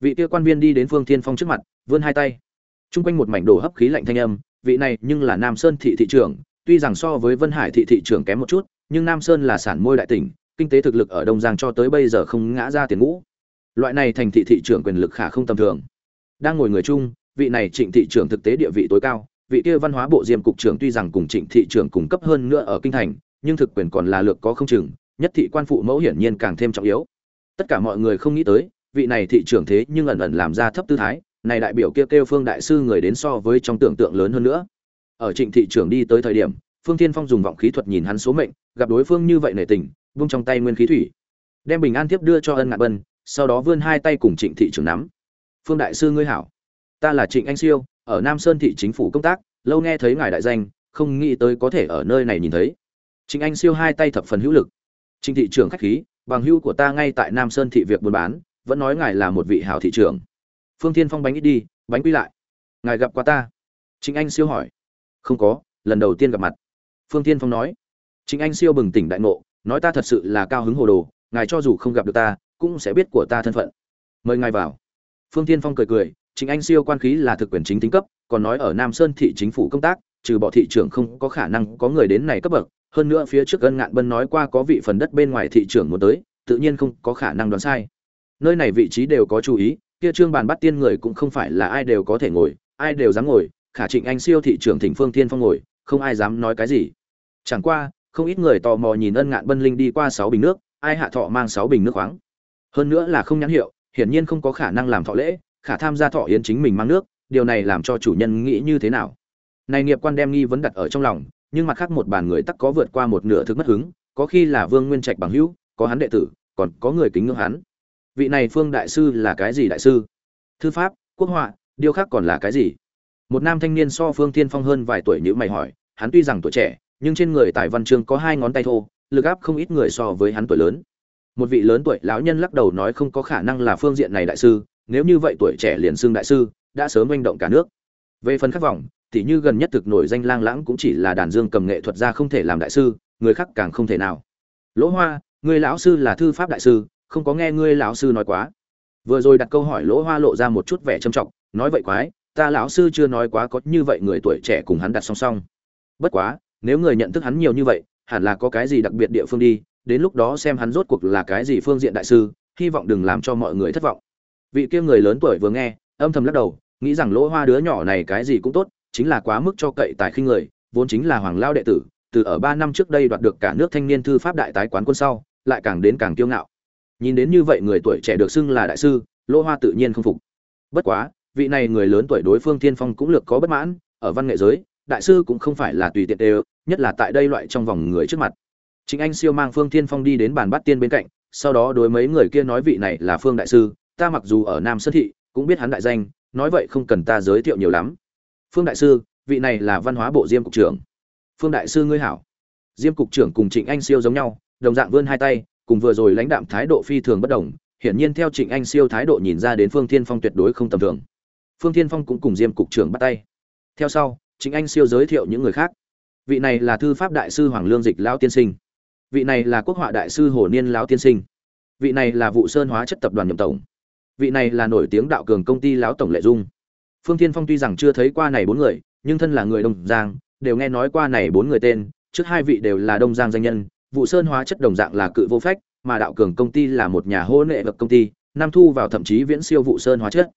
Vị kia quan viên đi đến phương tiên phong trước mặt, vươn hai tay. Chung quanh một mảnh đồ hấp khí lạnh thanh âm, vị này nhưng là nam sơn thị thị trưởng tuy rằng so với vân hải thị thị trưởng kém một chút nhưng nam sơn là sản môi đại tỉnh kinh tế thực lực ở đông giang cho tới bây giờ không ngã ra tiền ngũ. Loại này thành thị thị trưởng quyền lực khả không tầm thường. Đang ngồi người chung vị này trịnh thị trưởng thực tế địa vị tối cao vị kia văn hóa bộ diêm cục trưởng tuy rằng cùng trịnh thị trưởng cùng cấp hơn nữa ở kinh thành nhưng thực quyền còn là lược có không chừng nhất thị quan phụ mẫu hiển nhiên càng thêm trọng yếu. Tất cả mọi người không nghĩ tới vị này thị trưởng thế nhưng ẩn ẩn làm ra thấp tư thái này đại biểu kia kêu, kêu phương đại sư người đến so với trong tưởng tượng lớn hơn nữa ở trịnh thị trưởng đi tới thời điểm, phương thiên phong dùng vọng khí thuật nhìn hắn số mệnh, gặp đối phương như vậy nể tình, vung trong tay nguyên khí thủy. Đem bình an tiếp đưa cho ân ngạn bân, sau đó vươn hai tay cùng trịnh thị trưởng nắm. Phương đại sư ngươi hảo. Ta là trịnh anh siêu, ở nam sơn thị chính phủ công tác, lâu nghe thấy ngài đại danh, không nghĩ tới có thể ở nơi này nhìn thấy. Trịnh anh siêu hai tay thập phần hữu lực. Trịnh thị trưởng khách khí, bằng hữu của ta ngay tại nam sơn thị việc buôn bán, vẫn nói ngài là một vị hảo thị trưởng. Phương thiên phong bánh ít đi, bánh quy lại. Ngài gặp qua ta? Trịnh anh siêu hỏi không có, lần đầu tiên gặp mặt. Phương thiên phong nói chính anh siêu bừng tỉnh đại ngộ, nói ta thật sự là cao hứng hồ đồ, ngài cho dù không gặp được ta, cũng sẽ biết của ta thân phận. Mời ngài vào. Phương thiên phong cười cười chính anh siêu quan khí là thực quyền chính tính cấp, còn nói ở nam sơn thị chính phủ công tác, trừ bỏ thị trưởng không có khả năng có người đến này cấp bậc. Hơn nữa phía trước ân ngạn bân nói qua có vị phần đất bên ngoài thị trưởng muốn tới, tự nhiên không có khả năng đoán sai. Nơi này vị trí đều có chú ý, kia trương bàn bắt tiên người cũng không phải là ai đều có thể ngồi, ai đều dám ngồi khả trịnh anh siêu thị trưởng thỉnh phương thiên phong ngồi, không ai dám nói cái gì. Chẳng qua, không ít người tò mò nhìn ân ngạn bân linh đi qua sáu bình nước, ai hạ thọ mang sáu bình nước khoáng. Hơn nữa là không nhãn hiệu, hiển nhiên không có khả năng làm thọ lễ, khả tham gia thọ yến chính mình mang nước, điều này làm cho chủ nhân nghĩ như thế nào? Này nghiệp quan đem nghi vấn đặt ở trong lòng, nhưng mặt khác một bàn người tắc có vượt qua một nửa thực mất hứng, có khi là vương nguyên trạch bằng hữu, có hắn đệ tử, còn có người kính ngưỡng hắn. Vị này phương đại sư là cái gì đại sư? Thư pháp, quốc họa, điêu khắc còn là cái gì? Một nam thanh niên so phương tiên phong hơn vài tuổi nhữ mày hỏi, hắn tuy rằng tuổi trẻ, nhưng trên người tài văn chương có hai ngón tay thô, lực áp không ít người so với hắn tuổi lớn. Một vị lớn tuổi lão nhân lắc đầu nói không có khả năng là phương diện này đại sư, nếu như vậy tuổi trẻ liền xưng đại sư, đã sớm manh động cả nước. Về phần khắc vọng thì như gần nhất thực nổi danh lang lãng cũng chỉ là đàn dương cầm nghệ thuật ra không thể làm đại sư, người khác càng không thể nào. Lỗ hoa, người lão sư là thư pháp đại sư, không có nghe ngươi lão sư nói quá. Vừa rồi đặt câu hỏi lỗ hoa lộ ra một chút vẻ trầm trọng, nói vậy quái ta lão sư chưa nói quá có như vậy người tuổi trẻ cùng hắn đặt song song. Bất quá, nếu người nhận thức hắn nhiều như vậy, hẳn là có cái gì đặc biệt địa phương đi, đến lúc đó xem hắn rốt cuộc là cái gì phương diện đại sư, hy vọng đừng làm cho mọi người thất vọng. Vị kia người lớn tuổi vừa nghe, âm thầm lắc đầu, nghĩ rằng lỗ hoa đứa nhỏ này cái gì cũng tốt, chính là quá mức cho cậy tài khinh người, vốn chính là hoàng lao đệ tử, từ ở ba năm trước đây đoạt được cả nước thanh niên thư pháp đại tái quán quân sau, lại càng đến càng kiêu ngạo. Nhìn đến như vậy người tuổi trẻ được xưng là đại sư, lỗ hoa tự nhiên không phục. Bất quá vị này người lớn tuổi đối phương thiên phong cũng lược có bất mãn, ở văn nghệ giới, đại sư cũng không phải là tùy tiện đều, nhất là tại đây loại trong vòng người trước mặt. Chính anh siêu mang phương thiên phong đi đến bàn bắt tiên bên cạnh, sau đó đối mấy người kia nói vị này là phương đại sư, ta mặc dù ở nam sơn thị, cũng biết hắn đại danh, nói vậy không cần ta giới thiệu nhiều lắm. Phương đại sư, vị này là văn hóa bộ diêm cục trưởng. Phương đại sư ngươi hảo. Diêm cục trưởng cùng trịnh anh siêu giống nhau, đồng dạng vươn hai tay, cùng vừa rồi lãnh đạm thái độ phi thường bất đồng, hiển nhiên theo trịnh anh siêu thái độ nhìn ra đến phương thiên phong tuyệt đối không tầm thường phương thiên phong cũng cùng diêm cục trưởng bắt tay. Theo sau, chính anh siêu giới thiệu những người khác. Vị này là thư pháp đại sư hoàng lương dịch lão tiên sinh. Vị này là quốc họa đại sư hồ niên lão tiên sinh. Vị này là vụ sơn hóa chất tập đoàn nhậm tổng. Vị này là nổi tiếng đạo cường công ty lão tổng lệ dung. Phương thiên phong tuy rằng chưa thấy qua này bốn người, nhưng thân là người đông giang, đều nghe nói qua này bốn người tên, trước hai vị đều là đông giang danh nhân. Vụ sơn hóa chất đồng dạng là cự vô phách, mà đạo cường công ty là một nhà hô nệ vật công ty năm thu vào thậm chí viễn siêu vụ sơn hóa chất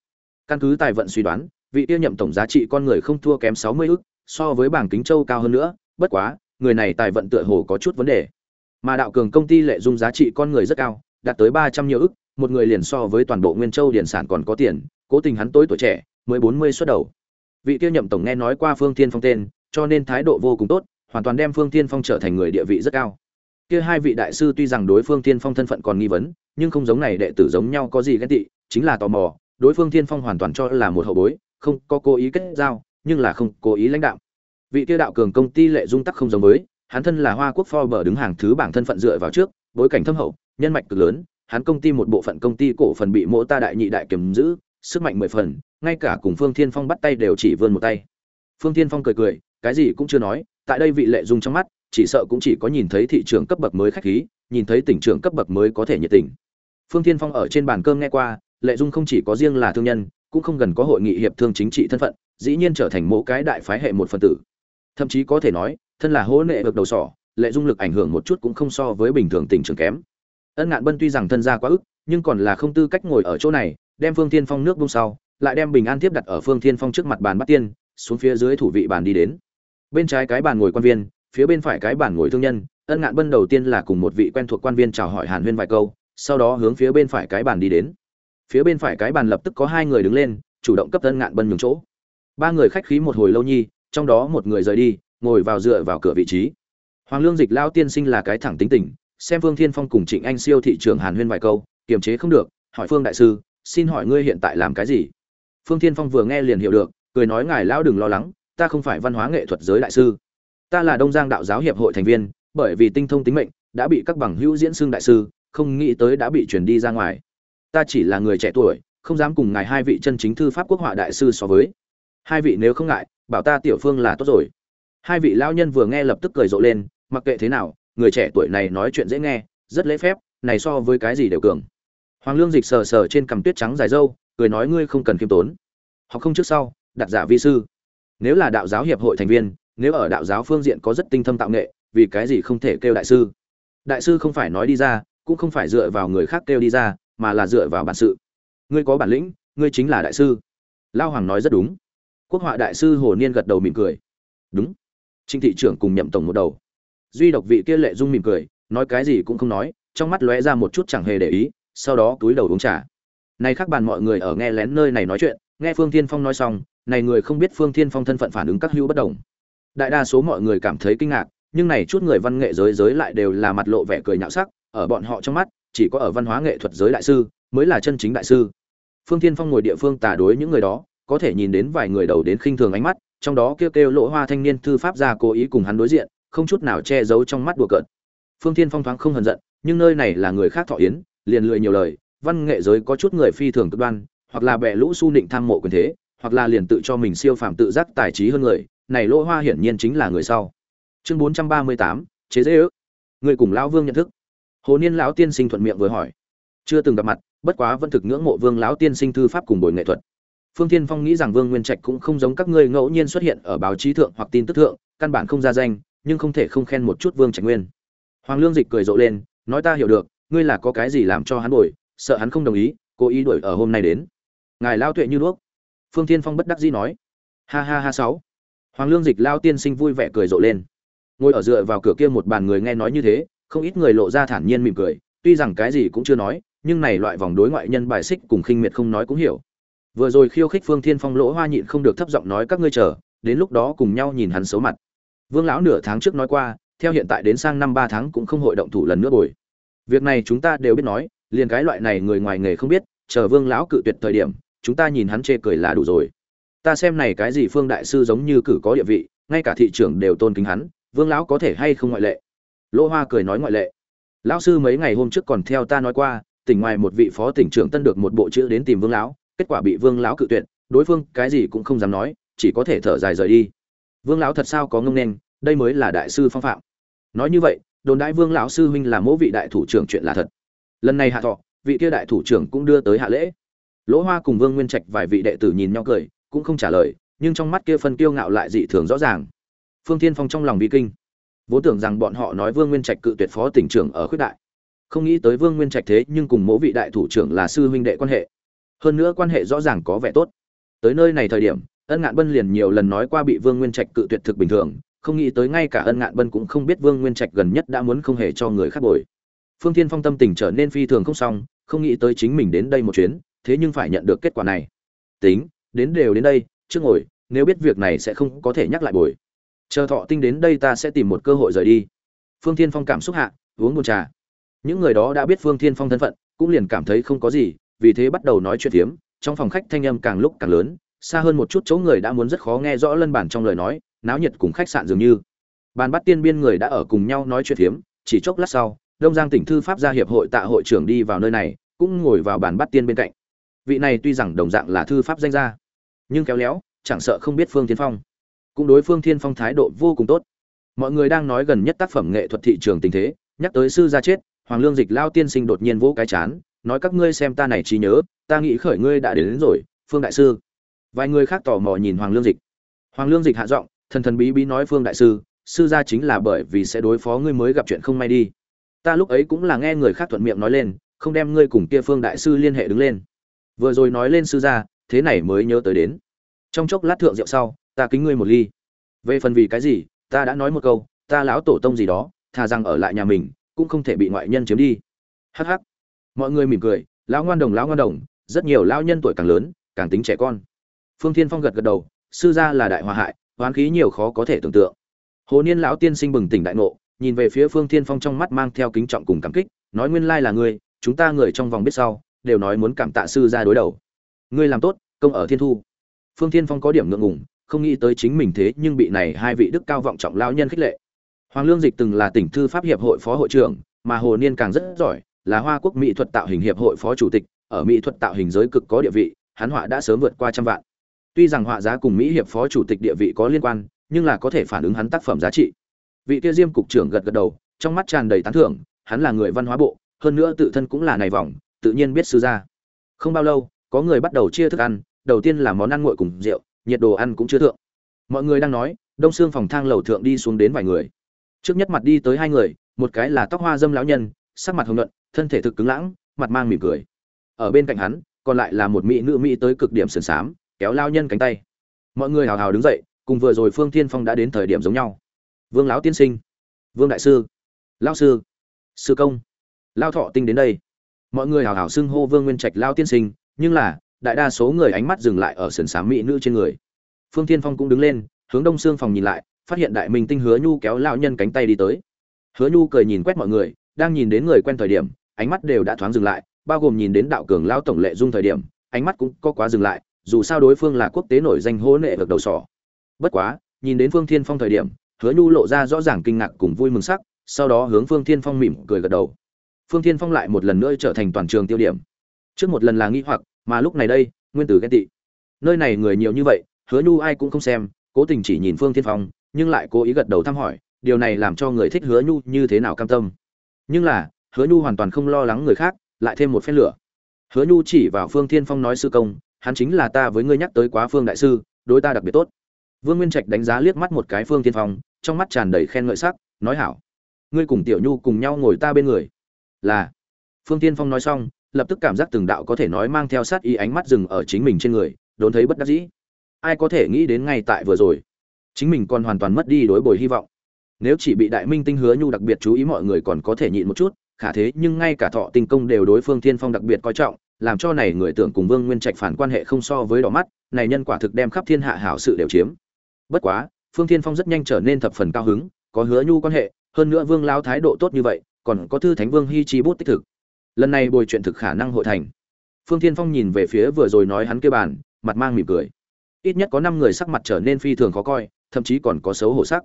căn cứ tài vận suy đoán, vị tiêu nhậm tổng giá trị con người không thua kém sáu mươi ức, so với bảng kính châu cao hơn nữa, bất quá, người này tài vận tựa hồ có chút vấn đề. Mà đạo cường công ty lệ dung giá trị con người rất cao, đạt tới ba trăm nhiều ức, một người liền so với toàn bộ nguyên châu điển sản còn có tiền, cố tình hắn tối tuổi trẻ, mới bốn mươi xuất đầu. Vị tiêu nhậm tổng nghe nói qua phương tiên phong tên, cho nên thái độ vô cùng tốt, hoàn toàn đem phương tiên phong trở thành người địa vị rất cao. Kia hai vị đại sư tuy rằng đối phương tiên phong thân phận còn nghi vấn, nhưng không giống này đệ tử giống nhau có gì ghen tị, chính là tò mò đối phương Thiên phong hoàn toàn cho là một hậu bối, không có cố ý kết giao, nhưng là không cố ý lãnh đạo. Vị tiêu đạo cường công ty lệ dung tắc không giống với, hắn thân là hoa quốc forbes đứng hàng thứ bảng thân phận dựa vào trước, bối cảnh thâm hậu, nhân mạch cực lớn, hắn công ty một bộ phận công ty cổ phần bị mỗ ta đại nhị đại kiểm giữ, sức mạnh mười phần, ngay cả cùng phương thiên phong bắt tay đều chỉ vươn một tay. Phương thiên phong cười cười, cái gì cũng chưa nói, tại đây vị lệ dung trong mắt, chỉ sợ cũng chỉ có nhìn thấy thị trường cấp bậc mới khách khí, nhìn thấy tỉnh trưởng cấp bậc mới có thể nhiệt tình. Phương thiên phong ở trên bàn cơm nghe qua lệ dung không chỉ có riêng là thương nhân, cũng không gần có hội nghị hiệp thương chính trị thân phận, dĩ nhiên trở thành mỗi cái đại phái hệ một phần tử. Thậm chí có thể nói, thân là hỗ nệ được đầu sỏ, lệ dung lực ảnh hưởng một chút cũng không so với bình thường tình trường kém. Ân ngạn bân tuy rằng thân gia quá ức, nhưng còn là không tư cách ngồi ở chỗ này, đem phương thiên phong nước bung sau, lại đem bình an tiếp đặt ở phương thiên phong trước mặt bàn bắt tiên, xuống phía dưới thủ vị bàn đi đến. Bên trái cái bàn ngồi quan viên, phía bên phải cái bàn ngồi thương nhân, ân ngạn bân đầu tiên là cùng một vị quen thuộc quan viên chào hỏi hàn huyên vài câu, sau đó hướng phía bên phải cái bàn đi đến phía bên phải cái bàn lập tức có hai người đứng lên, chủ động cấp tân ngạn bân nhường chỗ. Ba người khách khí một hồi lâu nhi, trong đó một người rời đi, ngồi vào dựa vào cửa vị trí. Hoàng lương dịch lao tiên sinh là cái thẳng tính tình, xem phương thiên phong cùng trịnh anh siêu thị trường hàn huyên vài câu, kiềm chế không được, hỏi phương đại sư, xin hỏi ngươi hiện tại làm cái gì? Phương thiên phong vừa nghe liền hiểu được, cười nói, ngài lão đừng lo lắng, ta không phải văn hóa nghệ thuật giới đại sư. Ta là đông giang đạo giáo hiệp hội thành viên, bởi vì tinh thông tính mệnh, đã bị các bằng hữu diễn xưng đại sư, không nghĩ tới đã bị truyền đi ra ngoài ta chỉ là người trẻ tuổi, không dám cùng ngài hai vị chân chính thư pháp quốc họa đại sư so với. Hai vị nếu không ngại, bảo ta tiểu phương là tốt rồi. Hai vị lao nhân vừa nghe lập tức cười rộ lên, mặc kệ thế nào, người trẻ tuổi này nói chuyện dễ nghe, rất lễ phép, này so với cái gì đều cường. Hoàng lương dịch sờ sờ trên cằm tuyết trắng dài dâu, cười nói ngươi không cần khiêm tốn. Học không trước sau, đặt giả vi sư. Nếu là đạo giáo hiệp hội thành viên, nếu ở đạo giáo phương diện có rất tinh thâm tạo nghệ, vì cái gì không thể kêu đại sư? Đại sư không phải nói đi ra, cũng không phải dựa vào người khác kêu đi ra mà là dựa vào bản sự. Ngươi có bản lĩnh, ngươi chính là đại sư. Lao hoàng nói rất đúng. Quốc họa đại sư hồ niên gật đầu mỉm cười. Đúng. Trinh thị trưởng cùng nhậm tổng một đầu. Duy độc vị kia lệ dung mỉm cười, nói cái gì cũng không nói, trong mắt lóe ra một chút chẳng hề để ý, sau đó túi đầu uống trà. Nay khác bàn mọi người ở nghe lén nơi này nói chuyện, nghe phương thiên phong nói xong, này người không biết phương thiên phong thân phận phản ứng các hữu bất đồng. Đại đa số mọi người cảm thấy kinh ngạc, nhưng này chút người văn nghệ giới giới lại đều là mặt lộ vẻ cười nhạo sắc, ở bọn họ trong mắt chỉ có ở văn hóa nghệ thuật giới đại sư mới là chân chính đại sư. Phương thiên phong ngồi địa phương tả đối những người đó, có thể nhìn đến vài người đầu đến khinh thường ánh mắt, trong đó kêu kêu lỗ hoa thanh niên thư pháp gia cố ý cùng hắn đối diện, không chút nào che giấu trong mắt đùa cợt. Phương thiên phong thoáng không hờn giận, nhưng nơi này là người khác thọ yến, liền lười nhiều lời, văn nghệ giới có chút người phi thường cực đoan, hoặc là bẻ lũ su nịnh tham mộ quyền thế, hoặc là liền tự cho mình siêu phàm tự giác tài trí hơn người, này lỗ hoa hiển nhiên chính là người sau. Chương bốn trăm ba mươi tám, chế dễ ước người cùng lão vương nhận thức hồ niên lão tiên sinh thuận miệng vừa hỏi. Chưa từng gặp mặt, bất quá vẫn thực ngưỡng mộ vương lão tiên sinh thư pháp cùng buổi nghệ thuật. Phương tiên phong nghĩ rằng vương nguyên trạch cũng không giống các ngươi ngẫu nhiên xuất hiện ở báo chí thượng hoặc tin tức thượng, căn bản không ra danh, nhưng không thể không khen một chút vương trạch nguyên. Hoàng lương dịch cười rộ lên, nói ta hiểu được, ngươi là có cái gì làm cho hắn bồi, sợ hắn không đồng ý, cố ý đuổi ở hôm nay đến. Ngài lao tuệ như đuốc. Phương tiên phong bất đắc dĩ nói. Ha ha ha sáu. Hoàng lương dịch lao tiên sinh vui vẻ cười rộ lên. Ngồi ở dựa vào cửa kia một bàn người nghe nói như thế không ít người lộ ra thản nhiên mỉm cười, tuy rằng cái gì cũng chưa nói, nhưng này loại vòng đối ngoại nhân bài xích cùng khinh miệt không nói cũng hiểu. Vừa rồi khiêu khích phương thiên phong lỗ hoa nhịn không được thấp giọng nói các ngươi chờ, đến lúc đó cùng nhau nhìn hắn xấu mặt. Vương lão nửa tháng trước nói qua, theo hiện tại đến sang năm ba tháng cũng không hội động thủ lần nữa bồi. Việc này chúng ta đều biết nói, liền cái loại này người ngoài nghề không biết, chờ vương lão cự tuyệt thời điểm, chúng ta nhìn hắn chê cười là đủ rồi. Ta xem này cái gì phương đại sư giống như cử có địa vị, ngay cả thị trưởng đều tôn kính hắn, vương lão có thể hay không ngoại lệ? Lỗ hoa cười nói ngoại lệ. Lão sư mấy ngày hôm trước còn theo ta nói qua, tỉnh ngoài một vị phó tỉnh trưởng tân được một bộ chữ đến tìm vương lão, kết quả bị vương lão cự tuyệt, đối phương cái gì cũng không dám nói, chỉ có thể thở dài rời đi. Vương lão thật sao có ngông nên đây mới là đại sư phong phạm. Nói như vậy, đồn đại vương lão sư huynh là mẫu vị đại thủ trưởng chuyện là thật. Lần này hạ thọ, vị kia đại thủ trưởng cũng đưa tới hạ lễ. Lỗ hoa cùng vương nguyên trạch vài vị đệ tử nhìn nhau cười, cũng không trả lời, nhưng trong mắt kia phân kiêu ngạo lại dị thường rõ ràng. Phương thiên phong trong lòng bị kinh vốn tưởng rằng bọn họ nói vương nguyên trạch cự tuyệt phó tỉnh trưởng ở khuyết đại. Không nghĩ tới vương nguyên trạch thế nhưng cùng mỗi vị đại thủ trưởng là sư huynh đệ quan hệ. Hơn nữa quan hệ rõ ràng có vẻ tốt. Tới nơi này thời điểm, ân ngạn bân liền nhiều lần nói qua bị vương nguyên trạch cự tuyệt thực bình thường, không nghĩ tới ngay cả ân ngạn bân cũng không biết vương nguyên trạch gần nhất đã muốn không hề cho người khác bồi. Phương thiên phong tâm tình trở nên phi thường không xong, không nghĩ tới chính mình đến đây một chuyến, thế nhưng phải nhận được kết quả này. Tính, đến đều đến đây, trước ngồi, nếu biết việc này sẽ không có thể nhắc lại bồi chờ thọ tinh đến đây ta sẽ tìm một cơ hội rời đi. Phương thiên phong cảm xúc hạ, uống một trà. Những người đó đã biết phương thiên phong thân phận, cũng liền cảm thấy không có gì, vì thế bắt đầu nói chuyện thiếm trong phòng khách thanh âm càng lúc càng lớn, xa hơn một chút chỗ người đã muốn rất khó nghe rõ lân bản trong lời nói, náo nhiệt cùng khách sạn dường như. Bàn bắt tiên biên người đã ở cùng nhau nói chuyện thiếm chỉ chốc lát sau, đông giang tỉnh thư pháp gia hiệp hội tạ hội trưởng đi vào nơi này, cũng ngồi vào bàn bắt tiên bên cạnh. Vị này tuy rằng đồng dạng là thư pháp danh gia, nhưng kéo léo, chẳng sợ không biết phương thiên phong cũng đối phương thiên phong thái độ vô cùng tốt. Mọi người đang nói gần nhất tác phẩm nghệ thuật thị trường tình thế nhắc tới sư gia chết hoàng lương dịch lao tiên sinh đột nhiên vỗ cái chán nói các ngươi xem ta này trí nhớ ta nghĩ khởi ngươi đã đến, đến rồi phương đại sư. Vài người khác tò mò nhìn hoàng lương dịch. Hoàng lương dịch hạ giọng thần thần bí bí nói phương đại sư sư gia chính là bởi vì sẽ đối phó ngươi mới gặp chuyện không may đi. Ta lúc ấy cũng là nghe người khác thuận miệng nói lên không đem ngươi cùng kia phương đại sư liên hệ đứng lên. Vừa rồi nói lên sư gia thế này mới nhớ tới đến. Trong chốc lát thượng rượu sau ta kính ngươi một ly. Về phần vì cái gì, ta đã nói một câu, ta lão tổ tông gì đó, thà rằng ở lại nhà mình, cũng không thể bị ngoại nhân chiếm đi. Hắc hắc. Mọi người mỉm cười, lão ngoan đồng, lão ngoan đồng, rất nhiều lão nhân tuổi càng lớn, càng tính trẻ con. Phương thiên phong gật gật đầu, sư gia là đại hòa hại hoán khí nhiều khó có thể tưởng tượng. Hồ niên lão tiên sinh bừng tỉnh đại ngộ, nhìn về phía phương thiên phong trong mắt mang theo kính trọng cùng cảm kích, nói nguyên lai là ngươi, chúng ta người trong vòng biết sau, đều nói muốn cảm tạ sư gia đối đầu. Ngươi làm tốt, công ở thiên thu. Phương thiên phong có điểm ngượng ngùng không nghĩ tới chính mình thế nhưng bị này hai vị đức cao vọng trọng lão nhân khích lệ. Hoàng lương dịch từng là tỉnh thư pháp hiệp hội phó hội trưởng, mà hồ niên càng rất giỏi, là hoa quốc mỹ thuật tạo hình hiệp hội phó chủ tịch, ở mỹ thuật tạo hình giới cực có địa vị, hắn họa đã sớm vượt qua trăm vạn. Tuy rằng họa giá cùng mỹ hiệp phó chủ tịch địa vị có liên quan, nhưng là có thể phản ứng hắn tác phẩm giá trị. Vị kia diêm cục trưởng gật gật đầu, trong mắt tràn đầy tán thưởng, hắn là người văn hóa bộ, hơn nữa tự thân cũng là này vòng, tự nhiên biết sư gia. Không bao lâu, có người bắt đầu chia thức ăn, đầu tiên là món ăn nguội cùng rượu nhiệt đồ ăn cũng chưa thượng. Mọi người đang nói, đông xương phòng thang lầu thượng đi xuống đến vài người. Trước nhất mặt đi tới hai người, một cái là tóc hoa dâm lão nhân, sắc mặt hồng nhuận, thân thể thực cứng lãng, mặt mang mỉm cười. Ở bên cạnh hắn, còn lại là một mỹ nữ mỹ tới cực điểm sườn xám kéo lao nhân cánh tay. Mọi người hào hào đứng dậy, cùng vừa rồi phương thiên phong đã đến thời điểm giống nhau. Vương lão tiên sinh, vương đại sư lao sư sư công lao thọ tinh đến đây. Mọi người hào hào xưng hô vương nguyên trạch lao tiên sinh, nhưng là đại đa số người ánh mắt dừng lại ở sườn xám mỹ nữ trên người. Phương thiên phong cũng đứng lên, hướng đông xương phòng nhìn lại, phát hiện đại minh tinh hứa nhu kéo lao nhân cánh tay đi tới. Hứa nhu cười nhìn quét mọi người, đang nhìn đến người quen thời điểm, ánh mắt đều đã thoáng dừng lại, bao gồm nhìn đến đạo cường lao tổng lệ dung thời điểm, ánh mắt cũng có quá dừng lại, dù sao đối phương là quốc tế nổi danh hố nệ được đầu sỏ. Bất quá, nhìn đến phương thiên phong thời điểm, hứa nhu lộ ra rõ ràng kinh ngạc cùng vui mừng sắc, sau đó hướng phương thiên phong mỉm cười gật đầu. Phương thiên phong lại một lần nữa trở thành toàn trường tiêu điểm. Trước một lần là nghi hoặc mà lúc này đây, nguyên tử ghen tị. Nơi này người nhiều như vậy, hứa nhu ai cũng không xem, cố tình chỉ nhìn phương thiên phong, nhưng lại cố ý gật đầu thăm hỏi, điều này làm cho người thích hứa nhu như thế nào cam tâm. Nhưng là, hứa nhu hoàn toàn không lo lắng người khác, lại thêm một phen lửa. Hứa nhu chỉ vào phương thiên phong nói sư công, hắn chính là ta với ngươi nhắc tới quá phương đại sư, đối ta đặc biệt tốt. Vương nguyên trạch đánh giá liếc mắt một cái phương thiên phong, trong mắt tràn đầy khen ngợi sắc, nói hảo. Ngươi cùng tiểu nhu cùng nhau ngồi ta bên người. Là. Phương thiên phong nói xong lập tức cảm giác từng đạo có thể nói mang theo sát ý ánh mắt dừng ở chính mình trên người, đốn thấy bất đắc dĩ. Ai có thể nghĩ đến ngay tại vừa rồi, chính mình còn hoàn toàn mất đi đối bồi hy vọng. Nếu chỉ bị đại minh tinh hứa nhu đặc biệt chú ý mọi người còn có thể nhịn một chút, khả thế nhưng ngay cả thọ tinh công đều đối phương thiên phong đặc biệt coi trọng, làm cho này người tưởng cùng vương nguyên trạch phản quan hệ không so với đỏ mắt, này nhân quả thực đem khắp thiên hạ hảo sự đều chiếm. Bất quá, phương thiên phong rất nhanh trở nên thập phần cao hứng, có hứa nhu quan hệ, hơn nữa vương lao thái độ tốt như vậy, còn có thư thánh vương hy chi bút tích thực lần này bồi chuyện thực khả năng hội thành. Phương thiên phong nhìn về phía vừa rồi nói hắn kia bàn, mặt mang mỉm cười. Ít nhất có năm người sắc mặt trở nên phi thường khó coi, thậm chí còn có xấu hổ sắc.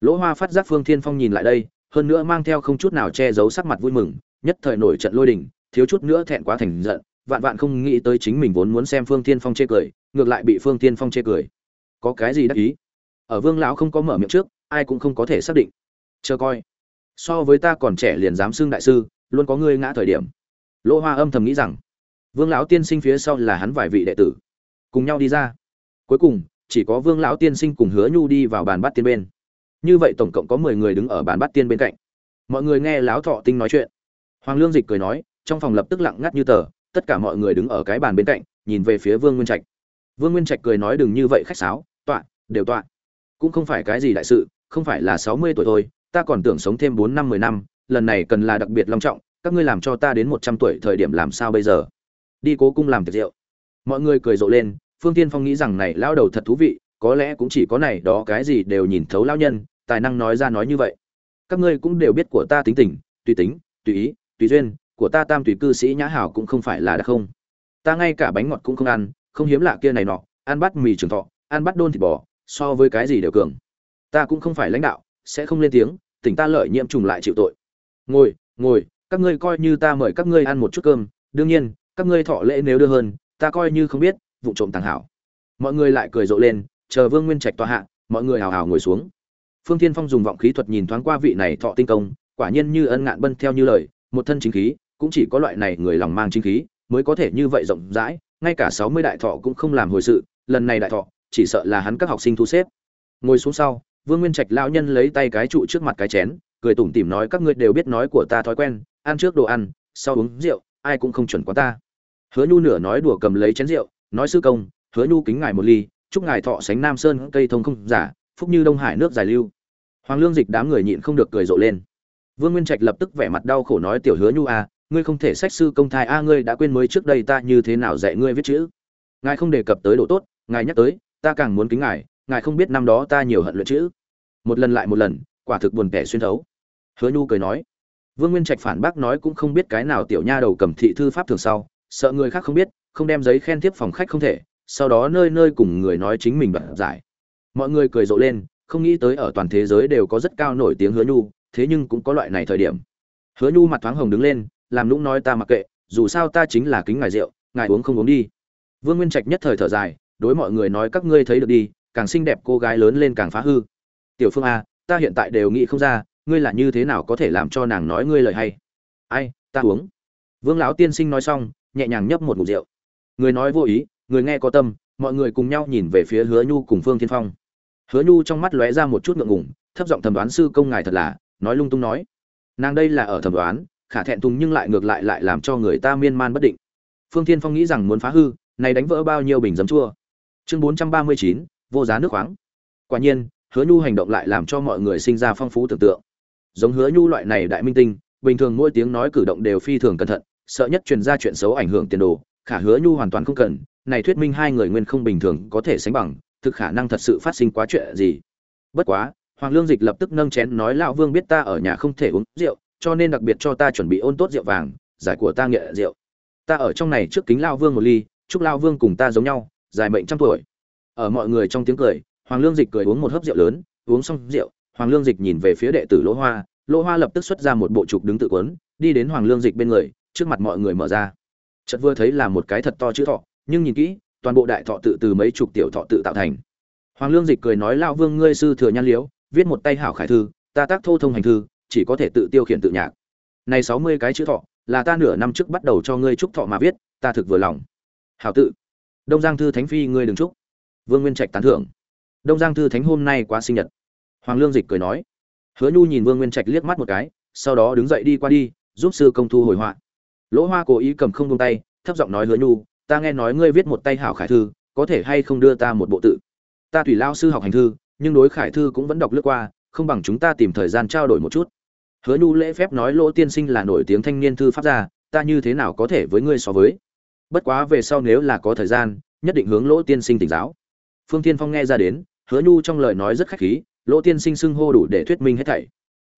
Lỗ hoa phát giác phương thiên phong nhìn lại đây, hơn nữa mang theo không chút nào che giấu sắc mặt vui mừng, nhất thời nổi trận lôi đình, thiếu chút nữa thẹn quá thành giận, vạn vạn không nghĩ tới chính mình vốn muốn xem phương thiên phong chê cười, ngược lại bị phương thiên phong chê cười. Có cái gì đắc ý? Ở vương lão không có mở miệng trước, ai cũng không có thể xác định. Chờ coi. So với ta còn trẻ liền dám xưng đại sư luôn có ngươi ngã thời điểm. Lỗ hoa âm thầm nghĩ rằng, vương lão tiên sinh phía sau là hắn vài vị đệ tử. Cùng nhau đi ra. Cuối cùng, chỉ có vương lão tiên sinh cùng hứa nhu đi vào bàn bắt tiên bên. Như vậy tổng cộng có mười người đứng ở bàn bắt tiên bên cạnh. Mọi người nghe lão thọ tinh nói chuyện. Hoàng lương dịch cười nói, trong phòng lập tức lặng ngắt như tờ, tất cả mọi người đứng ở cái bàn bên cạnh, nhìn về phía vương nguyên trạch. Vương nguyên trạch cười nói đừng như vậy khách sáo, tọa, đều tọa. Cũng không phải cái gì đại sự, không phải là sáu mươi tuổi thôi, ta còn tưởng sống thêm bốn năm mười năm lần này cần là đặc biệt long trọng, các ngươi làm cho ta đến một trăm tuổi thời điểm làm sao bây giờ? Đi cố cung làm tiệc rượu. Mọi người cười rộ lên, phương tiên phong nghĩ rằng này lao đầu thật thú vị, có lẽ cũng chỉ có này đó cái gì đều nhìn thấu lao nhân, tài năng nói ra nói như vậy. Các ngươi cũng đều biết của ta tính tình, tùy tính, tùy ý, tùy duyên, của ta tam tùy cư sĩ nhã hảo cũng không phải là đặc không. Ta ngay cả bánh ngọt cũng không ăn, không hiếm lạ kia này nọ, ăn bát mì trường thọ, ăn bát đôn thịt bò, so với cái gì đều cường. Ta cũng không phải lãnh đạo, sẽ không lên tiếng, tỉnh ta lợi nhiễm trùng lại chịu tội ngồi ngồi, các ngươi coi như ta mời các ngươi ăn một chút cơm, đương nhiên, các ngươi thọ lễ nếu đưa hơn, ta coi như không biết vụ trộm tàng hảo. Mọi người lại cười rộ lên, chờ vương nguyên trạch tòa hạ, mọi người hào hào ngồi xuống. Phương thiên phong dùng vọng khí thuật nhìn thoáng qua vị này thọ tinh công, quả nhiên như ân ngạn bân theo như lời, một thân chính khí, cũng chỉ có loại này người lòng mang chính khí, mới có thể như vậy rộng rãi, ngay cả sáu mươi đại thọ cũng không làm hồi sự, lần này đại thọ, chỉ sợ là hắn các học sinh thu xếp. Ngồi xuống sau, vương nguyên trạch lão nhân lấy tay cái trụ trước mặt cái chén cười tủm tỉm nói các ngươi đều biết nói của ta thói quen ăn trước đồ ăn sau uống rượu ai cũng không chuẩn quá ta. Hứa nhu nửa nói đùa cầm lấy chén rượu nói sư công hứa nhu kính ngài một ly chúc ngài thọ sánh nam sơn cây thông không giả phúc như đông hải nước dài lưu. Hoàng lương dịch đám người nhịn không được cười rộ lên. Vương nguyên trạch lập tức vẻ mặt đau khổ nói tiểu hứa nhu a à, ngươi không thể sách sư công thai a ngươi đã quên mới trước đây ta như thế nào dạy ngươi viết chữ? Ngài không đề cập tới độ tốt ngài nhắc tới ta càng muốn kính ngài ngài không biết năm đó ta nhiều hận luyện chữ. Một lần lại một lần quả thực buồn tẻ xuyên thấu hứa nhu cười nói, vương nguyên trạch phản bác nói cũng không biết cái nào tiểu nha đầu cầm thị thư pháp thường sau, sợ người khác không biết, không đem giấy khen tiếp phòng khách không thể, sau đó nơi nơi cùng người nói chính mình đoạt giải. Mọi người cười rộ lên, không nghĩ tới ở toàn thế giới đều có rất cao nổi tiếng hứa nhu, thế nhưng cũng có loại này thời điểm. Hứa nhu mặt thoáng hồng đứng lên, làm lũng nói, ta mặc kệ, dù sao ta chính là kính ngài rượu, ngài uống không uống đi. Vương nguyên trạch nhất thời thở dài, đối mọi người nói, các ngươi thấy được đi, càng xinh đẹp cô gái lớn lên càng phá hư. Tiểu phương a ta hiện tại đều nghĩ không ra ngươi là như thế nào có thể làm cho nàng nói ngươi lời hay? Ai, ta uống. Vương lão tiên sinh nói xong, nhẹ nhàng nhấp một ngụm rượu. Người nói vô ý, người nghe có tâm, mọi người cùng nhau nhìn về phía hứa nhu cùng phương thiên phong. Hứa nhu trong mắt lóe ra một chút ngượng ngùng, thấp giọng thẩm đoán sư công ngài thật là, nói lung tung nói. Nàng đây là ở thẩm đoán, khả thẹn thùng nhưng lại ngược lại lại làm cho người ta miên man bất định. Phương thiên phong nghĩ rằng muốn phá hư, này đánh vỡ bao nhiêu bình giấm chua. Chương bốn trăm ba mươi chín, vô giá nước khoáng. Quả nhiên, hứa nhu hành động lại làm cho mọi người sinh ra phong phú tưởng tượng giống hứa nhu loại này đại minh tinh, bình thường mỗi tiếng nói cử động đều phi thường cẩn thận, sợ nhất truyền ra chuyện xấu ảnh hưởng tiền đồ, khả hứa nhu hoàn toàn không cần, này thuyết minh hai người nguyên không bình thường có thể sánh bằng, thực khả năng thật sự phát sinh quá chuyện gì. Bất quá, hoàng lương dịch lập tức nâng chén nói lão vương biết ta ở nhà không thể uống rượu, cho nên đặc biệt cho ta chuẩn bị ôn tốt rượu vàng, giải của ta nghệ rượu. Ta ở trong này trước kính lao vương một ly, chúc lao vương cùng ta giống nhau, dài mệnh trăm tuổi. Ở mọi người trong tiếng cười, hoàng lương dịch cười uống một hớp rượu lớn, uống xong rượu hoàng lương dịch nhìn về phía đệ tử lỗ hoa lỗ hoa lập tức xuất ra một bộ trục đứng tự quấn đi đến hoàng lương dịch bên người, trước mặt mọi người mở ra. Chợt vừa thấy là một cái thật to chữ thọ, nhưng nhìn kỹ, toàn bộ đại thọ tự từ mấy chục tiểu thọ tự tạo thành. Hoàng lương dịch cười nói, Lão vương, ngươi sư thừa nhan liễu viết một tay hảo khải thư, ta tác thô thông hành thư, chỉ có thể tự tiêu khiển tự nhạc. Này sáu mươi cái chữ thọ, là ta nửa năm trước bắt đầu cho ngươi chúc thọ mà viết, ta thực vừa lòng. Hảo tự. Đông giang thư thánh phi, ngươi đừng chúc. Vương nguyên trạch tán thưởng. Đông giang thư thánh, hôm nay quá sinh nhật hoàng lương dịch cười nói. Hứa nhu nhìn vương nguyên trạch liếc mắt một cái, sau đó đứng dậy đi qua đi, giúp sư công thu hồi họa. Lỗ hoa cố ý cầm không tung tay, thấp giọng nói hứa nhu, ta nghe nói ngươi viết một tay hảo khải thư, có thể hay không đưa ta một bộ tự? Ta tùy lao sư học hành thư, nhưng đối khải thư cũng vẫn đọc lướt qua, không bằng chúng ta tìm thời gian trao đổi một chút. Hứa nhu lễ phép nói lỗ tiên sinh là nổi tiếng thanh niên thư pháp gia, ta như thế nào có thể với ngươi so với? Bất quá về sau nếu là có thời gian, nhất định hướng lỗ tiên sinh tỉnh giáo. Phương tiên phong nghe ra đến, hứa nhu trong lời nói rất khách khí lỗ tiên sinh xưng hô đủ để thuyết minh hết thảy.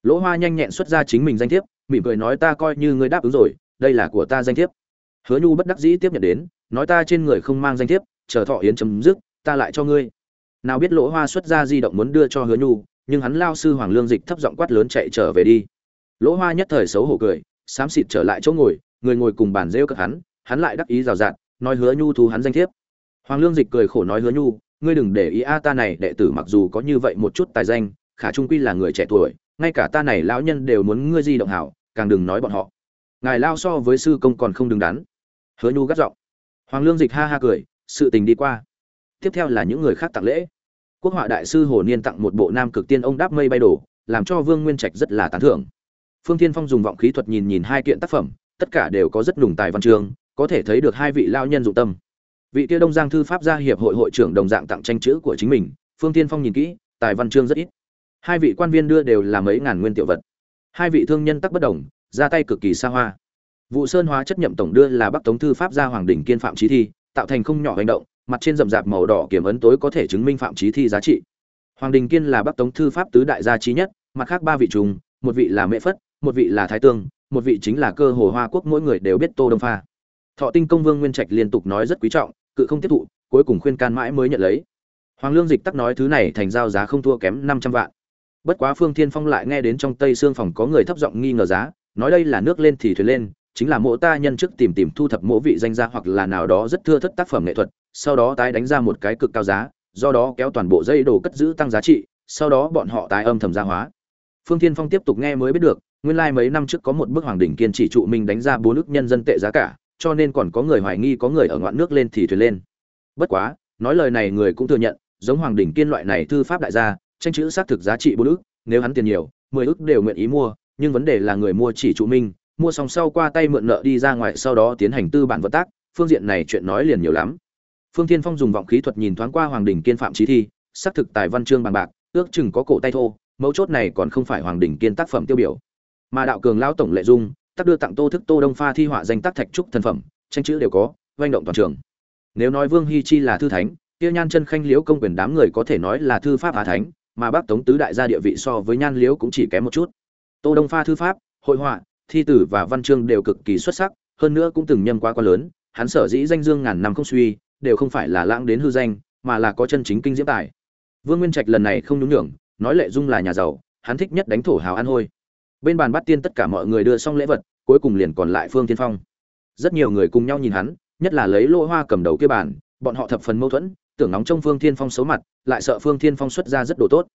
Lỗ hoa nhanh nhẹn xuất ra chính mình danh thiếp, mỉm cười nói ta coi như ngươi đáp ứng rồi, đây là của ta danh thiếp. Hứa nhu bất đắc dĩ tiếp nhận đến, nói ta trên người không mang danh thiếp, chờ thọ yến chấm dứt, ta lại cho ngươi. Nào biết lỗ hoa xuất ra di động muốn đưa cho hứa nhu, nhưng hắn lao sư hoàng lương dịch thấp giọng quát lớn chạy trở về đi. Lỗ hoa nhất thời xấu hổ cười, xám xịt trở lại chỗ ngồi, người ngồi cùng bàn rêu cất hắn hắn lại đắc ý rào rạt, nói hứa nhu thu hắn danh thiếp. Hoàng lương dịch cười khổ nói hứa nhu ngươi đừng để ý a, ta này đệ tử mặc dù có như vậy một chút tài danh, khả trung quy là người trẻ tuổi, ngay cả ta này lão nhân đều muốn ngươi di động hảo, càng đừng nói bọn họ. Ngài lao so với sư công còn không đứng đắn. Hứa nhu gắt giọng. Hoàng lương dịch ha ha cười, sự tình đi qua. Tiếp theo là những người khác tặng lễ. Quốc họa đại sư hồ niên tặng một bộ nam cực tiên ông đáp mây bay đổ, làm cho vương nguyên trạch rất là tán thưởng. Phương thiên phong dùng vọng khí thuật nhìn nhìn hai kiện tác phẩm, tất cả đều có rất nùng tài văn chương, có thể thấy được hai vị lao nhân dụng tâm vị kia đông giang thư pháp gia hiệp hội hội trưởng đồng dạng tặng tranh chữ của chính mình, phương thiên phong nhìn kỹ, tài văn chương rất ít. Hai vị quan viên đưa đều là mấy ngàn nguyên tiểu vật. Hai vị thương nhân tắc bất đồng, ra tay cực kỳ xa hoa. Vụ sơn hóa chất nhậm tổng đưa là bắc tống thư pháp gia hoàng đình kiên phạm trí thi, tạo thành không nhỏ hành động, mặt trên rậm rạp màu đỏ kiểm ấn tối có thể chứng minh phạm trí thi giá trị. Hoàng đình kiên là bắc tống thư pháp tứ đại gia trí nhất, mặt khác ba vị trùng, một vị là mễ phất, một vị là thái tương, một vị chính là cơ hồ hoa quốc, mỗi người đều biết tô đông pha thọ tinh công vương nguyên trạch liên tục nói rất quý trọng, cự không tiếp thụ, cuối cùng khuyên can mãi mới nhận lấy. Hoàng lương dịch tắc nói thứ này thành giao giá không thua kém năm trăm vạn. Bất quá phương thiên phong lại nghe đến trong tây xương phòng có người thấp giọng nghi ngờ giá, nói đây là nước lên thì thuyền lên, chính là mộ ta nhân chức tìm tìm thu thập mộ vị danh gia hoặc là nào đó rất thưa thất tác phẩm nghệ thuật, sau đó tái đánh ra một cái cực cao giá, do đó kéo toàn bộ dây đồ cất giữ tăng giá trị, sau đó bọn họ tái âm thầm gia hóa. Phương thiên phong tiếp tục nghe mới biết được, nguyên lai like mấy năm trước có một bức hoàng đỉnh kiên chỉ trụ mình đánh ra bốn ức nhân dân tệ giá cả cho nên còn có người hoài nghi có người ở ngoạn nước lên thì thuyền lên. Bất quá, nói lời này người cũng thừa nhận, giống hoàng đỉnh kiên loại này thư pháp đại gia, tranh chữ xác thực giá trị bốn ức, nếu hắn tiền nhiều, mười ức đều nguyện ý mua, nhưng vấn đề là người mua chỉ trụ minh mua xong sau qua tay mượn nợ đi ra ngoài, sau đó tiến hành tư bản vận tác, phương diện này chuyện nói liền nhiều lắm. Phương thiên phong dùng vọng khí thuật nhìn thoáng qua hoàng đỉnh kiên phạm trí thi, xác thực tài văn chương bằng bạc, ước chừng có cổ tay thô, mấu chốt này còn không phải hoàng đỉnh kiên tác phẩm tiêu biểu. Mà đạo cường lão tổng lệ dung tác đưa tặng tô thức tô đông pha thi họa danh tác thạch trúc thần phẩm, tranh chữ đều có doanh động toàn trường. Nếu nói vương hi chi là thư thánh tiêu nhan chân khanh liễu công quyền đám người có thể nói là thư pháp á thánh, mà bác tống tứ đại gia địa vị so với nhan liễu cũng chỉ kém một chút. Tô đông pha thư pháp, hội họa, thi tử và văn chương đều cực kỳ xuất sắc, hơn nữa cũng từng nhâm quá quá lớn, hắn sở dĩ danh dương ngàn năm không suy, đều không phải là lãng đến hư danh, mà là có chân chính kinh diễm tài. Vương nguyên trạch lần này không nhún nhường, nói lệ dung là nhà giàu, hắn thích nhất đánh thổ hào ăn hôi bên bàn bắt tiên tất cả mọi người đưa xong lễ vật, cuối cùng liền còn lại phương tiên phong. Rất nhiều người cùng nhau nhìn hắn, nhất là lấy lỗ hoa cầm đầu kia bàn, bọn họ thập phần mâu thuẫn, tưởng nóng trong phương thiên phong xấu mặt, lại sợ phương thiên phong xuất ra rất đồ tốt.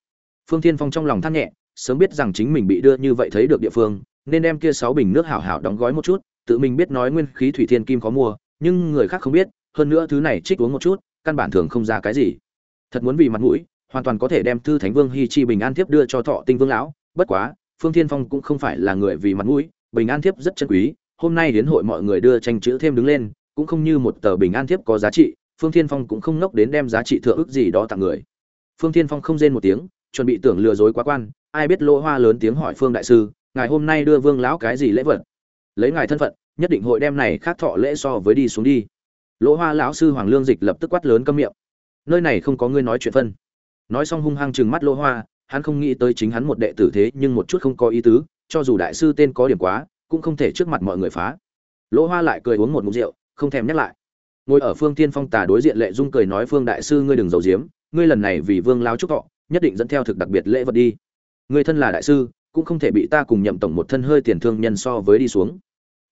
Phương thiên phong trong lòng than nhẹ, sớm biết rằng chính mình bị đưa như vậy thấy được địa phương, nên đem kia sáu bình nước hảo hảo đóng gói một chút, tự mình biết nói nguyên khí thủy thiên kim có mua, nhưng người khác không biết, hơn nữa thứ này trích uống một chút, căn bản thường không ra cái gì. Thật muốn vì mặt mũi, hoàn toàn có thể đem thư thánh vương hy chi bình an tiếp đưa cho thọ tinh vương lão, bất quá phương thiên phong cũng không phải là người vì mặt mũi, bình an thiếp rất chân quý, hôm nay đến hội mọi người đưa tranh chữ thêm đứng lên, cũng không như một tờ bình an thiếp có giá trị, phương thiên phong cũng không nốc đến đem giá trị thượng ức gì đó tặng người. Phương thiên phong không rên một tiếng, chuẩn bị tưởng lừa dối quá quan, ai biết lỗ hoa lớn tiếng hỏi phương đại sư, ngài hôm nay đưa vương lão cái gì lễ vật? Lấy ngài thân phận, nhất định hội đem này khác thọ lễ so với đi xuống đi. Lỗ hoa lão sư hoàng lương dịch lập tức quát lớn câm miệng. Nơi này không có ngươi nói chuyện phân. Nói xong hung hăng trừng mắt lỗ hoa hắn không nghĩ tới chính hắn một đệ tử thế nhưng một chút không có ý tứ, cho dù đại sư tên có điểm quá, cũng không thể trước mặt mọi người phá. Lỗ hoa lại cười uống một ngụm rượu, không thèm nhắc lại. Ngồi ở phương tiên phong tà đối diện lệ dung cười nói, phương đại sư, ngươi đừng giấu giếm, ngươi lần này vì vương lao chúc thọ, nhất định dẫn theo thực đặc biệt lễ vật đi. Ngươi thân là đại sư, cũng không thể bị ta cùng nhậm tổng một thân hơi tiền thương nhân so với đi xuống.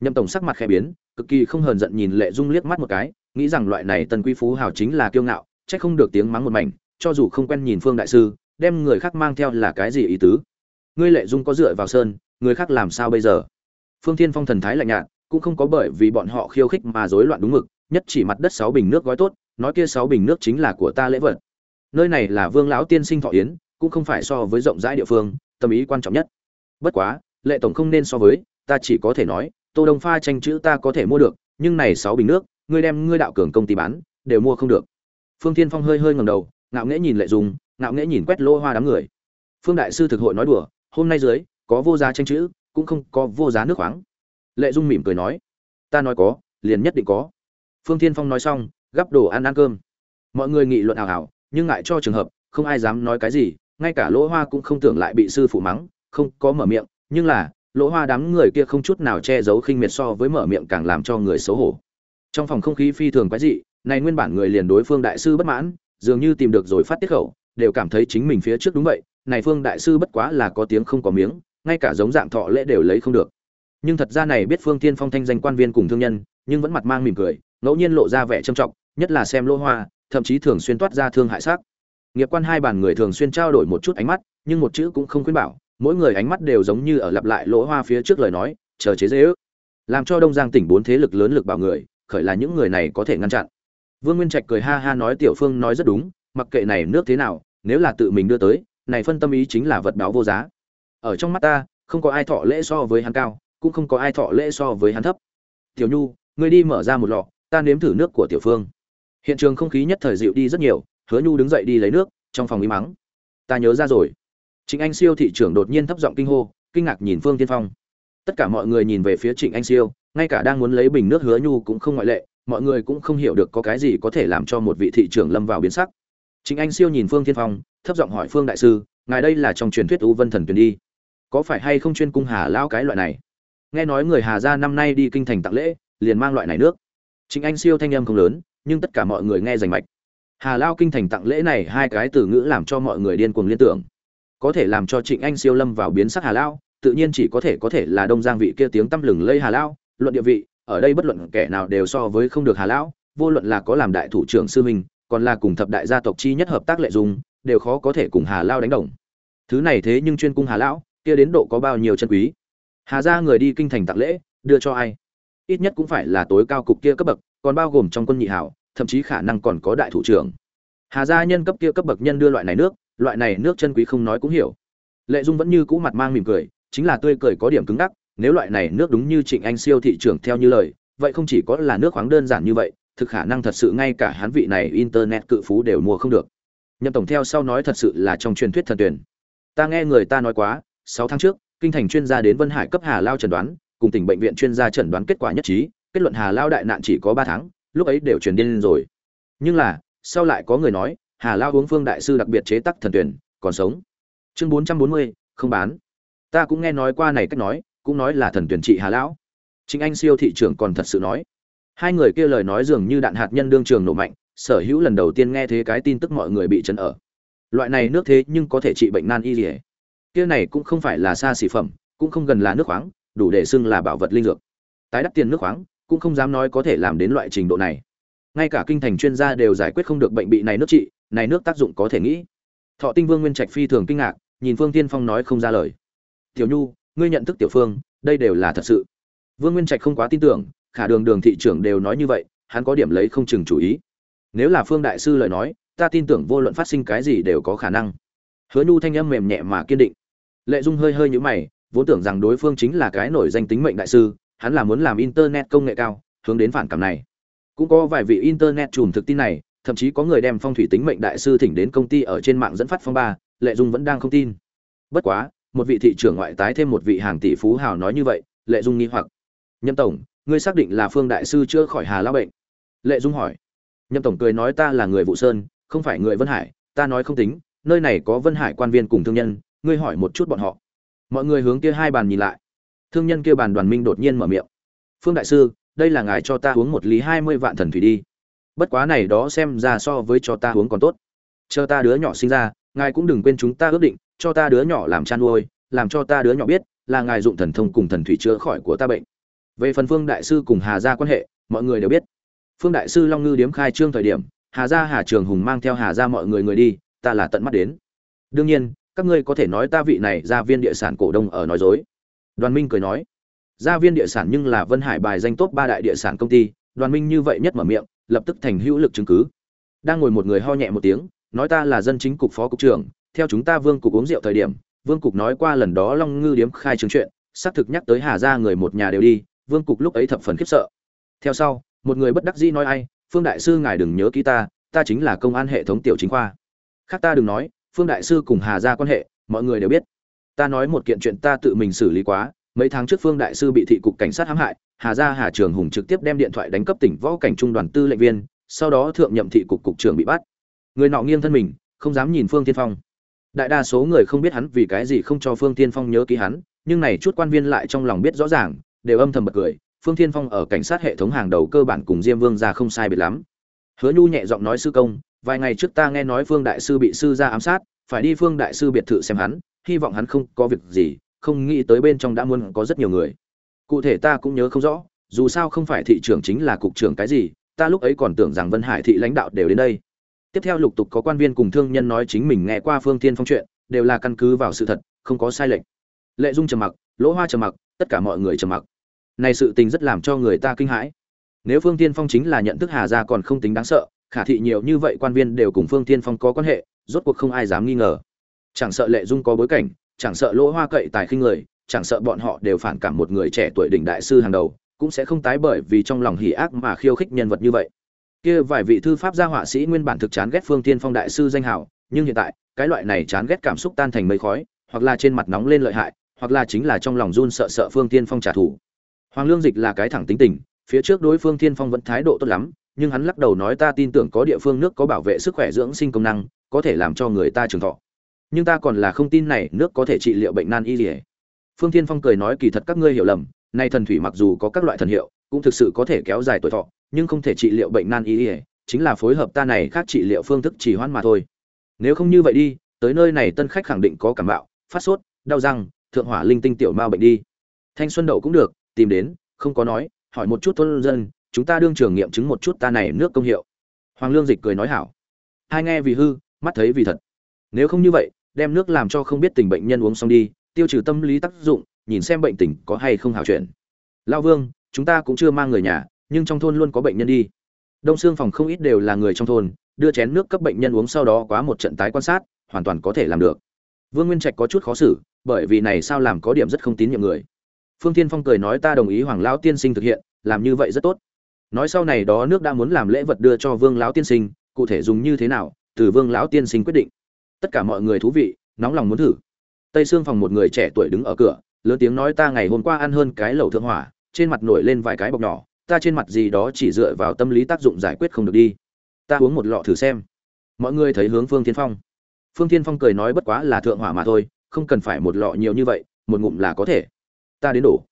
Nhậm tổng sắc mặt khẽ biến, cực kỳ không hờn giận nhìn lệ dung liếc mắt một cái, nghĩ rằng loại này tần quý phú hào chính là kiêu ngạo trách không được tiếng mắng một mảnh, cho dù không quen nhìn phương đại sư đem người khác mang theo là cái gì ý tứ? Ngươi lệ dung có dựa vào sơn, người khác làm sao bây giờ? Phương thiên phong thần thái lạnh nhạt, cũng không có bởi vì bọn họ khiêu khích mà rối loạn đúng mực, nhất chỉ mặt đất sáu bình nước gói tốt, nói kia sáu bình nước chính là của ta lễ vật. Nơi này là vương lão tiên sinh thọ yến, cũng không phải so với rộng rãi địa phương, tâm ý quan trọng nhất. Bất quá, lệ tổng không nên so với, ta chỉ có thể nói, tô đông pha tranh chữ ta có thể mua được, nhưng này sáu bình nước, ngươi đem ngươi đạo cường công ty bán, đều mua không được. Phương thiên phong hơi hơi ngẩng đầu, ngạo nghễ nhìn lệ dung ngạo nghễ nhìn quét lô hoa đám người. Phương đại sư thực hội nói đùa, hôm nay dưới, có vô giá tranh chữ, cũng không có vô giá nước khoáng. Lệ dung mỉm cười nói, ta nói có, liền nhất định có. Phương thiên phong nói xong, gắp đồ ăn ăn cơm. Mọi người nghị luận ảo ảo nhưng ngại cho trường hợp, không ai dám nói cái gì, ngay cả lỗ hoa cũng không tưởng lại bị sư phụ mắng, không có mở miệng, nhưng là, lỗ hoa đám người kia không chút nào che giấu khinh miệt so với mở miệng càng làm cho người xấu hổ. Trong phòng không khí phi thường quái dị, này nguyên bản người liền đối phương đại sư bất mãn, dường như tìm được rồi phát tiết khẩu đều cảm thấy chính mình phía trước đúng vậy, này phương đại sư bất quá là có tiếng không có miếng, ngay cả giống dạng thọ lễ đều lấy không được. Nhưng thật ra này biết phương tiên phong thanh danh quan viên cùng thương nhân, nhưng vẫn mặt mang mỉm cười, ngẫu nhiên lộ ra vẻ trầm trọng, nhất là xem lỗ hoa, thậm chí thường xuyên toát ra thương hại sắc. Nghiệp quan hai bàn người thường xuyên trao đổi một chút ánh mắt, nhưng một chữ cũng không khuyên bảo, mỗi người ánh mắt đều giống như ở lặp lại lỗ hoa phía trước lời nói, chờ chế dễ ước. Làm cho đông giang tỉnh bốn thế lực lớn lực bảo người, khởi là những người này có thể ngăn chặn. Vương nguyên trạch cười ha ha nói tiểu phương nói rất đúng mặc kệ này nước thế nào, nếu là tự mình đưa tới, này phân tâm ý chính là vật báo vô giá. Ở trong mắt ta, không có ai thọ lễ so với hắn cao, cũng không có ai thọ lễ so với hắn thấp. Tiểu nhu, ngươi đi mở ra một lọ, ta nếm thử nước của tiểu phương. Hiện trường không khí nhất thời dịu đi rất nhiều, hứa nhu đứng dậy đi lấy nước, trong phòng im mắng. Ta nhớ ra rồi. Trịnh anh siêu thị trưởng đột nhiên thấp giọng kinh hô, kinh ngạc nhìn phương tiên phong. Tất cả mọi người nhìn về phía trịnh anh siêu, ngay cả đang muốn lấy bình nước hứa nhu cũng không ngoại lệ, mọi người cũng không hiểu được có cái gì có thể làm cho một vị thị trưởng lâm vào biến sắc trịnh anh siêu nhìn phương Thiên phong, thấp giọng hỏi phương đại sư, ngài đây là trong truyền thuyết u vân thần tuyển đi? Có phải hay không chuyên cung hà lao cái loại này? Nghe nói người hà gia năm nay đi kinh thành tặng lễ, liền mang loại này nước. Trịnh anh siêu thanh âm không lớn, nhưng tất cả mọi người nghe rành mạch. Hà lao kinh thành tặng lễ này hai cái từ ngữ làm cho mọi người điên cuồng liên tưởng. Có thể làm cho trịnh anh siêu lâm vào biến sắc hà lao tự nhiên chỉ có thể có thể là đông giang vị kia tiếng tăm lừng lây hà lao luận địa vị, ở đây bất luận kẻ nào đều so với không được hà lão, vô luận là có làm đại thủ trưởng sư mình còn là cùng thập đại gia tộc chi nhất hợp tác lệ dung, đều khó có thể cùng hà lao đánh đồng. Thứ này thế nhưng chuyên cung hà lão, kia đến độ có bao nhiêu chân quý? Hà ra người đi kinh thành tặng lễ, đưa cho ai? Ít nhất cũng phải là tối cao cục kia cấp bậc, còn bao gồm trong quân nhị hảo, thậm chí khả năng còn có đại thủ trưởng. Hà gia nhân cấp kia cấp bậc nhân đưa loại này nước, loại này nước chân quý không nói cũng hiểu. Lệ dung vẫn như cũ mặt mang mỉm cười, chính là tươi cười có điểm cứng đắc nếu loại này nước đúng như trịnh anh siêu thị trưởng theo như lời, vậy không chỉ có là nước khoáng đơn giản như vậy thực khả năng thật sự ngay cả hắn vị này internet cự phú đều mua không được. Nhậm tổng theo sau nói thật sự là trong truyền thuyết thần tuyển. Ta nghe người ta nói quá, sáu tháng trước, kinh thành chuyên gia đến vân hải cấp hà lao chẩn đoán, cùng tỉnh bệnh viện chuyên gia chẩn đoán kết quả nhất trí, kết luận hà lao đại nạn chỉ có ba tháng, lúc ấy đều truyền điên rồi. Nhưng là, sau lại có người nói, hà lao uống phương đại sư đặc biệt chế tác thần tuyển, còn sống. Chương bốn trăm bốn mươi, không bán. Ta cũng nghe nói qua này cách nói, cũng nói là thần tuyển trị hà lão chính anh siêu thị trưởng còn thật sự nói hai người kia lời nói dường như đạn hạt nhân đương trường nổ mạnh, sở hữu lần đầu tiên nghe thế cái tin tức mọi người bị chấn ở. Loại này nước thế nhưng có thể trị bệnh nan y dỉa kia này cũng không phải là xa xỉ phẩm, cũng không gần là nước khoáng, đủ để xưng là bảo vật linh dược. Tái đắt tiền nước khoáng, cũng không dám nói có thể làm đến loại trình độ này. Ngay cả kinh thành chuyên gia đều giải quyết không được bệnh bị này nước trị, này nước tác dụng có thể nghĩ. Thọ tinh vương nguyên trạch phi thường kinh ngạc, nhìn phương tiên phong nói không ra lời. Tiểu nhu, ngươi nhận thức tiểu phương, đây đều là thật sự. Vương nguyên trạch không quá tin tưởng khả đường đường thị trưởng đều nói như vậy, hắn có điểm lấy không chừng chủ ý. Nếu là phương đại sư lời nói, ta tin tưởng vô luận phát sinh cái gì đều có khả năng. Hứa nhu thanh âm mềm nhẹ mà kiên định. Lệ dung hơi hơi nhũ mày, vốn tưởng rằng đối phương chính là cái nổi danh tính mệnh đại sư, hắn là muốn làm internet công nghệ cao, hướng đến phản cảm này. Cũng có vài vị internet chùm thực tin này, thậm chí có người đem phong thủy tính mệnh đại sư thỉnh đến công ty ở trên mạng dẫn phát phong ba, lệ dung vẫn đang không tin. Bất quá, một vị thị trưởng ngoại tái thêm một vị hàng tỷ phú hào nói như vậy, lệ dung nghi hoặc. Nhâm tổng ngươi xác định là phương đại sư chữa khỏi hà lao bệnh? Lệ dung hỏi. Nhâm tổng cười nói ta là người vụ sơn, không phải người vân hải, ta nói không tính, nơi này có vân hải quan viên cùng thương nhân, ngươi hỏi một chút bọn họ. Mọi người hướng kia hai bàn nhìn lại. Thương nhân kia bàn đoàn minh đột nhiên mở miệng. Phương đại sư, đây là ngài cho ta uống một lý hai mươi vạn thần thủy đi. Bất quá này đó xem ra so với cho ta uống còn tốt. Chờ ta đứa nhỏ sinh ra, ngài cũng đừng quên chúng ta ước định, cho ta đứa nhỏ làm chăn nuôi làm cho ta đứa nhỏ biết là ngài dụng thần thông cùng thần thủy chữa khỏi của ta bệnh về phần phương đại sư cùng hà gia quan hệ, mọi người đều biết. Phương đại sư long ngư điếm khai trương thời điểm, hà gia hà trường hùng mang theo hà gia mọi người người đi, ta là tận mắt đến. Đương nhiên, các ngươi có thể nói ta vị này gia viên địa sản cổ đông ở nói dối. Đoàn minh cười nói, gia viên địa sản nhưng là vân hải bài danh tốt ba đại địa sản công ty, đoàn minh như vậy nhất mở miệng, lập tức thành hữu lực chứng cứ. Đang ngồi một người ho nhẹ một tiếng, nói ta là dân chính cục phó cục trưởng, theo chúng ta vương cục uống rượu thời điểm, vương cục nói qua lần đó long ngư điếm khai trương chuyện, xác thực nhắc tới hà gia người một nhà đều đi vương cục lúc ấy thập phần khiếp sợ. Theo sau, một người bất đắc dĩ nói ai, phương đại sư ngài đừng nhớ ký ta ta chính là công an hệ thống tiểu chính khoa. Khác ta đừng nói, phương đại sư cùng hà gia quan hệ, mọi người đều biết. Ta nói một kiện chuyện ta tự mình xử lý quá, mấy tháng trước phương đại sư bị thị cục cảnh sát hãm hại, hà gia hà trường hùng trực tiếp đem điện thoại đánh cấp tỉnh võ cảnh trung đoàn tư lệnh viên, sau đó thượng nhậm thị cục cục trưởng bị bắt. Người nọ nghiêng thân mình, không dám nhìn phương tiên phong. Đại đa số người không biết hắn vì cái gì không cho phương tiên phong nhớ ký hắn, nhưng này chút quan viên lại trong lòng biết rõ ràng đều âm thầm bật cười, phương Thiên phong ở cảnh sát hệ thống hàng đầu cơ bản cùng diêm vương ra không sai biệt lắm. Hứa nhu nhẹ giọng nói sư công, vài ngày trước ta nghe nói phương đại sư bị sư gia ám sát, phải đi phương đại sư biệt thự xem hắn, hy vọng hắn không có việc gì, không nghĩ tới bên trong đã muốn có rất nhiều người. Cụ thể ta cũng nhớ không rõ, dù sao không phải thị trưởng chính là cục trưởng cái gì, ta lúc ấy còn tưởng rằng vân hải thị lãnh đạo đều đến đây. Tiếp theo lục tục có quan viên cùng thương nhân nói chính mình nghe qua phương tiên phong chuyện, đều là căn cứ vào sự thật, không có sai lệch. Lệ dung trầm mặc, lỗ hoa trầm mặc tất cả mọi người trầm mặc. Này sự tình rất làm cho người ta kinh hãi. Nếu phương tiên phong chính là nhận thức hà gia còn không tính đáng sợ, khả thị nhiều như vậy quan viên đều cùng phương tiên phong có quan hệ, rốt cuộc không ai dám nghi ngờ. Chẳng sợ lệ dung có bối cảnh, chẳng sợ lỗ hoa cậy tài khinh người, chẳng sợ bọn họ đều phản cảm một người trẻ tuổi đỉnh đại sư hàng đầu, cũng sẽ không tái bởi vì trong lòng hỉ ác mà khiêu khích nhân vật như vậy. Kia vài vị thư pháp gia họa sĩ nguyên bản thực chán ghét phương tiên phong đại sư danh hào, nhưng hiện tại, cái loại này chán ghét cảm xúc tan thành mây khói, hoặc là trên mặt nóng lên lợi hại hoặc là chính là trong lòng run sợ sợ phương Thiên phong trả thù. Hoàng lương dịch là cái thẳng tính tình, phía trước đối phương Thiên phong vẫn thái độ tốt lắm, nhưng hắn lắc đầu nói ta tin tưởng có địa phương nước có bảo vệ sức khỏe dưỡng sinh công năng, có thể làm cho người ta trường thọ. Nhưng ta còn là không tin này nước có thể trị liệu bệnh nan y liệt. Phương Thiên phong cười nói kỳ thật các ngươi hiểu lầm, nay thần thủy mặc dù có các loại thần hiệu, cũng thực sự có thể kéo dài tuổi thọ, nhưng không thể trị liệu bệnh nan y liệt, chính là phối hợp ta này khác trị liệu phương thức chỉ hoãn mà thôi. Nếu không như vậy đi, tới nơi này tân khách khẳng định có cảm bạo, phát sốt, đau răng thượng hỏa linh tinh tiểu mao bệnh đi. Thanh xuân đậu cũng được, tìm đến, không có nói, hỏi một chút thôn dân, chúng ta đương trường nghiệm chứng một chút ta này nước công hiệu. Hoàng lương dịch cười nói hảo. Hai nghe vì hư, mắt thấy vì thật. Nếu không như vậy, đem nước làm cho không biết tình bệnh nhân uống xong đi, tiêu trừ tâm lý tác dụng, nhìn xem bệnh tình có hay không hảo chuyện lao vương, chúng ta cũng chưa mang người nhà, nhưng trong thôn luôn có bệnh nhân đi. Đông xương phòng không ít đều là người trong thôn, đưa chén nước cấp bệnh nhân uống sau đó quá một trận tái quan sát, hoàn toàn có thể làm được. Vương nguyên trạch có chút khó xử bởi vì này sao làm có điểm rất không tín nhiệm người. Phương tiên phong cười nói ta đồng ý hoàng lão tiên sinh thực hiện, làm như vậy rất tốt. Nói sau này đó nước đã muốn làm lễ vật đưa cho vương lão tiên sinh, cụ thể dùng như thế nào, từ vương lão tiên sinh quyết định. Tất cả mọi người thú vị, nóng lòng muốn thử. Tây xương phòng một người trẻ tuổi đứng ở cửa, lớn tiếng nói ta ngày hôm qua ăn hơn cái lẩu thượng hỏa, trên mặt nổi lên vài cái bọc nhỏ, ta trên mặt gì đó chỉ dựa vào tâm lý tác dụng giải quyết không được đi. Ta uống một lọ thử xem. Mọi người thấy hướng phương thiên phong. Phương thiên phong cười nói bất quá là thượng hỏa mà thôi không cần phải một lọ nhiều như vậy, một ngụm là có thể. Ta đến đổ.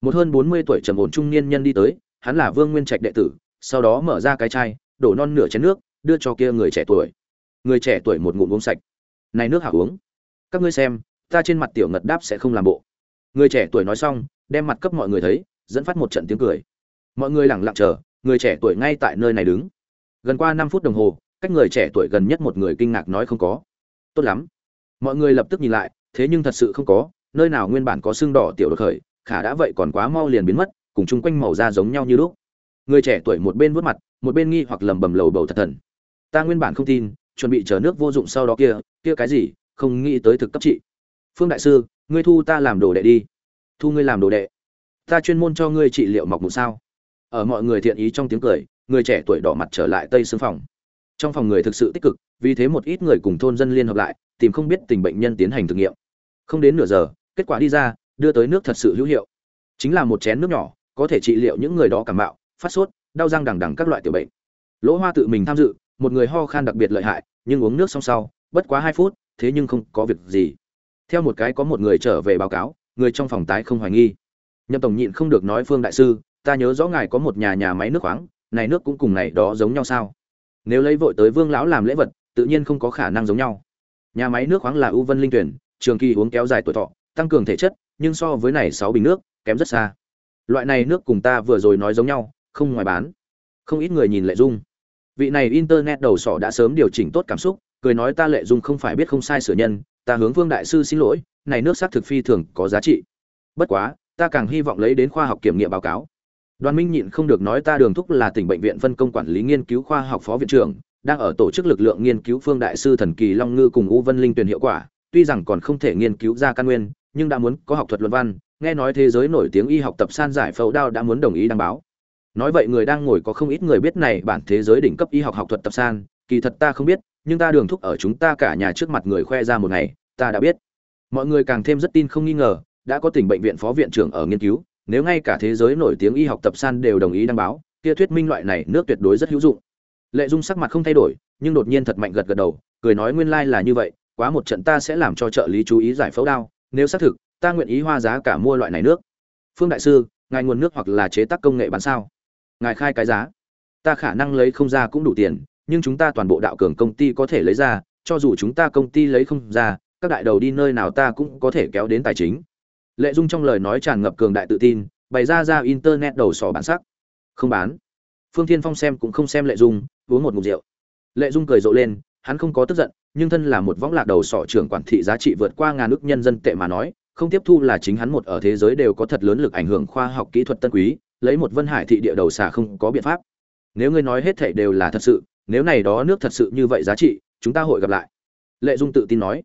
Một hơn bốn mươi tuổi trầm ổn trung niên nhân đi tới, hắn là vương nguyên trạch đệ tử, sau đó mở ra cái chai, đổ non nửa chén nước, đưa cho kia người trẻ tuổi. Người trẻ tuổi một ngụm uống sạch. Này nước hảo uống. Các ngươi xem, ta trên mặt tiểu ngật đáp sẽ không làm bộ. Người trẻ tuổi nói xong, đem mặt cấp mọi người thấy, dẫn phát một trận tiếng cười. Mọi người lẳng lặng chờ, người trẻ tuổi ngay tại nơi này đứng. Gần qua năm phút đồng hồ, cách người trẻ tuổi gần nhất một người kinh ngạc nói không có. Tốt lắm. Mọi người lập tức nhìn lại thế nhưng thật sự không có, nơi nào nguyên bản có xương đỏ tiểu đột khởi, khả đã vậy còn quá mau liền biến mất, cùng chung quanh màu da giống nhau như lúc. Người trẻ tuổi một bên vuốt mặt, một bên nghi hoặc lầm bầm lầu bầu thật thần. Ta nguyên bản không tin, chuẩn bị chờ nước vô dụng sau đó kia kia cái gì, không nghĩ tới thực cấp trị. Phương đại sư, ngươi thu ta làm đồ đệ đi. Thu ngươi làm đồ đệ. Ta chuyên môn cho ngươi trị liệu mọc mụn sao. Ở mọi người thiện ý trong tiếng cười, người trẻ tuổi đỏ mặt trở lại tây xương phòng. Trong phòng người thực sự tích cực, vì thế một ít người cùng thôn dân liên hợp lại, tìm không biết tình bệnh nhân tiến hành thử nghiệm không đến nửa giờ, kết quả đi ra, đưa tới nước thật sự hữu hiệu. Chính là một chén nước nhỏ, có thể trị liệu những người đó cảm mạo, phát sốt, đau răng đằng đằng các loại tiểu bệnh. Lỗ hoa tự mình tham dự, một người ho khan đặc biệt lợi hại, nhưng uống nước xong sau, bất quá hai phút, thế nhưng không có việc gì. Theo một cái có một người trở về báo cáo, người trong phòng tái không hoài nghi. Nhậm tổng nhịn không được nói, phương đại sư, ta nhớ rõ ngài có một nhà nhà máy nước khoáng, này nước cũng cùng này đó giống nhau sao? Nếu lấy vội tới vương lão làm lễ vật, tự nhiên không có khả năng giống nhau. Nhà máy nước khoáng là ưu vân linh tuyển trường kỳ uống kéo dài tuổi thọ, tăng cường thể chất, nhưng so với này sáu bình nước, kém rất xa. Loại này nước cùng ta vừa rồi nói giống nhau, không ngoài bán. Không ít người nhìn lệ dung. Vị này internet đầu sỏ đã sớm điều chỉnh tốt cảm xúc, cười nói ta lệ dung không phải biết không sai sửa nhân, ta hướng vương đại sư xin lỗi, này nước xác thực phi thường có giá trị. Bất quá, ta càng hy vọng lấy đến khoa học kiểm nghiệm báo cáo. Đoàn minh nhịn không được nói ta đường thúc là tỉnh bệnh viện phân công quản lý nghiên cứu khoa học phó viện trưởng, đang ở tổ chức lực lượng nghiên cứu phương đại sư thần kỳ long ngư cùng u vân linh tuyển hiệu quả tuy rằng còn không thể nghiên cứu ra căn nguyên, nhưng đã muốn có học thuật luận văn, nghe nói thế giới nổi tiếng y học tập san giải phẫu đao đã muốn đồng ý đăng báo. Nói vậy người đang ngồi có không ít người biết này bản thế giới đỉnh cấp y học học thuật tập san, kỳ thật ta không biết, nhưng ta đường thúc ở chúng ta cả nhà trước mặt người khoe ra một ngày, ta đã biết. Mọi người càng thêm rất tin không nghi ngờ, đã có tỉnh bệnh viện phó viện trưởng ở nghiên cứu, nếu ngay cả thế giới nổi tiếng y học tập san đều đồng ý đăng báo, kia thuyết minh loại này nước tuyệt đối rất hữu dụng. Lệ dung sắc mặt không thay đổi, nhưng đột nhiên thật mạnh gật gật đầu, cười nói nguyên lai là như vậy quá một trận ta sẽ làm cho trợ lý chú ý giải phẫu đao, nếu xác thực, ta nguyện ý hoa giá cả mua loại này nước. Phương đại sư, ngài nguồn nước hoặc là chế tác công nghệ bán sao? Ngài khai cái giá. Ta khả năng lấy không ra cũng đủ tiền, nhưng chúng ta toàn bộ đạo cường công ty có thể lấy ra, cho dù chúng ta công ty lấy không ra, các đại đầu đi nơi nào ta cũng có thể kéo đến tài chính. Lệ dung trong lời nói tràn ngập cường đại tự tin, bày ra ra internet đầu sỏ bản sắc. Không bán. Phương thiên phong xem cũng không xem lệ dung, uống một ngụm rượu. Lệ dung cười rộ lên hắn không có tức giận, nhưng thân là một võng lạc đầu sọ trưởng quản thị giá trị vượt qua ngàn nước nhân dân tệ mà nói, không tiếp thu là chính hắn một ở thế giới đều có thật lớn lực ảnh hưởng khoa học kỹ thuật tân quý, lấy một vân hải thị địa đầu xà không có biện pháp. Nếu ngươi nói hết thảy đều là thật sự, nếu này đó nước thật sự như vậy giá trị, chúng ta hội gặp lại. Lệ dung tự tin nói.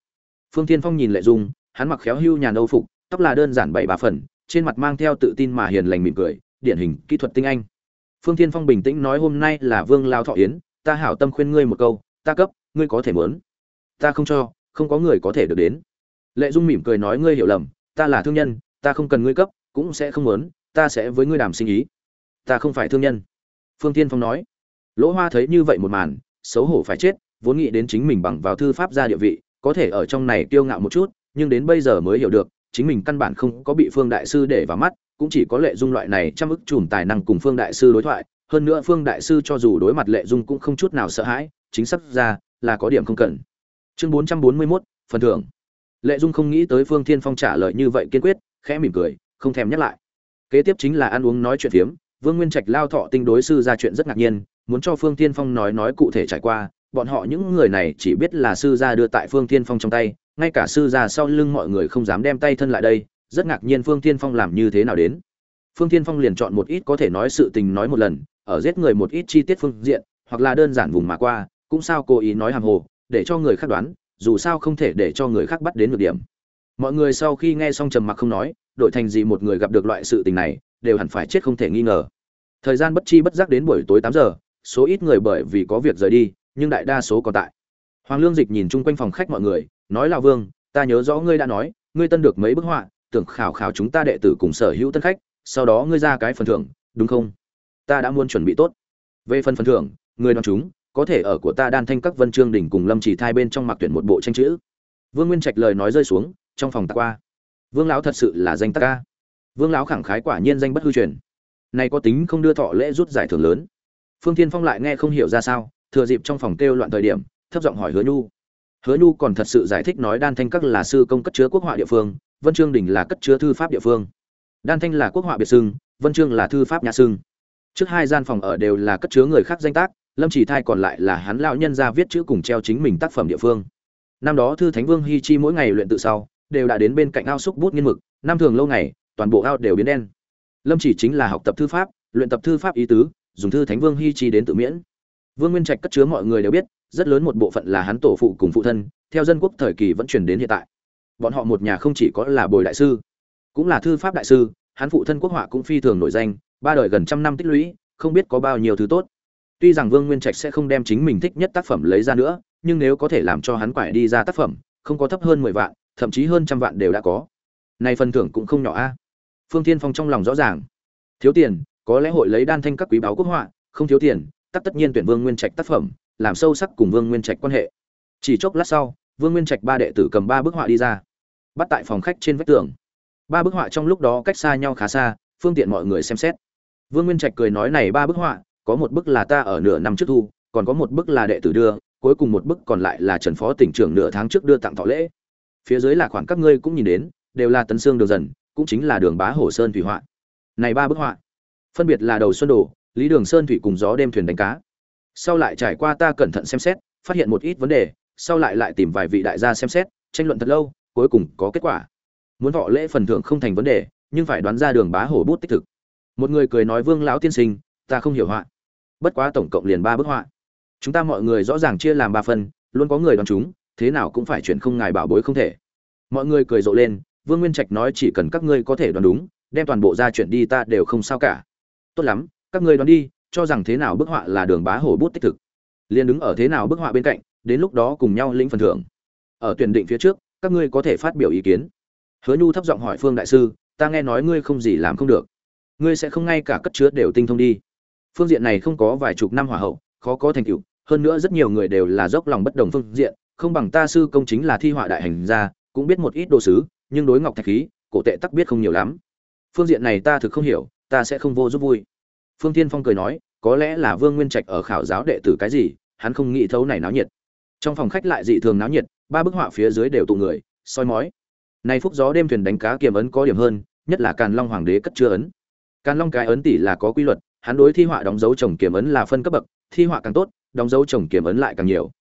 Phương thiên phong nhìn lệ dung, hắn mặc khéo hưu nhà nâu phục, tóc là đơn giản bảy ba phần, trên mặt mang theo tự tin mà hiền lành mỉm cười, điển hình kỹ thuật tinh anh. Phương thiên phong bình tĩnh nói, hôm nay là vương lao thọ yến, ta hảo tâm khuyên ngươi một câu, ta cấp ngươi có thể muốn. Ta không cho, không có người có thể được đến. Lệ dung mỉm cười nói ngươi hiểu lầm, ta là thương nhân, ta không cần ngươi cấp, cũng sẽ không muốn, ta sẽ với ngươi đàm sinh ý. Ta không phải thương nhân. Phương tiên phong nói. Lỗ hoa thấy như vậy một màn, xấu hổ phải chết, vốn nghĩ đến chính mình bằng vào thư pháp ra địa vị, có thể ở trong này kiêu ngạo một chút, nhưng đến bây giờ mới hiểu được, chính mình căn bản không có bị phương đại sư để vào mắt, cũng chỉ có lệ dung loại này trăm ức chùm tài năng cùng phương đại sư đối thoại, hơn nữa phương đại sư cho dù đối mặt lệ dung cũng không chút nào sợ hãi, chính xác ra là có điểm không cần. Chương bốn trăm bốn mươi mốt, phần thưởng. Lệ dung không nghĩ tới phương thiên phong trả lời như vậy kiên quyết, khẽ mỉm cười, không thèm nhắc lại. Kế tiếp chính là ăn uống nói chuyện phiếm, vương nguyên trạch, lao thọ tinh đối sư ra chuyện rất ngạc nhiên, muốn cho phương thiên phong nói nói cụ thể trải qua, bọn họ những người này chỉ biết là sư gia đưa tại phương thiên phong trong tay, ngay cả sư gia sau lưng mọi người không dám đem tay thân lại đây, rất ngạc nhiên phương thiên phong làm như thế nào đến. Phương thiên phong liền chọn một ít có thể nói sự tình nói một lần, ở giết người một ít chi tiết phương diện, hoặc là đơn giản vùng mà qua cũng sao cố ý nói hàng hồ, để cho người khác đoán, dù sao không thể để cho người khác bắt đến được điểm. Mọi người sau khi nghe xong trầm mặc không nói đội thành gì một người gặp được loại sự tình này, đều hẳn phải chết không thể nghi ngờ. Thời gian bất chi bất giác đến buổi tối tám giờ, số ít người bởi vì có việc rời đi, nhưng đại đa số còn tại. Hoàng lương dịch nhìn chung quanh phòng khách mọi người, nói là, vương, ta nhớ rõ ngươi đã nói, ngươi tân được mấy bức họa, tưởng khảo khảo chúng ta đệ tử cùng sở hữu tân khách, sau đó ngươi ra cái phần thưởng, đúng không? Ta đã muốn chuẩn bị tốt. Về phần phần thưởng, người đoán chúng có thể ở của ta đan thanh các vân trương đỉnh cùng lâm chỉ thai bên trong mặc tuyển một bộ tranh chữ. Vương nguyên trạch lời nói rơi xuống, trong phòng tạc qua. Vương lão thật sự là danh tác ca. Vương lão khẳng khái quả nhiên danh bất hư truyền. Này có tính không đưa thọ lễ rút giải thưởng lớn. Phương thiên phong lại nghe không hiểu ra sao, thừa dịp trong phòng kêu loạn thời điểm, thấp giọng hỏi hứa nhu. Hứa nhu còn thật sự giải thích nói đan thanh các là sư công cất chứa quốc họa địa phương, vân trương đỉnh là cất chứa thư pháp địa phương. Đan thanh là quốc họa biệt xưng, vân trương là thư pháp nhà xưng. Trước hai gian phòng ở đều là cất chứa người khác danh tác lâm chỉ thai còn lại là hắn lão nhân ra viết chữ cùng treo chính mình tác phẩm địa phương. Năm đó thư thánh vương hi chi mỗi ngày luyện tự sau, đều đã đến bên cạnh ao xúc bút nghiên mực, năm thường lâu ngày, toàn bộ ao đều biến đen. Lâm chỉ chính là học tập thư pháp, luyện tập thư pháp ý tứ, dùng thư thánh vương hi chi đến tự miễn. Vương nguyên trạch cất chứa mọi người đều biết, rất lớn một bộ phận là hắn tổ phụ cùng phụ thân, theo dân quốc thời kỳ vẫn truyền đến hiện tại. Bọn họ một nhà không chỉ có là bồi đại sư, cũng là thư pháp đại sư, hắn phụ thân quốc họa cũng phi thường nổi danh, ba đời gần trăm năm tích lũy, không biết có bao nhiêu thứ tốt tuy rằng vương nguyên trạch sẽ không đem chính mình thích nhất tác phẩm lấy ra nữa, nhưng nếu có thể làm cho hắn quải đi ra tác phẩm, không có thấp hơn mười vạn, thậm chí hơn trăm vạn đều đã có. Này phần thưởng cũng không nhỏ a. Phương Thiên phong trong lòng rõ ràng. Thiếu tiền, có lẽ hội lấy đan thanh các quý báo quốc họa, không thiếu tiền, tất tất nhiên tuyển vương nguyên trạch tác phẩm, làm sâu sắc cùng vương nguyên trạch quan hệ. Chỉ chốc lát sau, vương nguyên trạch ba đệ tử cầm ba bức họa đi ra, bắt tại phòng khách trên vách tường. Ba bức họa trong lúc đó cách xa nhau khá xa, phương tiện mọi người xem xét. Vương nguyên trạch cười nói này ba bức họa có một bức là ta ở nửa năm trước thu, còn có một bức là đệ tử đưa, cuối cùng một bức còn lại là trần phó tỉnh trưởng nửa tháng trước đưa tặng thọ lễ. Phía dưới là khoảng các ngươi cũng nhìn đến, đều là tấn xương đường dần, cũng chính là đường bá hồ sơn thủy họa. Này ba bức họa, phân biệt là đầu xuân đồ, lý đường sơn thủy cùng gió đêm thuyền đánh cá. Sau lại trải qua ta cẩn thận xem xét, phát hiện một ít vấn đề, sau lại lại tìm vài vị đại gia xem xét, tranh luận thật lâu, cuối cùng có kết quả. Muốn thọ lễ phần thưởng không thành vấn đề, nhưng phải đoán ra đường bá hổ bút tích thực. Một người cười nói, vương lão tiên sinh, ta không hiểu họa bất quá tổng cộng liền ba bức họa. Chúng ta mọi người rõ ràng chia làm ba phần luôn có người đoán chúng, thế nào cũng phải chuyển không ngài bảo bối không thể. Mọi người cười rộ lên, vương nguyên trạch nói chỉ cần các ngươi có thể đoán đúng, đem toàn bộ ra chuyển đi ta đều không sao cả. Tốt lắm, các ngươi đoán đi, cho rằng thế nào bức họa là đường bá hổ bút tích thực. Liền đứng ở thế nào bức họa bên cạnh, đến lúc đó cùng nhau lĩnh phần thưởng. Ở tuyển định phía trước, các ngươi có thể phát biểu ý kiến. Hứa nhu thấp giọng hỏi phương đại sư, ta nghe nói ngươi không gì làm không được. Ngươi sẽ không ngay cả cất chứa đều tinh thông đi phương diện này không có vài chục năm hỏa hậu, khó có thành tựu, hơn nữa rất nhiều người đều là dốc lòng bất đồng phương diện, không bằng ta sư công chính là thi họa đại hành gia, cũng biết một ít đồ sứ, nhưng đối ngọc thạch khí, cổ tệ tắc biết không nhiều lắm. Phương diện này ta thực không hiểu, ta sẽ không vô giúp vui. Phương tiên phong cười nói, có lẽ là vương nguyên trạch ở khảo giáo đệ tử cái gì, hắn không nghĩ thấu này náo nhiệt. Trong phòng khách lại dị thường náo nhiệt, ba bức họa phía dưới đều tụ người, soi mói. Nay phúc gió đêm thuyền đánh cá kiềm ấn có điểm hơn, nhất là càn long hoàng đế cất chưa ấn. Càn long cái ấn tỷ là có quy luật hắn đối thi họa đóng dấu trồng kiểm ấn là phân cấp bậc, thi họa càng tốt, đóng dấu trồng kiểm ấn lại càng nhiều.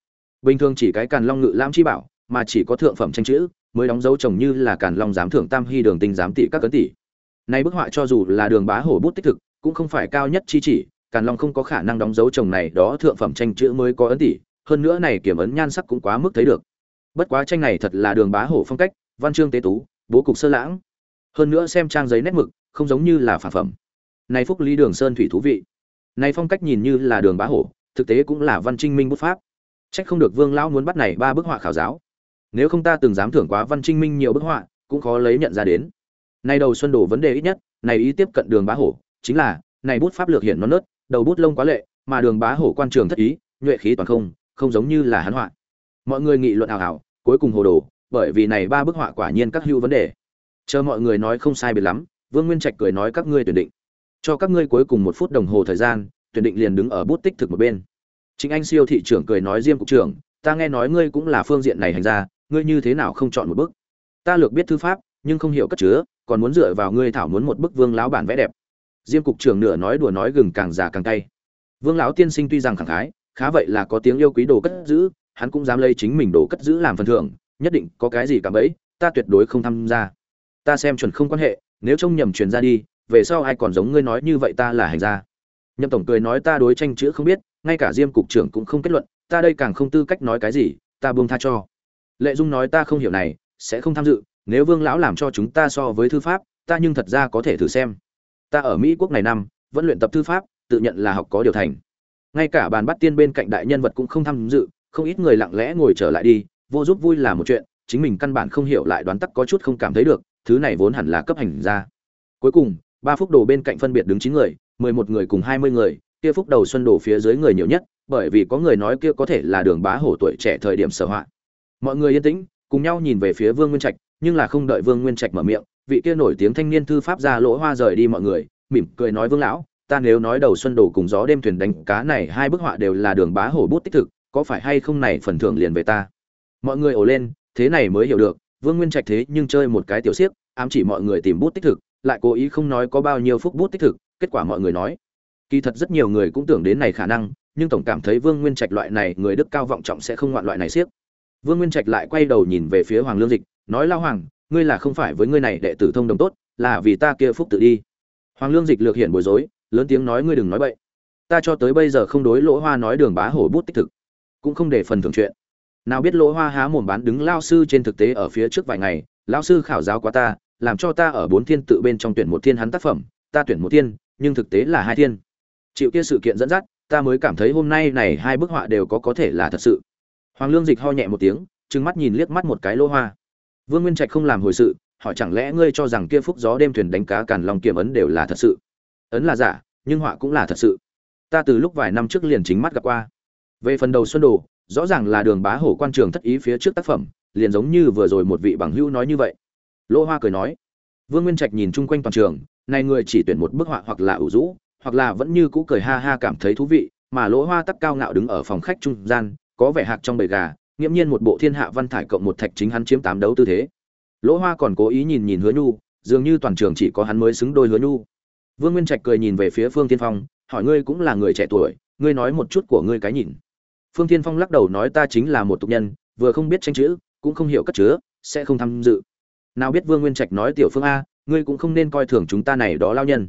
Bình thường chỉ cái càn long ngự lam chi bảo, mà chỉ có thượng phẩm tranh chữ, mới đóng dấu trồng như là càn long giám thưởng tam hy đường tinh giám tỷ các cấn tỷ. Nay bức họa cho dù là đường bá hổ bút tích thực, cũng không phải cao nhất chi chỉ, càn long không có khả năng đóng dấu trồng này đó thượng phẩm tranh chữ mới có ấn tỷ, hơn nữa này kiểm ấn nhan sắc cũng quá mức thấy được. Bất quá tranh này thật là đường bá hổ phong cách, văn chương tế tú, bố cục sơ lãng. Hơn nữa xem trang giấy nét mực, không giống như là phản phẩm này phúc lý đường sơn thủy thú vị. Này phong cách nhìn như là đường bá hổ, thực tế cũng là văn trinh minh bút pháp. Trách không được vương lão muốn bắt này ba bức họa khảo giáo. Nếu không ta từng dám thưởng quá văn trinh minh nhiều bức họa, cũng khó lấy nhận ra đến. Nay đầu xuân đổ vấn đề ít nhất, này ý tiếp cận đường bá hổ, chính là, này bút pháp lược hiện non nớt, đầu bút lông quá lệ, mà đường bá hổ quan trường thất ý, nhuệ khí toàn không không giống như là hắn họa. Mọi người nghị luận ảo ảo cuối cùng hồ đồ, bởi vì này ba bức họa quả nhiên các hữu vấn đề. Chờ mọi người nói không sai biệt lắm, vương nguyên trạch cười nói các ngươi tuyển định cho các ngươi cuối cùng một phút đồng hồ thời gian, tuyển định liền đứng ở bút tích thực một bên. Chính anh siêu thị trưởng cười nói diêm cục trưởng, ta nghe nói ngươi cũng là phương diện này hành ra ngươi như thế nào không chọn một bức ta lược biết thư pháp, nhưng không hiểu cất chứa, còn muốn dựa vào ngươi thảo muốn một bức vương lão bản vẽ đẹp. Diêm cục trưởng nửa nói đùa nói gừng càng già càng cay. Vương lão tiên sinh tuy rằng khẳng khái, khá vậy là có tiếng yêu quý đồ cất giữ, hắn cũng dám lấy chính mình đồ cất giữ làm phần thưởng, nhất định có cái gì cả bẫy, ta tuyệt đối không tham gia. Ta xem chuẩn không quan hệ, nếu trông nhầm truyền ra đi về sau ai còn giống ngươi nói như vậy ta là hành gia. Nhậm tổng cười nói ta đối tranh chữ không biết, ngay cả diêm cục trưởng cũng không kết luận, ta đây càng không tư cách nói cái gì, ta buông tha cho. Lệ dung nói ta không hiểu này, sẽ không tham dự, nếu vương lão làm cho chúng ta so với thư pháp, ta nhưng thật ra có thể thử xem. Ta ở mỹ quốc này năm, vẫn luyện tập thư pháp, tự nhận là học có điều thành. Ngay cả bàn bắt tiên bên cạnh đại nhân vật cũng không tham dự, không ít người lặng lẽ ngồi trở lại đi, vô giúp vui là một chuyện, chính mình căn bản không hiểu lại đoán tắc có chút không cảm thấy được, thứ này vốn hẳn là cấp hành ra cuối cùng ba phúc đồ bên cạnh phân biệt đứng chín người mười một người cùng hai mươi người kia phúc đầu xuân đồ phía dưới người nhiều nhất bởi vì có người nói kia có thể là đường bá hổ tuổi trẻ thời điểm sở họa. Mọi người yên tĩnh cùng nhau nhìn về phía vương nguyên trạch nhưng là không đợi vương nguyên trạch mở miệng vị kia nổi tiếng thanh niên thư pháp ra lỗ hoa rời đi mọi người mỉm cười nói vương lão ta nếu nói đầu xuân đồ cùng gió đêm thuyền đánh cá này hai bức họa đều là đường bá hổ bút tích thực có phải hay không này phần thưởng liền về ta? Mọi người ồ lên thế này mới hiểu được vương nguyên trạch thế nhưng chơi một cái tiểu xiếc, ám chỉ mọi người tìm bút tích thực lại cố ý không nói có bao nhiêu phúc bút tích thực, kết quả mọi người nói, kỳ thật rất nhiều người cũng tưởng đến này khả năng, nhưng tổng cảm thấy vương nguyên trạch loại này người đức cao vọng trọng sẽ không ngoạn loại này siếc. Vương nguyên trạch lại quay đầu nhìn về phía hoàng lương dịch, nói, lao hoàng, ngươi là không phải với ngươi này đệ tử thông đồng tốt, là vì ta kia phúc tự đi. Hoàng lương dịch lược hiện bối rối, lớn tiếng nói, ngươi đừng nói bậy. Ta cho tới bây giờ không đối lỗ hoa nói đường bá hổ bút tích thực, cũng không để phần thưởng chuyện. Nào biết lỗ hoa há mồm bán đứng lao sư trên thực tế ở phía trước vài ngày, lao sư khảo giáo quá ta làm cho ta ở bốn thiên tự bên trong tuyển một thiên hắn tác phẩm, ta tuyển một thiên, nhưng thực tế là hai thiên. Chịu kia sự kiện dẫn dắt, ta mới cảm thấy hôm nay này hai bức họa đều có có thể là thật sự. Hoàng lương dịch ho nhẹ một tiếng, trừng mắt nhìn liếc mắt một cái lỗ hoa. Vương nguyên trạch không làm hồi sự, hỏi chẳng lẽ ngươi cho rằng kia phúc gió đêm thuyền đánh cá càn lòng kiểm ấn đều là thật sự? Ấn là giả, nhưng họa cũng là thật sự. Ta từ lúc vài năm trước liền chính mắt gặp qua. Về phần đầu xuân đồ, rõ ràng là đường bá hổ quan trường thất ý phía trước tác phẩm, liền giống như vừa rồi một vị bằng hữu nói như vậy lỗ hoa cười nói, vương nguyên trạch nhìn chung quanh toàn trường, này người chỉ tuyển một bức họa hoặc là ủ rũ, hoặc là vẫn như cũ cười ha ha cảm thấy thú vị, mà lỗ hoa tắc cao ngạo đứng ở phòng khách trung gian, có vẻ hạc trong bầy gà, nghiễm nhiên một bộ thiên hạ văn thải cộng một thạch chính hắn chiếm tám đấu tư thế. Lỗ hoa còn cố ý nhìn nhìn hứa nhu, dường như toàn trường chỉ có hắn mới xứng đôi hứa nhu. Vương nguyên trạch cười nhìn về phía phương tiên phong, hỏi, ngươi cũng là người trẻ tuổi, ngươi nói một chút của ngươi cái nhìn. Phương tiên phong lắc đầu nói, ta chính là một tục nhân, vừa không biết tranh chữ, cũng không hiểu cất chứa, sẽ không tham dự nào biết vương nguyên trạch nói tiểu phương a, ngươi cũng không nên coi thường chúng ta này đó lao nhân.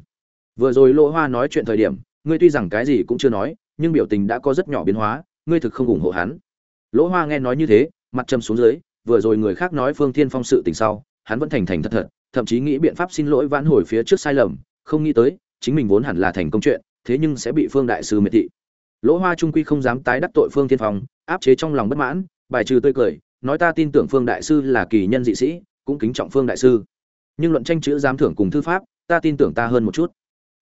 Vừa rồi lỗ hoa nói chuyện thời điểm, ngươi tuy rằng cái gì cũng chưa nói, nhưng biểu tình đã có rất nhỏ biến hóa, ngươi thực không ủng hộ hắn. Lỗ hoa nghe nói như thế, mặt châm xuống dưới, vừa rồi người khác nói phương thiên phong sự tình sau, hắn vẫn thành thành thật thật, thậm chí nghĩ biện pháp xin lỗi vãn hồi phía trước sai lầm, không nghĩ tới, chính mình vốn hẳn là thành công chuyện, thế nhưng sẽ bị phương đại sư miệt thị. Lỗ hoa trung quy không dám tái đắc tội phương thiên phong, áp chế trong lòng bất mãn, bài trừ tươi cười, nói ta tin tưởng phương đại sư là kỳ nhân dị sĩ cũng kính trọng phương đại sư. Nhưng luận tranh chữ giám thưởng cùng thư pháp, ta tin tưởng ta hơn một chút.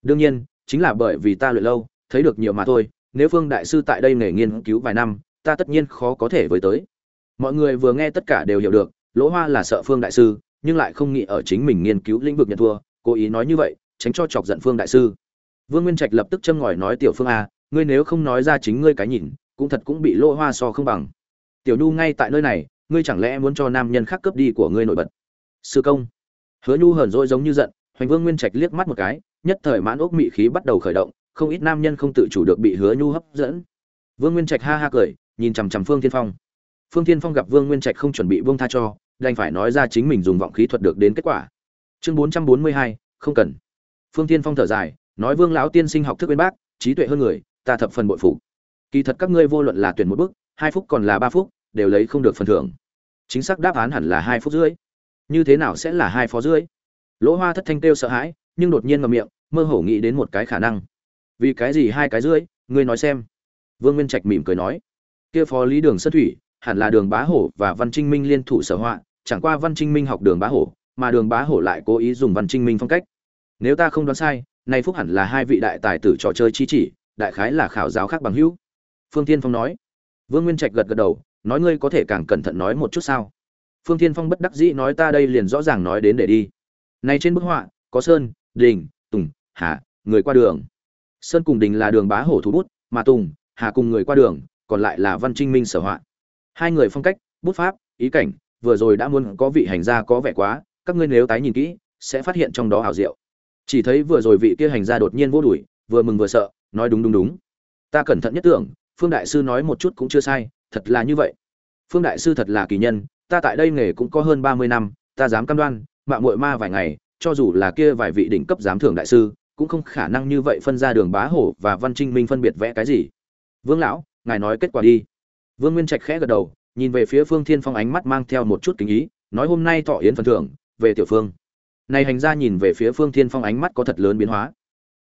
Đương nhiên, chính là bởi vì ta luyện lâu, thấy được nhiều mà thôi, nếu phương đại sư tại đây nghề nghiên cứu vài năm, ta tất nhiên khó có thể với tới. Mọi người vừa nghe tất cả đều hiểu được, lỗ hoa là sợ phương đại sư, nhưng lại không nghĩ ở chính mình nghiên cứu lĩnh vực nhận thua, cố ý nói như vậy, tránh cho chọc giận phương đại sư. Vương nguyên trạch lập tức châm ngòi nói, tiểu phương a ngươi nếu không nói ra chính ngươi cái nhìn, cũng thật cũng bị lỗ hoa so không bằng. Tiểu nhu ngay tại nơi này ngươi chẳng lẽ muốn cho nam nhân khác cướp đi của ngươi nổi bật? Sư công. Hứa nhu hờn dỗi giống như giận, hoành vương nguyên trạch liếc mắt một cái, nhất thời mãn ốc mị khí bắt đầu khởi động, không ít nam nhân không tự chủ được bị hứa nhu hấp dẫn. Vương nguyên trạch ha ha cười, nhìn chằm chằm phương thiên phong. Phương thiên phong gặp vương nguyên trạch không chuẩn bị Vương tha cho, đành phải nói ra chính mình dùng vọng khí thuật được đến kết quả. Chương bốn trăm bốn mươi hai, không cần. Phương thiên phong thở dài, nói vương lão tiên sinh học thức bên bác, trí tuệ hơn người, ta thập phần bội phụ kỳ thật các ngươi vô luận là tuyển một bước, hai phút còn là ba phút đều lấy không được phần thưởng. Chính xác đáp án hẳn là hai phút rưỡi. Như thế nào sẽ là hai phó rưỡi? Lỗ hoa thất thanh kêu sợ hãi, nhưng đột nhiên ngậm miệng, mơ hồ nghĩ đến một cái khả năng. Vì cái gì hai cái rưỡi? Ngươi nói xem. Vương nguyên trạch mỉm cười nói. Kia phó lý đường sơn thủy, hẳn là đường bá hổ và văn trinh minh liên thủ sở họa, chẳng qua văn trinh minh học đường bá hổ, mà đường bá hổ lại cố ý dùng văn trinh minh phong cách. Nếu ta không đoán sai nay phúc hẳn là hai vị đại tài tử trò chơi chi chỉ, đại khái là khảo giáo khác bằng hữu. Phương tiên phong nói. Vương nguyên trạch gật gật đầu nói ngươi có thể càng cẩn thận nói một chút sao? Phương Thiên phong bất đắc dĩ nói ta đây liền rõ ràng nói đến để đi. Này trên bức họa, có sơn, đình, tùng, hà, người qua đường. Sơn cùng đình là đường bá hổ thủ bút, mà tùng, hà cùng người qua đường, còn lại là văn trinh minh sở họa. Hai người phong cách, bút pháp, ý cảnh, vừa rồi đã muốn có vị hành gia có vẻ quá, các ngươi nếu tái nhìn kỹ, sẽ phát hiện trong đó hào diệu. Chỉ thấy vừa rồi vị kia hành gia đột nhiên vô đuổi, vừa mừng vừa sợ, nói đúng đúng đúng. Ta cẩn thận nhất tưởng, phương đại sư nói một chút cũng chưa sai thật là như vậy. Phương đại sư thật là kỳ nhân, ta tại đây nghề cũng có hơn ba mươi năm, ta dám cam đoan mạo muội ma vài ngày, cho dù là kia vài vị đỉnh cấp giám thưởng đại sư, cũng không khả năng như vậy phân ra đường bá hổ và văn trinh minh phân biệt vẽ cái gì. Vương lão, ngài nói kết quả đi. Vương nguyên trạch khẽ gật đầu, nhìn về phía phương thiên phong ánh mắt mang theo một chút kính ý, nói hôm nay thọ yến phần thưởng, về tiểu phương. Này hành gia nhìn về phía phương thiên phong ánh mắt có thật lớn biến hóa.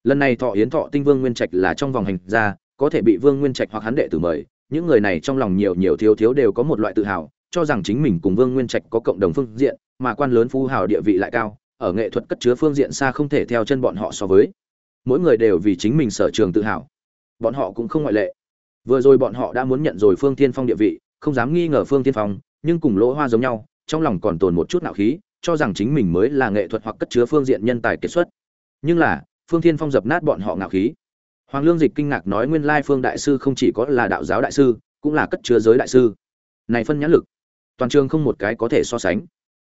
Lần này thọ yến thọ tinh vương nguyên trạch là trong vòng hành gia, có thể bị vương nguyên trạch hoặc hắn đệ tử mời những người này trong lòng nhiều nhiều thiếu thiếu đều có một loại tự hào, cho rằng chính mình cùng vương nguyên trạch có cộng đồng phương diện, mà quan lớn phú hào địa vị lại cao, ở nghệ thuật cất chứa phương diện xa không thể theo chân bọn họ so với. Mỗi người đều vì chính mình sở trường tự hào. Bọn họ cũng không ngoại lệ. Vừa rồi bọn họ đã muốn nhận rồi phương tiên phong địa vị, không dám nghi ngờ phương tiên phong, nhưng cùng lỗ hoa giống nhau, trong lòng còn tồn một chút nạo khí, cho rằng chính mình mới là nghệ thuật hoặc cất chứa phương diện nhân tài kiệt xuất. Nhưng là, phương tiên phong dập nát bọn họ ngạo khí hoàng lương dịch kinh ngạc nói nguyên lai phương đại sư không chỉ có là đạo giáo đại sư, cũng là cất chứa giới đại sư. Này phân nhãn lực, toàn trường không một cái có thể so sánh.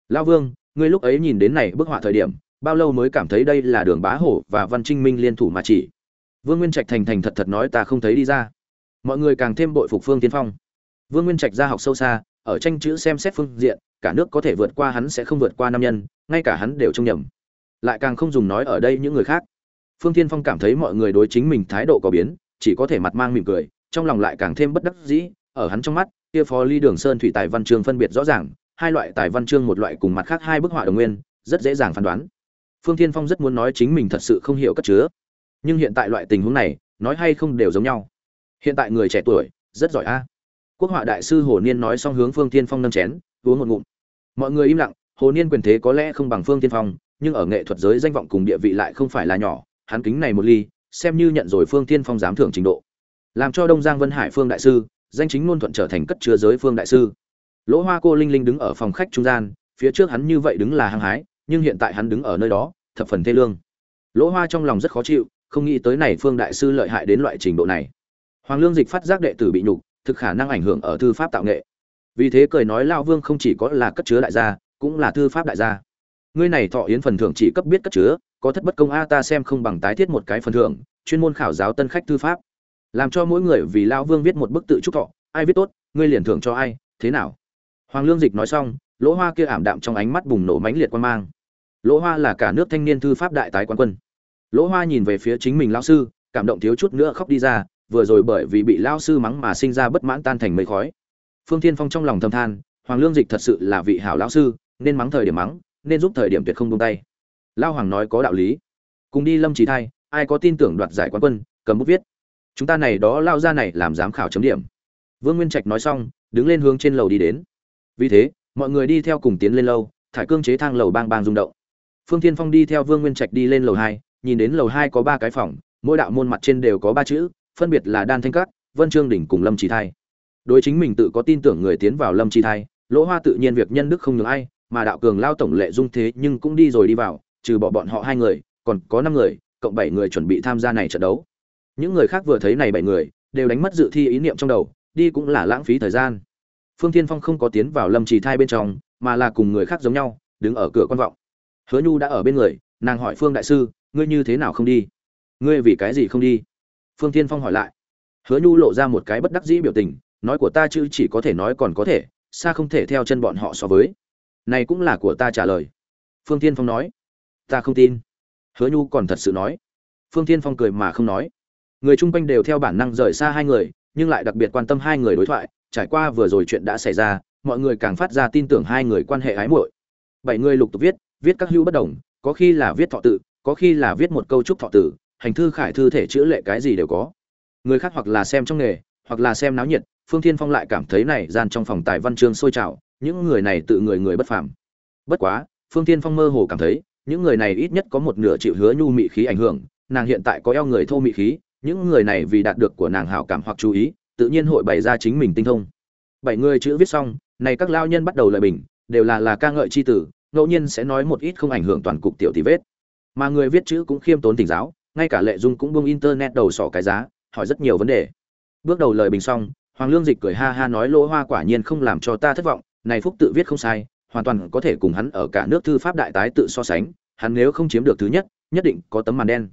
Lão vương, ngươi lúc ấy nhìn đến này bức họa thời điểm, bao lâu mới cảm thấy đây là đường bá hổ và văn trinh minh liên thủ mà chỉ? Vương nguyên trạch thành thành thật thật nói ta không thấy đi ra. Mọi người càng thêm bội phục phương tiên phong. Vương nguyên trạch ra học sâu xa, ở tranh chữ xem xét phương diện, cả nước có thể vượt qua hắn sẽ không vượt qua nam nhân, ngay cả hắn đều trông nhầm. Lại càng không dùng nói ở đây những người khác phương tiên phong cảm thấy mọi người đối chính mình thái độ có biến, chỉ có thể mặt mang mỉm cười, trong lòng lại càng thêm bất đắc dĩ, ở hắn trong mắt, kia phó ly đường sơn thủy tài văn chương phân biệt rõ ràng, hai loại tài văn chương một loại cùng mặt khác hai bức họa đồng nguyên, rất dễ dàng phán đoán. Phương tiên phong rất muốn nói chính mình thật sự không hiểu cất chứa. Nhưng hiện tại loại tình huống này, nói hay không đều giống nhau. Hiện tại người trẻ tuổi, rất giỏi a. Quốc họa đại sư hồ niên nói xong hướng phương tiên phong nâng chén, uống một ngụm. Mọi người im lặng, hồ niên quyền thế có lẽ không bằng phương tiên phong, nhưng ở nghệ thuật giới danh vọng cùng địa vị lại không phải là nhỏ hắn kính này một ly, xem như nhận rồi phương tiên phong giám thưởng trình độ. Làm cho đông giang vân hải phương đại sư, danh chính luôn thuận trở thành cất chứa giới phương đại sư. Lỗ hoa cô linh linh đứng ở phòng khách trung gian, phía trước hắn như vậy đứng là hăng hái, nhưng hiện tại hắn đứng ở nơi đó, thập phần thê lương. Lỗ hoa trong lòng rất khó chịu, không nghĩ tới này phương đại sư lợi hại đến loại trình độ này. Hoàng lương dịch phát giác đệ tử bị nhục, thực khả năng ảnh hưởng ở thư pháp tạo nghệ. Vì thế cười nói lao vương không chỉ có là cất chứa đại gia, cũng là thư pháp đại gia. Ngươi này thọ yến phần thưởng chỉ cấp biết cất chứa có thất bất công a, ta xem không bằng tái thiết một cái phần thưởng, chuyên môn khảo giáo tân khách thư pháp. Làm cho mỗi người vì lao vương viết một bức tự chúc thọ, ai viết tốt, ngươi liền thưởng cho ai, thế nào? Hoàng lương dịch nói xong, lỗ hoa kia ảm đạm trong ánh mắt bùng nổ mãnh liệt quan mang. Lỗ hoa là cả nước thanh niên thư pháp đại tái quan quân. Lỗ hoa nhìn về phía chính mình lao sư, cảm động thiếu chút nữa khóc đi ra, vừa rồi bởi vì bị lao sư mắng mà sinh ra bất mãn tan thành mây khói. Phương thiên phong trong lòng thầm than, hoàng lương dịch thật sự là vị hảo lão sư, nên mắng thời điểm mắng, nên giúp thời điểm tuyệt không buông tay lao hoàng nói có đạo lý. Cùng đi lâm trí Thay, ai có tin tưởng đoạt giải quán quân cầm bút viết. Chúng ta này đó lao ra này làm giám khảo chấm điểm. Vương nguyên trạch nói xong đứng lên hướng trên lầu đi đến. Vì thế mọi người đi theo cùng tiến lên lâu thải cương chế thang lầu bang bang rung động. Phương thiên phong đi theo vương nguyên trạch đi lên lầu hai nhìn đến lầu hai có ba cái phòng mỗi đạo môn mặt trên đều có ba chữ phân biệt là đan thanh cát vân trương đỉnh cùng lâm trí thai. Đối chính mình tự có tin tưởng người tiến vào lâm trí thai lỗ hoa tự nhiên việc nhân đức không nhường ai mà đạo cường lao tổng lệ dung thế nhưng cũng đi rồi đi vào trừ bỏ bọn họ hai người, còn có năm người, cộng bảy người chuẩn bị tham gia này trận đấu. Những người khác vừa thấy này bảy người, đều đánh mất dự thi ý niệm trong đầu, đi cũng là lãng phí thời gian. Phương thiên phong không có tiến vào lâm trì thai bên trong, mà là cùng người khác giống nhau, đứng ở cửa quan vọng. Hứa nhu đã ở bên người, nàng hỏi phương đại sư, ngươi như thế nào không đi? Ngươi vì cái gì không đi? Phương thiên phong hỏi lại. Hứa nhu lộ ra một cái bất đắc dĩ biểu tình, nói của ta chứ chỉ có thể nói còn có thể, xa không thể theo chân bọn họ so với. Này cũng là của ta trả lời. Phương thiên phong nói ta không tin. Hứa nhu còn thật sự nói. Phương thiên phong cười mà không nói. Người chung quanh đều theo bản năng rời xa hai người, nhưng lại đặc biệt quan tâm hai người đối thoại. Trải qua vừa rồi chuyện đã xảy ra, mọi người càng phát ra tin tưởng hai người quan hệ ái muội. Bảy người lục tục viết viết các hữu bất đồng, có khi là viết thọ tự, có khi là viết một câu chúc thọ tử, hành thư khải thư thể chữa lệ cái gì đều có. Người khác hoặc là xem trong nghề, hoặc là xem náo nhiệt, phương thiên phong lại cảm thấy này gian trong phòng tài văn chương sôi trào, những người này tự người người bất phàm. Bất quá, phương thiên phong mơ hồ cảm thấy những người này ít nhất có một nửa chịu hứa nhu mị khí ảnh hưởng, nàng hiện tại có eo người thô mị khí, những người này vì đạt được của nàng hảo cảm hoặc chú ý, tự nhiên hội bày ra chính mình tinh thông. Bảy người chữ viết xong, này các lao nhân bắt đầu lời bình, đều là là ca ngợi chi tử, ngẫu nhiên sẽ nói một ít không ảnh hưởng toàn cục tiểu tỷ vết. Mà người viết chữ cũng khiêm tốn tỉnh giáo, ngay cả lệ dung cũng bông internet đầu sỏ cái giá, hỏi rất nhiều vấn đề. Bước đầu lời bình xong, hoàng lương dịch cười ha ha nói lỗ hoa quả nhiên không làm cho ta thất vọng, này phúc tự viết không sai hoàn toàn có thể cùng hắn ở cả nước thư pháp đại tái tự so sánh, hắn nếu không chiếm được thứ nhất nhất định có tấm màn đen.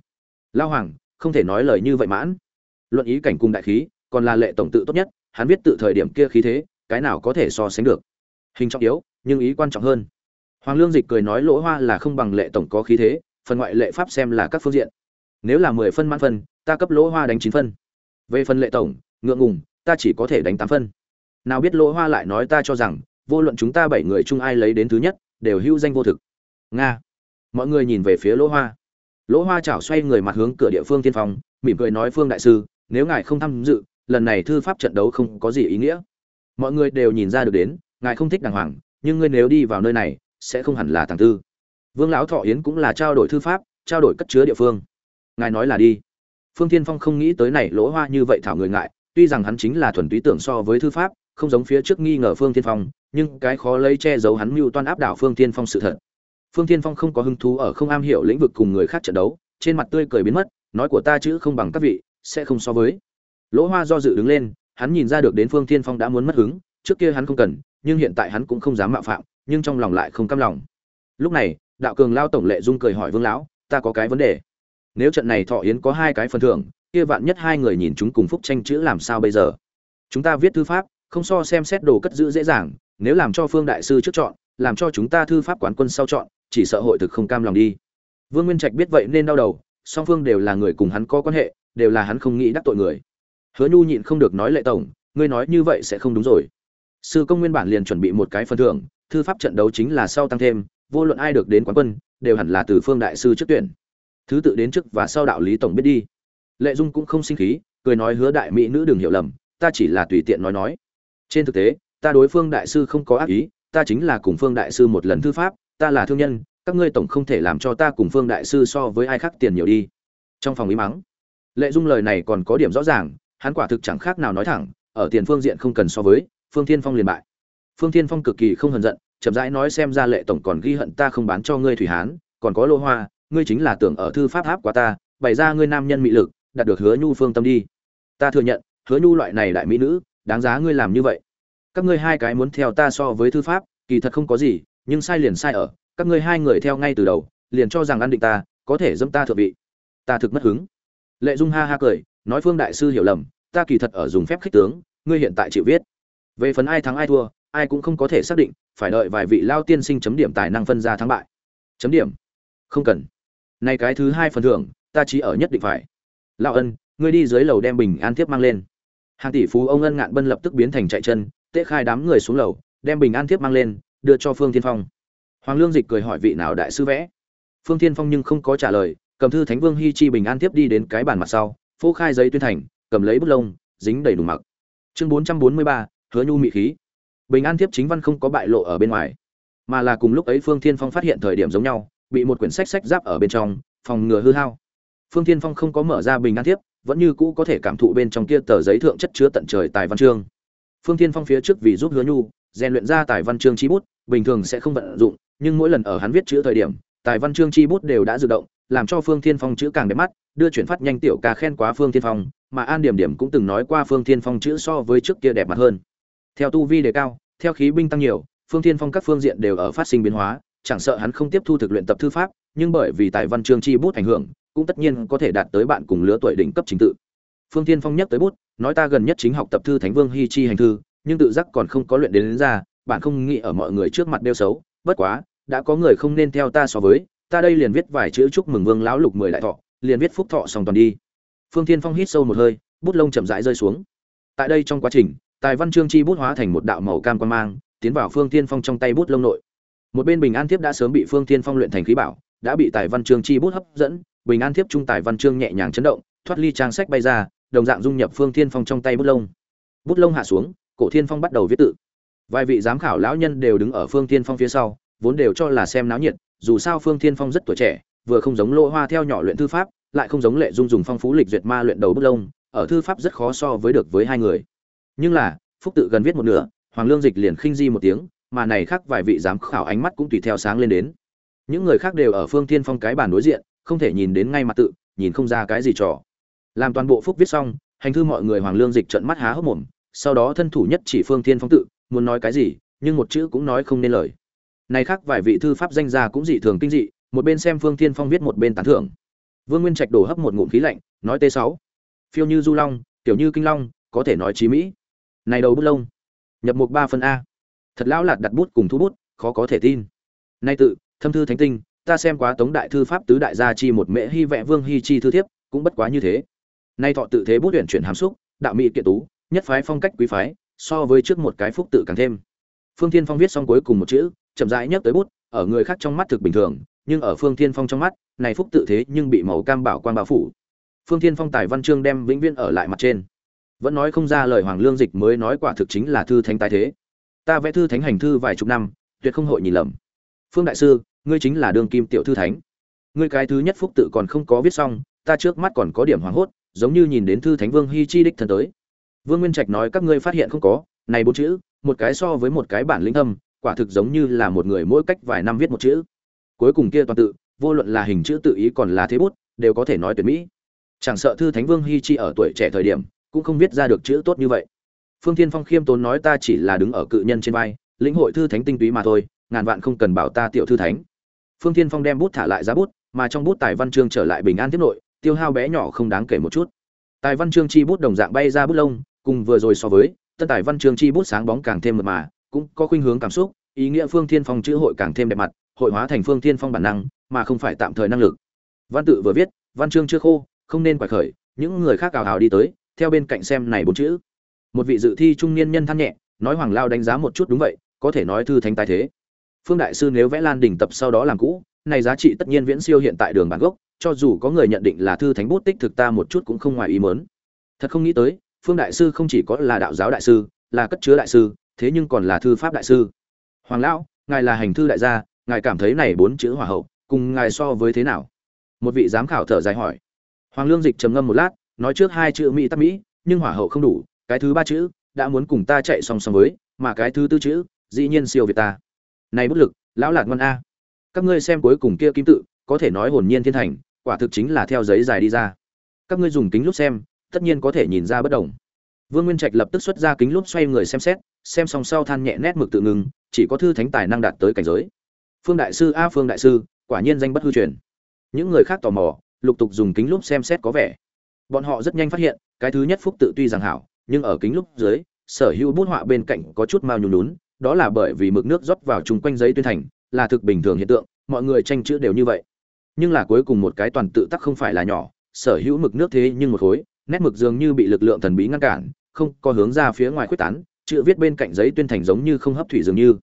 Lao hoàng, không thể nói lời như vậy mãn. Luận ý cảnh cung đại khí, còn là lệ tổng tự tốt nhất, hắn viết tự thời điểm kia khí thế, cái nào có thể so sánh được. Hình trọng yếu, nhưng ý quan trọng hơn. Hoàng lương dịch cười nói lỗ hoa là không bằng lệ tổng có khí thế, phần ngoại lệ pháp xem là các phương diện. Nếu là mười phân mãn phân, ta cấp lỗ hoa đánh chín phân. Về phần lệ tổng, ngượng ngùng, ta chỉ có thể đánh tám phân. Nào biết lỗ hoa lại nói ta cho rằng vô luận chúng ta bảy người chung ai lấy đến thứ nhất, đều hữu danh vô thực. Nga. Mọi người nhìn về phía lỗ hoa. Lỗ hoa chảo xoay người mặt hướng cửa địa phương tiên phong, mỉm cười nói, phương đại sư, nếu ngài không tham dự, lần này thư pháp trận đấu không có gì ý nghĩa. Mọi người đều nhìn ra được đến, ngài không thích đàng hoàng, nhưng ngươi nếu đi vào nơi này, sẽ không hẳn là thằng tư vương lão thọ yến cũng là trao đổi thư pháp, trao đổi cất chứa địa phương. Ngài nói là đi. Phương tiên phong không nghĩ tới này, lỗ hoa như vậy thảo người ngại, tuy rằng hắn chính là thuần túy tưởng so với thư pháp không giống phía trước nghi ngờ phương Thiên phong, nhưng cái khó lấy che giấu hắn mưu toan áp đảo phương Thiên phong sự thật. Phương Thiên phong không có hứng thú ở không am hiểu lĩnh vực cùng người khác trận đấu, trên mặt tươi cười biến mất, nói của ta chữ không bằng các vị, sẽ không so với. Lỗ hoa do dự đứng lên, hắn nhìn ra được đến phương Thiên phong đã muốn mất hứng, trước kia hắn không cần, nhưng hiện tại hắn cũng không dám mạo phạm, nhưng trong lòng lại không cam lòng. Lúc này, đạo cường lao tổng lệ dung cười hỏi vương lão, ta có cái vấn đề. Nếu trận này thọ yến có hai cái phần thưởng, kia vạn nhất hai người nhìn chúng cùng phúc tranh chữ làm sao bây giờ? Chúng ta viết thư pháp không so xem xét đồ cất giữ dễ dàng, nếu làm cho phương đại sư trước chọn, làm cho chúng ta thư pháp quán quân sau chọn, chỉ sợ hội thực không cam lòng đi. Vương nguyên trạch biết vậy nên đau đầu, song phương đều là người cùng hắn có quan hệ, đều là hắn không nghĩ đắc tội người. Hứa nhu nhịn không được nói lệ tổng, ngươi nói như vậy sẽ không đúng rồi. Sư công nguyên bản liền chuẩn bị một cái phần thưởng, thư pháp trận đấu chính là sau tăng thêm, vô luận ai được đến quán quân, đều hẳn là từ phương đại sư trước tuyển. Thứ tự đến trước và sau đạo lý tổng biết đi. Lệ dung cũng không sinh khí, cười nói hứa đại mỹ nữ đừng hiểu lầm, ta chỉ là tùy tiện nói nói trên thực tế, ta đối phương đại sư không có ác ý, ta chính là cùng phương đại sư một lần thư pháp, ta là thương nhân, các ngươi tổng không thể làm cho ta cùng phương đại sư so với ai khác tiền nhiều đi. Trong phòng ý mắng, lệ dung lời này còn có điểm rõ ràng, hắn quả thực chẳng khác nào nói thẳng, ở tiền phương diện không cần so với, phương thiên phong liền bại. Phương thiên phong cực kỳ không hờn giận, chậm rãi nói xem ra lệ tổng còn ghi hận ta không bán cho ngươi thủy hán, còn có lô hoa, ngươi chính là tưởng ở thư pháp áp quá ta, bày ra ngươi nam nhân mị lực, đạt được hứa nhu phương tâm đi. Ta thừa nhận, hứa nhu loại này đại mỹ nữ đáng giá ngươi làm như vậy. Các ngươi hai cái muốn theo ta so với thư pháp, kỳ thật không có gì, nhưng sai liền sai ở, các ngươi hai người theo ngay từ đầu, liền cho rằng ăn định ta, có thể dâm ta thượng vị. Ta thực mất hứng. Lệ dung ha ha cười, nói phương đại sư hiểu lầm, ta kỳ thật ở dùng phép khích tướng, ngươi hiện tại chịu viết. Về phần ai thắng ai thua, ai cũng không có thể xác định, phải đợi vài vị lao tiên sinh chấm điểm tài năng phân ra thắng bại. Chấm điểm? Không cần. Nay cái thứ hai phần thưởng, ta chỉ ở nhất định phải. Lao ân, ngươi đi dưới lầu đem bình an thiếp mang lên hàng tỷ phú ông ân ngạn bân lập tức biến thành chạy chân tễ khai đám người xuống lầu, đem bình an thiếp mang lên, đưa cho phương tiên phong. Hoàng lương dịch cười hỏi vị nào đại sư vẽ? Phương tiên phong nhưng không có trả lời, cầm thư thánh vương hi chi bình an thiếp đi đến cái bàn mặt sau, phô khai giấy tuyên thành, cầm lấy bút lông, dính đầy đủ mặc. Chương bốn trăm bốn mươi ba, hứa nhu mị khí. Bình an thiếp chính văn không có bại lộ ở bên ngoài, mà là cùng lúc ấy phương thiên phong phát hiện thời điểm giống nhau, bị một quyển sách sách giáp ở bên trong, phòng ngừa hư hao. Phương thiên phong không có mở ra bình an thiếp vẫn như cũ có thể cảm thụ bên trong kia tờ giấy thượng chất chứa tận trời tài văn chương. Phương thiên phong phía trước vì giúp hứa nhu, rèn luyện ra tài văn chương chi bút, bình thường sẽ không vận dụng, nhưng mỗi lần ở hắn viết chữ thời điểm, tài văn chương chi bút đều đã dự động, làm cho phương thiên phong chữ càng đẹp mắt, đưa chuyển phát nhanh tiểu ca khen quá phương thiên phong, mà an điểm điểm cũng từng nói qua phương thiên phong chữ so với trước kia đẹp mặt hơn. Theo tu vi đề cao, theo khí binh tăng nhiều, phương thiên phong các phương diện đều ở phát sinh biến hóa, chẳng sợ hắn không tiếp thu thực luyện tập thư pháp, nhưng bởi vì tài văn chương chi bút ảnh hưởng cũng tất nhiên có thể đạt tới bạn cùng lứa tuổi đỉnh cấp chính tự. Phương thiên phong nhắc tới bút nói ta gần nhất chính học tập thư thánh vương hi chi hành thư nhưng tự giác còn không có luyện đến, đến ra bạn không nghĩ ở mọi người trước mặt đeo xấu bất quá đã có người không nên theo ta so với ta đây liền viết vài chữ chúc mừng vương lão lục mười đại thọ liền viết phúc thọ xong toàn đi. Phương thiên phong hít sâu một hơi bút lông chậm rãi rơi xuống. Tại đây trong quá trình tài văn chương chi bút hóa thành một đạo màu cam quan mang tiến vào phương thiên phong trong tay bút lông nội. Một bên bình an thiếp đã sớm bị phương thiên phong luyện thành khí bảo đã bị tài văn chương chi bút hấp dẫn bình an thiếp trung tài văn chương nhẹ nhàng chấn động, thoát ly trang sách bay ra, đồng dạng dung nhập phương thiên phong trong tay bút lông. Bút lông hạ xuống, cổ thiên phong bắt đầu viết tự. Vài vị giám khảo lão nhân đều đứng ở phương thiên phong phía sau, vốn đều cho là xem náo nhiệt, dù sao phương thiên phong rất tuổi trẻ, vừa không giống lỗ hoa theo nhỏ luyện thư pháp, lại không giống lệ dung dùng phong phú lịch duyệt ma luyện đầu bút lông, ở thư pháp rất khó so với được với hai người. Nhưng là, phúc tự gần viết một nửa, hoàng lương dịch liền khinh di một tiếng, mà này khác vài vị giám khảo ánh mắt cũng tùy theo sáng lên đến. Những người khác đều ở phương thiên phong cái bàn đối diện không thể nhìn đến ngay mặt tự, nhìn không ra cái gì trò. Làm toàn bộ phúc viết xong, hành thư mọi người hoàng lương dịch trận mắt há hốc mồm, sau đó thân thủ nhất chỉ phương thiên phong tự, muốn nói cái gì, nhưng một chữ cũng nói không nên lời. Này khác vài vị thư pháp danh gia cũng dị thường kinh dị, một bên xem phương thiên phong viết một bên tán thưởng. Vương nguyên trạch đổ hấp một ngụm khí lạnh, nói t sáu. Phiêu như du long, tiểu như kinh long, có thể nói chí mỹ. Này đầu bút lông. Nhập mục ba phần a. Thật lão lạt đặt bút cùng thu bút, khó có thể tin. Nay tự, thâm thư thánh tinh ta xem quá tống đại thư pháp tứ đại gia chi một mễ hy vẽ vương hy chi thư thiếp, cũng bất quá như thế. Nay thọ tự thế bút luyện chuyển hàm xúc, đạo mỹ kiện tú, nhất phái phong cách quý phái, so với trước một cái phúc tự càng thêm. Phương thiên phong viết xong cuối cùng một chữ, chậm rãi nhấc tới bút, ở người khác trong mắt thực bình thường, nhưng ở phương thiên phong trong mắt, này phúc tự thế nhưng bị màu cam bảo quan bao phủ. Phương thiên phong tài văn chương đem vĩnh viễn ở lại mặt trên. Vẫn nói không ra lời hoàng lương dịch mới nói quả thực chính là thư thánh tài thế. Ta vẽ thư thánh hành thư vài chục năm, tuyệt không hội nhìn lầm. Phương đại sư ngươi chính là đường kim tiểu thư thánh. Ngươi cái thứ nhất phúc tự còn không có viết xong, ta trước mắt còn có điểm hoảng hốt, giống như nhìn đến thư thánh vương hy chi đích thân tới. Vương nguyên trạch nói các ngươi phát hiện không có, này bốn chữ, một cái so với một cái bản lĩnh thâm, quả thực giống như là một người mỗi cách vài năm viết một chữ. Cuối cùng kia toàn tự, vô luận là hình chữ tự ý còn là thế bút, đều có thể nói tuyệt mỹ. Chẳng sợ thư thánh vương hy chi ở tuổi trẻ thời điểm, cũng không viết ra được chữ tốt như vậy. Phương thiên phong khiêm tốn nói ta chỉ là đứng ở cự nhân trên vai, lĩnh hội thư thánh tinh túy mà thôi, ngàn vạn không cần bảo ta tiểu thư thánh phương thiên phong đem bút thả lại giá bút, mà trong bút tài văn chương trở lại bình an tiếp nội, tiêu hao bé nhỏ không đáng kể một chút. Tài văn chương chi bút đồng dạng bay ra bút lông, cùng vừa rồi so với, tân tài văn chương chi bút sáng bóng càng thêm mật mà, cũng có khuynh hướng cảm xúc, ý nghĩa phương thiên phong chữ hội càng thêm đẹp mặt, hội hóa thành phương thiên phong bản năng, mà không phải tạm thời năng lực. Văn tự vừa viết, văn chương chưa khô, không nên quải khởi, những người khác ảo hào đi tới, theo bên cạnh xem này bốn chữ. Một vị dự thi trung niên nhân than nhẹ, nói hoàng lao đánh giá một chút đúng vậy, có thể nói thư thánh tài thế phương đại sư nếu vẽ lan đỉnh tập sau đó làm cũ, này giá trị tất nhiên viễn siêu hiện tại đường bản gốc, cho dù có người nhận định là thư thánh bút tích thực ta một chút cũng không ngoài ý mớn thật không nghĩ tới, phương đại sư không chỉ có là đạo giáo đại sư, là cất chứa đại sư, thế nhưng còn là thư pháp đại sư. Hoàng lão, ngài là hành thư đại gia, ngài cảm thấy này bốn chữ hòa hậu, cùng ngài so với thế nào? Một vị giám khảo thở dài hỏi. Hoàng lương dịch trầm ngâm một lát, nói trước hai chữ mỹ tắc mỹ, nhưng hỏa hậu không đủ, cái thứ ba chữ, đã muốn cùng ta chạy song song với, mà cái thứ tư chữ, dĩ nhiên siêu việt ta này bất lực, lão lạc ngon a. Các ngươi xem cuối cùng kia kim tự, có thể nói hồn nhiên thiên thành, quả thực chính là theo giấy dài đi ra. Các ngươi dùng kính lúc xem, tất nhiên có thể nhìn ra bất đồng. Vương nguyên trạch lập tức xuất ra kính lúc xoay người xem xét, xem xong sau than nhẹ nét mực tự ngừng chỉ có thư thánh tài năng đạt tới cảnh giới. Phương đại sư a, phương đại sư, quả nhiên danh bất hư truyền. Những người khác tò mò, lục tục dùng kính lúc xem xét có vẻ. Bọn họ rất nhanh phát hiện, cái thứ nhất phúc tự tuy rằng hảo, nhưng ở kính lúc dưới, sở hữu bút họa bên cạnh có chút mao nhùn nhún đó là bởi vì mực nước rót vào chung quanh giấy tuyên thành, là thực bình thường hiện tượng, mọi người tranh chữ đều như vậy. Nhưng là cuối cùng một cái toàn tự tắc không phải là nhỏ, sở hữu mực nước thế nhưng một khối, nét mực dường như bị lực lượng thần bí ngăn cản, không có hướng ra phía ngoài khuếch tán, chữ viết bên cạnh giấy tuyên thành giống như không hấp thủy dường như.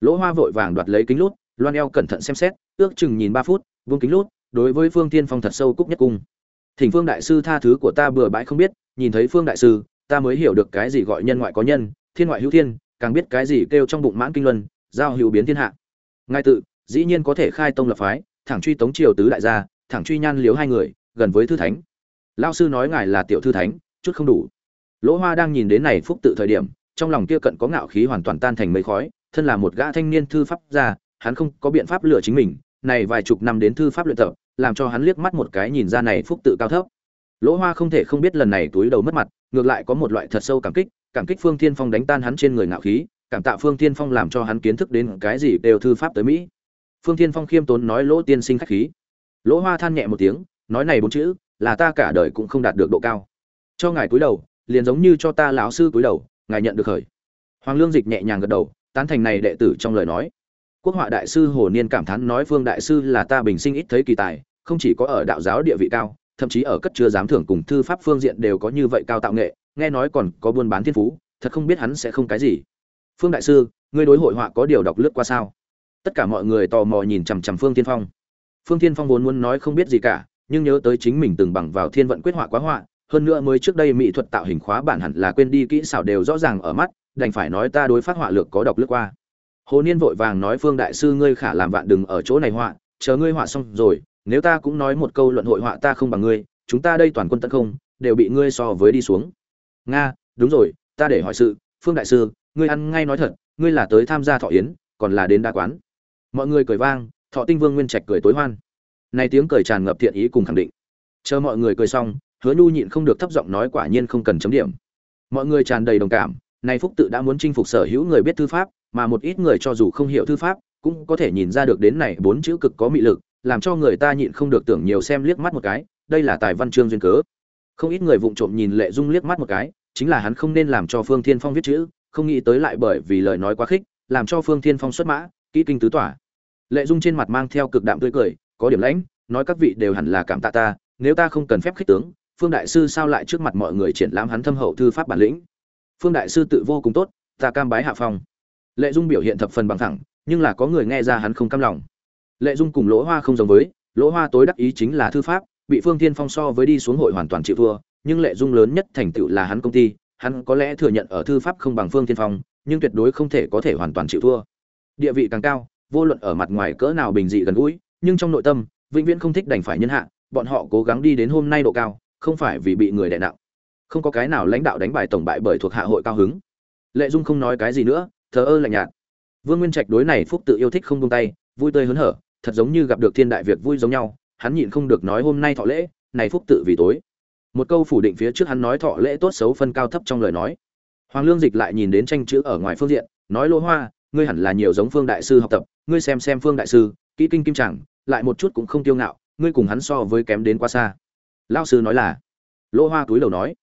Lỗ hoa vội vàng đoạt lấy kính lút, loan eo cẩn thận xem xét, ước chừng nhìn ba phút vương kính lút, đối với phương tiên phong thật sâu cúc nhất cung. Thỉnh phương đại sư tha thứ của ta bừa bãi không biết, nhìn thấy phương đại sư, ta mới hiểu được cái gì gọi nhân ngoại có nhân, thiên ngoại hữu thiên càng biết cái gì kêu trong bụng mãn kinh luân, giao hữu biến thiên hạ. Ngài tự, dĩ nhiên có thể khai tông lập phái, thẳng truy tống triều tứ đại gia, thẳng truy nhan liếu hai người, gần với thư thánh. Lao sư nói ngài là tiểu thư thánh, chút không đủ. Lỗ hoa đang nhìn đến này phúc tự thời điểm, trong lòng kia cận có ngạo khí hoàn toàn tan thành mây khói, thân là một gã thanh niên thư pháp gia, hắn không có biện pháp lựa chính mình, này vài chục năm đến thư pháp luyện tập, làm cho hắn liếc mắt một cái nhìn ra này phúc tự cao thấp. Lỗ hoa không thể không biết lần này túi đầu mất mặt, ngược lại có một loại thật sâu cảm kích cảm kích phương thiên phong đánh tan hắn trên người ngạo khí, cảm tạ phương thiên phong làm cho hắn kiến thức đến cái gì đều thư pháp tới mỹ. Phương thiên phong khiêm tốn nói lỗ tiên sinh khách khí. Lỗ hoa than nhẹ một tiếng, nói này bốn chữ, là ta cả đời cũng không đạt được độ cao. Cho ngài cúi đầu, liền giống như cho ta lão sư cúi đầu, ngài nhận được khởi. Hoàng lương dịch nhẹ nhàng gật đầu, tán thành này đệ tử trong lời nói. Quốc họa đại sư hồ niên cảm thán nói phương đại sư là ta bình sinh ít thấy kỳ tài, không chỉ có ở đạo giáo địa vị cao, thậm chí ở cất chứa giám thưởng cùng thư pháp phương diện đều có như vậy cao tạo nghệ nghe nói còn có buôn bán thiên phú, thật không biết hắn sẽ không cái gì. Phương đại sư, ngươi đối hội họa có điều đọc lướt qua sao? Tất cả mọi người tò mò nhìn chằm chằm phương tiên phong. Phương tiên phong vốn muốn nói không biết gì cả, nhưng nhớ tới chính mình từng bằng vào thiên vận quyết họa quá họa, hơn nữa mới trước đây mỹ thuật tạo hình khóa bản hẳn là quên đi kỹ xảo đều rõ ràng ở mắt, đành phải nói ta đối phát họa lược có đọc lướt qua. Hồ niên vội vàng nói, phương đại sư, ngươi khả làm vạn đừng ở chỗ này họa, chờ ngươi họa xong rồi, nếu ta cũng nói một câu luận hội họa ta không bằng ngươi, chúng ta đây toàn quân tấn không đều bị ngươi so với đi xuống nga, đúng rồi, ta để hỏi sự, phương đại sư, ngươi ăn ngay nói thật, ngươi là tới tham gia thọ yến, còn là đến đa quán. Mọi người cười vang, thọ tinh vương nguyên trạch cười tối hoan. Này tiếng cười tràn ngập thiện ý cùng khẳng định. Chờ mọi người cười xong, hứa nhu nhịn không được thấp giọng nói quả nhiên không cần chấm điểm. Mọi người tràn đầy đồng cảm này phúc tự đã muốn chinh phục sở hữu người biết thư pháp, mà một ít người cho dù không hiểu thư pháp, cũng có thể nhìn ra được đến này bốn chữ cực có mị lực, làm cho người ta nhịn không được tưởng nhiều xem liếc mắt một cái, đây là tài văn chương duyên cớ không ít người vụng trộm nhìn lệ dung liếc mắt một cái, chính là hắn không nên làm cho phương thiên phong viết chữ, không nghĩ tới lại bởi vì lời nói quá khích, làm cho phương thiên phong xuất mã, kỹ kinh tứ tỏa lệ dung trên mặt mang theo cực đạm tươi cười, có điểm lãnh, nói các vị đều hẳn là cảm tạ ta, nếu ta không cần phép khích tướng, phương đại sư sao lại trước mặt mọi người triển lãm hắn thâm hậu thư pháp bản lĩnh? Phương đại sư tự vô cùng tốt, ta cam bái hạ phong. Lệ dung biểu hiện thập phần bằng thẳng, nhưng là có người nghe ra hắn không cam lòng. Lệ dung cùng lỗ hoa không giống với, lỗ hoa tối đắc ý chính là thư pháp bị phương Thiên phong so với đi xuống hội hoàn toàn chịu thua, nhưng lệ dung lớn nhất thành tựu là hắn công ty, hắn có lẽ thừa nhận ở thư pháp không bằng phương Thiên phong, nhưng tuyệt đối không thể có thể hoàn toàn chịu thua. Địa vị càng cao, vô luận ở mặt ngoài cỡ nào bình dị gần gũi, nhưng trong nội tâm, vĩnh viễn không thích đành phải nhân hạ, bọn họ cố gắng đi đến hôm nay độ cao, không phải vì bị người đè nặng. Không có cái nào lãnh đạo đánh bại tổng bại bởi thuộc hạ hội cao hứng. Lệ dung không nói cái gì nữa, thờ ơ lạnh nhạt. Vương nguyên trạch đối này phúc tự yêu thích không buông tay, vui tươi hớn hở, thật giống như gặp được thiên đại việc vui giống nhau hắn nhịn không được nói hôm nay thọ lễ, này phúc tự vì tối. Một câu phủ định phía trước hắn nói thọ lễ tốt xấu phân cao thấp trong lời nói. Hoàng lương dịch lại nhìn đến tranh chữ ở ngoài phương diện, nói lỗ hoa, ngươi hẳn là nhiều giống phương đại sư học tập, ngươi xem xem phương đại sư, kỹ kinh kim chẳng, lại một chút cũng không tiêu ngạo, ngươi cùng hắn so với kém đến quá xa. Lao sư nói là lỗ hoa túi đầu nói,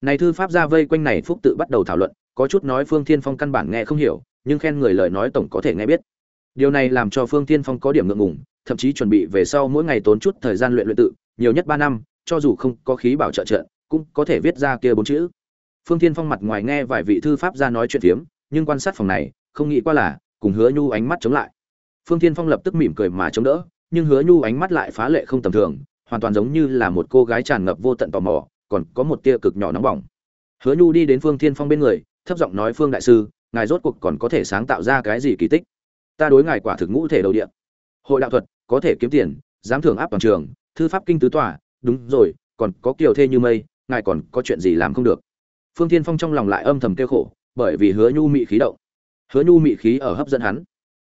này thư pháp ra vây quanh này phúc tự bắt đầu thảo luận, có chút nói phương thiên phong căn bản nghe không hiểu, nhưng khen người lời nói tổng có thể nghe biết. Điều này làm cho phương thiên phong có điểm ngượng ngùng thậm chí chuẩn bị về sau mỗi ngày tốn chút thời gian luyện luyện tự, nhiều nhất ba năm, cho dù không có khí bảo trợ trận cũng có thể viết ra kia bốn chữ. Phương thiên phong mặt ngoài nghe vài vị thư pháp gia nói chuyện phiếm, nhưng quan sát phòng này, không nghĩ qua là cùng hứa nhu ánh mắt chống lại. Phương thiên phong lập tức mỉm cười mà chống đỡ, nhưng hứa nhu ánh mắt lại phá lệ không tầm thường, hoàn toàn giống như là một cô gái tràn ngập vô tận tò mò, còn có một tia cực nhỏ nóng bỏng. Hứa nhu đi đến phương thiên phong bên người, thấp giọng nói, phương đại sư, ngài rốt cuộc còn có thể sáng tạo ra cái gì kỳ tích? Ta đối ngài quả thực ngũ thể đầu điện hội đạo thuật, có thể kiếm tiền, dám thưởng áp toàn trường, thư pháp kinh tứ tòa, đúng rồi, còn có kiều thê như mây, ngài còn có chuyện gì làm không được. Phương thiên phong trong lòng lại âm thầm kêu khổ, bởi vì hứa nhu mị khí động. Hứa nhu mị khí ở hấp dẫn hắn.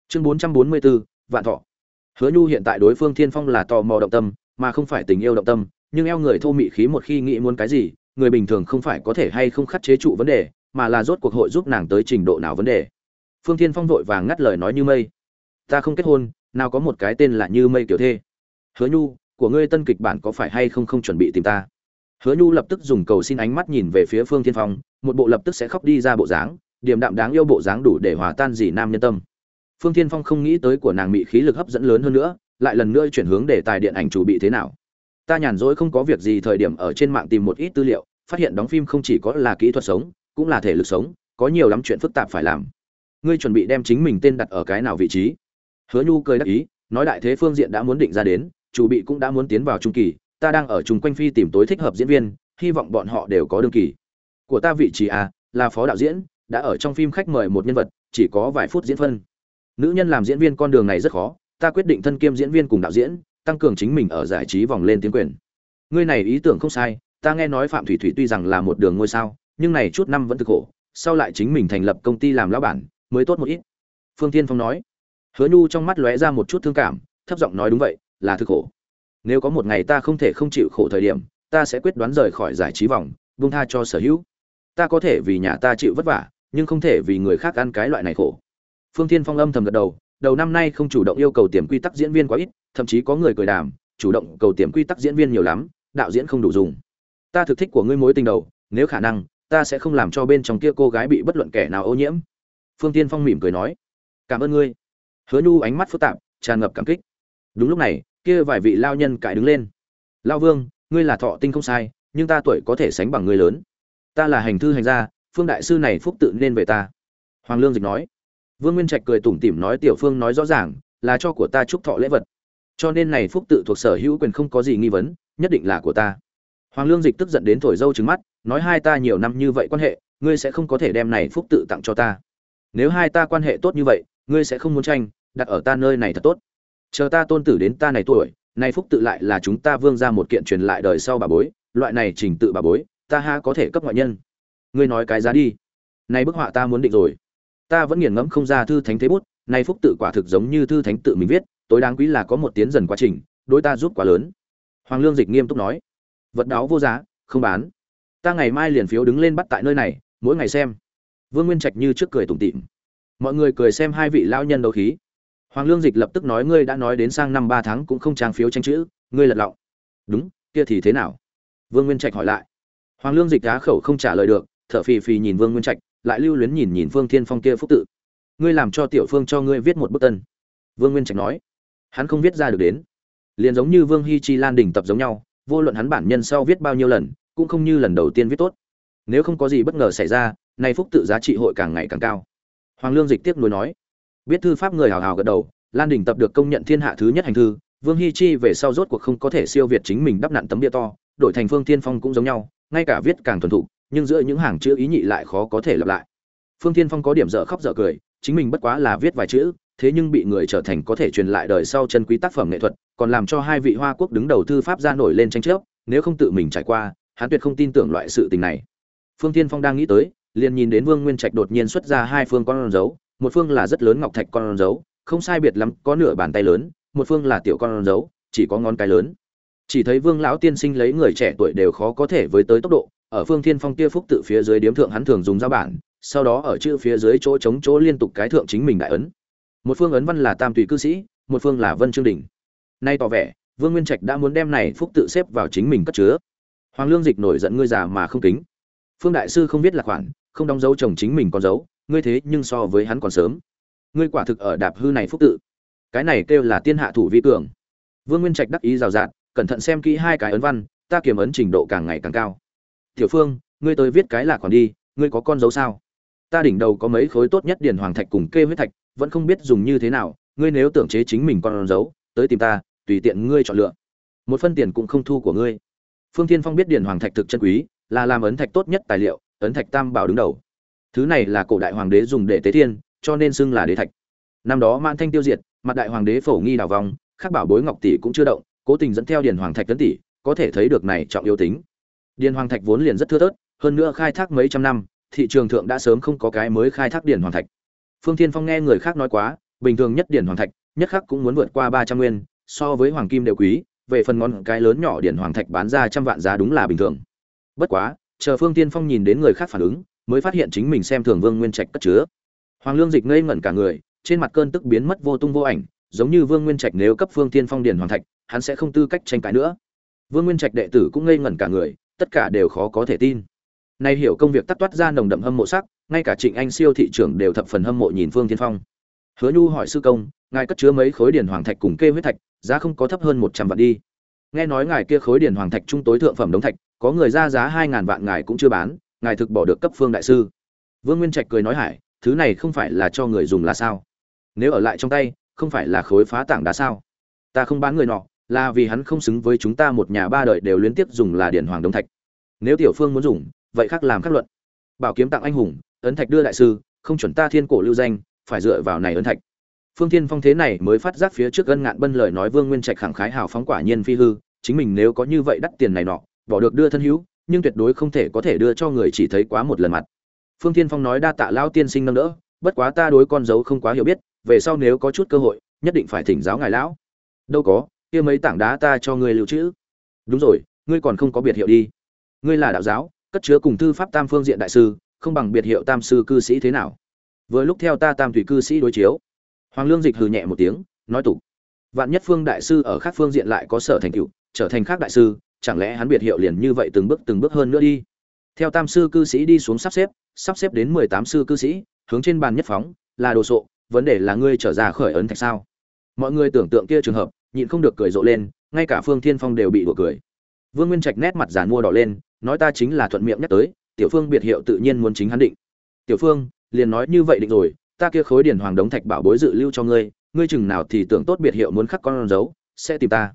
Chương bốn trăm bốn mươi bốn vạn thọ. Hứa nhu hiện tại đối phương thiên phong là tò mò động tâm, mà không phải tình yêu động tâm, nhưng eo người thô mị khí một khi nghĩ muốn cái gì, người bình thường không phải có thể hay không khắc chế trụ vấn đề, mà là rốt cuộc hội giúp nàng tới trình độ nào vấn đề. Phương thiên phong vội vàng ngắt lời nói như mây. Ta không kết hôn nào có một cái tên là như mây kiểu thê. Hứa nhu, của ngươi tân kịch bản có phải hay không không chuẩn bị tìm ta? Hứa nhu lập tức dùng cầu xin ánh mắt nhìn về phía phương thiên phong, một bộ lập tức sẽ khóc đi ra bộ dáng, điềm đạm đáng yêu bộ dáng đủ để hòa tan gì nam nhân tâm. Phương thiên phong không nghĩ tới của nàng bị khí lực hấp dẫn lớn hơn nữa, lại lần nữa chuyển hướng để tài điện ảnh chủ bị thế nào. Ta nhàn rỗi không có việc gì thời điểm ở trên mạng tìm một ít tư liệu, phát hiện đóng phim không chỉ có là kỹ thuật sống, cũng là thể lực sống, có nhiều lắm chuyện phức tạp phải làm. Ngươi chuẩn bị đem chính mình tên đặt ở cái nào vị trí? Hứa nhu cười đắc ý, nói đại thế phương diện đã muốn định ra đến, chủ bị cũng đã muốn tiến vào trung kỳ, ta đang ở chung quanh phi tìm tối thích hợp diễn viên, hy vọng bọn họ đều có đương kỳ. Của ta vị trí à là phó đạo diễn, đã ở trong phim khách mời một nhân vật, chỉ có vài phút diễn phân. Nữ nhân làm diễn viên con đường này rất khó, ta quyết định thân kiêm diễn viên cùng đạo diễn, tăng cường chính mình ở giải trí vòng lên tiếng quyền. Ngươi này ý tưởng không sai, ta nghe nói phạm thủy thủy tuy rằng là một đường ngôi sao, nhưng này chút năm vẫn thực khổ, sau lại chính mình thành lập công ty làm lão bản, mới tốt một ít. Phương tiên phong nói hứa nhu trong mắt lóe ra một chút thương cảm, thấp giọng nói đúng vậy, là thực khổ. Nếu có một ngày ta không thể không chịu khổ thời điểm, ta sẽ quyết đoán rời khỏi giải trí vòng, buông tha cho sở hữu. Ta có thể vì nhà ta chịu vất vả, nhưng không thể vì người khác ăn cái loại này khổ. Phương thiên phong âm thầm gật đầu đầu năm nay không chủ động yêu cầu tiềm quy tắc diễn viên quá ít, thậm chí có người cười đàm, chủ động cầu tiềm quy tắc diễn viên nhiều lắm, đạo diễn không đủ dùng. Ta thực thích của ngươi mối tình đầu, nếu khả năng, ta sẽ không làm cho bên trong kia cô gái bị bất luận kẻ nào ô nhiễm. Phương tiên phong mỉm cười nói, cảm ơn ngươi hứa nhu ánh mắt phức tạp, tràn ngập cảm kích. Đúng lúc này, kia vài vị lao nhân cãi đứng lên. Lao vương, ngươi là thọ tinh không sai, nhưng ta tuổi có thể sánh bằng ngươi lớn. Ta là hành thư hành gia, phương đại sư này phúc tự nên về ta. Hoàng lương dịch nói. Vương nguyên trạch cười tủm tỉm nói tiểu phương nói rõ ràng, là cho của ta chúc thọ lễ vật. Cho nên này phúc tự thuộc sở hữu quyền không có gì nghi vấn, nhất định là của ta. Hoàng lương dịch tức giận đến thổi dâu trứng mắt, nói hai ta nhiều năm như vậy quan hệ, ngươi sẽ không có thể đem này phúc tự tặng cho ta. Nếu hai ta quan hệ tốt như vậy ngươi sẽ không muốn tranh, đặt ở ta nơi này thật tốt. Chờ ta tôn tử đến ta này tuổi này phúc tự lại là chúng ta vương ra một kiện truyền lại đời sau bà bối, loại này trình tự bà bối, ta ha có thể cấp ngoại nhân. Ngươi nói cái giá đi. Này bức họa ta muốn định rồi. Ta vẫn nghiền ngẫm không ra thư thánh thế bút, này phúc tự quả thực giống như thư thánh tự mình viết, tối đáng quý là có một tiến dần quá trình, đối ta giúp quá lớn. Hoàng lương dịch nghiêm túc nói. Vật đáo vô giá, không bán. Ta ngày mai liền phiếu đứng lên bắt tại nơi này, mỗi ngày xem. Vương nguyên trạch như trước cười tủm tỉm mọi người cười xem hai vị lão nhân đấu khí. Hoàng lương dịch lập tức nói ngươi đã nói đến sang năm ba tháng cũng không trang phiếu tranh chữ, ngươi lật lọng. Đúng, kia thì thế nào? Vương nguyên trạch hỏi lại. Hoàng lương dịch á khẩu không trả lời được, thở phì phì nhìn vương nguyên trạch, lại lưu luyến nhìn nhìn phương thiên phong kia phúc tự. Ngươi làm cho tiểu phương cho ngươi viết một bức tân. Vương nguyên trạch nói. Hắn không viết ra được đến. Liền giống như vương hi chi lan đình tập giống nhau, vô luận hắn bản nhân sau viết bao nhiêu lần, cũng không như lần đầu tiên viết tốt. Nếu không có gì bất ngờ xảy ra, nay phúc tự giá trị hội càng ngày càng cao hoàng lương dịch tiếc nuối nói. Biết thư pháp người hào hào gật đầu, lan đình tập được công nhận thiên hạ thứ nhất hành thư, vương hi chi về sau rốt cuộc không có thể siêu việt chính mình đắp nặn tấm bia to, đổi thành phương tiên phong cũng giống nhau, ngay cả viết càng thuần thục, nhưng giữa những hàng chữ ý nhị lại khó có thể lặp lại. Phương tiên phong có điểm dở khóc dở cười, chính mình bất quá là viết vài chữ, thế nhưng bị người trở thành có thể truyền lại đời sau chân quý tác phẩm nghệ thuật, còn làm cho hai vị hoa quốc đứng đầu thư pháp ra nổi lên tranh chấp, nếu không tự mình trải qua, hắn tuyệt không tin tưởng loại sự tình này. Phương tiên phong đang nghĩ tới liền nhìn đến vương nguyên trạch đột nhiên xuất ra hai phương con dấu một phương là rất lớn ngọc thạch con dấu không sai biệt lắm, có nửa bàn tay lớn, một phương là tiểu con dấu chỉ có ngón cái lớn. Chỉ thấy vương lão tiên sinh lấy người trẻ tuổi đều khó có thể với tới tốc độ, ở phương thiên phong kia phúc tự phía dưới điếm thượng hắn thường dùng ra bản, sau đó ở chữ phía dưới chỗ chống chỗ liên tục cái thượng chính mình đại ấn. Một phương ấn văn là tam tùy cư sĩ, một phương là vân trương đỉnh. nay tỏ vẻ, vương nguyên trạch đã muốn đem này phúc tự xếp vào chính mình cất chứa. Hoàng lương dịch nổi giận ngươi già mà không kính. Phương đại sư không biết là khoản không đóng dấu chồng chính mình con dấu, ngươi thế nhưng so với hắn còn sớm. Ngươi quả thực ở đạp hư này phúc tự. Cái này kêu là tiên hạ thủ vi cường. Vương nguyên trạch đắc ý rào rạt, cẩn thận xem kỹ hai cái ấn văn, ta kiểm ấn trình độ càng ngày càng cao. Tiểu phương, ngươi tới viết cái là còn đi, ngươi có con dấu sao? Ta đỉnh đầu có mấy khối tốt nhất điền hoàng thạch cùng kê huyết thạch, vẫn không biết dùng như thế nào, ngươi nếu tưởng chế chính mình con dấu, tới tìm ta, tùy tiện ngươi chọn lựa. Một phân tiền cũng không thu của ngươi. Phương thiên phong biết điền hoàng thạch thực chân quý, là làm ấn thạch tốt nhất tài liệu ấn thạch tam bảo đứng đầu. Thứ này là cổ đại hoàng đế dùng để tế thiên, cho nên xưng là đế thạch. Năm đó mãn thanh tiêu diệt, mặt đại hoàng đế phổ nghi đào vong, khắc bảo bối ngọc tỷ cũng chưa động, cố tình dẫn theo điền hoàng thạch tấn tỷ, có thể thấy được này trọng yếu tính. Điền hoàng thạch vốn liền rất thưa thớt, hơn nữa khai thác mấy trăm năm, thị trường thượng đã sớm không có cái mới khai thác điền hoàng thạch. Phương thiên phong nghe người khác nói quá, bình thường nhất điền hoàng thạch, nhất khắc cũng muốn vượt qua ba trăm nguyên, so với hoàng kim đều quý, về phần ngón cái lớn nhỏ điền hoàng thạch bán ra trăm vạn giá đúng là bình thường. Bất quá chờ phương tiên phong nhìn đến người khác phản ứng, mới phát hiện chính mình xem thường vương nguyên trạch cất chứa. Hoàng lương dịch ngây ngẩn cả người, trên mặt cơn tức biến mất vô tung vô ảnh, giống như vương nguyên trạch nếu cấp phương tiên phong điền hoàng thạch, hắn sẽ không tư cách tranh cãi nữa. Vương nguyên trạch đệ tử cũng ngây ngẩn cả người, tất cả đều khó có thể tin. Nay hiểu công việc tắt toát ra nồng đậm hâm mộ sắc, ngay cả trịnh anh siêu thị trưởng đều thập phần hâm mộ nhìn phương tiên phong. Hứa nhu hỏi sư công, ngài cất chứa mấy khối điền hoàng thạch cùng kê huyết thạch, giá không có thấp hơn một trăm vạn đi nghe nói ngài kia khối điền hoàng thạch trung tối thượng phẩm đống thạch, có người ra giá hai ngàn vạn ngài cũng chưa bán, ngài thực bỏ được cấp phương đại sư. Vương nguyên trạch cười nói hải, thứ này không phải là cho người dùng là sao? Nếu ở lại trong tay, không phải là khối phá tảng đá sao? Ta không bán người nọ, là vì hắn không xứng với chúng ta một nhà ba đời đều liên tiếp dùng là điển hoàng đông thạch. Nếu tiểu phương muốn dùng, vậy khác làm các luận. Bảo kiếm tặng anh hùng, ấn thạch đưa đại sư, không chuẩn ta thiên cổ lưu danh, phải dựa vào này ấn thạch phương thiên phong thế này mới phát giác phía trước gân ngạn bân lời nói vương nguyên trạch khẳng khái hào phóng quả nhiên phi hư, chính mình nếu có như vậy đắt tiền này nọ, bỏ được đưa thân hữu, nhưng tuyệt đối không thể có thể đưa cho người chỉ thấy quá một lần mặt. Phương thiên phong nói đa tạ lão tiên sinh nâng đỡ, bất quá ta đối con dấu không quá hiểu biết, về sau nếu có chút cơ hội, nhất định phải thỉnh giáo ngài lão. Đâu có, kia mấy tảng đá ta cho ngươi lưu trữ. Đúng rồi, ngươi còn không có biệt hiệu đi. Ngươi là đạo giáo, cất chứa cùng thư pháp tam phương diện đại sư, không bằng biệt hiệu tam sư cư sĩ thế nào? Vừa lúc theo ta tam thủy cư sĩ đối chiếu hoàng lương dịch hừ nhẹ một tiếng, nói tục. Vạn nhất phương đại sư ở khác phương diện lại có sở thành tựu, trở thành khác đại sư, chẳng lẽ hắn biệt hiệu liền như vậy từng bước từng bước hơn nữa đi? Theo tam sư cư sĩ đi xuống sắp xếp sắp xếp đến mười tám sư cư sĩ, hướng trên bàn nhất phóng, là đồ sộ, vấn đề là ngươi trở ra khởi ấn thạch sao? Mọi người tưởng tượng kia trường hợp, nhịn không được cười rộ lên, ngay cả phương thiên phong đều bị đùa cười. Vương nguyên trạch nét mặt giàn mua đỏ lên, nói ta chính là thuận miệng nhắc tới, tiểu phương biệt hiệu tự nhiên muốn chính hắn định. Tiểu phương, liền nói như vậy định rồi ta kia khối điển hoàng đống thạch bảo bối dự lưu cho ngươi ngươi chừng nào thì tưởng tốt biệt hiệu muốn khắc con dấu, sẽ tìm ta.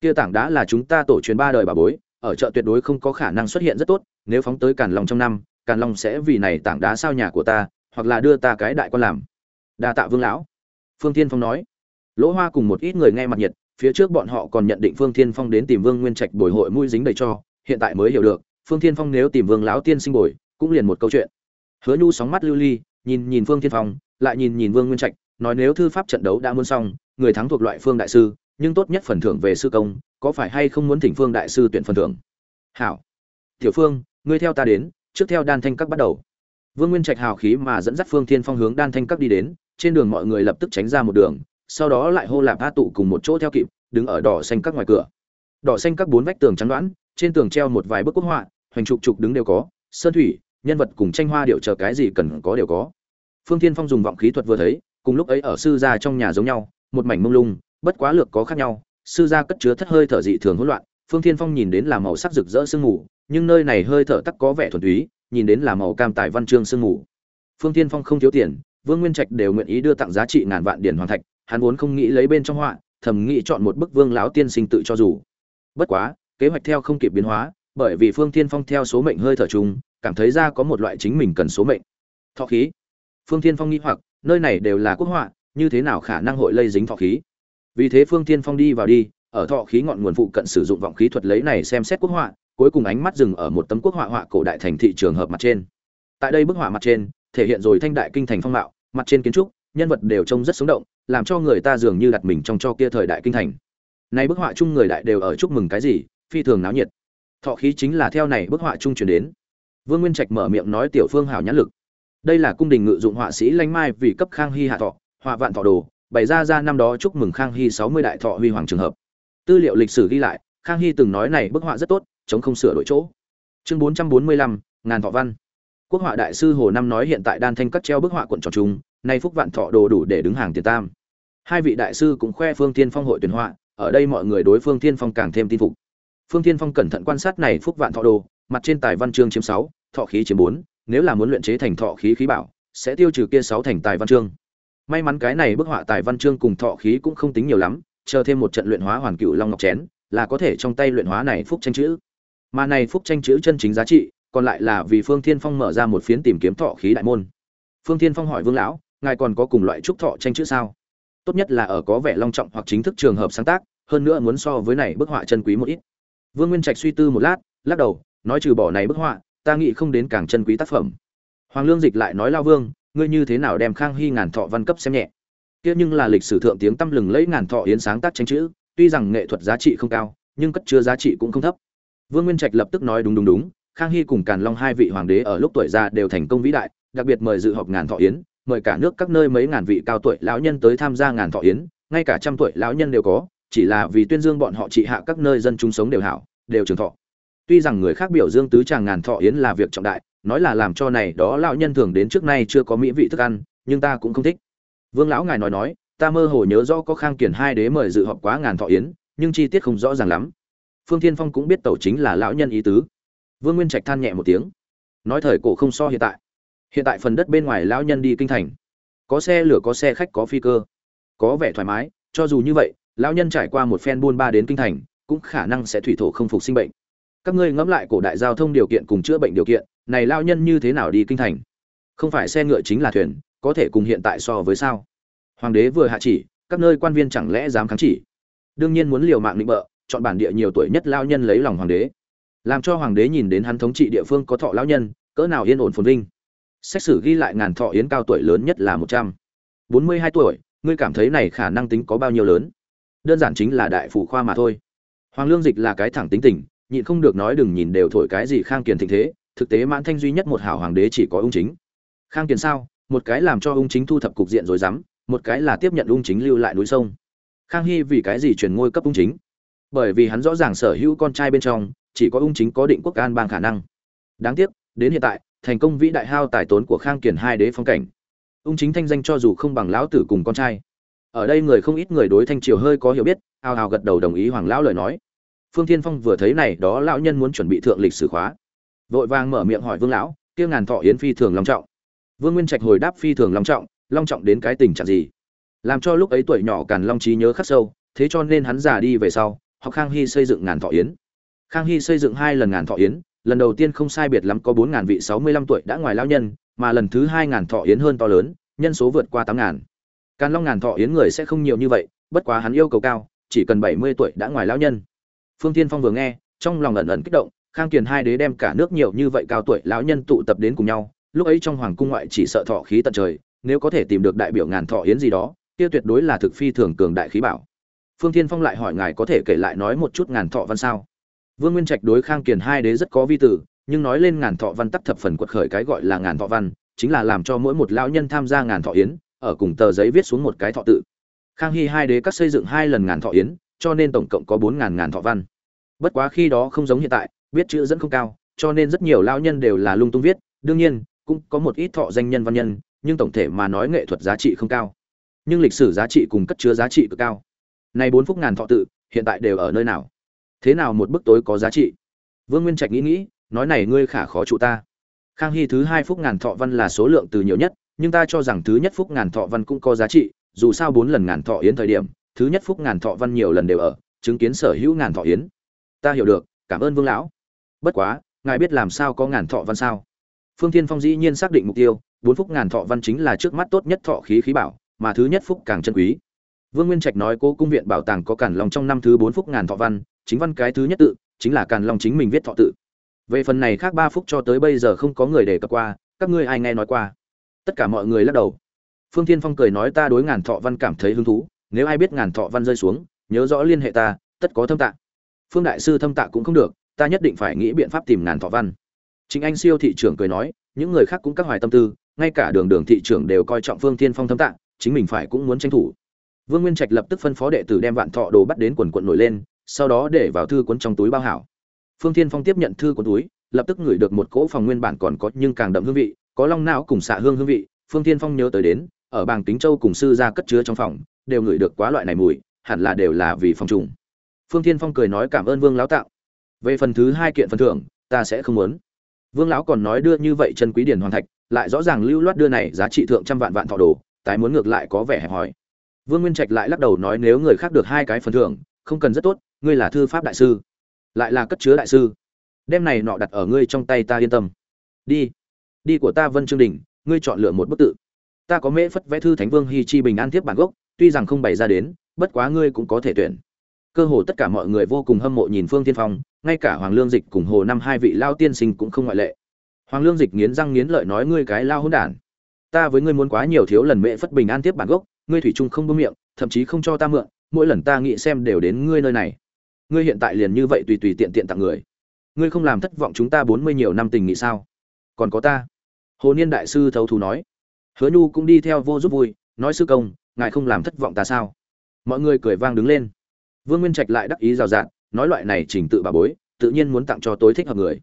Kia tảng đá là chúng ta tổ truyền ba đời bảo bối, ở chợ tuyệt đối không có khả năng xuất hiện rất tốt, nếu phóng tới càn long trong năm, càn long sẽ vì này tảng đá sao nhà của ta, hoặc là đưa ta cái đại con làm. Đa tạ vương lão. Phương tiên phong nói. Lỗ hoa cùng một ít người nghe mặt nhiệt, phía trước bọn họ còn nhận định phương thiên phong đến tìm vương nguyên trạch bồi hội mũi dính đầy cho, hiện tại mới hiểu được, phương thiên phong nếu tìm vương lão tiên sinh bồi, cũng liền một câu chuyện. Hứa nhu sóng mắt lưu ly, nhìn nhìn phương thiên phong lại nhìn nhìn vương nguyên trạch, nói nếu thư pháp trận đấu đã muốn xong, người thắng thuộc loại phương đại sư, nhưng tốt nhất phần thưởng về sư công, có phải hay không muốn thỉnh phương đại sư tuyển phần thưởng? Hảo. Tiểu phương, ngươi theo ta đến, trước theo đan thanh các bắt đầu. Vương nguyên trạch hào khí mà dẫn dắt phương thiên phong hướng đan thanh các đi đến, trên đường mọi người lập tức tránh ra một đường, sau đó lại hô lạp a tụ cùng một chỗ theo kịp, đứng ở đỏ xanh các ngoài cửa. Đỏ xanh các bốn vách tường trắng đoán, trên tường treo một vài bức quốc họa, hoành trục trục đứng đều có, sơn thủy, nhân vật cùng tranh hoa điệu chờ cái gì cần có đều có phương thiên phong dùng vọng khí thuật vừa thấy, cùng lúc ấy ở sư gia trong nhà giống nhau, một mảnh mông lung, bất quá lược có khác nhau, sư gia cất chứa thất hơi thở dị thường hỗn loạn, phương thiên phong nhìn đến là màu sắc rực rỡ sương mù, nhưng nơi này hơi thở tắc có vẻ thuần túy, nhìn đến là màu cam tại văn chương sương mù. Phương thiên phong không thiếu tiền, vương nguyên trạch đều nguyện ý đưa tặng giá trị ngàn vạn điển hoàng thạch, hắn vốn không nghĩ lấy bên trong họa, thầm nghĩ chọn một bức vương lão tiên sinh tự cho dù. Bất quá, kế hoạch theo không kịp biến hóa, bởi vì phương thiên phong theo số mệnh hơi thở chung, cảm thấy ra có một loại chính mình cần số mệnh. Thọ khí phương thiên phong nghi hoặc, nơi này đều là quốc họa, như thế nào khả năng hội lây dính thọ khí? Vì thế phương thiên phong đi vào đi, ở thọ khí ngọn nguồn phụ cận sử dụng vọng khí thuật lấy này xem xét quốc họa, cuối cùng ánh mắt dừng ở một tấm quốc họa họa cổ đại thành thị trường hợp mặt trên. Tại đây bức họa mặt trên, thể hiện rồi thanh đại kinh thành phong mạo, mặt trên kiến trúc, nhân vật đều trông rất sống động, làm cho người ta dường như đặt mình trong cho kia thời đại kinh thành. Này bức họa chung người đại đều ở chúc mừng cái gì, phi thường náo nhiệt. Thọ khí chính là theo này bức họa chung truyền đến. Vương nguyên trạch mở miệng nói tiểu phương hảo nhãn lực đây là cung đình ngự dụng họa sĩ lanh mai vì cấp khang hy hạ thọ, họa vạn thọ đồ, bày ra ra năm đó chúc mừng khang hy sáu mươi đại thọ huy hoàng trường hợp. Tư liệu lịch sử ghi lại, khang hy từng nói này bức họa rất tốt, chống không sửa đổi chỗ. Chương bốn trăm bốn mươi lăm, ngàn thọ văn. Quốc họa đại sư hồ năm nói hiện tại đan thanh cắt treo bức họa quận tròn trung nay phúc vạn thọ đồ đủ để đứng hàng tiền tam. Hai vị đại sư cũng khoe phương tiên phong hội tuyển họa, ở đây mọi người đối phương tiên phong càng thêm tin phục. Phương tiên phong cẩn thận quan sát này phúc vạn thọ đồ, mặt trên tài văn chương chiếm sáu, thọ khí chiếm bốn nếu là muốn luyện chế thành thọ khí khí bảo, sẽ tiêu trừ kia sáu thành tài văn chương. May mắn cái này bức họa tài văn chương cùng thọ khí cũng không tính nhiều lắm, chờ thêm một trận luyện hóa hoàn cựu long ngọc chén, là có thể trong tay luyện hóa này phúc tranh chữ. Mà này phúc tranh chữ chân chính giá trị, còn lại là vì phương thiên phong mở ra một phiến tìm kiếm thọ khí đại môn. Phương thiên phong hỏi vương lão, ngài còn có cùng loại trúc thọ tranh chữ sao? Tốt nhất là ở có vẻ long trọng hoặc chính thức trường hợp sáng tác, hơn nữa muốn so với này bức họa chân quý một ít. Vương nguyên trạch suy tư một lát, lắc đầu, nói trừ bỏ này bức họa ta nghĩ không đến càng chân quý tác phẩm. Hoàng lương dịch lại nói, lao vương, ngươi như thế nào đem khang hy ngàn thọ văn cấp xem nhẹ? Kia nhưng là lịch sử thượng tiếng tăm lừng lấy ngàn thọ yến sáng tác tranh chữ, tuy rằng nghệ thuật giá trị không cao, nhưng cất chứa giá trị cũng không thấp. Vương nguyên trạch lập tức nói, đúng đúng đúng, khang hy cùng càn long hai vị hoàng đế ở lúc tuổi già đều thành công vĩ đại, đặc biệt mời dự họp ngàn thọ yến, mời cả nước các nơi mấy ngàn vị cao tuổi lão nhân tới tham gia ngàn thọ yến, ngay cả trăm tuổi lão nhân đều có, chỉ là vì tuyên dương bọn họ trị hạ các nơi dân chúng sống đều hảo, đều trường thọ tuy rằng người khác biểu dương tứ tràng ngàn thọ yến là việc trọng đại, nói là làm cho này đó lão nhân thường đến trước nay chưa có mỹ vị thức ăn, nhưng ta cũng không thích. Vương lão ngài nói nói, ta mơ hồ nhớ rõ có khang kiển hai đế mời dự họp quá ngàn thọ yến, nhưng chi tiết không rõ ràng lắm. Phương thiên phong cũng biết tẩu chính là lão nhân ý tứ. Vương nguyên trạch than nhẹ một tiếng. Nói thời cổ không so hiện tại. Hiện tại phần đất bên ngoài lão nhân đi kinh thành. Có xe lửa, có xe khách, có phi cơ. Có vẻ thoải mái, cho dù như vậy, lão nhân trải qua một phen buôn ba đến kinh thành, cũng khả năng sẽ thủy thổ không phục sinh bệnh các ngươi ngẫm lại cổ đại giao thông điều kiện cùng chữa bệnh điều kiện, này lao nhân như thế nào đi kinh thành? Không phải xe ngựa chính là thuyền, có thể cùng hiện tại so với sao? Hoàng đế vừa hạ chỉ, các nơi quan viên chẳng lẽ dám kháng chỉ? Đương nhiên muốn liều mạng định bợ, chọn bản địa nhiều tuổi nhất lao nhân lấy lòng hoàng đế. Làm cho hoàng đế nhìn đến hắn thống trị địa phương có thọ lao nhân, cỡ nào yên ổn phồn vinh. Xét xử ghi lại ngàn thọ yến cao tuổi lớn nhất là một trăm. Bốn mươi hai tuổi, ngươi cảm thấy này khả năng tính có bao nhiêu lớn? Đơn giản chính là đại phụ khoa mà thôi. Hoàng lương dịch là cái thẳng tính tình nhịn không được nói đừng nhìn đều thổi cái gì khang kiền thịnh thế, thực tế mãn thanh duy nhất một hảo hoàng đế chỉ có ung chính. Khang kiền sao? Một cái làm cho ung chính thu thập cục diện rồi dám, một cái là tiếp nhận ung chính lưu lại núi sông. Khang hy vì cái gì chuyển ngôi cấp ung chính? Bởi vì hắn rõ ràng sở hữu con trai bên trong, chỉ có ung chính có định quốc an bang khả năng. Đáng tiếc, đến hiện tại, thành công vĩ đại hao tài tốn của khang kiền hai đế phong cảnh. Ung chính thanh danh cho dù không bằng lão tử cùng con trai. Ở đây người không ít người đối thanh triều hơi có hiểu biết, ao ao gật đầu đồng ý hoàng lão lời nói phương thiên phong vừa thấy này, đó lão nhân muốn chuẩn bị thượng lịch sử khóa. Vội vàng mở miệng hỏi vương lão, kia ngàn thọ yến phi thường long trọng. Vương nguyên trạch hồi đáp phi thường long trọng long trọng đến cái tình trạng gì? Làm cho lúc ấy tuổi nhỏ càn long trí nhớ khắc sâu, thế cho nên hắn già đi về sau, học khang hy xây dựng ngàn thọ yến. Khang hy xây dựng hai lần ngàn thọ yến, lần đầu tiên không sai biệt lắm có bốn ngàn vị sáu mươi lăm tuổi đã ngoài lão nhân, mà lần thứ hai ngàn thọ yến hơn to lớn, nhân số vượt qua tám ngàn. Càn long ngàn thọ yến người sẽ không nhiều như vậy, bất quá hắn yêu cầu cao, chỉ cần bảy mươi tuổi đã ngoài lão nhân phương tiên phong vừa nghe, trong lòng ẩn ẩn kích động, khang kiền hai đế đem cả nước nhiều như vậy cao tuổi lão nhân tụ tập đến cùng nhau, lúc ấy trong hoàng cung ngoại chỉ sợ thọ khí tận trời, nếu có thể tìm được đại biểu ngàn thọ yến gì đó, kia tuyệt đối là thực phi thường cường đại khí bảo. Phương thiên phong lại hỏi ngài có thể kể lại nói một chút ngàn thọ văn sao? Vương nguyên trạch đối khang kiền hai đế rất có vi tử, nhưng nói lên ngàn thọ văn tắc thập phần quật khởi cái gọi là ngàn thọ văn, chính là làm cho mỗi một lão nhân tham gia ngàn thọ yến ở cùng tờ giấy viết xuống một cái thọ tự. Khang hy hai đế các xây dựng hai lần ngàn thọ yến cho nên tổng cộng có bốn ngàn ngàn thọ văn. Bất quá khi đó không giống hiện tại viết chữ dẫn không cao, cho nên rất nhiều lão nhân đều là lung tung viết. Đương nhiên, cũng có một ít thọ danh nhân văn nhân, nhưng tổng thể mà nói nghệ thuật giá trị không cao. Nhưng lịch sử giá trị cùng cất chứa giá trị cực cao. Này bốn phúc ngàn thọ tự, hiện tại đều ở nơi nào? Thế nào một bức tối có giá trị? Vương nguyên trạch nghĩ nghĩ, nói này ngươi khả khó trụ ta. Khang hy thứ hai phúc ngàn thọ văn là số lượng từ nhiều nhất, nhưng ta cho rằng thứ nhất phúc ngàn thọ văn cũng có giá trị, dù sao bốn lần ngàn thọ yến thời điểm thứ nhất phúc ngàn thọ văn nhiều lần đều ở, chứng kiến sở hữu ngàn thọ yến. Ta hiểu được, cảm ơn vương lão. Bất quá, ngài biết làm sao có ngàn thọ văn sao? Phương thiên phong dĩ nhiên xác định mục tiêu, bốn phúc ngàn thọ văn chính là trước mắt tốt nhất thọ khí khí bảo, mà thứ nhất phúc càng chân quý. Vương nguyên trạch nói cố cung viện bảo tàng có càn long trong năm thứ bốn phúc ngàn thọ văn, chính văn cái thứ nhất tự, chính là càn long chính mình viết thọ tự. Về phần này khác ba phúc cho tới bây giờ không có người đề cập qua, các ngươi ai nghe nói qua? Tất cả mọi người lắc đầu. Phương thiên phong cười nói ta đối ngàn thọ văn cảm thấy hứng thú nếu ai biết ngàn thọ văn rơi xuống, nhớ rõ liên hệ ta, tất có thâm tạ. Phương đại sư thâm tạ cũng không được, ta nhất định phải nghĩ biện pháp tìm ngàn thọ văn. Chính anh siêu thị trưởng cười nói, những người khác cũng các hoài tâm tư, ngay cả đường đường thị trưởng đều coi trọng phương thiên phong thâm tạ, chính mình phải cũng muốn tranh thủ. Vương nguyên trạch lập tức phân phó đệ tử đem vạn thọ đồ bắt đến quần quận nổi lên, sau đó để vào thư cuốn trong túi bao hảo. Phương thiên phong tiếp nhận thư cuốn túi, lập tức ngửi được một cỗ phòng nguyên bản còn có nhưng càng đậm hương vị, có long não cùng xạ hương hương vị, phương thiên phong nhớ tới đến, ở bàng tính châu cùng sư ra cất chứa trong phòng đều ngửi được quá loại này mùi, hẳn là đều là vì phòng trùng. Phương thiên phong cười nói cảm ơn vương lão tạo. Về phần thứ hai kiện phần thưởng, ta sẽ không muốn. Vương lão còn nói đưa như vậy chân quý điển hoàn thạch, lại rõ ràng lưu loát đưa này giá trị thượng trăm vạn vạn thọ đồ, tái muốn ngược lại có vẻ hẹp hòi. Vương nguyên trạch lại lắc đầu nói nếu người khác được hai cái phần thưởng, không cần rất tốt, ngươi là thư pháp đại sư, lại là cất chứa đại sư. Đem này nọ đặt ở ngươi trong tay ta yên tâm. Đi. Đi của ta vân trương đình ngươi chọn lựa một bức tự. Ta có mễ phất vẽ thư thánh vương hy chi bình an tiếp bản gốc tuy rằng không bày ra đến, bất quá ngươi cũng có thể tuyển. Cơ hồ tất cả mọi người vô cùng hâm mộ nhìn phương tiên phong, ngay cả hoàng lương dịch cùng hồ năm hai vị lao tiên sinh cũng không ngoại lệ. Hoàng lương dịch nghiến răng nghiến lợi nói ngươi cái lao hỗn đản. Ta với ngươi muốn quá nhiều thiếu lần mẹ phất bình an tiếp bản gốc, ngươi thủy trung không buông miệng, thậm chí không cho ta mượn, mỗi lần ta nghĩ xem đều đến ngươi nơi này. Ngươi hiện tại liền như vậy tùy tùy tiện tiện tặng người. Ngươi không làm thất vọng chúng ta bốn mươi nhiều năm tình nghị sao? Còn có ta. Hồ niên đại sư thấu thú nói. Hứa nhu cũng đi theo vô giúp vui, nói sư công ngài không làm thất vọng ta sao? Mọi người cười vang đứng lên. Vương nguyên trạch lại đắc ý rào rạt, nói loại này trình tự bà bối, tự nhiên muốn tặng cho tối thích hợp người.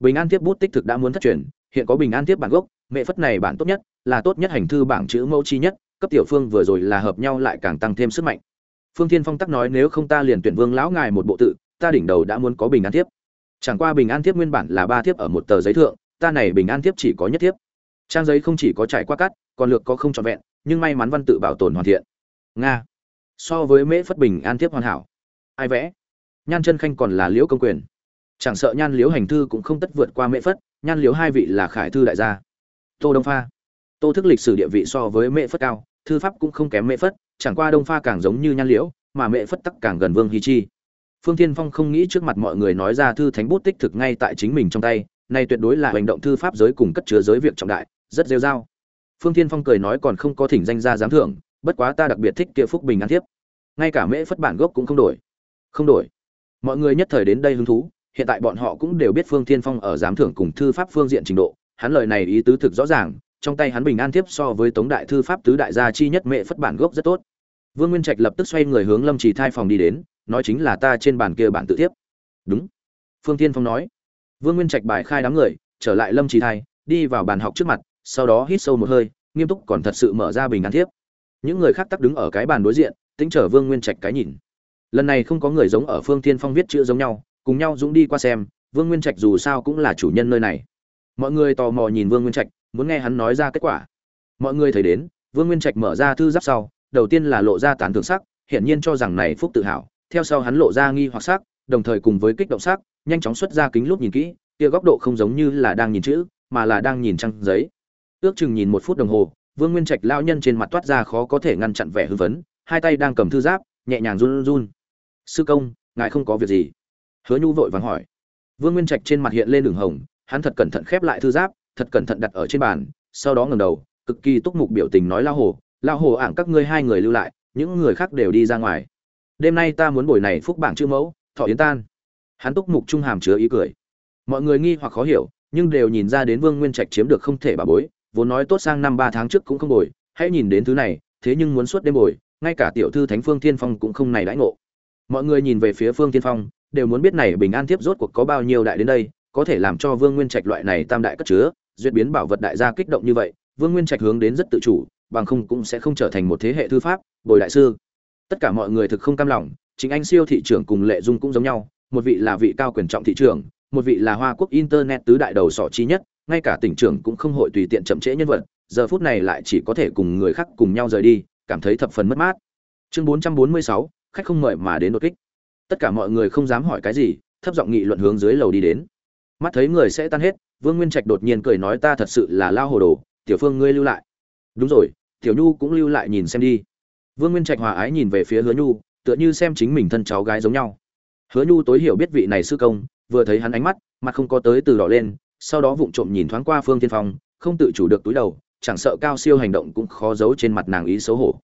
Bình an tiếp bút tích thực đã muốn thất truyền, hiện có bình an tiếp bản gốc, mẹ phất này bản tốt nhất, là tốt nhất hành thư bảng chữ mẫu chi nhất, cấp tiểu phương vừa rồi là hợp nhau lại càng tăng thêm sức mạnh. Phương thiên phong tắc nói nếu không ta liền tuyển vương lão ngài một bộ tự, ta đỉnh đầu đã muốn có bình an tiếp chẳng qua bình an tiếp nguyên bản là ba tiếp ở một tờ giấy thượng, ta này bình an tiếp chỉ có nhất tiếp trang giấy không chỉ có trải qua cắt, còn lược có không trọn vẹn nhưng may mắn văn tự bảo tồn hoàn thiện. Nga. So với mễ phất bình an tiếp hoàn hảo. Ai vẽ? Nhan chân khanh còn là liễu công quyền. Chẳng sợ nhan liễu hành thư cũng không tất vượt qua mễ phất, nhan liễu hai vị là khải thư đại gia. Tô đông pha. Tô thức lịch sử địa vị so với mễ phất cao, thư pháp cũng không kém mễ phất, chẳng qua đông pha càng giống như nhan liễu, mà mễ phất tắc càng gần vương hy chi. Phương thiên phong không nghĩ trước mặt mọi người nói ra thư thánh bút tích thực ngay tại chính mình trong tay, nay tuyệt đối là hành động thư pháp giới cùng cất chứa giới việc trọng đại, rất rêu rao phương thiên phong cười nói còn không có thỉnh danh gia giám thưởng, bất quá ta đặc biệt thích kia phúc bình an thiếp. Ngay cả mễ phất bản gốc cũng không đổi. Không đổi. Mọi người nhất thời đến đây hứng thú, hiện tại bọn họ cũng đều biết phương thiên phong ở giám thưởng cùng thư pháp phương diện trình độ, hắn lời này ý tứ thực rõ ràng, trong tay hắn bình an thiếp so với tống đại thư pháp tứ đại gia chi nhất mẹ phất bản gốc rất tốt. Vương nguyên trạch lập tức xoay người hướng lâm trì thai phòng đi đến, nói chính là ta trên bàn kia bản tự thiếp. đúng. Phương thiên phong nói. Vương nguyên trạch bài khai đám người, trở lại lâm trì thai, đi vào bàn học trước mặt sau đó hít sâu một hơi, nghiêm túc còn thật sự mở ra bình an thiếp. Những người khác tắc đứng ở cái bàn đối diện tính trở vương nguyên trạch cái nhìn. Lần này không có người giống ở phương thiên phong viết chữ giống nhau, cùng nhau dũng đi qua xem, vương nguyên trạch dù sao cũng là chủ nhân nơi này. Mọi người tò mò nhìn vương nguyên trạch, muốn nghe hắn nói ra kết quả. Mọi người thấy đến, vương nguyên trạch mở ra thư giáp sau, đầu tiên là lộ ra tán thưởng sắc, hiển nhiên cho rằng này phúc tự hào, theo sau hắn lộ ra nghi hoặc sắc, đồng thời cùng với kích động sắc, nhanh chóng xuất ra kính lúc nhìn kỹ, kia góc độ không giống như là đang nhìn chữ, mà là đang nhìn trang giấy ước chừng nhìn một phút đồng hồ, vương nguyên trạch lao nhân trên mặt toát ra khó có thể ngăn chặn vẻ hư vấn. hai tay đang cầm thư giáp, nhẹ nhàng run run sư công, ngài không có việc gì? Hứa nhu vội vàng hỏi. Vương nguyên trạch trên mặt hiện lên đường hồng, hắn thật cẩn thận khép lại thư giáp, thật cẩn thận đặt ở trên bàn, sau đó ngẩng đầu, cực kỳ túc mục biểu tình nói lao hồ lao hồ ảng các ngươi hai người lưu lại, những người khác đều đi ra ngoài. Đêm nay ta muốn buổi này phúc bảng chữ mẫu, thọ yến tan. Hắn túc mục trung hàm chứa ý cười. Mọi người nghi hoặc khó hiểu, nhưng đều nhìn ra đến vương nguyên trạch chiếm được không thể bà bối vốn nói tốt sang năm ba tháng trước cũng không bồi, hãy nhìn đến thứ này, thế nhưng muốn suốt đêm bồi, ngay cả tiểu thư thánh phương thiên phong cũng không này đãi ngộ. Mọi người nhìn về phía phương thiên phong, đều muốn biết này bình an tiếp rốt cuộc có bao nhiêu đại đến đây, có thể làm cho vương nguyên trạch loại này tam đại cất chứa, duyệt biến bảo vật đại gia kích động như vậy, vương nguyên trạch hướng đến rất tự chủ, bằng không cũng sẽ không trở thành một thế hệ thư pháp, bồi đại sư. Tất cả mọi người thực không cam lòng, chính anh siêu thị trưởng cùng lệ dung cũng giống nhau, một vị là vị cao quyền trọng thị trưởng, một vị là hoa quốc internet tứ đại đầu sọ chi nhất ngay cả tỉnh trưởng cũng không hội tùy tiện chậm trễ nhân vật giờ phút này lại chỉ có thể cùng người khác cùng nhau rời đi cảm thấy thập phần mất mát. Chương 446, khách không mời mà đến đột kích. Tất cả mọi người không dám hỏi cái gì thấp giọng nghị luận hướng dưới lầu đi đến. Mắt thấy người sẽ tan hết vương nguyên trạch đột nhiên cười nói ta thật sự là lao hồ đồ tiểu phương ngươi lưu lại. Đúng rồi tiểu nhu cũng lưu lại nhìn xem đi. Vương nguyên trạch hòa ái nhìn về phía hứa nhu tựa như xem chính mình thân cháu gái giống nhau. Hứa nhu tối hiểu biết vị này sư công vừa thấy hắn ánh mắt mặt không có tới từ đỏ lên sau đó vụng trộm nhìn thoáng qua phương tiên phong không tự chủ được túi đầu chẳng sợ cao siêu hành động cũng khó giấu trên mặt nàng ý xấu hổ.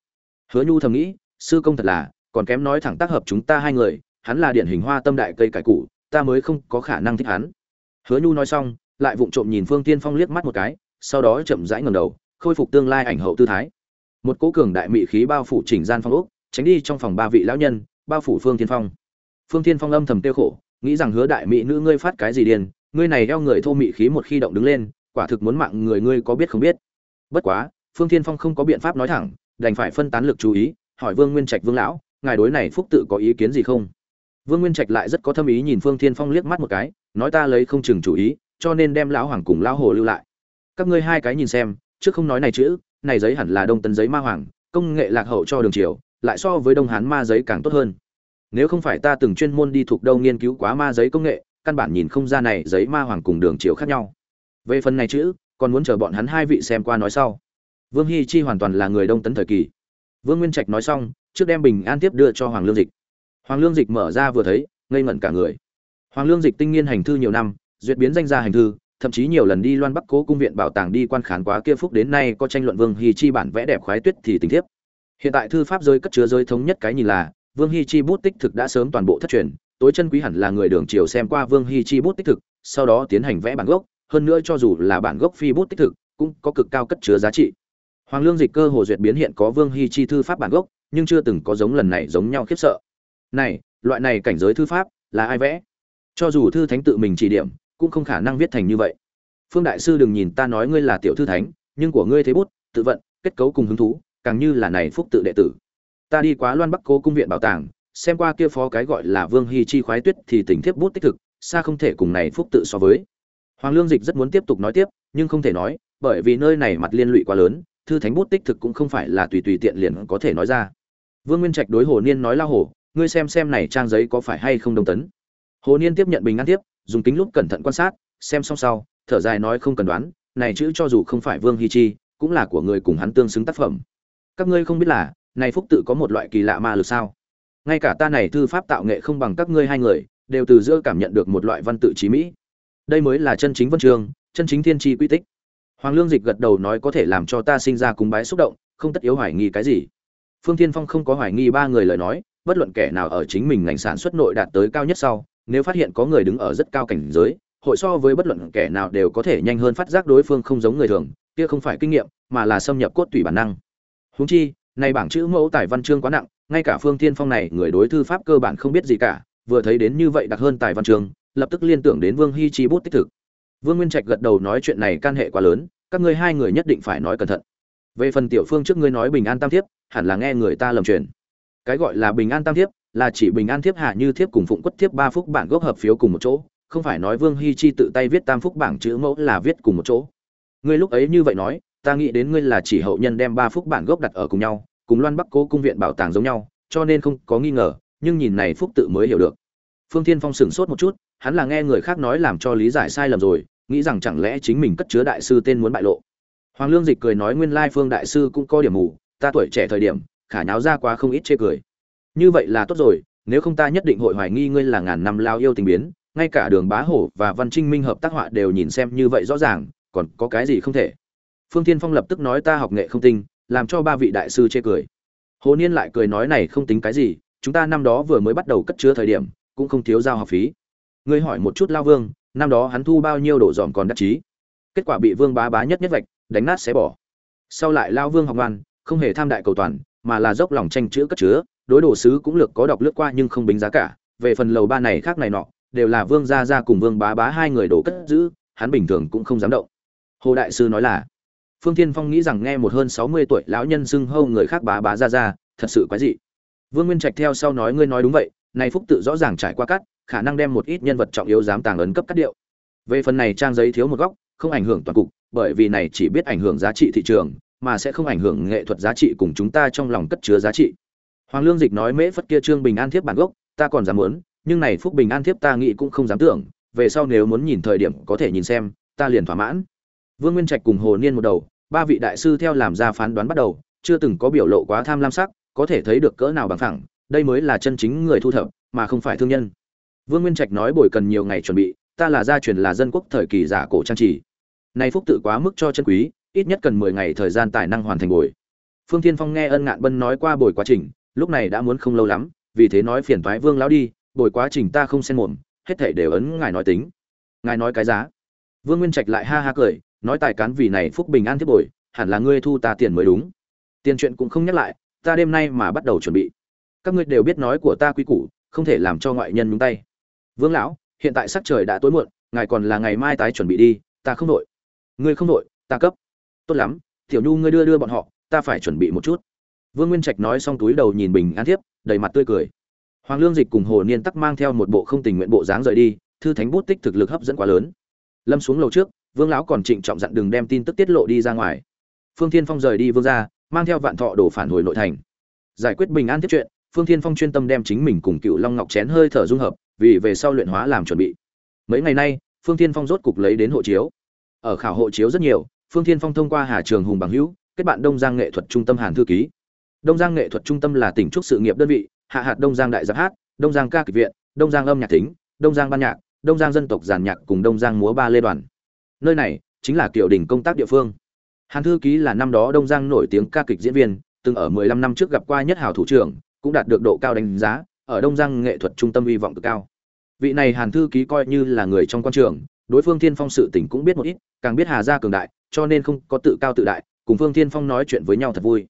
Hứa nhu thầm nghĩ sư công thật là còn kém nói thẳng tác hợp chúng ta hai người hắn là điển hình hoa tâm đại cây cải cụ, ta mới không có khả năng thích hắn. Hứa nhu nói xong lại vụng trộm nhìn phương tiên phong liếc mắt một cái sau đó chậm rãi ngẩng đầu khôi phục tương lai ảnh hậu tư thái. Một cỗ cường đại mị khí bao phủ chỉnh gian phong ốc tránh đi trong phòng ba vị lão nhân bao phủ phương tiên phong. Phương tiên phong âm thầm tiêu khổ nghĩ rằng hứa đại mỹ nữ ngươi phát cái gì điên ngươi này eo người thô mị khí một khi động đứng lên, quả thực muốn mạng người ngươi có biết không biết. Bất quá, phương thiên phong không có biện pháp nói thẳng, đành phải phân tán lực chú ý, hỏi vương nguyên trạch vương lão, ngài đối này phúc tự có ý kiến gì không? Vương nguyên trạch lại rất có thâm ý nhìn phương thiên phong liếc mắt một cái, nói ta lấy không chừng chủ ý, cho nên đem lão hoàng cùng lão hồ lưu lại. Các ngươi hai cái nhìn xem, trước không nói này chữ, này giấy hẳn là đông tấn giấy ma hoàng, công nghệ lạc hậu cho đường triều, lại so với đông hán ma giấy càng tốt hơn. Nếu không phải ta từng chuyên môn đi thuộc đâu nghiên cứu quá ma giấy công nghệ căn bản nhìn không ra này giấy ma hoàng cùng đường chiều khác nhau. Về phần này chữ, còn muốn chờ bọn hắn hai vị xem qua nói sau. Vương hy chi hoàn toàn là người đông tấn thời kỳ. Vương nguyên trạch nói xong, trước đem bình an tiếp đưa cho hoàng lương dịch. Hoàng lương dịch mở ra vừa thấy, ngây ngẩn cả người. Hoàng lương dịch tinh nghiên hành thư nhiều năm, duyệt biến danh gia hành thư, thậm chí nhiều lần đi loan bắc cố cung viện bảo tàng đi quan khán quá kia phúc đến nay có tranh luận vương hy chi bản vẽ đẹp khoái tuyết thì tình thiếp. Hiện tại thư pháp rơi cất chứa rơi thống nhất cái nhìn là, vương hy chi bút tích thực đã sớm toàn bộ thất truyền tối chân quý hẳn là người đường triều xem qua vương hy chi bút tích thực, sau đó tiến hành vẽ bản gốc, hơn nữa cho dù là bản gốc phi bút tích thực, cũng có cực cao cất chứa giá trị. Hoàng lương dịch cơ hồ duyệt biến hiện có vương hy chi thư pháp bản gốc, nhưng chưa từng có giống lần này giống nhau khiếp sợ. Này, loại này cảnh giới thư pháp, là ai vẽ? Cho dù thư thánh tự mình chỉ điểm, cũng không khả năng viết thành như vậy. Phương đại sư đừng nhìn ta nói ngươi là tiểu thư thánh, nhưng của ngươi thế bút, tự vận, kết cấu cùng hứng thú, càng như là này phúc tự đệ tử. Ta đi quá loan bắc cố cung viện bảo tàng xem qua kia phó cái gọi là vương hy chi khoái tuyết thì tình thiếp bút tích thực, xa không thể cùng này phúc tự so với. Hoàng lương dịch rất muốn tiếp tục nói tiếp, nhưng không thể nói, bởi vì nơi này mặt liên lụy quá lớn, thư thánh bút tích thực cũng không phải là tùy tùy tiện liền có thể nói ra. Vương nguyên trạch đối hồ niên nói la hồ, ngươi xem xem này trang giấy có phải hay không đồng tấn? Hồ niên tiếp nhận bình an tiếp, dùng kính lúc cẩn thận quan sát, xem xong sau, thở dài nói không cần đoán, này chữ cho dù không phải vương hy chi, cũng là của người cùng hắn tương xứng tác phẩm. Các ngươi không biết là, này phúc tự có một loại kỳ lạ ma lực sao? Ngay cả ta này thư pháp tạo nghệ không bằng các ngươi hai người, đều từ giữa cảm nhận được một loại văn tự trí mỹ. Đây mới là chân chính văn trường, chân chính thiên tri quy tích. Hoàng lương dịch gật đầu nói có thể làm cho ta sinh ra cúng bái xúc động, không tất yếu hoài nghi cái gì. Phương thiên phong không có hoài nghi ba người lời nói, bất luận kẻ nào ở chính mình ngành sản xuất nội đạt tới cao nhất sau, nếu phát hiện có người đứng ở rất cao cảnh giới, hội so với bất luận kẻ nào đều có thể nhanh hơn phát giác đối phương không giống người thường, kia không phải kinh nghiệm, mà là xâm nhập cốt tủy bản năng. Huống chi, này bảng chữ mẫu tài văn chương quá nặng ngay cả phương thiên phong này, người đối thư pháp cơ bản không biết gì cả, vừa thấy đến như vậy đặc hơn tài văn trường, lập tức liên tưởng đến vương hy chi bút tích thực. Vương nguyên trạch gật đầu nói chuyện này can hệ quá lớn, các ngươi hai người nhất định phải nói cẩn thận. Về phần tiểu phương trước ngươi nói bình an tam thiếp, hẳn là nghe người ta lầm truyền. Cái gọi là bình an tam thiếp, là chỉ bình an thiếp hạ như thiếp cùng phụng quất thiếp ba phúc bản gốc hợp phiếu cùng một chỗ, không phải nói vương hy chi tự tay viết tam phúc bảng chữ mẫu là viết cùng một chỗ. Ngươi lúc ấy như vậy nói, ta nghĩ đến ngươi là chỉ hậu nhân đem ba phúc bản gốc đặt ở cùng nhau cùng loan bắc cố cung viện bảo tàng giống nhau, cho nên không có nghi ngờ, nhưng nhìn này phúc tự mới hiểu được. Phương thiên phong sửng sốt một chút, hắn là nghe người khác nói làm cho lý giải sai lầm rồi, nghĩ rằng chẳng lẽ chính mình cất chứa đại sư tên muốn bại lộ. Hoàng lương dịch cười nói nguyên lai phương đại sư cũng có điểm mù, ta tuổi trẻ thời điểm, khả nháo ra quá không ít chê cười. Như vậy là tốt rồi, nếu không ta nhất định hội hoài nghi ngươi là ngàn năm lao yêu tình biến, ngay cả đường bá hổ và văn trinh minh hợp tác họa đều nhìn xem như vậy rõ ràng, còn có cái gì không thể. Phương tiên phong lập tức nói ta học nghệ không tinh làm cho ba vị đại sư chê cười. Hồ niên lại cười nói này không tính cái gì, chúng ta năm đó vừa mới bắt đầu cất chứa thời điểm, cũng không thiếu giao học phí. Ngươi hỏi một chút lao vương, năm đó hắn thu bao nhiêu đổ dòm còn đắc chí? Kết quả bị vương bá bá nhất nhất vạch, đánh nát xé bỏ. Sau lại lao vương học ngoan, không hề tham đại cầu toàn, mà là dốc lòng tranh chữ cất chứa, đối đồ sứ cũng lược có đọc lướt qua nhưng không bính giá cả. Về phần lầu ba này khác này nọ, đều là vương gia gia cùng vương bá bá hai người đổ cất giữ, hắn bình thường cũng không dám động. Hồ đại sư nói là phương thiên phong nghĩ rằng nghe một hơn sáu mươi tuổi lão nhân xưng hâu người khác bá bá ra ra, thật sự quái dị. Vương nguyên trạch theo sau nói, ngươi nói đúng vậy, này phúc tự rõ ràng trải qua cắt, khả năng đem một ít nhân vật trọng yếu dám tàng ấn cấp cắt điệu. Về phần này trang giấy thiếu một góc, không ảnh hưởng toàn cục, bởi vì này chỉ biết ảnh hưởng giá trị thị trường, mà sẽ không ảnh hưởng nghệ thuật giá trị cùng chúng ta trong lòng cất chứa giá trị. Hoàng lương dịch nói, mễ phất kia trương bình an thiếp bản gốc, ta còn dám muốn, nhưng này phúc bình an thiếp ta nghĩ cũng không dám tưởng, về sau nếu muốn nhìn thời điểm có thể nhìn xem, ta liền thỏa mãn vương nguyên trạch cùng hồ niên một đầu, ba vị đại sư theo làm ra phán đoán bắt đầu, chưa từng có biểu lộ quá tham lam sắc, có thể thấy được cỡ nào bằng thẳng đây mới là chân chính người thu thập, mà không phải thương nhân. Vương nguyên trạch nói bồi cần nhiều ngày chuẩn bị, ta là gia truyền là dân quốc thời kỳ giả cổ trang trí. nay phúc tự quá mức cho chân quý, ít nhất cần mười ngày thời gian tài năng hoàn thành bồi. Phương thiên phong nghe ân ngạn bân nói qua bồi quá trình, lúc này đã muốn không lâu lắm, vì thế nói phiền toái vương lão đi, bồi quá trình ta không xen mồm, hết thể đều ấn ngài nói tính. Ngài nói cái giá. Vương nguyên trạch lại ha ha cười nói tài cán vì này phúc bình an thiết bồi, hẳn là ngươi thu ta tiền mới đúng. Tiền chuyện cũng không nhắc lại, ta đêm nay mà bắt đầu chuẩn bị. Các ngươi đều biết nói của ta quý củ, không thể làm cho ngoại nhân nhúng tay. Vương lão, hiện tại sắc trời đã tối muộn, ngài còn là ngày mai tái chuẩn bị đi, ta không đội. Ngươi không đội, ta cấp. Tốt lắm, tiểu nhu ngươi đưa đưa bọn họ, ta phải chuẩn bị một chút. Vương nguyên trạch nói xong túi đầu nhìn bình an thiếp, đầy mặt tươi cười. Hoàng lương dịch cùng hồ niên tắc mang theo một bộ không tình nguyện bộ dáng rời đi, thư thánh bút tích thực lực hấp dẫn quá lớn. Lâm xuống lầu trước vương lão còn trịnh trọng dặn đừng đem tin tức tiết lộ đi ra ngoài. Phương thiên phong rời đi vương ra mang theo vạn thọ đổ phản hồi nội thành. Giải quyết bình an tiếp chuyện, phương thiên phong chuyên tâm đem chính mình cùng cựu long ngọc chén hơi thở dung hợp, vì về sau luyện hóa làm chuẩn bị. Mấy ngày nay, phương thiên phong rốt cục lấy đến hộ chiếu. Ở khảo hộ chiếu rất nhiều, phương thiên phong thông qua hà trường hùng bằng hữu, kết bạn đông giang nghệ thuật trung tâm hàn thư ký. Đông giang nghệ thuật trung tâm là tỉnh trúc sự nghiệp đơn vị, hạ hạt đông giang đại giáp hát, đông giang ca kịch viện, đông giang âm nhạc thính, đông giang ban nhạc, đông giang dân tộc giàn nhạc cùng đông giang múa ba lê đoàn nơi này chính là kiểu đình công tác địa phương. Hàn thư ký là năm đó đông giang nổi tiếng ca kịch diễn viên, từng ở 15 năm trước gặp qua nhất hào thủ trưởng, cũng đạt được độ cao đánh giá, ở đông giang nghệ thuật trung tâm hy vọng cực cao. Vị này hàn thư ký coi như là người trong quan trường, đối phương thiên phong sự tình cũng biết một ít, càng biết hà gia cường đại, cho nên không có tự cao tự đại, cùng phương thiên phong nói chuyện với nhau thật vui.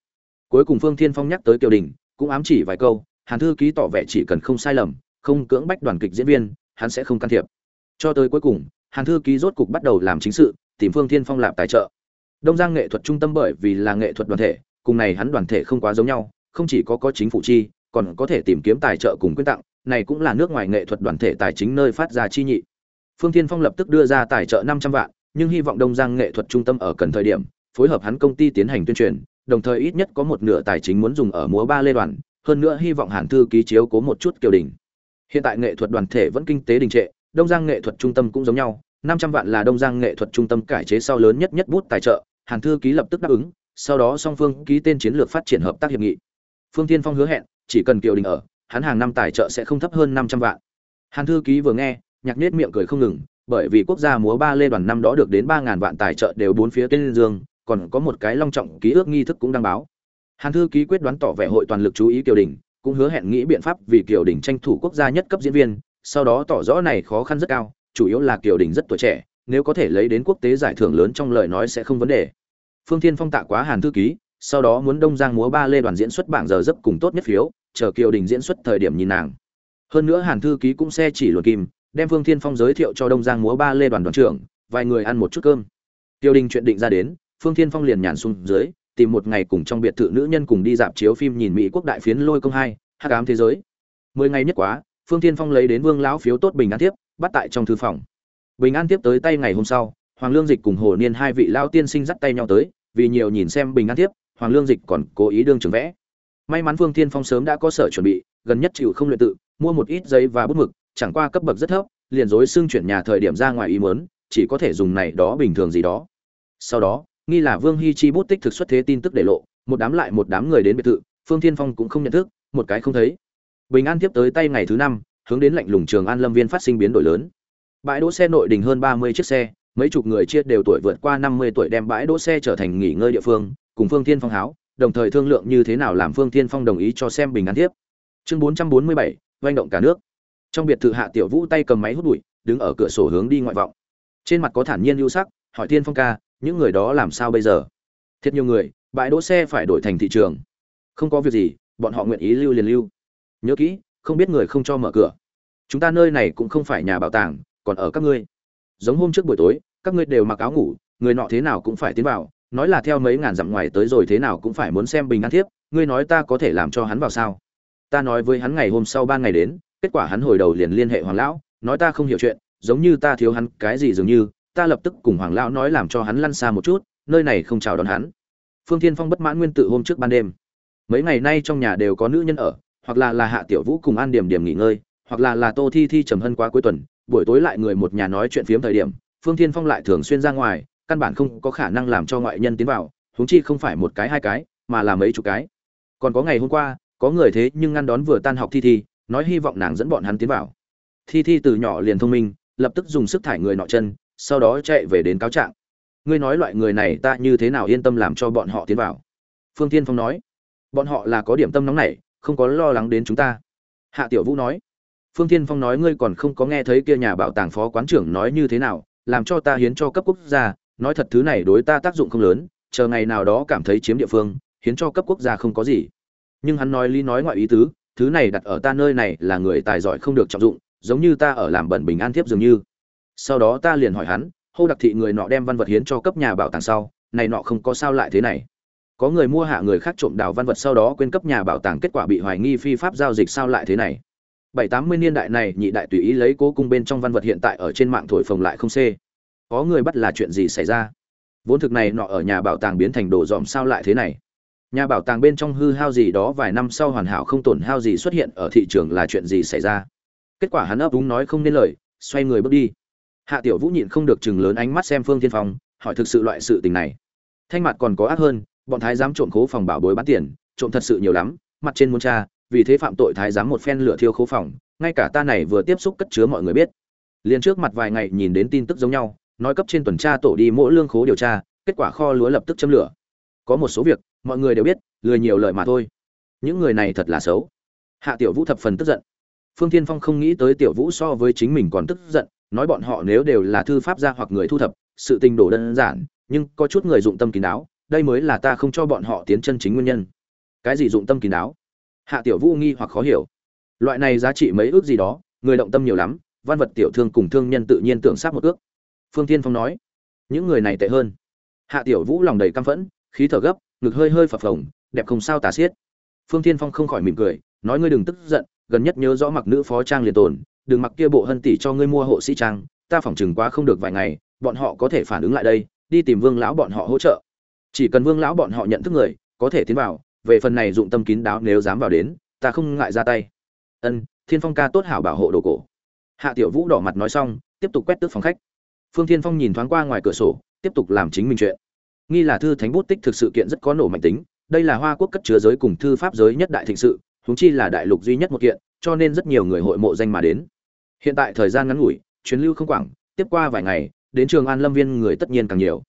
Cuối cùng phương thiên phong nhắc tới kiều đình, cũng ám chỉ vài câu, hàn thư ký tỏ vẻ chỉ cần không sai lầm, không cưỡng bách đoàn kịch diễn viên, hắn sẽ không can thiệp. Cho tới cuối cùng hàn thư ký rốt cục bắt đầu làm chính sự, tìm phương thiên phong làm tài trợ. Đông giang nghệ thuật trung tâm bởi vì là nghệ thuật đoàn thể, cùng này hắn đoàn thể không quá giống nhau, không chỉ có có chính phủ chi, còn có thể tìm kiếm tài trợ cùng quyên tặng, này cũng là nước ngoài nghệ thuật đoàn thể tài chính nơi phát ra chi nhị. Phương thiên phong lập tức đưa ra tài trợ năm trăm vạn, nhưng hy vọng đông giang nghệ thuật trung tâm ở cần thời điểm, phối hợp hắn công ty tiến hành tuyên truyền, đồng thời ít nhất có một nửa tài chính muốn dùng ở múa ba lê đoàn, hơn nữa hy vọng hàn thư ký chiếu cố một chút kiều đình hiện tại nghệ thuật đoàn thể vẫn kinh tế đình trệ đông giang nghệ thuật trung tâm cũng giống nhau, năm trăm vạn là đông giang nghệ thuật trung tâm cải chế sau lớn nhất nhất bút tài trợ, hàn thư ký lập tức đáp ứng, sau đó song phương ký tên chiến lược phát triển hợp tác hiệp nghị. Phương Thiên phong hứa hẹn, chỉ cần kiều đình ở, hắn hàng năm tài trợ sẽ không thấp hơn năm trăm vạn. Hàn thư ký vừa nghe, nhạc nết miệng cười không ngừng, bởi vì quốc gia múa ba lê đoàn năm đó được đến ba ngàn vạn tài trợ đều bốn phía tên dương, còn có một cái long trọng ký ước nghi thức cũng đăng báo. Hàn thư ký quyết đoán tỏ vẻ hội toàn lực chú ý kiều đình, cũng hứa hẹn nghĩ biện pháp vì kiều đình tranh thủ quốc gia nhất cấp diễn viên sau đó tỏ rõ này khó khăn rất cao, chủ yếu là kiều đình rất tuổi trẻ, nếu có thể lấy đến quốc tế giải thưởng lớn trong lời nói sẽ không vấn đề. Phương thiên phong tạ quá hàn thư ký, sau đó muốn đông giang múa ba lê đoàn diễn xuất bảng giờ dấp cùng tốt nhất phiếu, chờ kiều đình diễn xuất thời điểm nhìn nàng. Hơn nữa hàn thư ký cũng xe chỉ luật kim, đem phương thiên phong giới thiệu cho đông giang múa ba lê đoàn đoàn trưởng, vài người ăn một chút cơm. Kiều đình chuyện định ra đến, phương thiên phong liền nhàn xuống dưới, tìm một ngày cùng trong biệt thự nữ nhân cùng đi dạp chiếu phim nhìn mỹ quốc đại phiến lôi công hai, hắc ám thế giới. Mười ngày nhất quá phương thiên phong lấy đến vương lão phiếu tốt bình an tiếp bắt tại trong thư phòng. Bình an tiếp tới tay ngày hôm sau, hoàng lương dịch cùng hồ niên hai vị lao tiên sinh dắt tay nhau tới, vì nhiều nhìn xem bình an tiếp hoàng lương dịch còn cố ý đương trường vẽ. May mắn phương thiên phong sớm đã có sở chuẩn bị, gần nhất chịu không luyện tự, mua một ít giấy và bút mực, chẳng qua cấp bậc rất thấp, liền dối xương chuyển nhà thời điểm ra ngoài ý mớn chỉ có thể dùng này đó bình thường gì đó. Sau đó, nghi là vương hy chi bút tích thực xuất thế tin tức để lộ, một đám lại một đám người đến biệt thự, phương thiên phong cũng không nhận thức, một cái không thấy bình an tiếp tới tay ngày thứ năm, hướng đến lạnh lùng trường an lâm viên phát sinh biến đổi lớn. Bãi đỗ xe nội đình hơn ba mươi chiếc xe, mấy chục người chia đều tuổi vượt qua năm mươi tuổi đem bãi đỗ xe trở thành nghỉ ngơi địa phương, cùng phương thiên phong háo, đồng thời thương lượng như thế nào làm phương thiên phong đồng ý cho xem bình an tiếp. Chương bốn trăm bốn mươi bảy doanh động cả nước. Trong biệt thự hạ tiểu vũ tay cầm máy hút bụi, đứng ở cửa sổ hướng đi ngoại vọng. Trên mặt có thản nhiên lưu sắc, hỏi thiên phong ca, những người đó làm sao bây giờ? Thiệt nhiều người, bãi đỗ xe phải đổi thành thị trường. Không có việc gì, bọn họ nguyện ý lưu liền lưu nhớ kỹ, không biết người không cho mở cửa. Chúng ta nơi này cũng không phải nhà bảo tàng, còn ở các ngươi. Giống hôm trước buổi tối, các ngươi đều mặc áo ngủ, người nọ thế nào cũng phải tiến vào, nói là theo mấy ngàn dặm ngoài tới rồi thế nào cũng phải muốn xem bình an thiếp, ngươi nói ta có thể làm cho hắn vào sao? Ta nói với hắn ngày hôm sau ba ngày đến, kết quả hắn hồi đầu liền liên hệ hoàng lão, nói ta không hiểu chuyện, giống như ta thiếu hắn, cái gì dường như, ta lập tức cùng hoàng lão nói làm cho hắn lăn xa một chút, nơi này không chào đón hắn. Phương thiên phong bất mãn nguyên tự hôm trước ban đêm. Mấy ngày nay trong nhà đều có nữ nhân ở hoặc là là hạ tiểu vũ cùng an điểm điểm nghỉ ngơi, hoặc là là tô thi thi trầm hân qua cuối tuần, buổi tối lại người một nhà nói chuyện phiếm thời điểm, phương thiên phong lại thường xuyên ra ngoài, căn bản không có khả năng làm cho ngoại nhân tiến vào, huống chi không phải một cái hai cái, mà là mấy chục cái. Còn có ngày hôm qua, có người thế nhưng ngăn đón vừa tan học thi thi, nói hy vọng nàng dẫn bọn hắn tiến vào. Thi thi từ nhỏ liền thông minh, lập tức dùng sức thải người nọ chân, sau đó chạy về đến cáo trạng. Ngươi nói loại người này ta như thế nào yên tâm làm cho bọn họ tiến vào? Phương tiên phong nói. Bọn họ là có điểm tâm nóng này không có lo lắng đến chúng ta. Hạ tiểu vũ nói, phương tiên phong nói, ngươi còn không có nghe thấy kia nhà bảo tàng phó quán trưởng nói như thế nào, làm cho ta hiến cho cấp quốc gia, nói thật thứ này đối ta tác dụng không lớn, chờ ngày nào đó cảm thấy chiếm địa phương, hiến cho cấp quốc gia không có gì. Nhưng hắn nói lý nói ngoại ý tứ, thứ này đặt ở ta nơi này là người tài giỏi không được trọng dụng, giống như ta ở làm bẩn bình an thiếp dường như. Sau đó ta liền hỏi hắn, hô đặc thị người nọ đem văn vật hiến cho cấp nhà bảo tàng sau, này nọ không có sao lại thế này có người mua hạ người khác trộm đào văn vật sau đó quên cấp nhà bảo tàng kết quả bị hoài nghi phi pháp giao dịch sao lại thế này. Bảy tám mươi niên đại này, nhị đại tùy ý lấy cố cung bên trong văn vật hiện tại ở trên mạng thổi phồng lại không xê. Có người bắt là chuyện gì xảy ra? Vốn thực này nọ ở nhà bảo tàng biến thành đồ dòm sao lại thế này? Nhà bảo tàng bên trong hư hao gì đó vài năm sau hoàn hảo không tổn hao gì xuất hiện ở thị trường là chuyện gì xảy ra? Kết quả hắn ấp úng nói không nên lời, xoay người bước đi. Hạ tiểu vũ nhịn không được chừng lớn ánh mắt xem phương tiên phong, hỏi thực sự loại sự tình này. Thanh mặt còn có ác hơn bọn thái giám trộm khố phòng bảo bối bán tiền, trộm thật sự nhiều lắm, mặt trên muốn cha vì thế phạm tội thái giám một phen lửa thiêu khố phòng, ngay cả ta này vừa tiếp xúc cất chứa mọi người biết. Liền trước mặt vài ngày nhìn đến tin tức giống nhau, nói cấp trên tuần tra tổ đi mỗi lương khố điều tra, kết quả kho lúa lập tức châm lửa. Có một số việc, mọi người đều biết, lười nhiều lời mà thôi. Những người này thật là xấu. Hạ tiểu vũ thập phần tức giận. Phương tiên phong không nghĩ tới tiểu vũ so với chính mình còn tức giận, nói bọn họ nếu đều là thư pháp gia hoặc người thu thập, sự tình đổ đơn giản, nhưng có chút người dụng tâm kín đáo đây mới là ta không cho bọn họ tiến chân chính nguyên nhân. Cái gì dụng tâm kín đáo? Hạ tiểu vũ nghi hoặc khó hiểu. Loại này giá trị mấy ước gì đó, người động tâm nhiều lắm, văn vật tiểu thương cùng thương nhân tự nhiên tưởng sát một ước. Phương tiên phong nói, những người này tệ hơn. Hạ tiểu vũ lòng đầy căm phẫn, khí thở gấp, ngực hơi hơi phập phồng, đẹp không sao tà xiết. Phương tiên phong không khỏi mỉm cười, nói, ngươi đừng tức giận, gần nhất nhớ rõ mặc nữ phó trang liền tồn, đừng mặc kia bộ hân tỷ cho ngươi mua hộ sĩ trang, ta phỏng chừng quá không được vài ngày, bọn họ có thể phản ứng lại đây, đi tìm vương lão bọn họ hỗ trợ chỉ cần vương lão bọn họ nhận thức người, có thể tiến vào, về phần này dụng tâm kín đáo nếu dám vào đến, ta không ngại ra tay. Ân, thiên phong ca tốt hảo bảo hộ đồ cổ. Hạ tiểu vũ đỏ mặt nói xong, tiếp tục quét tước phòng khách. Phương thiên phong nhìn thoáng qua ngoài cửa sổ, tiếp tục làm chính mình chuyện. Nghi là thư thánh bút tích thực sự kiện rất có nổ mạnh tính, đây là hoa quốc cất chứa giới cùng thư pháp giới nhất đại thịnh sự húng chi là đại lục duy nhất một kiện, cho nên rất nhiều người hội mộ danh mà đến. Hiện tại thời gian ngắn ngủi, chuyến lưu không quảng, tiếp qua vài ngày, đến trường an lâm viên người tất nhiên càng nhiều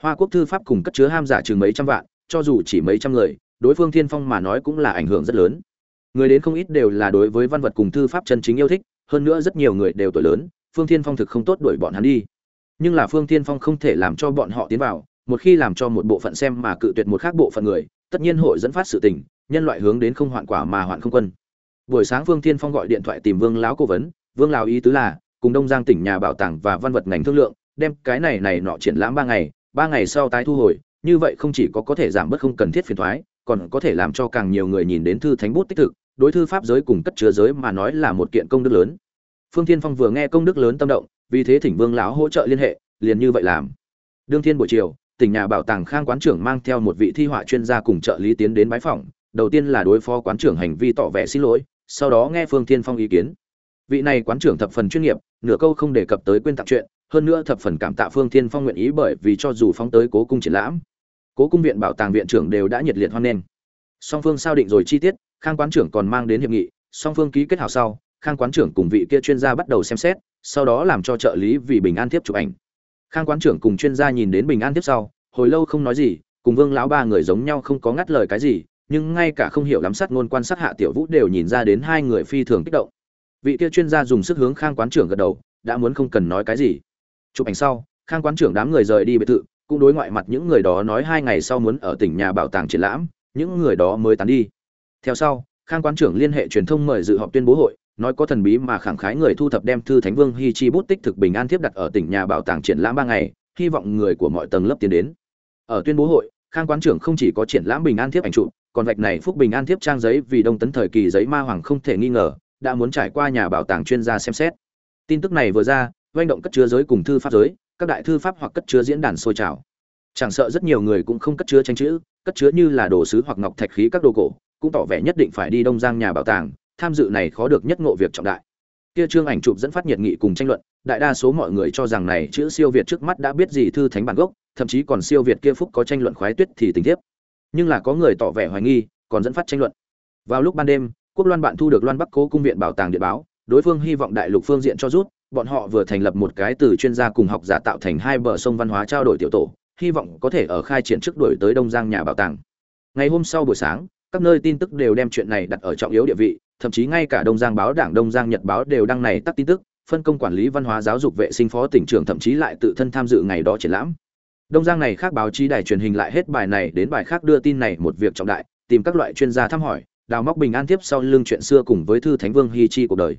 hoa quốc thư pháp cùng cất chứa ham giả chừng mấy trăm vạn, cho dù chỉ mấy trăm người, đối phương thiên phong mà nói cũng là ảnh hưởng rất lớn. Người đến không ít đều là đối với văn vật cùng thư pháp chân chính yêu thích, hơn nữa rất nhiều người đều tuổi lớn, phương thiên phong thực không tốt đuổi bọn hắn đi. Nhưng là phương thiên phong không thể làm cho bọn họ tiến vào, một khi làm cho một bộ phận xem mà cự tuyệt một khác bộ phận người, tất nhiên hội dẫn phát sự tình, nhân loại hướng đến không hoạn quả mà hoạn không quân. Buổi sáng phương thiên phong gọi điện thoại tìm vương lão cố vấn, vương lão ý tứ là, cùng đông giang tỉnh nhà bảo tàng và văn vật ngành thương lượng, đem cái này này nọ triển lãm ba ngày ba ngày sau tái thu hồi, như vậy không chỉ có có thể giảm bớt không cần thiết phiền thoái, còn có thể làm cho càng nhiều người nhìn đến thư thánh bút tích thực, đối thư pháp giới cùng cất chứa giới mà nói là một kiện công đức lớn. Phương thiên phong vừa nghe công đức lớn tâm động, vì thế thỉnh vương lão hỗ trợ liên hệ, liền như vậy làm. Đương thiên buổi chiều, tỉnh nhà bảo tàng khang quán trưởng mang theo một vị thi họa chuyên gia cùng trợ lý tiến đến bái phỏng, đầu tiên là đối phó quán trưởng hành vi tỏ vẻ xin lỗi, sau đó nghe phương thiên phong ý kiến vị này quán trưởng thập phần chuyên nghiệp, nửa câu không đề cập tới quên tặng chuyện, hơn nữa thập phần cảm tạ phương thiên phong nguyện ý bởi vì cho dù phóng tới cố cung triển lãm, cố cung viện bảo tàng viện trưởng đều đã nhiệt liệt hoan nghênh. Song phương sao định rồi chi tiết, khang quán trưởng còn mang đến hiệp nghị, song phương ký kết hảo sau, khang quán trưởng cùng vị kia chuyên gia bắt đầu xem xét, sau đó làm cho trợ lý vì bình an tiếp chụp ảnh. Khang quán trưởng cùng chuyên gia nhìn đến bình an tiếp sau, hồi lâu không nói gì, cùng vương lão ba người giống nhau không có ngắt lời cái gì, nhưng ngay cả không hiểu lắm sát ngôn quan sát hạ tiểu vũ đều nhìn ra đến hai người phi thường kích động vị kia chuyên gia dùng sức hướng khang quán trưởng gật đầu, đã muốn không cần nói cái gì. Chụp ảnh sau, khang quán trưởng đám người rời đi biệt thự, cũng đối ngoại mặt những người đó nói hai ngày sau muốn ở tỉnh nhà bảo tàng triển lãm, những người đó mới tán đi. Theo sau, khang quán trưởng liên hệ truyền thông mời dự họp tuyên bố hội, nói có thần bí mà khẳng khái người thu thập đem thư thánh vương hi chi bút tích thực bình an thiếp đặt ở tỉnh nhà bảo tàng triển lãm ba ngày, hy vọng người của mọi tầng lớp tiến đến. Ở tuyên bố hội, khang quán trưởng không chỉ có triển lãm bình an thiếp ảnh trụ còn vạch này phúc bình an thiếp trang giấy vì đông tấn thời kỳ giấy ma hoàng không thể nghi ngờ đã muốn trải qua nhà bảo tàng chuyên gia xem xét. Tin tức này vừa ra doanh động cất chứa giới cùng thư pháp giới, các đại thư pháp hoặc cất chứa diễn đàn sôi trào. Chẳng sợ rất nhiều người cũng không cất chứa tranh chữ, cất chứa như là đồ sứ hoặc ngọc thạch khí các đồ cổ, cũng tỏ vẻ nhất định phải đi đông giang nhà bảo tàng, tham dự này khó được nhất ngộ việc trọng đại. Kia trương ảnh chụp dẫn phát nhiệt nghị cùng tranh luận, đại đa số mọi người cho rằng này chữ siêu việt trước mắt đã biết gì thư thánh bản gốc, thậm chí còn siêu việt kia phúc có tranh luận khoái tuyết thì tình tiếp nhưng là có người tỏ vẻ hoài nghi, còn dẫn phát tranh luận. Vào lúc ban đêm quốc loan bạn thu được loan bắc cố cung viện bảo tàng điện báo, đối phương hy vọng đại lục phương diện cho rút, bọn họ vừa thành lập một cái từ chuyên gia cùng học giả tạo thành hai bờ sông văn hóa trao đổi tiểu tổ, hy vọng có thể ở khai triển trước đổi tới đông giang nhà bảo tàng. Ngày hôm sau buổi sáng, các nơi tin tức đều đem chuyện này đặt ở trọng yếu địa vị, thậm chí ngay cả đông giang báo đảng, đông giang nhật báo đều đăng này tắt tin tức, phân công quản lý văn hóa giáo dục vệ sinh phó tỉnh trưởng thậm chí lại tự thân tham dự ngày đó triển lãm. Đông giang này khác báo chí đài truyền hình lại hết bài này đến bài khác đưa tin này một việc trọng đại, tìm các loại chuyên gia thăm hỏi đào móc bình an tiếp sau lưng chuyện xưa cùng với thư thánh vương hy chi cuộc đời.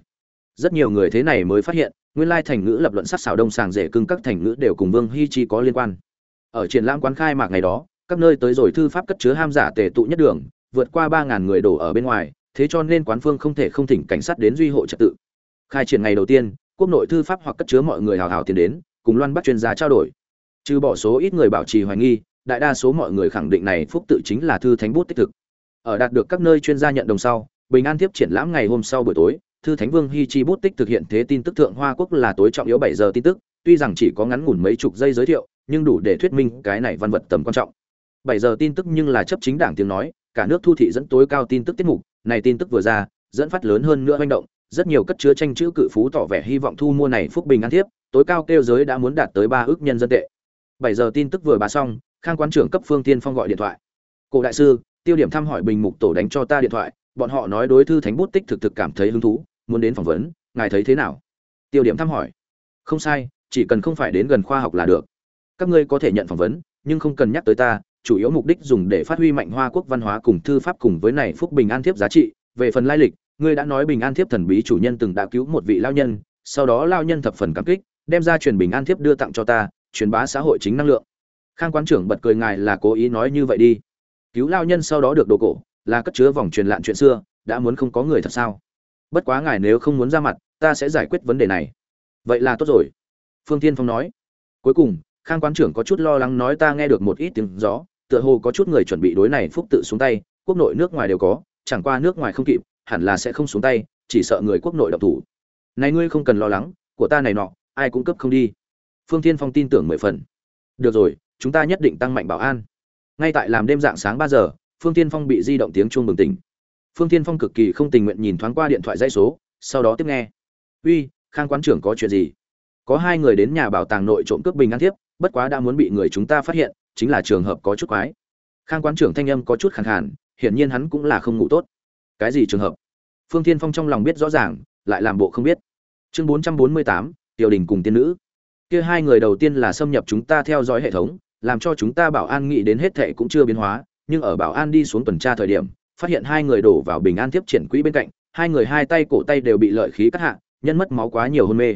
Rất nhiều người thế này mới phát hiện, nguyên lai thành ngữ lập luận sắc xảo đông sàng rể cưng các thành ngữ đều cùng vương hy chi có liên quan. Ở triển lãm quán khai mạc ngày đó, các nơi tới rồi thư pháp cất chứa ham giả tề tụ nhất đường, vượt qua ba ngàn người đổ ở bên ngoài, thế cho nên quán phương không thể không thỉnh cảnh sát đến duy hộ trật tự. Khai triển ngày đầu tiên, quốc nội thư pháp hoặc cất chứa mọi người hào hào tiến đến, cùng loan bắt chuyên gia trao đổi. Trừ bỏ số ít người bảo trì hoài nghi, đại đa số mọi người khẳng định này phúc tự chính là thư thánh bút tích thực ở đạt được các nơi chuyên gia nhận đồng sau, bình an tiếp triển lãm ngày hôm sau buổi tối, thư thánh vương hi chi bút tích thực hiện thế tin tức thượng hoa quốc là tối trọng yếu bảy giờ tin tức, tuy rằng chỉ có ngắn ngủn mấy chục giây giới thiệu, nhưng đủ để thuyết minh cái này văn vật tầm quan trọng. Bảy giờ tin tức nhưng là chấp chính đảng tiếng nói, cả nước thu thị dẫn tối cao tin tức tiết mục, này tin tức vừa ra, dẫn phát lớn hơn nữa manh động, rất nhiều cất chứa tranh chữ cự phú tỏ vẻ hy vọng thu mua này phúc bình an thiếp, tối cao kêu giới đã muốn đạt tới ba ước nhân dân tệ. Bảy giờ tin tức vừa bá xong, khang quán trưởng cấp phương tiên phong gọi điện thoại. Cổ đại sư tiêu điểm thăm hỏi bình mục tổ đánh cho ta điện thoại, bọn họ nói đối thư thánh bút tích thực thực cảm thấy hứng thú, muốn đến phỏng vấn, ngài thấy thế nào? Tiêu điểm thăm hỏi, không sai, chỉ cần không phải đến gần khoa học là được. Các ngươi có thể nhận phỏng vấn, nhưng không cần nhắc tới ta, chủ yếu mục đích dùng để phát huy mạnh hoa quốc văn hóa cùng thư pháp cùng với này phúc bình an thiếp giá trị. Về phần lai lịch, ngươi đã nói bình an thiếp thần bí chủ nhân từng đã cứu một vị lao nhân, sau đó lao nhân thập phần cảm kích, đem ra truyền bình an thiếp đưa tặng cho ta, truyền bá xã hội chính năng lượng. Khang quán trưởng bật cười ngài là cố ý nói như vậy đi cứu lao nhân sau đó được đồ cổ, là cất chứa vòng truyền lạn chuyện xưa, đã muốn không có người thật sao? Bất quá ngài nếu không muốn ra mặt, ta sẽ giải quyết vấn đề này. Vậy là tốt rồi. Phương tiên phong nói. Cuối cùng, khang quán trưởng có chút lo lắng nói ta nghe được một ít tiếng gió, tựa hồ có chút người chuẩn bị đối này phúc tự xuống tay, quốc nội nước ngoài đều có, chẳng qua nước ngoài không kịp, hẳn là sẽ không xuống tay, chỉ sợ người quốc nội độc thủ. Này ngươi không cần lo lắng, của ta này nọ, ai cũng cấp không đi. Phương tiên phong tin tưởng mười phần. Được rồi, chúng ta nhất định tăng mạnh bảo an ngay tại làm đêm dạng sáng ba giờ, phương tiên phong bị di động tiếng chuông bừng tỉnh. Phương tiên phong cực kỳ không tình nguyện nhìn thoáng qua điện thoại dây số, sau đó tiếp nghe. Uy, khang quán trưởng có chuyện gì? Có hai người đến nhà bảo tàng nội trộm cướp bình an thiếp, bất quá đã muốn bị người chúng ta phát hiện, chính là trường hợp có chút quái. Khang quán trưởng thanh âm có chút khàn khàn, hiển nhiên hắn cũng là không ngủ tốt. Cái gì trường hợp? Phương tiên phong trong lòng biết rõ ràng, lại làm bộ không biết. Chương bốn trăm bốn mươi tám, tiểu đình cùng tiên nữ. Kia hai người đầu tiên là xâm nhập chúng ta theo dõi hệ thống làm cho chúng ta bảo an nghĩ đến hết thệ cũng chưa biến hóa, nhưng ở bảo an đi xuống tuần tra thời điểm, phát hiện hai người đổ vào bình an tiếp triển quỹ bên cạnh, hai người hai tay cổ tay đều bị lợi khí cắt hạ, nhân mất máu quá nhiều hôn mê.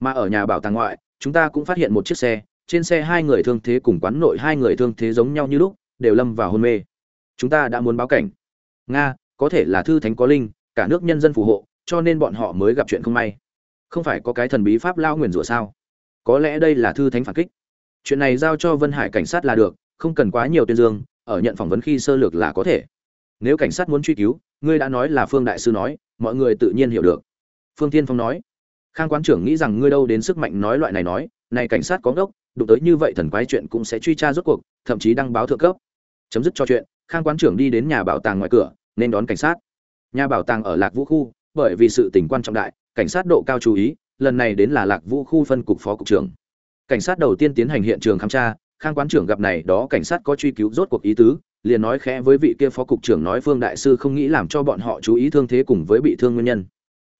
Mà ở nhà bảo tàng ngoại, chúng ta cũng phát hiện một chiếc xe, trên xe hai người thương thế cùng quán nội hai người thương thế giống nhau như lúc, đều lâm vào hôn mê. Chúng ta đã muốn báo cảnh. Nga, có thể là thư thánh có linh, cả nước nhân dân phù hộ, cho nên bọn họ mới gặp chuyện không may. Không phải có cái thần bí pháp lao nguyền rủa sao? Có lẽ đây là thư thánh phản kích chuyện này giao cho vân hải cảnh sát là được, không cần quá nhiều tuyên dương, ở nhận phỏng vấn khi sơ lược là có thể. Nếu cảnh sát muốn truy cứu, ngươi đã nói là phương đại sư nói, mọi người tự nhiên hiểu được. Phương tiên phong nói. Khang quán trưởng nghĩ rằng ngươi đâu đến sức mạnh nói loại này nói, này cảnh sát có ngốc, đụng tới như vậy thần quái chuyện cũng sẽ truy tra rốt cuộc, thậm chí đăng báo thượng cấp. Chấm dứt cho chuyện, khang quán trưởng đi đến nhà bảo tàng ngoài cửa, nên đón cảnh sát. Nhà bảo tàng ở lạc vũ khu, bởi vì sự tình quan trọng đại, cảnh sát độ cao chú ý, lần này đến là lạc vũ khu phân cục phó cục trưởng cảnh sát đầu tiên tiến hành hiện trường khám tra, khang quán trưởng gặp này, đó cảnh sát có truy cứu rốt cuộc ý tứ, liền nói khẽ với vị kia phó cục trưởng nói phương đại sư không nghĩ làm cho bọn họ chú ý thương thế cùng với bị thương nguyên nhân.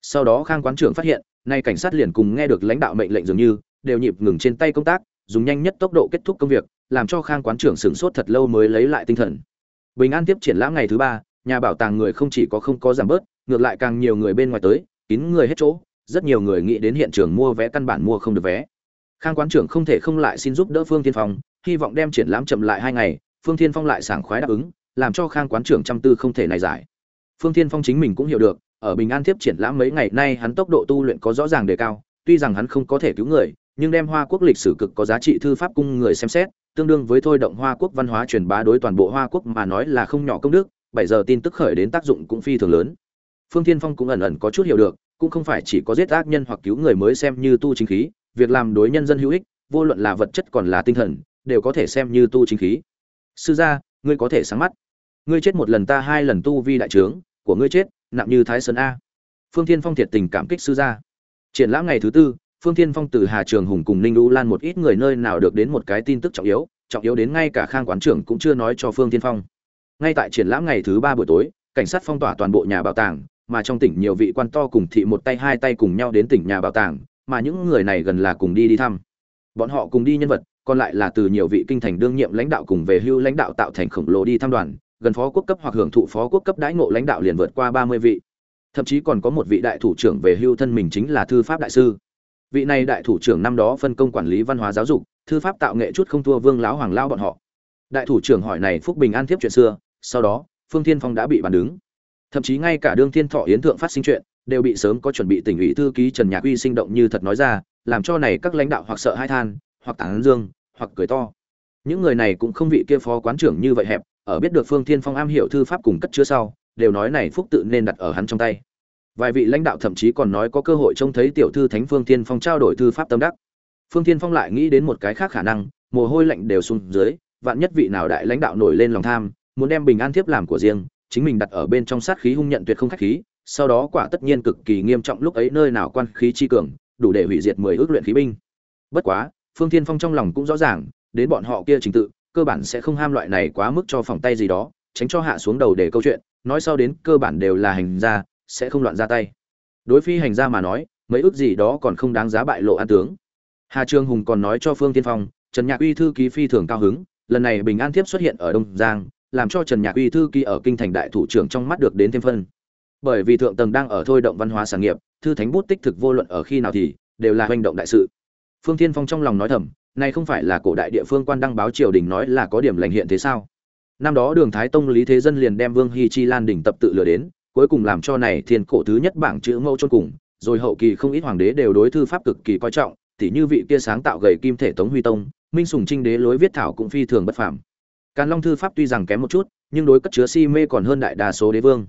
Sau đó khang quán trưởng phát hiện, nay cảnh sát liền cùng nghe được lãnh đạo mệnh lệnh dường như, đều nhịp ngừng trên tay công tác, dùng nhanh nhất tốc độ kết thúc công việc, làm cho khang quán trưởng sửng sốt thật lâu mới lấy lại tinh thần. Bình an tiếp triển lãm ngày thứ ba, nhà bảo tàng người không chỉ có không có giảm bớt, ngược lại càng nhiều người bên ngoài tới, kín người hết chỗ, rất nhiều người nghĩ đến hiện trường mua vé căn bản mua không được vé khang quán trưởng không thể không lại xin giúp đỡ phương tiên phong, hy vọng đem triển lãm chậm lại hai ngày, phương tiên phong lại sảng khoái đáp ứng, làm cho khang quán trưởng trăm tư không thể này giải. Phương tiên phong chính mình cũng hiểu được, ở bình an tiếp triển lãm mấy ngày nay hắn tốc độ tu luyện có rõ ràng đề cao, tuy rằng hắn không có thể cứu người, nhưng đem hoa quốc lịch sử cực có giá trị thư pháp cung người xem xét, tương đương với thôi động hoa quốc văn hóa truyền bá đối toàn bộ hoa quốc mà nói là không nhỏ công đức, bảy giờ tin tức khởi đến tác dụng cũng phi thường lớn. Phương thiên phong cũng ẩn ẩn có chút hiểu được, cũng không phải chỉ có giết ác nhân hoặc cứu người mới xem như tu chính khí việc làm đối nhân dân hữu ích, vô luận là vật chất còn là tinh thần, đều có thể xem như tu chính khí. Sư gia, ngươi có thể sáng mắt. Ngươi chết một lần ta hai lần tu vi đại trướng, của ngươi chết, nặng như thái sơn a. Phương thiên phong thiệt tình cảm kích sư gia. Triển lãm ngày thứ tư, phương thiên phong từ hà trường hùng cùng ninh đu lan một ít người nơi nào được đến một cái tin tức trọng yếu trọng yếu đến ngay cả khang quán trưởng cũng chưa nói cho phương thiên phong. Ngay tại triển lãm ngày thứ ba buổi tối, cảnh sát phong tỏa toàn bộ nhà bảo tàng, mà trong tỉnh nhiều vị quan to cùng thị một tay hai tay cùng nhau đến tỉnh nhà bảo tàng mà những người này gần là cùng đi đi thăm. Bọn họ cùng đi nhân vật, còn lại là từ nhiều vị kinh thành đương nhiệm lãnh đạo cùng về hưu lãnh đạo tạo thành khổng lồ đi thăm đoàn, gần phó quốc cấp hoặc hưởng thụ phó quốc cấp đãi ngộ lãnh đạo liền vượt qua ba mươi vị. Thậm chí còn có một vị đại thủ trưởng về hưu thân mình chính là thư pháp đại sư. Vị này đại thủ trưởng năm đó phân công quản lý văn hóa giáo dục, thư pháp tạo nghệ chút không thua vương lão hoàng lao bọn họ. Đại thủ trưởng hỏi này phúc bình an tiếp chuyện xưa, sau đó, phương thiên phong đã bị bàn đứng. Thậm chí ngay cả đương thiên thọ yến thượng phát sinh chuyện đều bị sớm có chuẩn bị tỉnh ủy thư ký trần nhạc uy sinh động như thật nói ra, làm cho này các lãnh đạo hoặc sợ hai than, hoặc tán dương, hoặc cười to. Những người này cũng không vị kia phó quán trưởng như vậy hẹp, ở biết được phương thiên phong am hiểu thư pháp cùng cất chứa sau, đều nói này phúc tự nên đặt ở hắn trong tay. Vài vị lãnh đạo thậm chí còn nói có cơ hội trông thấy tiểu thư thánh phương thiên phong trao đổi thư pháp tâm đắc. Phương thiên phong lại nghĩ đến một cái khác khả năng, mồ hôi lạnh đều xuống dưới, vạn nhất vị nào đại lãnh đạo nổi lên lòng tham, muốn đem bình an thiếp làm của riêng, chính mình đặt ở bên trong sát khí hung nhận tuyệt không khách khí sau đó quả tất nhiên cực kỳ nghiêm trọng lúc ấy nơi nào quan khí chi cường, đủ để hủy diệt mười ước luyện khí binh. Bất quá, phương thiên phong trong lòng cũng rõ ràng, đến bọn họ kia trình tự, cơ bản sẽ không ham loại này quá mức cho phòng tay gì đó, tránh cho hạ xuống đầu để câu chuyện, nói sau đến cơ bản đều là hành gia, sẽ không loạn ra tay. Đối phi hành gia mà nói, mấy ước gì đó còn không đáng giá bại lộ an tướng. Hà trương hùng còn nói cho phương thiên phong, trần nhạc uy thư ký phi thường cao hứng, lần này bình an thiếp xuất hiện ở đông giang, làm cho trần nhạc uy thư ký ở kinh thành đại thủ trưởng trong mắt được đến thêm phân bởi vì thượng tầng đang ở thôi động văn hóa sản nghiệp, thư thánh bút tích thực vô luận ở khi nào thì đều là hành động đại sự. Phương thiên phong trong lòng nói thầm, này không phải là cổ đại địa phương quan đăng báo triều đình nói là có điểm lành hiện thế sao? Năm đó đường thái tông lý thế dân liền đem vương hy chi lan đỉnh tập tự lừa đến, cuối cùng làm cho này thiên cổ thứ nhất bảng chữ mẫu chôn cùng, rồi hậu kỳ không ít hoàng đế đều đối thư pháp cực kỳ coi trọng, tỉ như vị kia sáng tạo gầy kim thể tống huy tông, minh sùng trinh đế lối viết thảo cũng phi thường bất phàm. Càn long thư pháp tuy rằng kém một chút, nhưng đối cất chứa si mê còn hơn đại đa số đế vương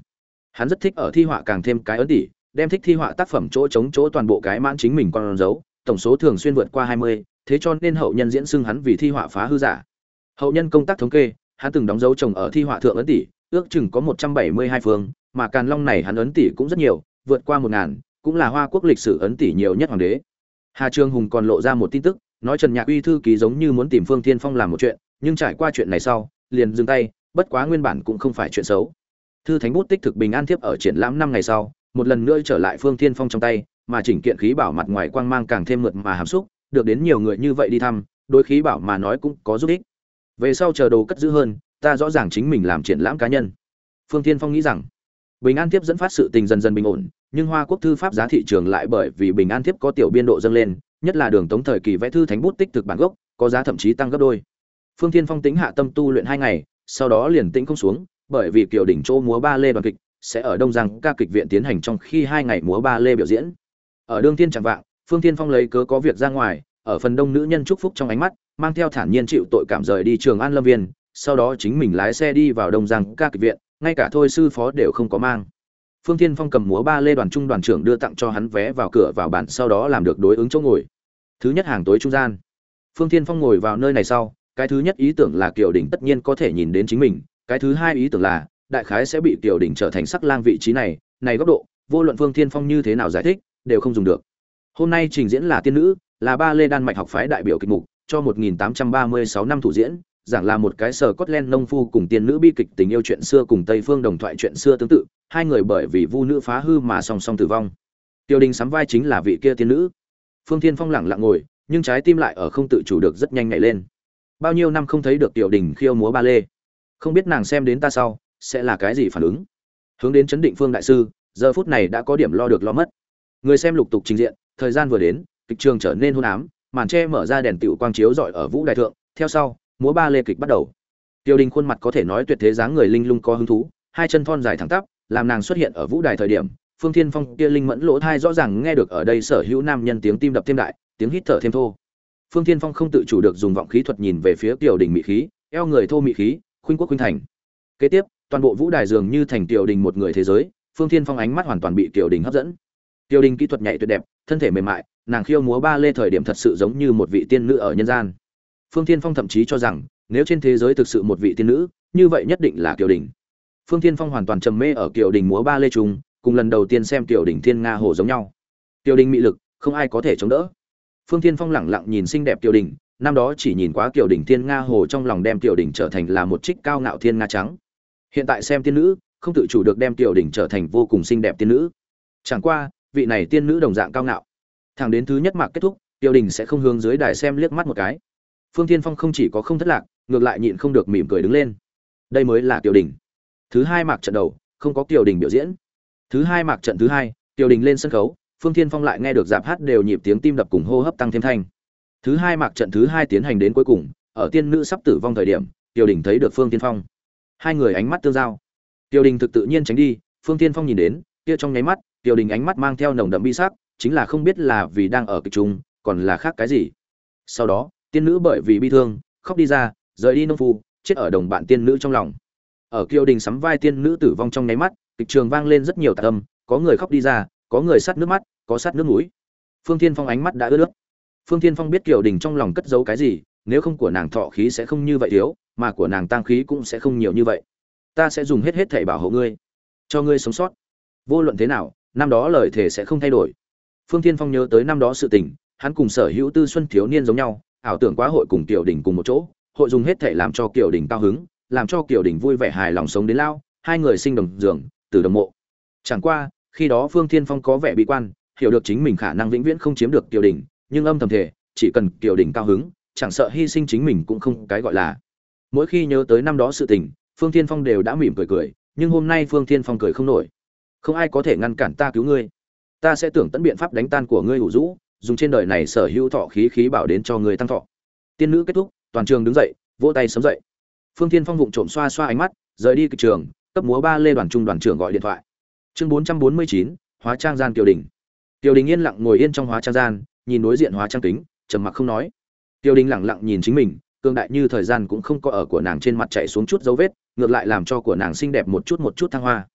hắn rất thích ở thi họa càng thêm cái ấn tỉ, đem thích thi họa tác phẩm chỗ chống chỗ toàn bộ cái mãn chính mình con dấu, tổng số thường xuyên vượt qua hai mươi, thế cho nên hậu nhân diễn xưng hắn vì thi họa phá hư giả. Hậu nhân công tác thống kê, hắn từng đóng dấu chồng ở thi họa thượng ấn tỷ ước chừng có một trăm bảy mươi hai phương, mà càn long này hắn ấn tỷ cũng rất nhiều, vượt qua một ngàn, cũng là hoa quốc lịch sử ấn tỷ nhiều nhất hoàng đế. Hà trương hùng còn lộ ra một tin tức, nói trần nhạc uy thư ký giống như muốn tìm phương thiên phong làm một chuyện, nhưng trải qua chuyện này sau, liền dừng tay, bất quá nguyên bản cũng không phải chuyện xấu thư thánh bút tích thực bình an thiếp ở triển lãm năm ngày sau, một lần nữa trở lại phương thiên phong trong tay, mà chỉnh kiện khí bảo mặt ngoài quang mang càng thêm mượt mà hàm xúc, được đến nhiều người như vậy đi thăm, đối khí bảo mà nói cũng có giúp ích. Về sau chờ đồ cất giữ hơn, ta rõ ràng chính mình làm triển lãm cá nhân. Phương thiên phong nghĩ rằng, bình an tiếp dẫn phát sự tình dần dần bình ổn, nhưng hoa quốc thư pháp giá thị trường lại bởi vì bình an tiếp có tiểu biên độ dâng lên, nhất là đường tống thời kỳ vẽ thư thánh bút tích thực bản gốc, có giá thậm chí tăng gấp đôi. Phương thiên phong tính hạ tâm tu luyện hai ngày, sau đó liền tĩnh không xuống bởi vì kiểu đỉnh chỗ múa ba lê đoàn kịch sẽ ở đông giang ca kịch viện tiến hành trong khi hai ngày múa ba lê biểu diễn. Ở đương tiên chẳng vạng, phương tiên phong lấy cớ có việc ra ngoài, ở phần đông nữ nhân chúc phúc trong ánh mắt, mang theo thản nhiên chịu tội cảm rời đi trường an lâm viên, sau đó chính mình lái xe đi vào đông giang ca kịch viện, ngay cả thôi sư phó đều không có mang. Phương tiên phong cầm múa ba lê đoàn trung đoàn trưởng đưa tặng cho hắn vé vào cửa vào bản, sau đó làm được đối ứng chỗ ngồi. Thứ nhất hàng tối trung gian. Phương tiên phong ngồi vào nơi này sau, cái thứ nhất ý tưởng là kiều đỉnh tất nhiên có thể nhìn đến chính mình cái thứ hai ý tưởng là, đại khái sẽ bị tiểu đỉnh trở thành sắc lang vị trí này này góc độ, vô luận phương Thiên phong như thế nào giải thích, đều không dùng được. Hôm nay trình diễn là tiên nữ, là ba lê đan mạch học phái đại biểu kịch mục, cho 1836 năm thủ diễn, giảng là một cái sở cốt nông phu cùng tiên nữ bi kịch tình yêu chuyện xưa cùng tây phương đồng thoại chuyện xưa tương tự, hai người bởi vì vu nữ phá hư mà song song tử vong. Tiêu đình sắm vai chính là vị kia tiên nữ. Phương thiên phong lặng lặng ngồi, nhưng trái tim lại ở không tự chủ được rất nhanh nhảy lên. Bao nhiêu năm không thấy được tiểu đình khiêu múa ba lê không biết nàng xem đến ta sau, sẽ là cái gì phản ứng? Hướng đến chấn định phương đại sư, giờ phút này đã có điểm lo được lo mất. Người xem lục tục trình diện, thời gian vừa đến, kịch trường trở nên hôn ám, màn tre mở ra đèn tựu quang chiếu rọi ở vũ đại thượng, theo sau, múa ba lê kịch bắt đầu. Tiêu đình khuôn mặt có thể nói tuyệt thế dáng người linh lung có hứng thú, hai chân thon dài thẳng tắp, làm nàng xuất hiện ở vũ đài thời điểm, phương thiên phong kia linh mẫn lỗ thai rõ ràng nghe được ở đây sở hữu nam nhân tiếng tim đập thêm đại, tiếng hít thở thêm thô. Phương thiên phong không tự chủ được dùng vọng khí thuật nhìn về phía tiểu đình mỹ khí, eo người thô mỹ khí khuynh quốc khuynh thành. Kế tiếp, toàn bộ vũ đài dường như thành tiểu đình một người thế giới, phương thiên phong ánh mắt hoàn toàn bị tiểu đình hấp dẫn. Tiểu đình kỹ thuật nhảy tuyệt đẹp, thân thể mềm mại, nàng khiêu múa ba lê thời điểm thật sự giống như một vị tiên nữ ở nhân gian. Phương thiên phong thậm chí cho rằng, nếu trên thế giới thực sự một vị tiên nữ, như vậy nhất định là tiểu đình. Phương thiên phong hoàn toàn trầm mê ở tiểu đình múa ba lê trùng cùng lần đầu tiên xem tiểu đình thiên nga hồ giống nhau. Tiểu đình mị lực, không ai có thể chống đỡ. Phương thiên phong lẳng lặng nhìn xinh đẹp tiểu đình năm đó chỉ nhìn quá kiểu đỉnh thiên nga hồ trong lòng đem tiểu đỉnh trở thành là một trích cao ngạo thiên nga trắng. Hiện tại xem tiên nữ, không tự chủ được đem tiểu đỉnh trở thành vô cùng xinh đẹp tiên nữ. Chẳng qua, vị này tiên nữ đồng dạng cao ngạo. Thẳng đến thứ nhất mạc kết thúc tiểu đỉnh sẽ không hướng dưới đài xem liếc mắt một cái. Phương thiên phong không chỉ có không thất lạc, ngược lại nhịn không được mỉm cười đứng lên. Đây mới là tiểu đỉnh. Thứ hai mạc trận đầu, không có tiểu đỉnh biểu diễn. Thứ hai mạc trận thứ hai tiểu đỉnh lên sân khấu, phương thiên phong lại nghe được giạp hát đều nhịp tiếng tim đập cùng hô hấp tăng thêm thanh thứ hai mạc trận thứ hai tiến hành đến cuối cùng, ở tiên nữ sắp tử vong thời điểm tiểu đình thấy được phương Thiên phong. Hai người ánh mắt tương giao. Tiểu đình thực tự nhiên tránh đi, phương Thiên phong nhìn đến, kia trong nháy mắt tiểu đình ánh mắt mang theo nồng đậm bi sắc, chính là không biết là vì đang ở kịch trung còn là khác cái gì. Sau đó, tiên nữ bởi vì bi thương, khóc đi ra, rời đi nông phu, chết ở đồng bạn tiên nữ trong lòng. Ở kiều đình sắm vai tiên nữ tử vong trong nháy mắt, kịch trường vang lên rất nhiều tạc âm, có người khóc đi ra, có người sắt nước mắt, có sắt nước mũi. Phương thiên phong ánh mắt đã ướt nước phương thiên phong biết kiều đình trong lòng cất giấu cái gì nếu không của nàng thọ khí sẽ không như vậy thiếu mà của nàng tang khí cũng sẽ không nhiều như vậy. Ta sẽ dùng hết hết thảy bảo hộ ngươi cho ngươi sống sót. Vô luận thế nào năm đó lời thề sẽ không thay đổi. Phương thiên phong nhớ tới năm đó sự tình hắn cùng sở hữu tư xuân thiếu niên giống nhau ảo tưởng quá hội cùng Kiều Đình cùng một chỗ, hội dùng hết thể làm cho Kiều Đình cao hứng, làm cho Kiều Đình vui vẻ hài lòng sống đến lao, hai người sinh đồng giường, từ đồng mộ. Chẳng qua, khi đó Phương Thiên Phong có vẻ bị quan, hiểu được chính mình khả năng vĩnh viễn không chiếm được Kiều Đình, nhưng âm thầm thể, chỉ cần Kiều đỉnh cao hứng, chẳng sợ hy sinh chính mình cũng không cái gọi là. Mỗi khi nhớ tới năm đó sự tình, Phương Thiên Phong đều đã mỉm cười cười, nhưng hôm nay Phương Thiên Phong cười không nổi. Không ai có thể ngăn cản ta cứu ngươi. Ta sẽ tưởng tận biện pháp đánh tan của ngươi hủ rũ, dùng trên đời này sở hữu thọ khí khí bảo đến cho người tăng thọ tiên nữ kết thúc toàn trường đứng dậy vỗ tay sớm dậy phương thiên phong vụng trộm xoa xoa ánh mắt rời đi kịch trường cấp múa ba lê đoàn trung đoàn trưởng gọi điện thoại chương bốn trăm bốn mươi chín hóa trang gian kiều đình kiều đình yên lặng ngồi yên trong hóa trang gian nhìn đối diện hóa trang kính trầm mặc không nói Tiêu đình lẳng lặng nhìn chính mình cương đại như thời gian cũng không có ở của nàng trên mặt chạy xuống chút dấu vết ngược lại làm cho của nàng xinh đẹp một chút một chút thăng hoa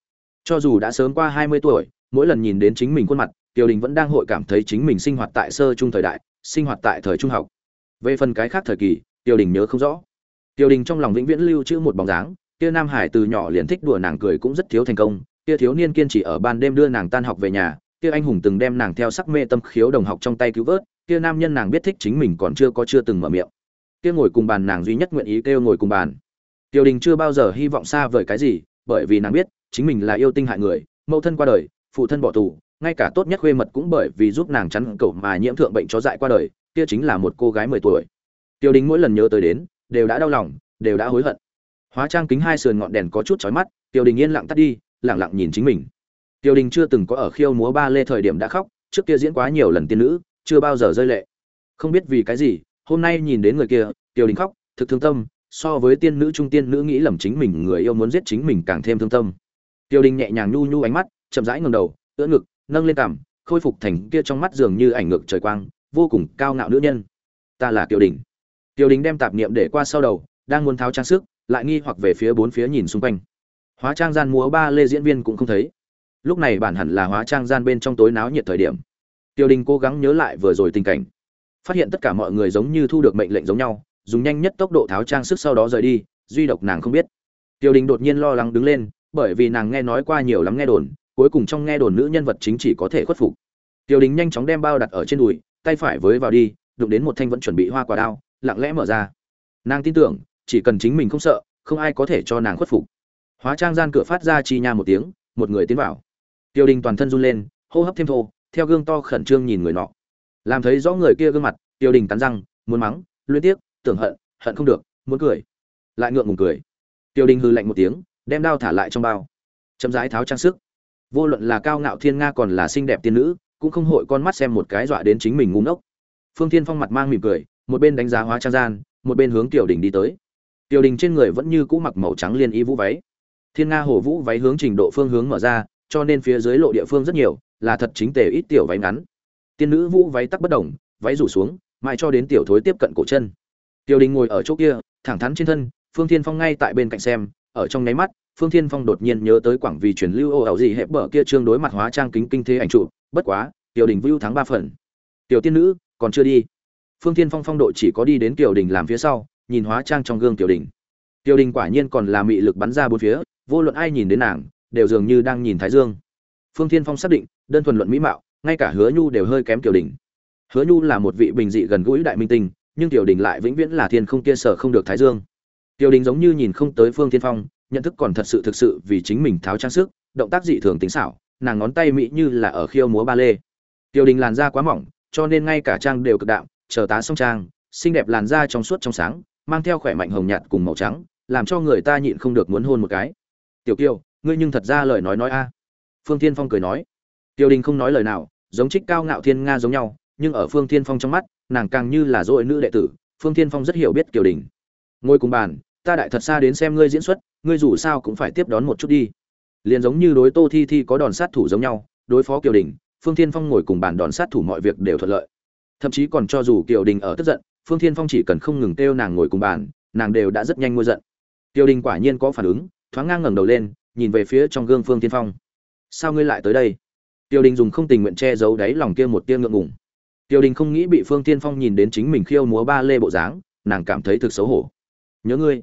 cho dù đã sớm qua hai mươi tuổi mỗi lần nhìn đến chính mình khuôn mặt Tiêu Đình vẫn đang hội cảm thấy chính mình sinh hoạt tại sơ trung thời đại, sinh hoạt tại thời trung học. Về phần cái khác thời kỳ, Tiêu Đình nhớ không rõ. Tiêu Đình trong lòng vĩnh viễn lưu trữ một bóng dáng, kia Nam Hải từ nhỏ liền thích đùa nàng cười cũng rất thiếu thành công, kia thiếu niên kiên trì ở ban đêm đưa nàng tan học về nhà, kia anh hùng từng đem nàng theo sắc mê tâm khiếu đồng học trong tay cứu vớt, kia nam nhân nàng biết thích chính mình còn chưa có chưa từng mở miệng. Kia ngồi cùng bàn nàng duy nhất nguyện ý kêu ngồi cùng bàn. Tiêu Đình chưa bao giờ hy vọng xa vời cái gì, bởi vì nàng biết, chính mình là yêu tinh hại người, mẫu thân qua đời, phụ thân bỏ tù, ngay cả tốt nhất khuê mật cũng bởi vì giúp nàng chắn cẩu mà nhiễm thượng bệnh chó dại qua đời kia chính là một cô gái mười tuổi tiêu đình mỗi lần nhớ tới đến đều đã đau lòng đều đã hối hận hóa trang kính hai sườn ngọn đèn có chút chói mắt tiêu đình yên lặng tắt đi lặng lặng nhìn chính mình tiêu đình chưa từng có ở khiêu múa ba lê thời điểm đã khóc, trước kia diễn quá nhiều lần tiên nữ, chưa bao giờ rơi lệ. Không biết vì cái gì, hôm nay nhìn đến người kia, tiêu đình khóc, thực thương tâm, so với tiên nữ trung tiên nữ nghĩ lầm chính mình, người yêu muốn giết chính mình càng thêm thương tâm. Tiêu đình nhẹ nhàng nhu nhu ánh mắt, chậm rãi ngẩng đầu, ưỡn ngực, nâng lên cằm, khôi phục thành kia trong mắt dường như ảnh ngược trời quang, vô cùng cao ngạo nữ nhân. Ta là tiêu đình. Tiêu đình đem tạp niệm để qua sau đầu, đang muốn tháo trang sức, lại nghi hoặc về phía bốn phía nhìn xung quanh. Hóa trang gian múa ba lê diễn viên cũng không thấy lúc này bản hẳn là hóa trang gian bên trong tối náo nhiệt thời điểm. Tiêu đình cố gắng nhớ lại vừa rồi tình cảnh. Phát hiện tất cả mọi người giống như thu được mệnh lệnh giống nhau, dùng nhanh nhất tốc độ tháo trang sức sau đó rời đi, duy độc nàng không biết. Tiêu đình đột nhiên lo lắng đứng lên, bởi vì nàng nghe nói qua nhiều lắm nghe đồn, cuối cùng trong nghe đồn nữ nhân vật chính chỉ có thể khuất phục. Tiêu đình nhanh chóng đem bao đặt ở trên đùi, tay phải với vào đi, đụng đến một thanh vẫn chuẩn bị hoa quả đao, lặng lẽ mở ra. Nàng tin tưởng, chỉ cần chính mình không sợ, không ai có thể cho nàng khuất phục. Hóa trang gian cửa phát ra chi nha một tiếng, một người tiến vào tiêu đình toàn thân run lên, hô hấp thêm thô, theo gương to khẩn trương nhìn người nọ. Làm thấy rõ người kia gương mặt, tiêu đình cắn răng, muốn mắng, luyến tiếc, tưởng hận hận không được, muốn cười. Lại ngượng ngùng cười. Tiêu đình hư lạnh một tiếng, đem đao thả lại trong bao. Chậm rãi tháo trang sức. Vô luận là cao ngạo thiên nga còn là xinh đẹp tiên nữ, cũng không hội con mắt xem một cái dọa đến chính mình ngu ngốc. Phương thiên phong mặt mang mỉm cười, một bên đánh giá hóa trang gian, một bên hướng tiểu đình đi tới. Tiểu đình trên người vẫn như cũ mặc màu trắng liên y vũ váy. Thiên nga hổ vũ váy hướng trình độ phương hướng mở ra cho nên phía dưới lộ địa phương rất nhiều, là thật chính tề ít tiểu váy ngắn. Tiên nữ vũ váy tắc bất động váy rủ xuống, mãi cho đến tiểu thối tiếp cận cổ chân. Tiểu đình ngồi ở chỗ kia, thẳng thắn trên thân, phương thiên phong ngay tại bên cạnh xem, ở trong nháy mắt, phương thiên phong đột nhiên nhớ tới quảng vì truyền lưu ô ảo gì hẹp bờ kia trương đối mặt hóa trang kính kinh thế ảnh trụ, bất quá, tiểu đình vưu thắng ba phần. Tiểu tiên nữ, còn chưa đi. Phương thiên phong phong độ chỉ có đi đến tiểu đình làm phía sau, nhìn hóa trang trong gương tiểu đình. Tiểu đình quả nhiên còn là mị lực bắn ra bốn phía, vô luận ai nhìn đến nàng đều dường như đang nhìn thái dương. Phương thiên phong xác định, đơn thuần luận mỹ mạo, ngay cả hứa nhu đều hơi kém tiểu đình. Hứa nhu là một vị bình dị gần gũi đại minh tinh, nhưng tiểu đình lại vĩnh viễn là thiên không kia sở không được thái dương. Tiểu đình giống như nhìn không tới phương thiên phong, nhận thức còn thật sự thực sự vì chính mình tháo trang sức, động tác dị thường tính xảo, nàng ngón tay mỹ như là ở khiêu múa ba lê. Tiểu đình làn da quá mỏng, cho nên ngay cả trang đều cực đạm, chờ tá xong trang, xinh đẹp làn da trong suốt trong sáng, mang theo khỏe mạnh hồng nhạt cùng màu trắng, làm cho người ta nhịn không được muốn hôn một cái. Tiểu kiều ngươi nhưng thật ra lời nói nói a. Phương thiên phong cười nói. Tiểu đình không nói lời nào, giống trích cao ngạo thiên nga giống nhau, nhưng ở phương thiên phong trong mắt, nàng càng như là dội nữ đệ tử, phương thiên phong rất hiểu biết tiểu đình. Ngồi cùng bàn, ta đại thật xa đến xem ngươi diễn xuất, ngươi dù sao cũng phải tiếp đón một chút đi. Liền giống như đối tô thi thi có đòn sát thủ giống nhau, đối phó kiều đình, phương thiên phong ngồi cùng bàn đòn sát thủ mọi việc đều thuận lợi. Thậm chí còn cho dù kiều đình ở tức giận, phương thiên phong chỉ cần không ngừng kêu nàng ngồi cùng bàn, nàng đều đã rất nhanh ngôi giận. Kiều đình quả nhiên có phản ứng, thoáng ngang ngẩng đầu lên nhìn về phía trong gương phương thiên phong. Sao ngươi lại tới đây? Tiêu đình dùng không tình nguyện che giấu đáy lòng kia một tia ngượng ngùng. Tiêu đình không nghĩ bị phương thiên phong nhìn đến chính mình khiêu múa ba lê bộ dáng, nàng cảm thấy thực xấu hổ. Nhớ ngươi.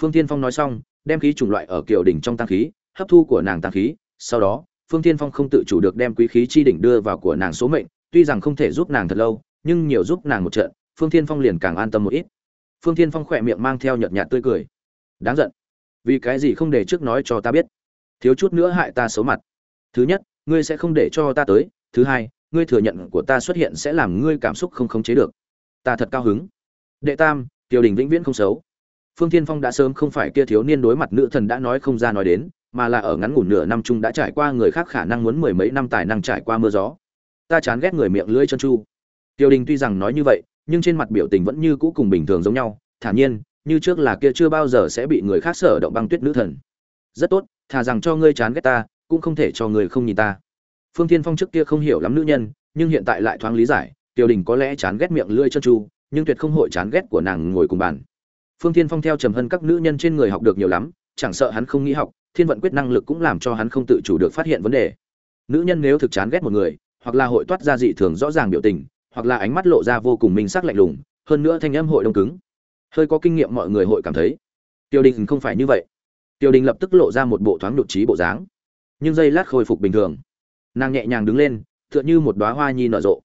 Phương thiên phong nói xong, đem khí chủng loại ở kiều đình trong tăng khí, hấp thu của nàng tăng khí, sau đó, phương thiên phong không tự chủ được đem quý khí chi đỉnh đưa vào của nàng số mệnh, tuy rằng không thể giúp nàng thật lâu, nhưng nhiều giúp nàng một trận, phương thiên phong liền càng an tâm một ít. Phương thiên phong khỏe miệng mang theo nhợt nhạt tươi cười. Đáng giận vì cái gì không để trước nói cho ta biết? Thiếu chút nữa hại ta xấu mặt. Thứ nhất, ngươi sẽ không để cho ta tới. Thứ hai, ngươi thừa nhận của ta xuất hiện sẽ làm ngươi cảm xúc không khống chế được. Ta thật cao hứng. Đệ tam, tiểu đình vĩnh viễn không xấu. Phương thiên phong đã sớm không phải kia thiếu niên đối mặt nữ thần đã nói không ra nói đến, mà là ở ngắn ngủn nửa năm chung đã trải qua người khác khả năng muốn mười mấy năm tài năng trải qua mưa gió. Ta chán ghét người miệng lưỡi chân chu. Tiêu đình tuy rằng nói như vậy, nhưng trên mặt biểu tình vẫn như cũ cùng bình thường giống nhau. Thản nhiên như trước là kia chưa bao giờ sẽ bị người khác sở động băng tuyết nữ thần. Rất tốt, thà rằng cho ngươi chán ghét ta, cũng không thể cho người không nhìn ta. Phương thiên phong trước kia không hiểu lắm nữ nhân, nhưng hiện tại lại thoáng lý giải, tiêu đình có lẽ chán ghét miệng lưỡi chân chu nhưng tuyệt không hội chán ghét của nàng ngồi cùng bàn. Phương thiên phong theo trầm hân các nữ nhân trên người học được nhiều lắm, chẳng sợ hắn không nghĩ học, thiên vận quyết năng lực cũng làm cho hắn không tự chủ được phát hiện vấn đề. Nữ nhân nếu thực chán ghét một người, hoặc là hội toát ra dị thường rõ ràng biểu tình, hoặc là ánh mắt lộ ra vô cùng minh sắc lạnh lùng, hơn nữa thanh âm hội đông cứng hơi có kinh nghiệm mọi người hội cảm thấy. Tiêu đình không phải như vậy. Tiêu đình lập tức lộ ra một bộ thoáng nhụt trí bộ dáng. Nhưng giây lát khôi phục bình thường. Nàng nhẹ nhàng đứng lên, tựa như một đóa hoa nhi nở rộ.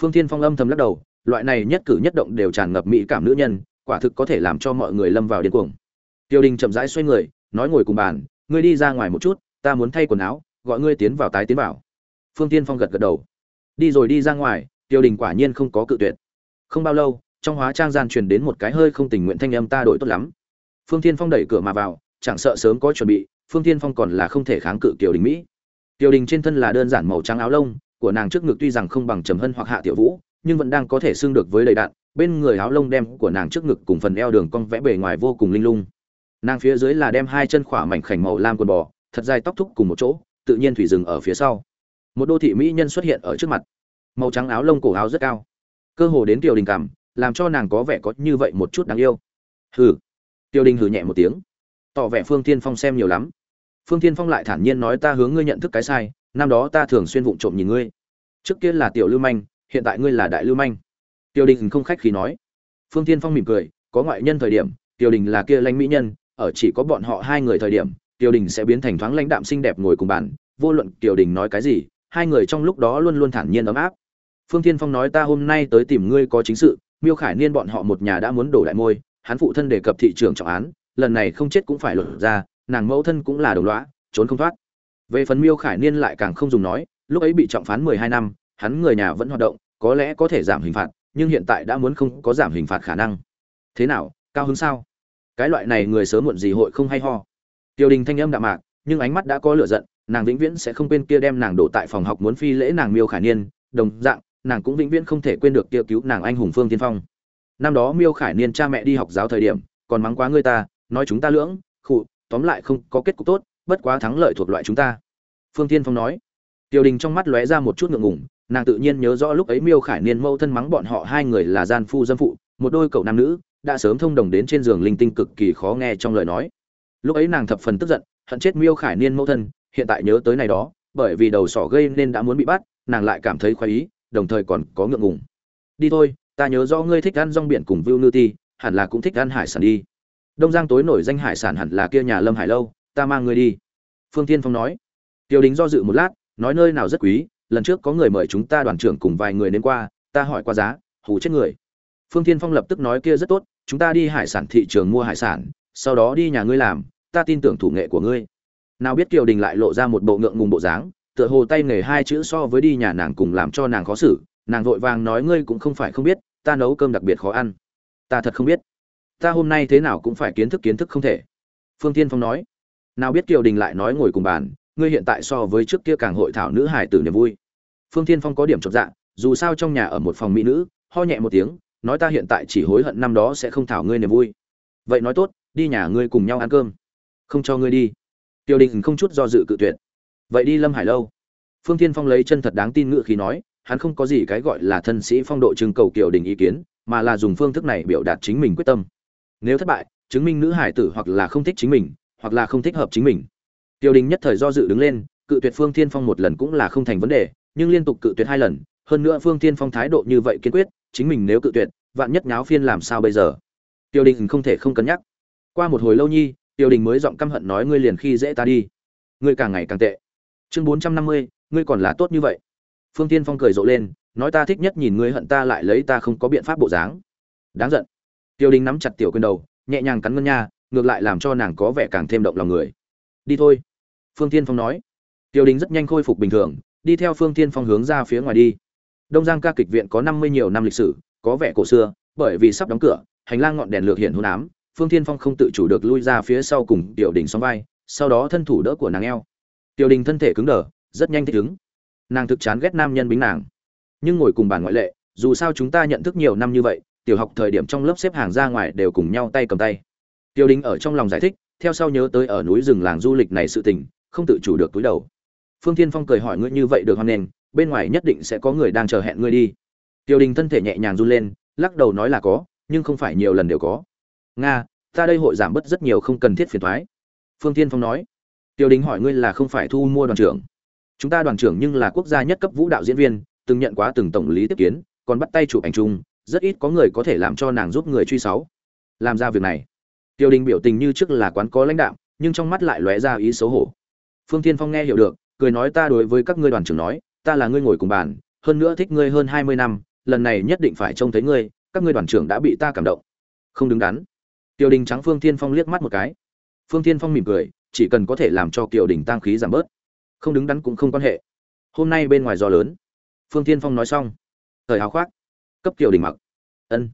Phương thiên phong âm thầm lắc đầu, loại này nhất cử nhất động đều tràn ngập mỹ cảm nữ nhân, quả thực có thể làm cho mọi người lâm vào điên cuồng. Tiêu đình chậm rãi xoay người, nói ngồi cùng bàn, ngươi đi ra ngoài một chút, ta muốn thay quần áo, gọi ngươi tiến vào tái tiến vào. Phương tiên phong gật gật đầu. Đi rồi đi ra ngoài, tiêu đình quả nhiên không có cự tuyệt. Không bao lâu trong hóa trang gian truyền đến một cái hơi không tình nguyện thanh âm ta đổi tốt lắm. Phương Thiên phong đẩy cửa mà vào, chẳng sợ sớm có chuẩn bị, phương Thiên phong còn là không thể kháng cự kiều đình mỹ. Kiều đình trên thân là đơn giản màu trắng áo lông, của nàng trước ngực tuy rằng không bằng trầm hân hoặc hạ tiểu vũ, nhưng vẫn đang có thể xưng được với đầy đạn bên người áo lông đem của nàng trước ngực cùng phần eo đường cong vẽ bề ngoài vô cùng linh lung. Nàng phía dưới là đem hai chân khỏa mảnh khảnh màu lam quần bò, thật dài tóc thúc cùng một chỗ, tự nhiên thủy rừng ở phía sau. Một đô thị mỹ nhân xuất hiện ở trước mặt. Màu trắng áo lông cổ áo rất cao. Cơ hồ đến tiểu đình cảm làm cho nàng có vẻ có như vậy một chút đáng yêu. Hừ. Tiêu đình hừ nhẹ một tiếng. Tỏ vẻ phương tiên phong xem nhiều lắm. Phương tiên phong lại thản nhiên nói ta hướng ngươi nhận thức cái sai, năm đó ta thường xuyên vụng trộm nhìn ngươi. Trước kia là tiểu lưu manh, hiện tại ngươi là đại lưu manh. Tiêu đình không khách khí nói. Phương tiên phong mỉm cười, có ngoại nhân thời điểm, tiêu đình là kia lãnh mỹ nhân, ở chỉ có bọn họ hai người thời điểm, tiêu đình sẽ biến thành thoáng lãnh đạm xinh đẹp ngồi cùng bàn, vô luận tiêu đình nói cái gì, hai người trong lúc đó luôn luôn thản nhiên ấm áp. Phương tiên phong nói ta hôm nay tới tìm ngươi có chính sự miêu khải niên bọn họ một nhà đã muốn đổ đại môi, hắn phụ thân đề cập thị trường trọng án, lần này không chết cũng phải lột ra, nàng mẫu thân cũng là đồng lõa, trốn không thoát. Về phần miêu khải niên lại càng không dùng nói, lúc ấy bị trọng phán mười hai năm, hắn người nhà vẫn hoạt động, có lẽ có thể giảm hình phạt, nhưng hiện tại đã muốn không có giảm hình phạt khả năng. Thế nào, cao hứng sao? Cái loại này người sớm muộn gì hội không hay ho. Tiểu đình thanh âm đạm mạc, nhưng ánh mắt đã có lửa giận, nàng vĩnh viễn sẽ không quên kia đem nàng đổ tại phòng học muốn phi lễ nàng miêu khải niên, đồng dạng nàng cũng vĩnh viễn không thể quên được kia cứu nàng anh hùng phương tiên phong. Năm đó miêu khải niên cha mẹ đi học giáo thời điểm, còn mắng quá ngươi ta, nói chúng ta lưỡng, khụ, tóm lại không có kết cục tốt, bất quá thắng lợi thuộc loại chúng ta. Phương tiên phong nói. Tiểu đình trong mắt lóe ra một chút ngượng ngùng, nàng tự nhiên nhớ rõ lúc ấy miêu khải niên mâu thân mắng bọn họ hai người là gian phu dâm phụ, một đôi cậu nam nữ, đã sớm thông đồng đến trên giường linh tinh cực kỳ khó nghe trong lời nói. Lúc ấy nàng thập phần tức giận, hận chết miêu khải niên mâu thân, hiện tại nhớ tới này đó, bởi vì đầu sỏ gây nên đã muốn bị bắt, nàng lại cảm thấy khoái ý đồng thời còn có ngượng ngùng. Đi thôi, ta nhớ rõ ngươi thích ăn rong biển cùng view nư ti, hẳn là cũng thích ăn hải sản đi. Đông giang tối nổi danh hải sản hẳn là kia nhà lâm hải lâu, ta mang ngươi đi. Phương tiên phong nói. Tiêu đính do dự một lát, nói nơi nào rất quý, lần trước có người mời chúng ta đoàn trưởng cùng vài người đến qua, ta hỏi qua giá, hù chết người. Phương tiên phong lập tức nói kia rất tốt, chúng ta đi hải sản thị trường mua hải sản, sau đó đi nhà ngươi làm, ta tin tưởng thủ nghệ của ngươi. Nào biết kiều đình lại lộ ra một bộ ngượng ngùng bộ dáng tựa hồ tay nghề hai chữ so với đi nhà nàng cùng làm cho nàng khó xử, nàng vội vàng nói ngươi cũng không phải không biết, ta nấu cơm đặc biệt khó ăn. Ta thật không biết. Ta hôm nay thế nào cũng phải kiến thức kiến thức không thể. Phương tiên phong nói. Nào biết kiều đình lại nói ngồi cùng bàn, ngươi hiện tại so với trước kia càng hội thảo nữ hải tử niềm vui. Phương tiên phong có điểm chột dạ dù sao trong nhà ở một phòng mỹ nữ, ho nhẹ một tiếng, nói ta hiện tại chỉ hối hận năm đó sẽ không thảo ngươi niềm vui. Vậy nói tốt, đi nhà ngươi cùng nhau ăn cơm. Không cho ngươi đi. Tiêu đình không chút do dự cự tuyệt vậy đi lâm hải lâu. Phương tiên phong lấy chân thật đáng tin ngự khí nói, hắn không có gì cái gọi là thân sĩ phong độ trưng cầu kiều đình ý kiến, mà là dùng phương thức này biểu đạt chính mình quyết tâm. Nếu thất bại, chứng minh nữ hải tử hoặc là không thích chính mình, hoặc là không thích hợp chính mình. Tiểu đình nhất thời do dự đứng lên, cự tuyệt phương Thiên phong một lần cũng là không thành vấn đề, nhưng liên tục cự tuyệt hai lần, hơn nữa phương Thiên phong thái độ như vậy kiên quyết, chính mình nếu cự tuyệt, vạn nhất nháo phiên làm sao bây giờ? Tiểu đình không thể không cân nhắc. Qua một hồi lâu nhi, tiểu đình mới giọng căm hận nói ngươi liền khi dễ ta đi. Ngươi càng ngày càng tệ chương bốn trăm năm mươi, ngươi còn là tốt như vậy. Phương tiên phong cười rộ lên, nói ta thích nhất nhìn ngươi hận ta lại lấy ta không có biện pháp bộ dáng. Đáng giận. Tiêu đình nắm chặt tiểu quên đầu, nhẹ nhàng cắn ngân nha, ngược lại làm cho nàng có vẻ càng thêm động lòng người. Đi thôi, phương tiên phong nói. Tiêu đình rất nhanh khôi phục bình thường, đi theo phương tiên phong hướng ra phía ngoài đi. Đông giang ca kịch viện có năm mươi nhiều năm lịch sử, có vẻ cổ xưa, bởi vì sắp đóng cửa, hành lang ngọn đèn lược hiện hôn ám, phương tiên phong không tự chủ được lui ra phía sau cùng tiểu đình song vai, sau đó thân thủ đỡ của nàng eo tiểu đình thân thể cứng đờ, rất nhanh thích ứng. Nàng thực chán ghét nam nhân bính nàng. Nhưng ngồi cùng bàn ngoại lệ, dù sao chúng ta nhận thức nhiều năm như vậy, tiểu học thời điểm trong lớp xếp hàng ra ngoài đều cùng nhau tay cầm tay. Tiểu đình ở trong lòng giải thích, theo sau nhớ tới ở núi rừng làng du lịch này sự tình, không tự chủ được túi đầu. Phương Thiên phong cười hỏi ngươi như vậy được hoan nghênh, bên ngoài nhất định sẽ có người đang chờ hẹn ngươi đi. Tiểu đình thân thể nhẹ nhàng run lên, lắc đầu nói là có, nhưng không phải nhiều lần đều có. Nga, ta đây hội giảm bớt rất nhiều không cần thiết phiền thoái. Phương tiên phong nói. Tiêu đình hỏi ngươi là không phải thu mua đoàn trưởng. Chúng ta đoàn trưởng nhưng là quốc gia nhất cấp vũ đạo diễn viên, từng nhận quá từng tổng lý tiếp kiến, còn bắt tay chụp ảnh chung, rất ít có người có thể làm cho nàng giúp người truy sáu. Làm ra việc này. Tiêu đình biểu tình như trước là quán có lãnh đạo nhưng trong mắt lại lóe ra ý xấu hổ. Phương tiên phong nghe hiểu được, cười nói ta đối với các ngươi đoàn trưởng nói, ta là ngươi ngồi cùng bàn, hơn nữa thích ngươi hơn hai mươi năm, lần này nhất định phải trông thấy ngươi, các ngươi đoàn trưởng đã bị ta cảm động. Không đứng đắn. Tiêu đình trắng phương tiên phong liếc mắt một cái. Phương tiên phong mỉm cười chỉ cần có thể làm cho kiều đình tăng khí giảm bớt, không đứng đắn cũng không quan hệ. Hôm nay bên ngoài gió lớn, phương tiên phong nói xong, thời áo khoác, cấp kiều đình mặc. Ân.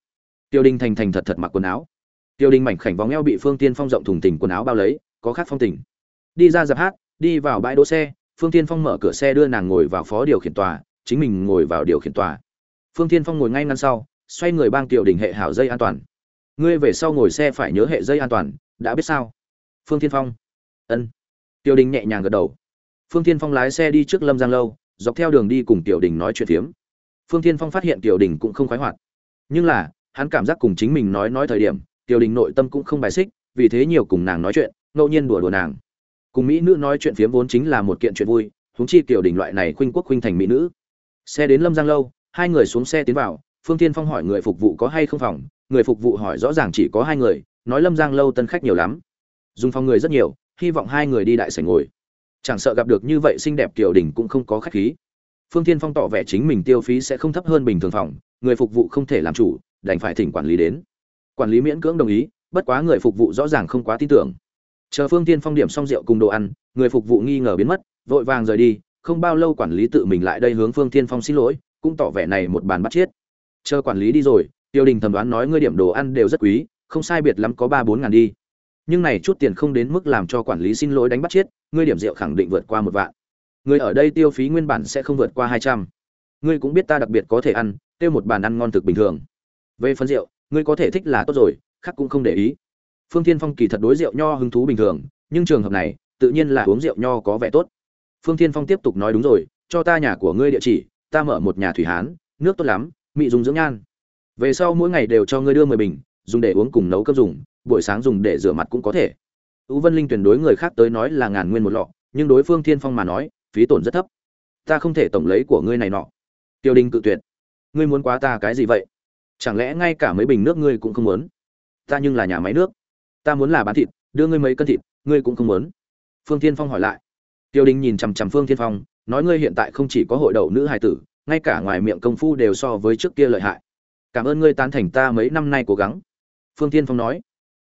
Kiều đình thành thành thật thật mặc quần áo. Kiều đình mảnh khảnh vòng eo bị phương tiên phong rộng thùng tình quần áo bao lấy, có khác phong tình. Đi ra dạp hát, đi vào bãi đỗ xe, phương tiên phong mở cửa xe đưa nàng ngồi vào phó điều khiển tòa, chính mình ngồi vào điều khiển tòa. Phương tiên phong ngồi ngay ngăn sau, xoay người bang tiểu đình hệ hảo dây an toàn. Ngươi về sau ngồi xe phải nhớ hệ dây an toàn, đã biết sao? Phương tiên phong ân. Tiểu đình nhẹ nhàng gật đầu. Phương tiên phong lái xe đi trước lâm giang lâu, dọc theo đường đi cùng tiểu đình nói chuyện phiếm. Phương tiên phong phát hiện tiểu đình cũng không khoái hoạt. Nhưng là, hắn cảm giác cùng chính mình nói nói thời điểm, tiểu đình nội tâm cũng không bài xích, vì thế nhiều cùng nàng nói chuyện, ngẫu nhiên đùa đùa nàng. Cùng mỹ nữ nói chuyện phiếm vốn chính là một kiện chuyện vui, huống chi tiểu đình loại này khuynh quốc khuynh thành mỹ nữ. Xe đến lâm giang lâu, hai người xuống xe tiến vào, phương tiên phong hỏi người phục vụ có hay không phòng, người phục vụ hỏi rõ ràng chỉ có hai người, nói lâm giang lâu tân khách nhiều lắm. Dùng phòng người rất nhiều hy vọng hai người đi đại sảnh ngồi. Chẳng sợ gặp được như vậy xinh đẹp tiểu đình cũng không có khách khí. Phương Thiên phong tỏ vẻ chính mình tiêu phí sẽ không thấp hơn bình thường phòng, người phục vụ không thể làm chủ, đành phải thỉnh quản lý đến. Quản lý miễn cưỡng đồng ý, bất quá người phục vụ rõ ràng không quá tin tưởng. Chờ phương tiên phong điểm xong rượu cùng đồ ăn, người phục vụ nghi ngờ biến mất, vội vàng rời đi, không bao lâu quản lý tự mình lại đây hướng phương tiên phong xin lỗi, cũng tỏ vẻ này một bàn bắt chết chờ quản lý đi rồi, tiêu đình thẩm đoán nói ngươi điểm đồ ăn đều rất quý, không sai biệt lắm có ba bốn ngàn đi nhưng này chút tiền không đến mức làm cho quản lý xin lỗi đánh bắt chết, ngươi điểm rượu khẳng định vượt qua một vạn. Người ở đây tiêu phí nguyên bản sẽ không vượt qua hai trăm. Ngươi cũng biết ta đặc biệt có thể ăn, tiêu một bàn ăn ngon thực bình thường. Về phần rượu, ngươi có thể thích là tốt rồi, khác cũng không để ý. Phương thiên phong kỳ thật đối rượu nho hứng thú bình thường, nhưng trường hợp này, tự nhiên là uống rượu nho có vẻ tốt. Phương thiên phong tiếp tục nói đúng rồi, cho ta nhà của ngươi địa chỉ, ta mở một nhà thủy hán, nước tốt lắm, mị dùng dưỡng nhan. Về sau mỗi ngày đều cho ngươi đưa mười bình, dùng để uống cùng nấu cơm dùng buổi sáng dùng để rửa mặt cũng có thể. Ú vân linh tuyển đối người khác tới nói là ngàn nguyên một lọ, nhưng đối phương thiên phong mà nói, phí tổn rất thấp. Ta không thể tổng lấy của ngươi này nọ. Tiêu đình cự tuyệt. Ngươi muốn quá ta cái gì vậy? Chẳng lẽ ngay cả mấy bình nước ngươi cũng không muốn? Ta nhưng là nhà máy nước. Ta muốn là bán thịt, đưa ngươi mấy cân thịt, ngươi cũng không muốn. Phương thiên phong hỏi lại. Tiêu đình nhìn chằm chằm phương thiên phong, nói ngươi hiện tại không chỉ có hội đậu nữ hài tử, ngay cả ngoài miệng công phu đều so với trước kia lợi hại. Cảm ơn ngươi tán thành ta mấy năm nay cố gắng. Phương tiên phong nói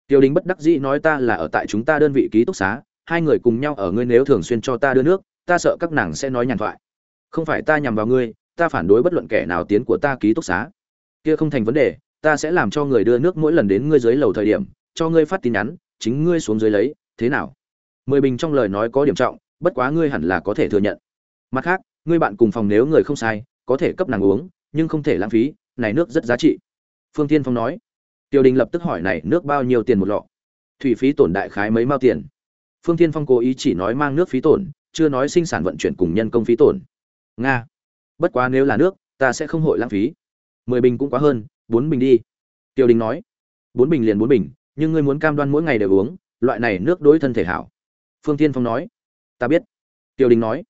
tiêu đình bất đắc dĩ nói ta là ở tại chúng ta đơn vị ký túc xá, hai người cùng nhau ở ngươi nếu thường xuyên cho ta đưa nước, ta sợ các nàng sẽ nói nhàn thoại. Không phải ta nhằm vào ngươi, ta phản đối bất luận kẻ nào tiến của ta ký túc xá. Kia không thành vấn đề, ta sẽ làm cho người đưa nước mỗi lần đến ngươi dưới lầu thời điểm, cho ngươi phát tin nhắn, chính ngươi xuống dưới lấy, thế nào? Mười bình trong lời nói có điểm trọng, bất quá ngươi hẳn là có thể thừa nhận. Mặt khác, ngươi bạn cùng phòng nếu người không sai, có thể cấp nàng uống, nhưng không thể lãng phí, này nước rất giá trị. Phương tiên phong nói tiêu đình lập tức hỏi này, nước bao nhiêu tiền một lọ? Thủy phí tổn đại khái mấy mao tiền? Phương Thiên phong cố ý chỉ nói mang nước phí tổn, chưa nói sinh sản vận chuyển cùng nhân công phí tổn. Nga. Bất quá nếu là nước, ta sẽ không hội lãng phí. Mười bình cũng quá hơn, bốn bình đi. Tiêu đình nói. Bốn bình liền bốn bình, nhưng ngươi muốn cam đoan mỗi ngày đều uống, loại này nước đối thân thể hảo. Phương Thiên phong nói. Ta biết. Tiêu đình nói.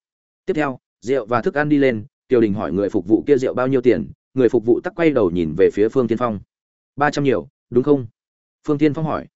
Tiếp theo, rượu và thức ăn đi lên, tiêu đình hỏi người phục vụ kia rượu bao nhiêu tiền, người phục vụ tắc quay đầu nhìn về phía phương Thiên phong ba trăm nhiều đúng không? Phương tiên phong hỏi.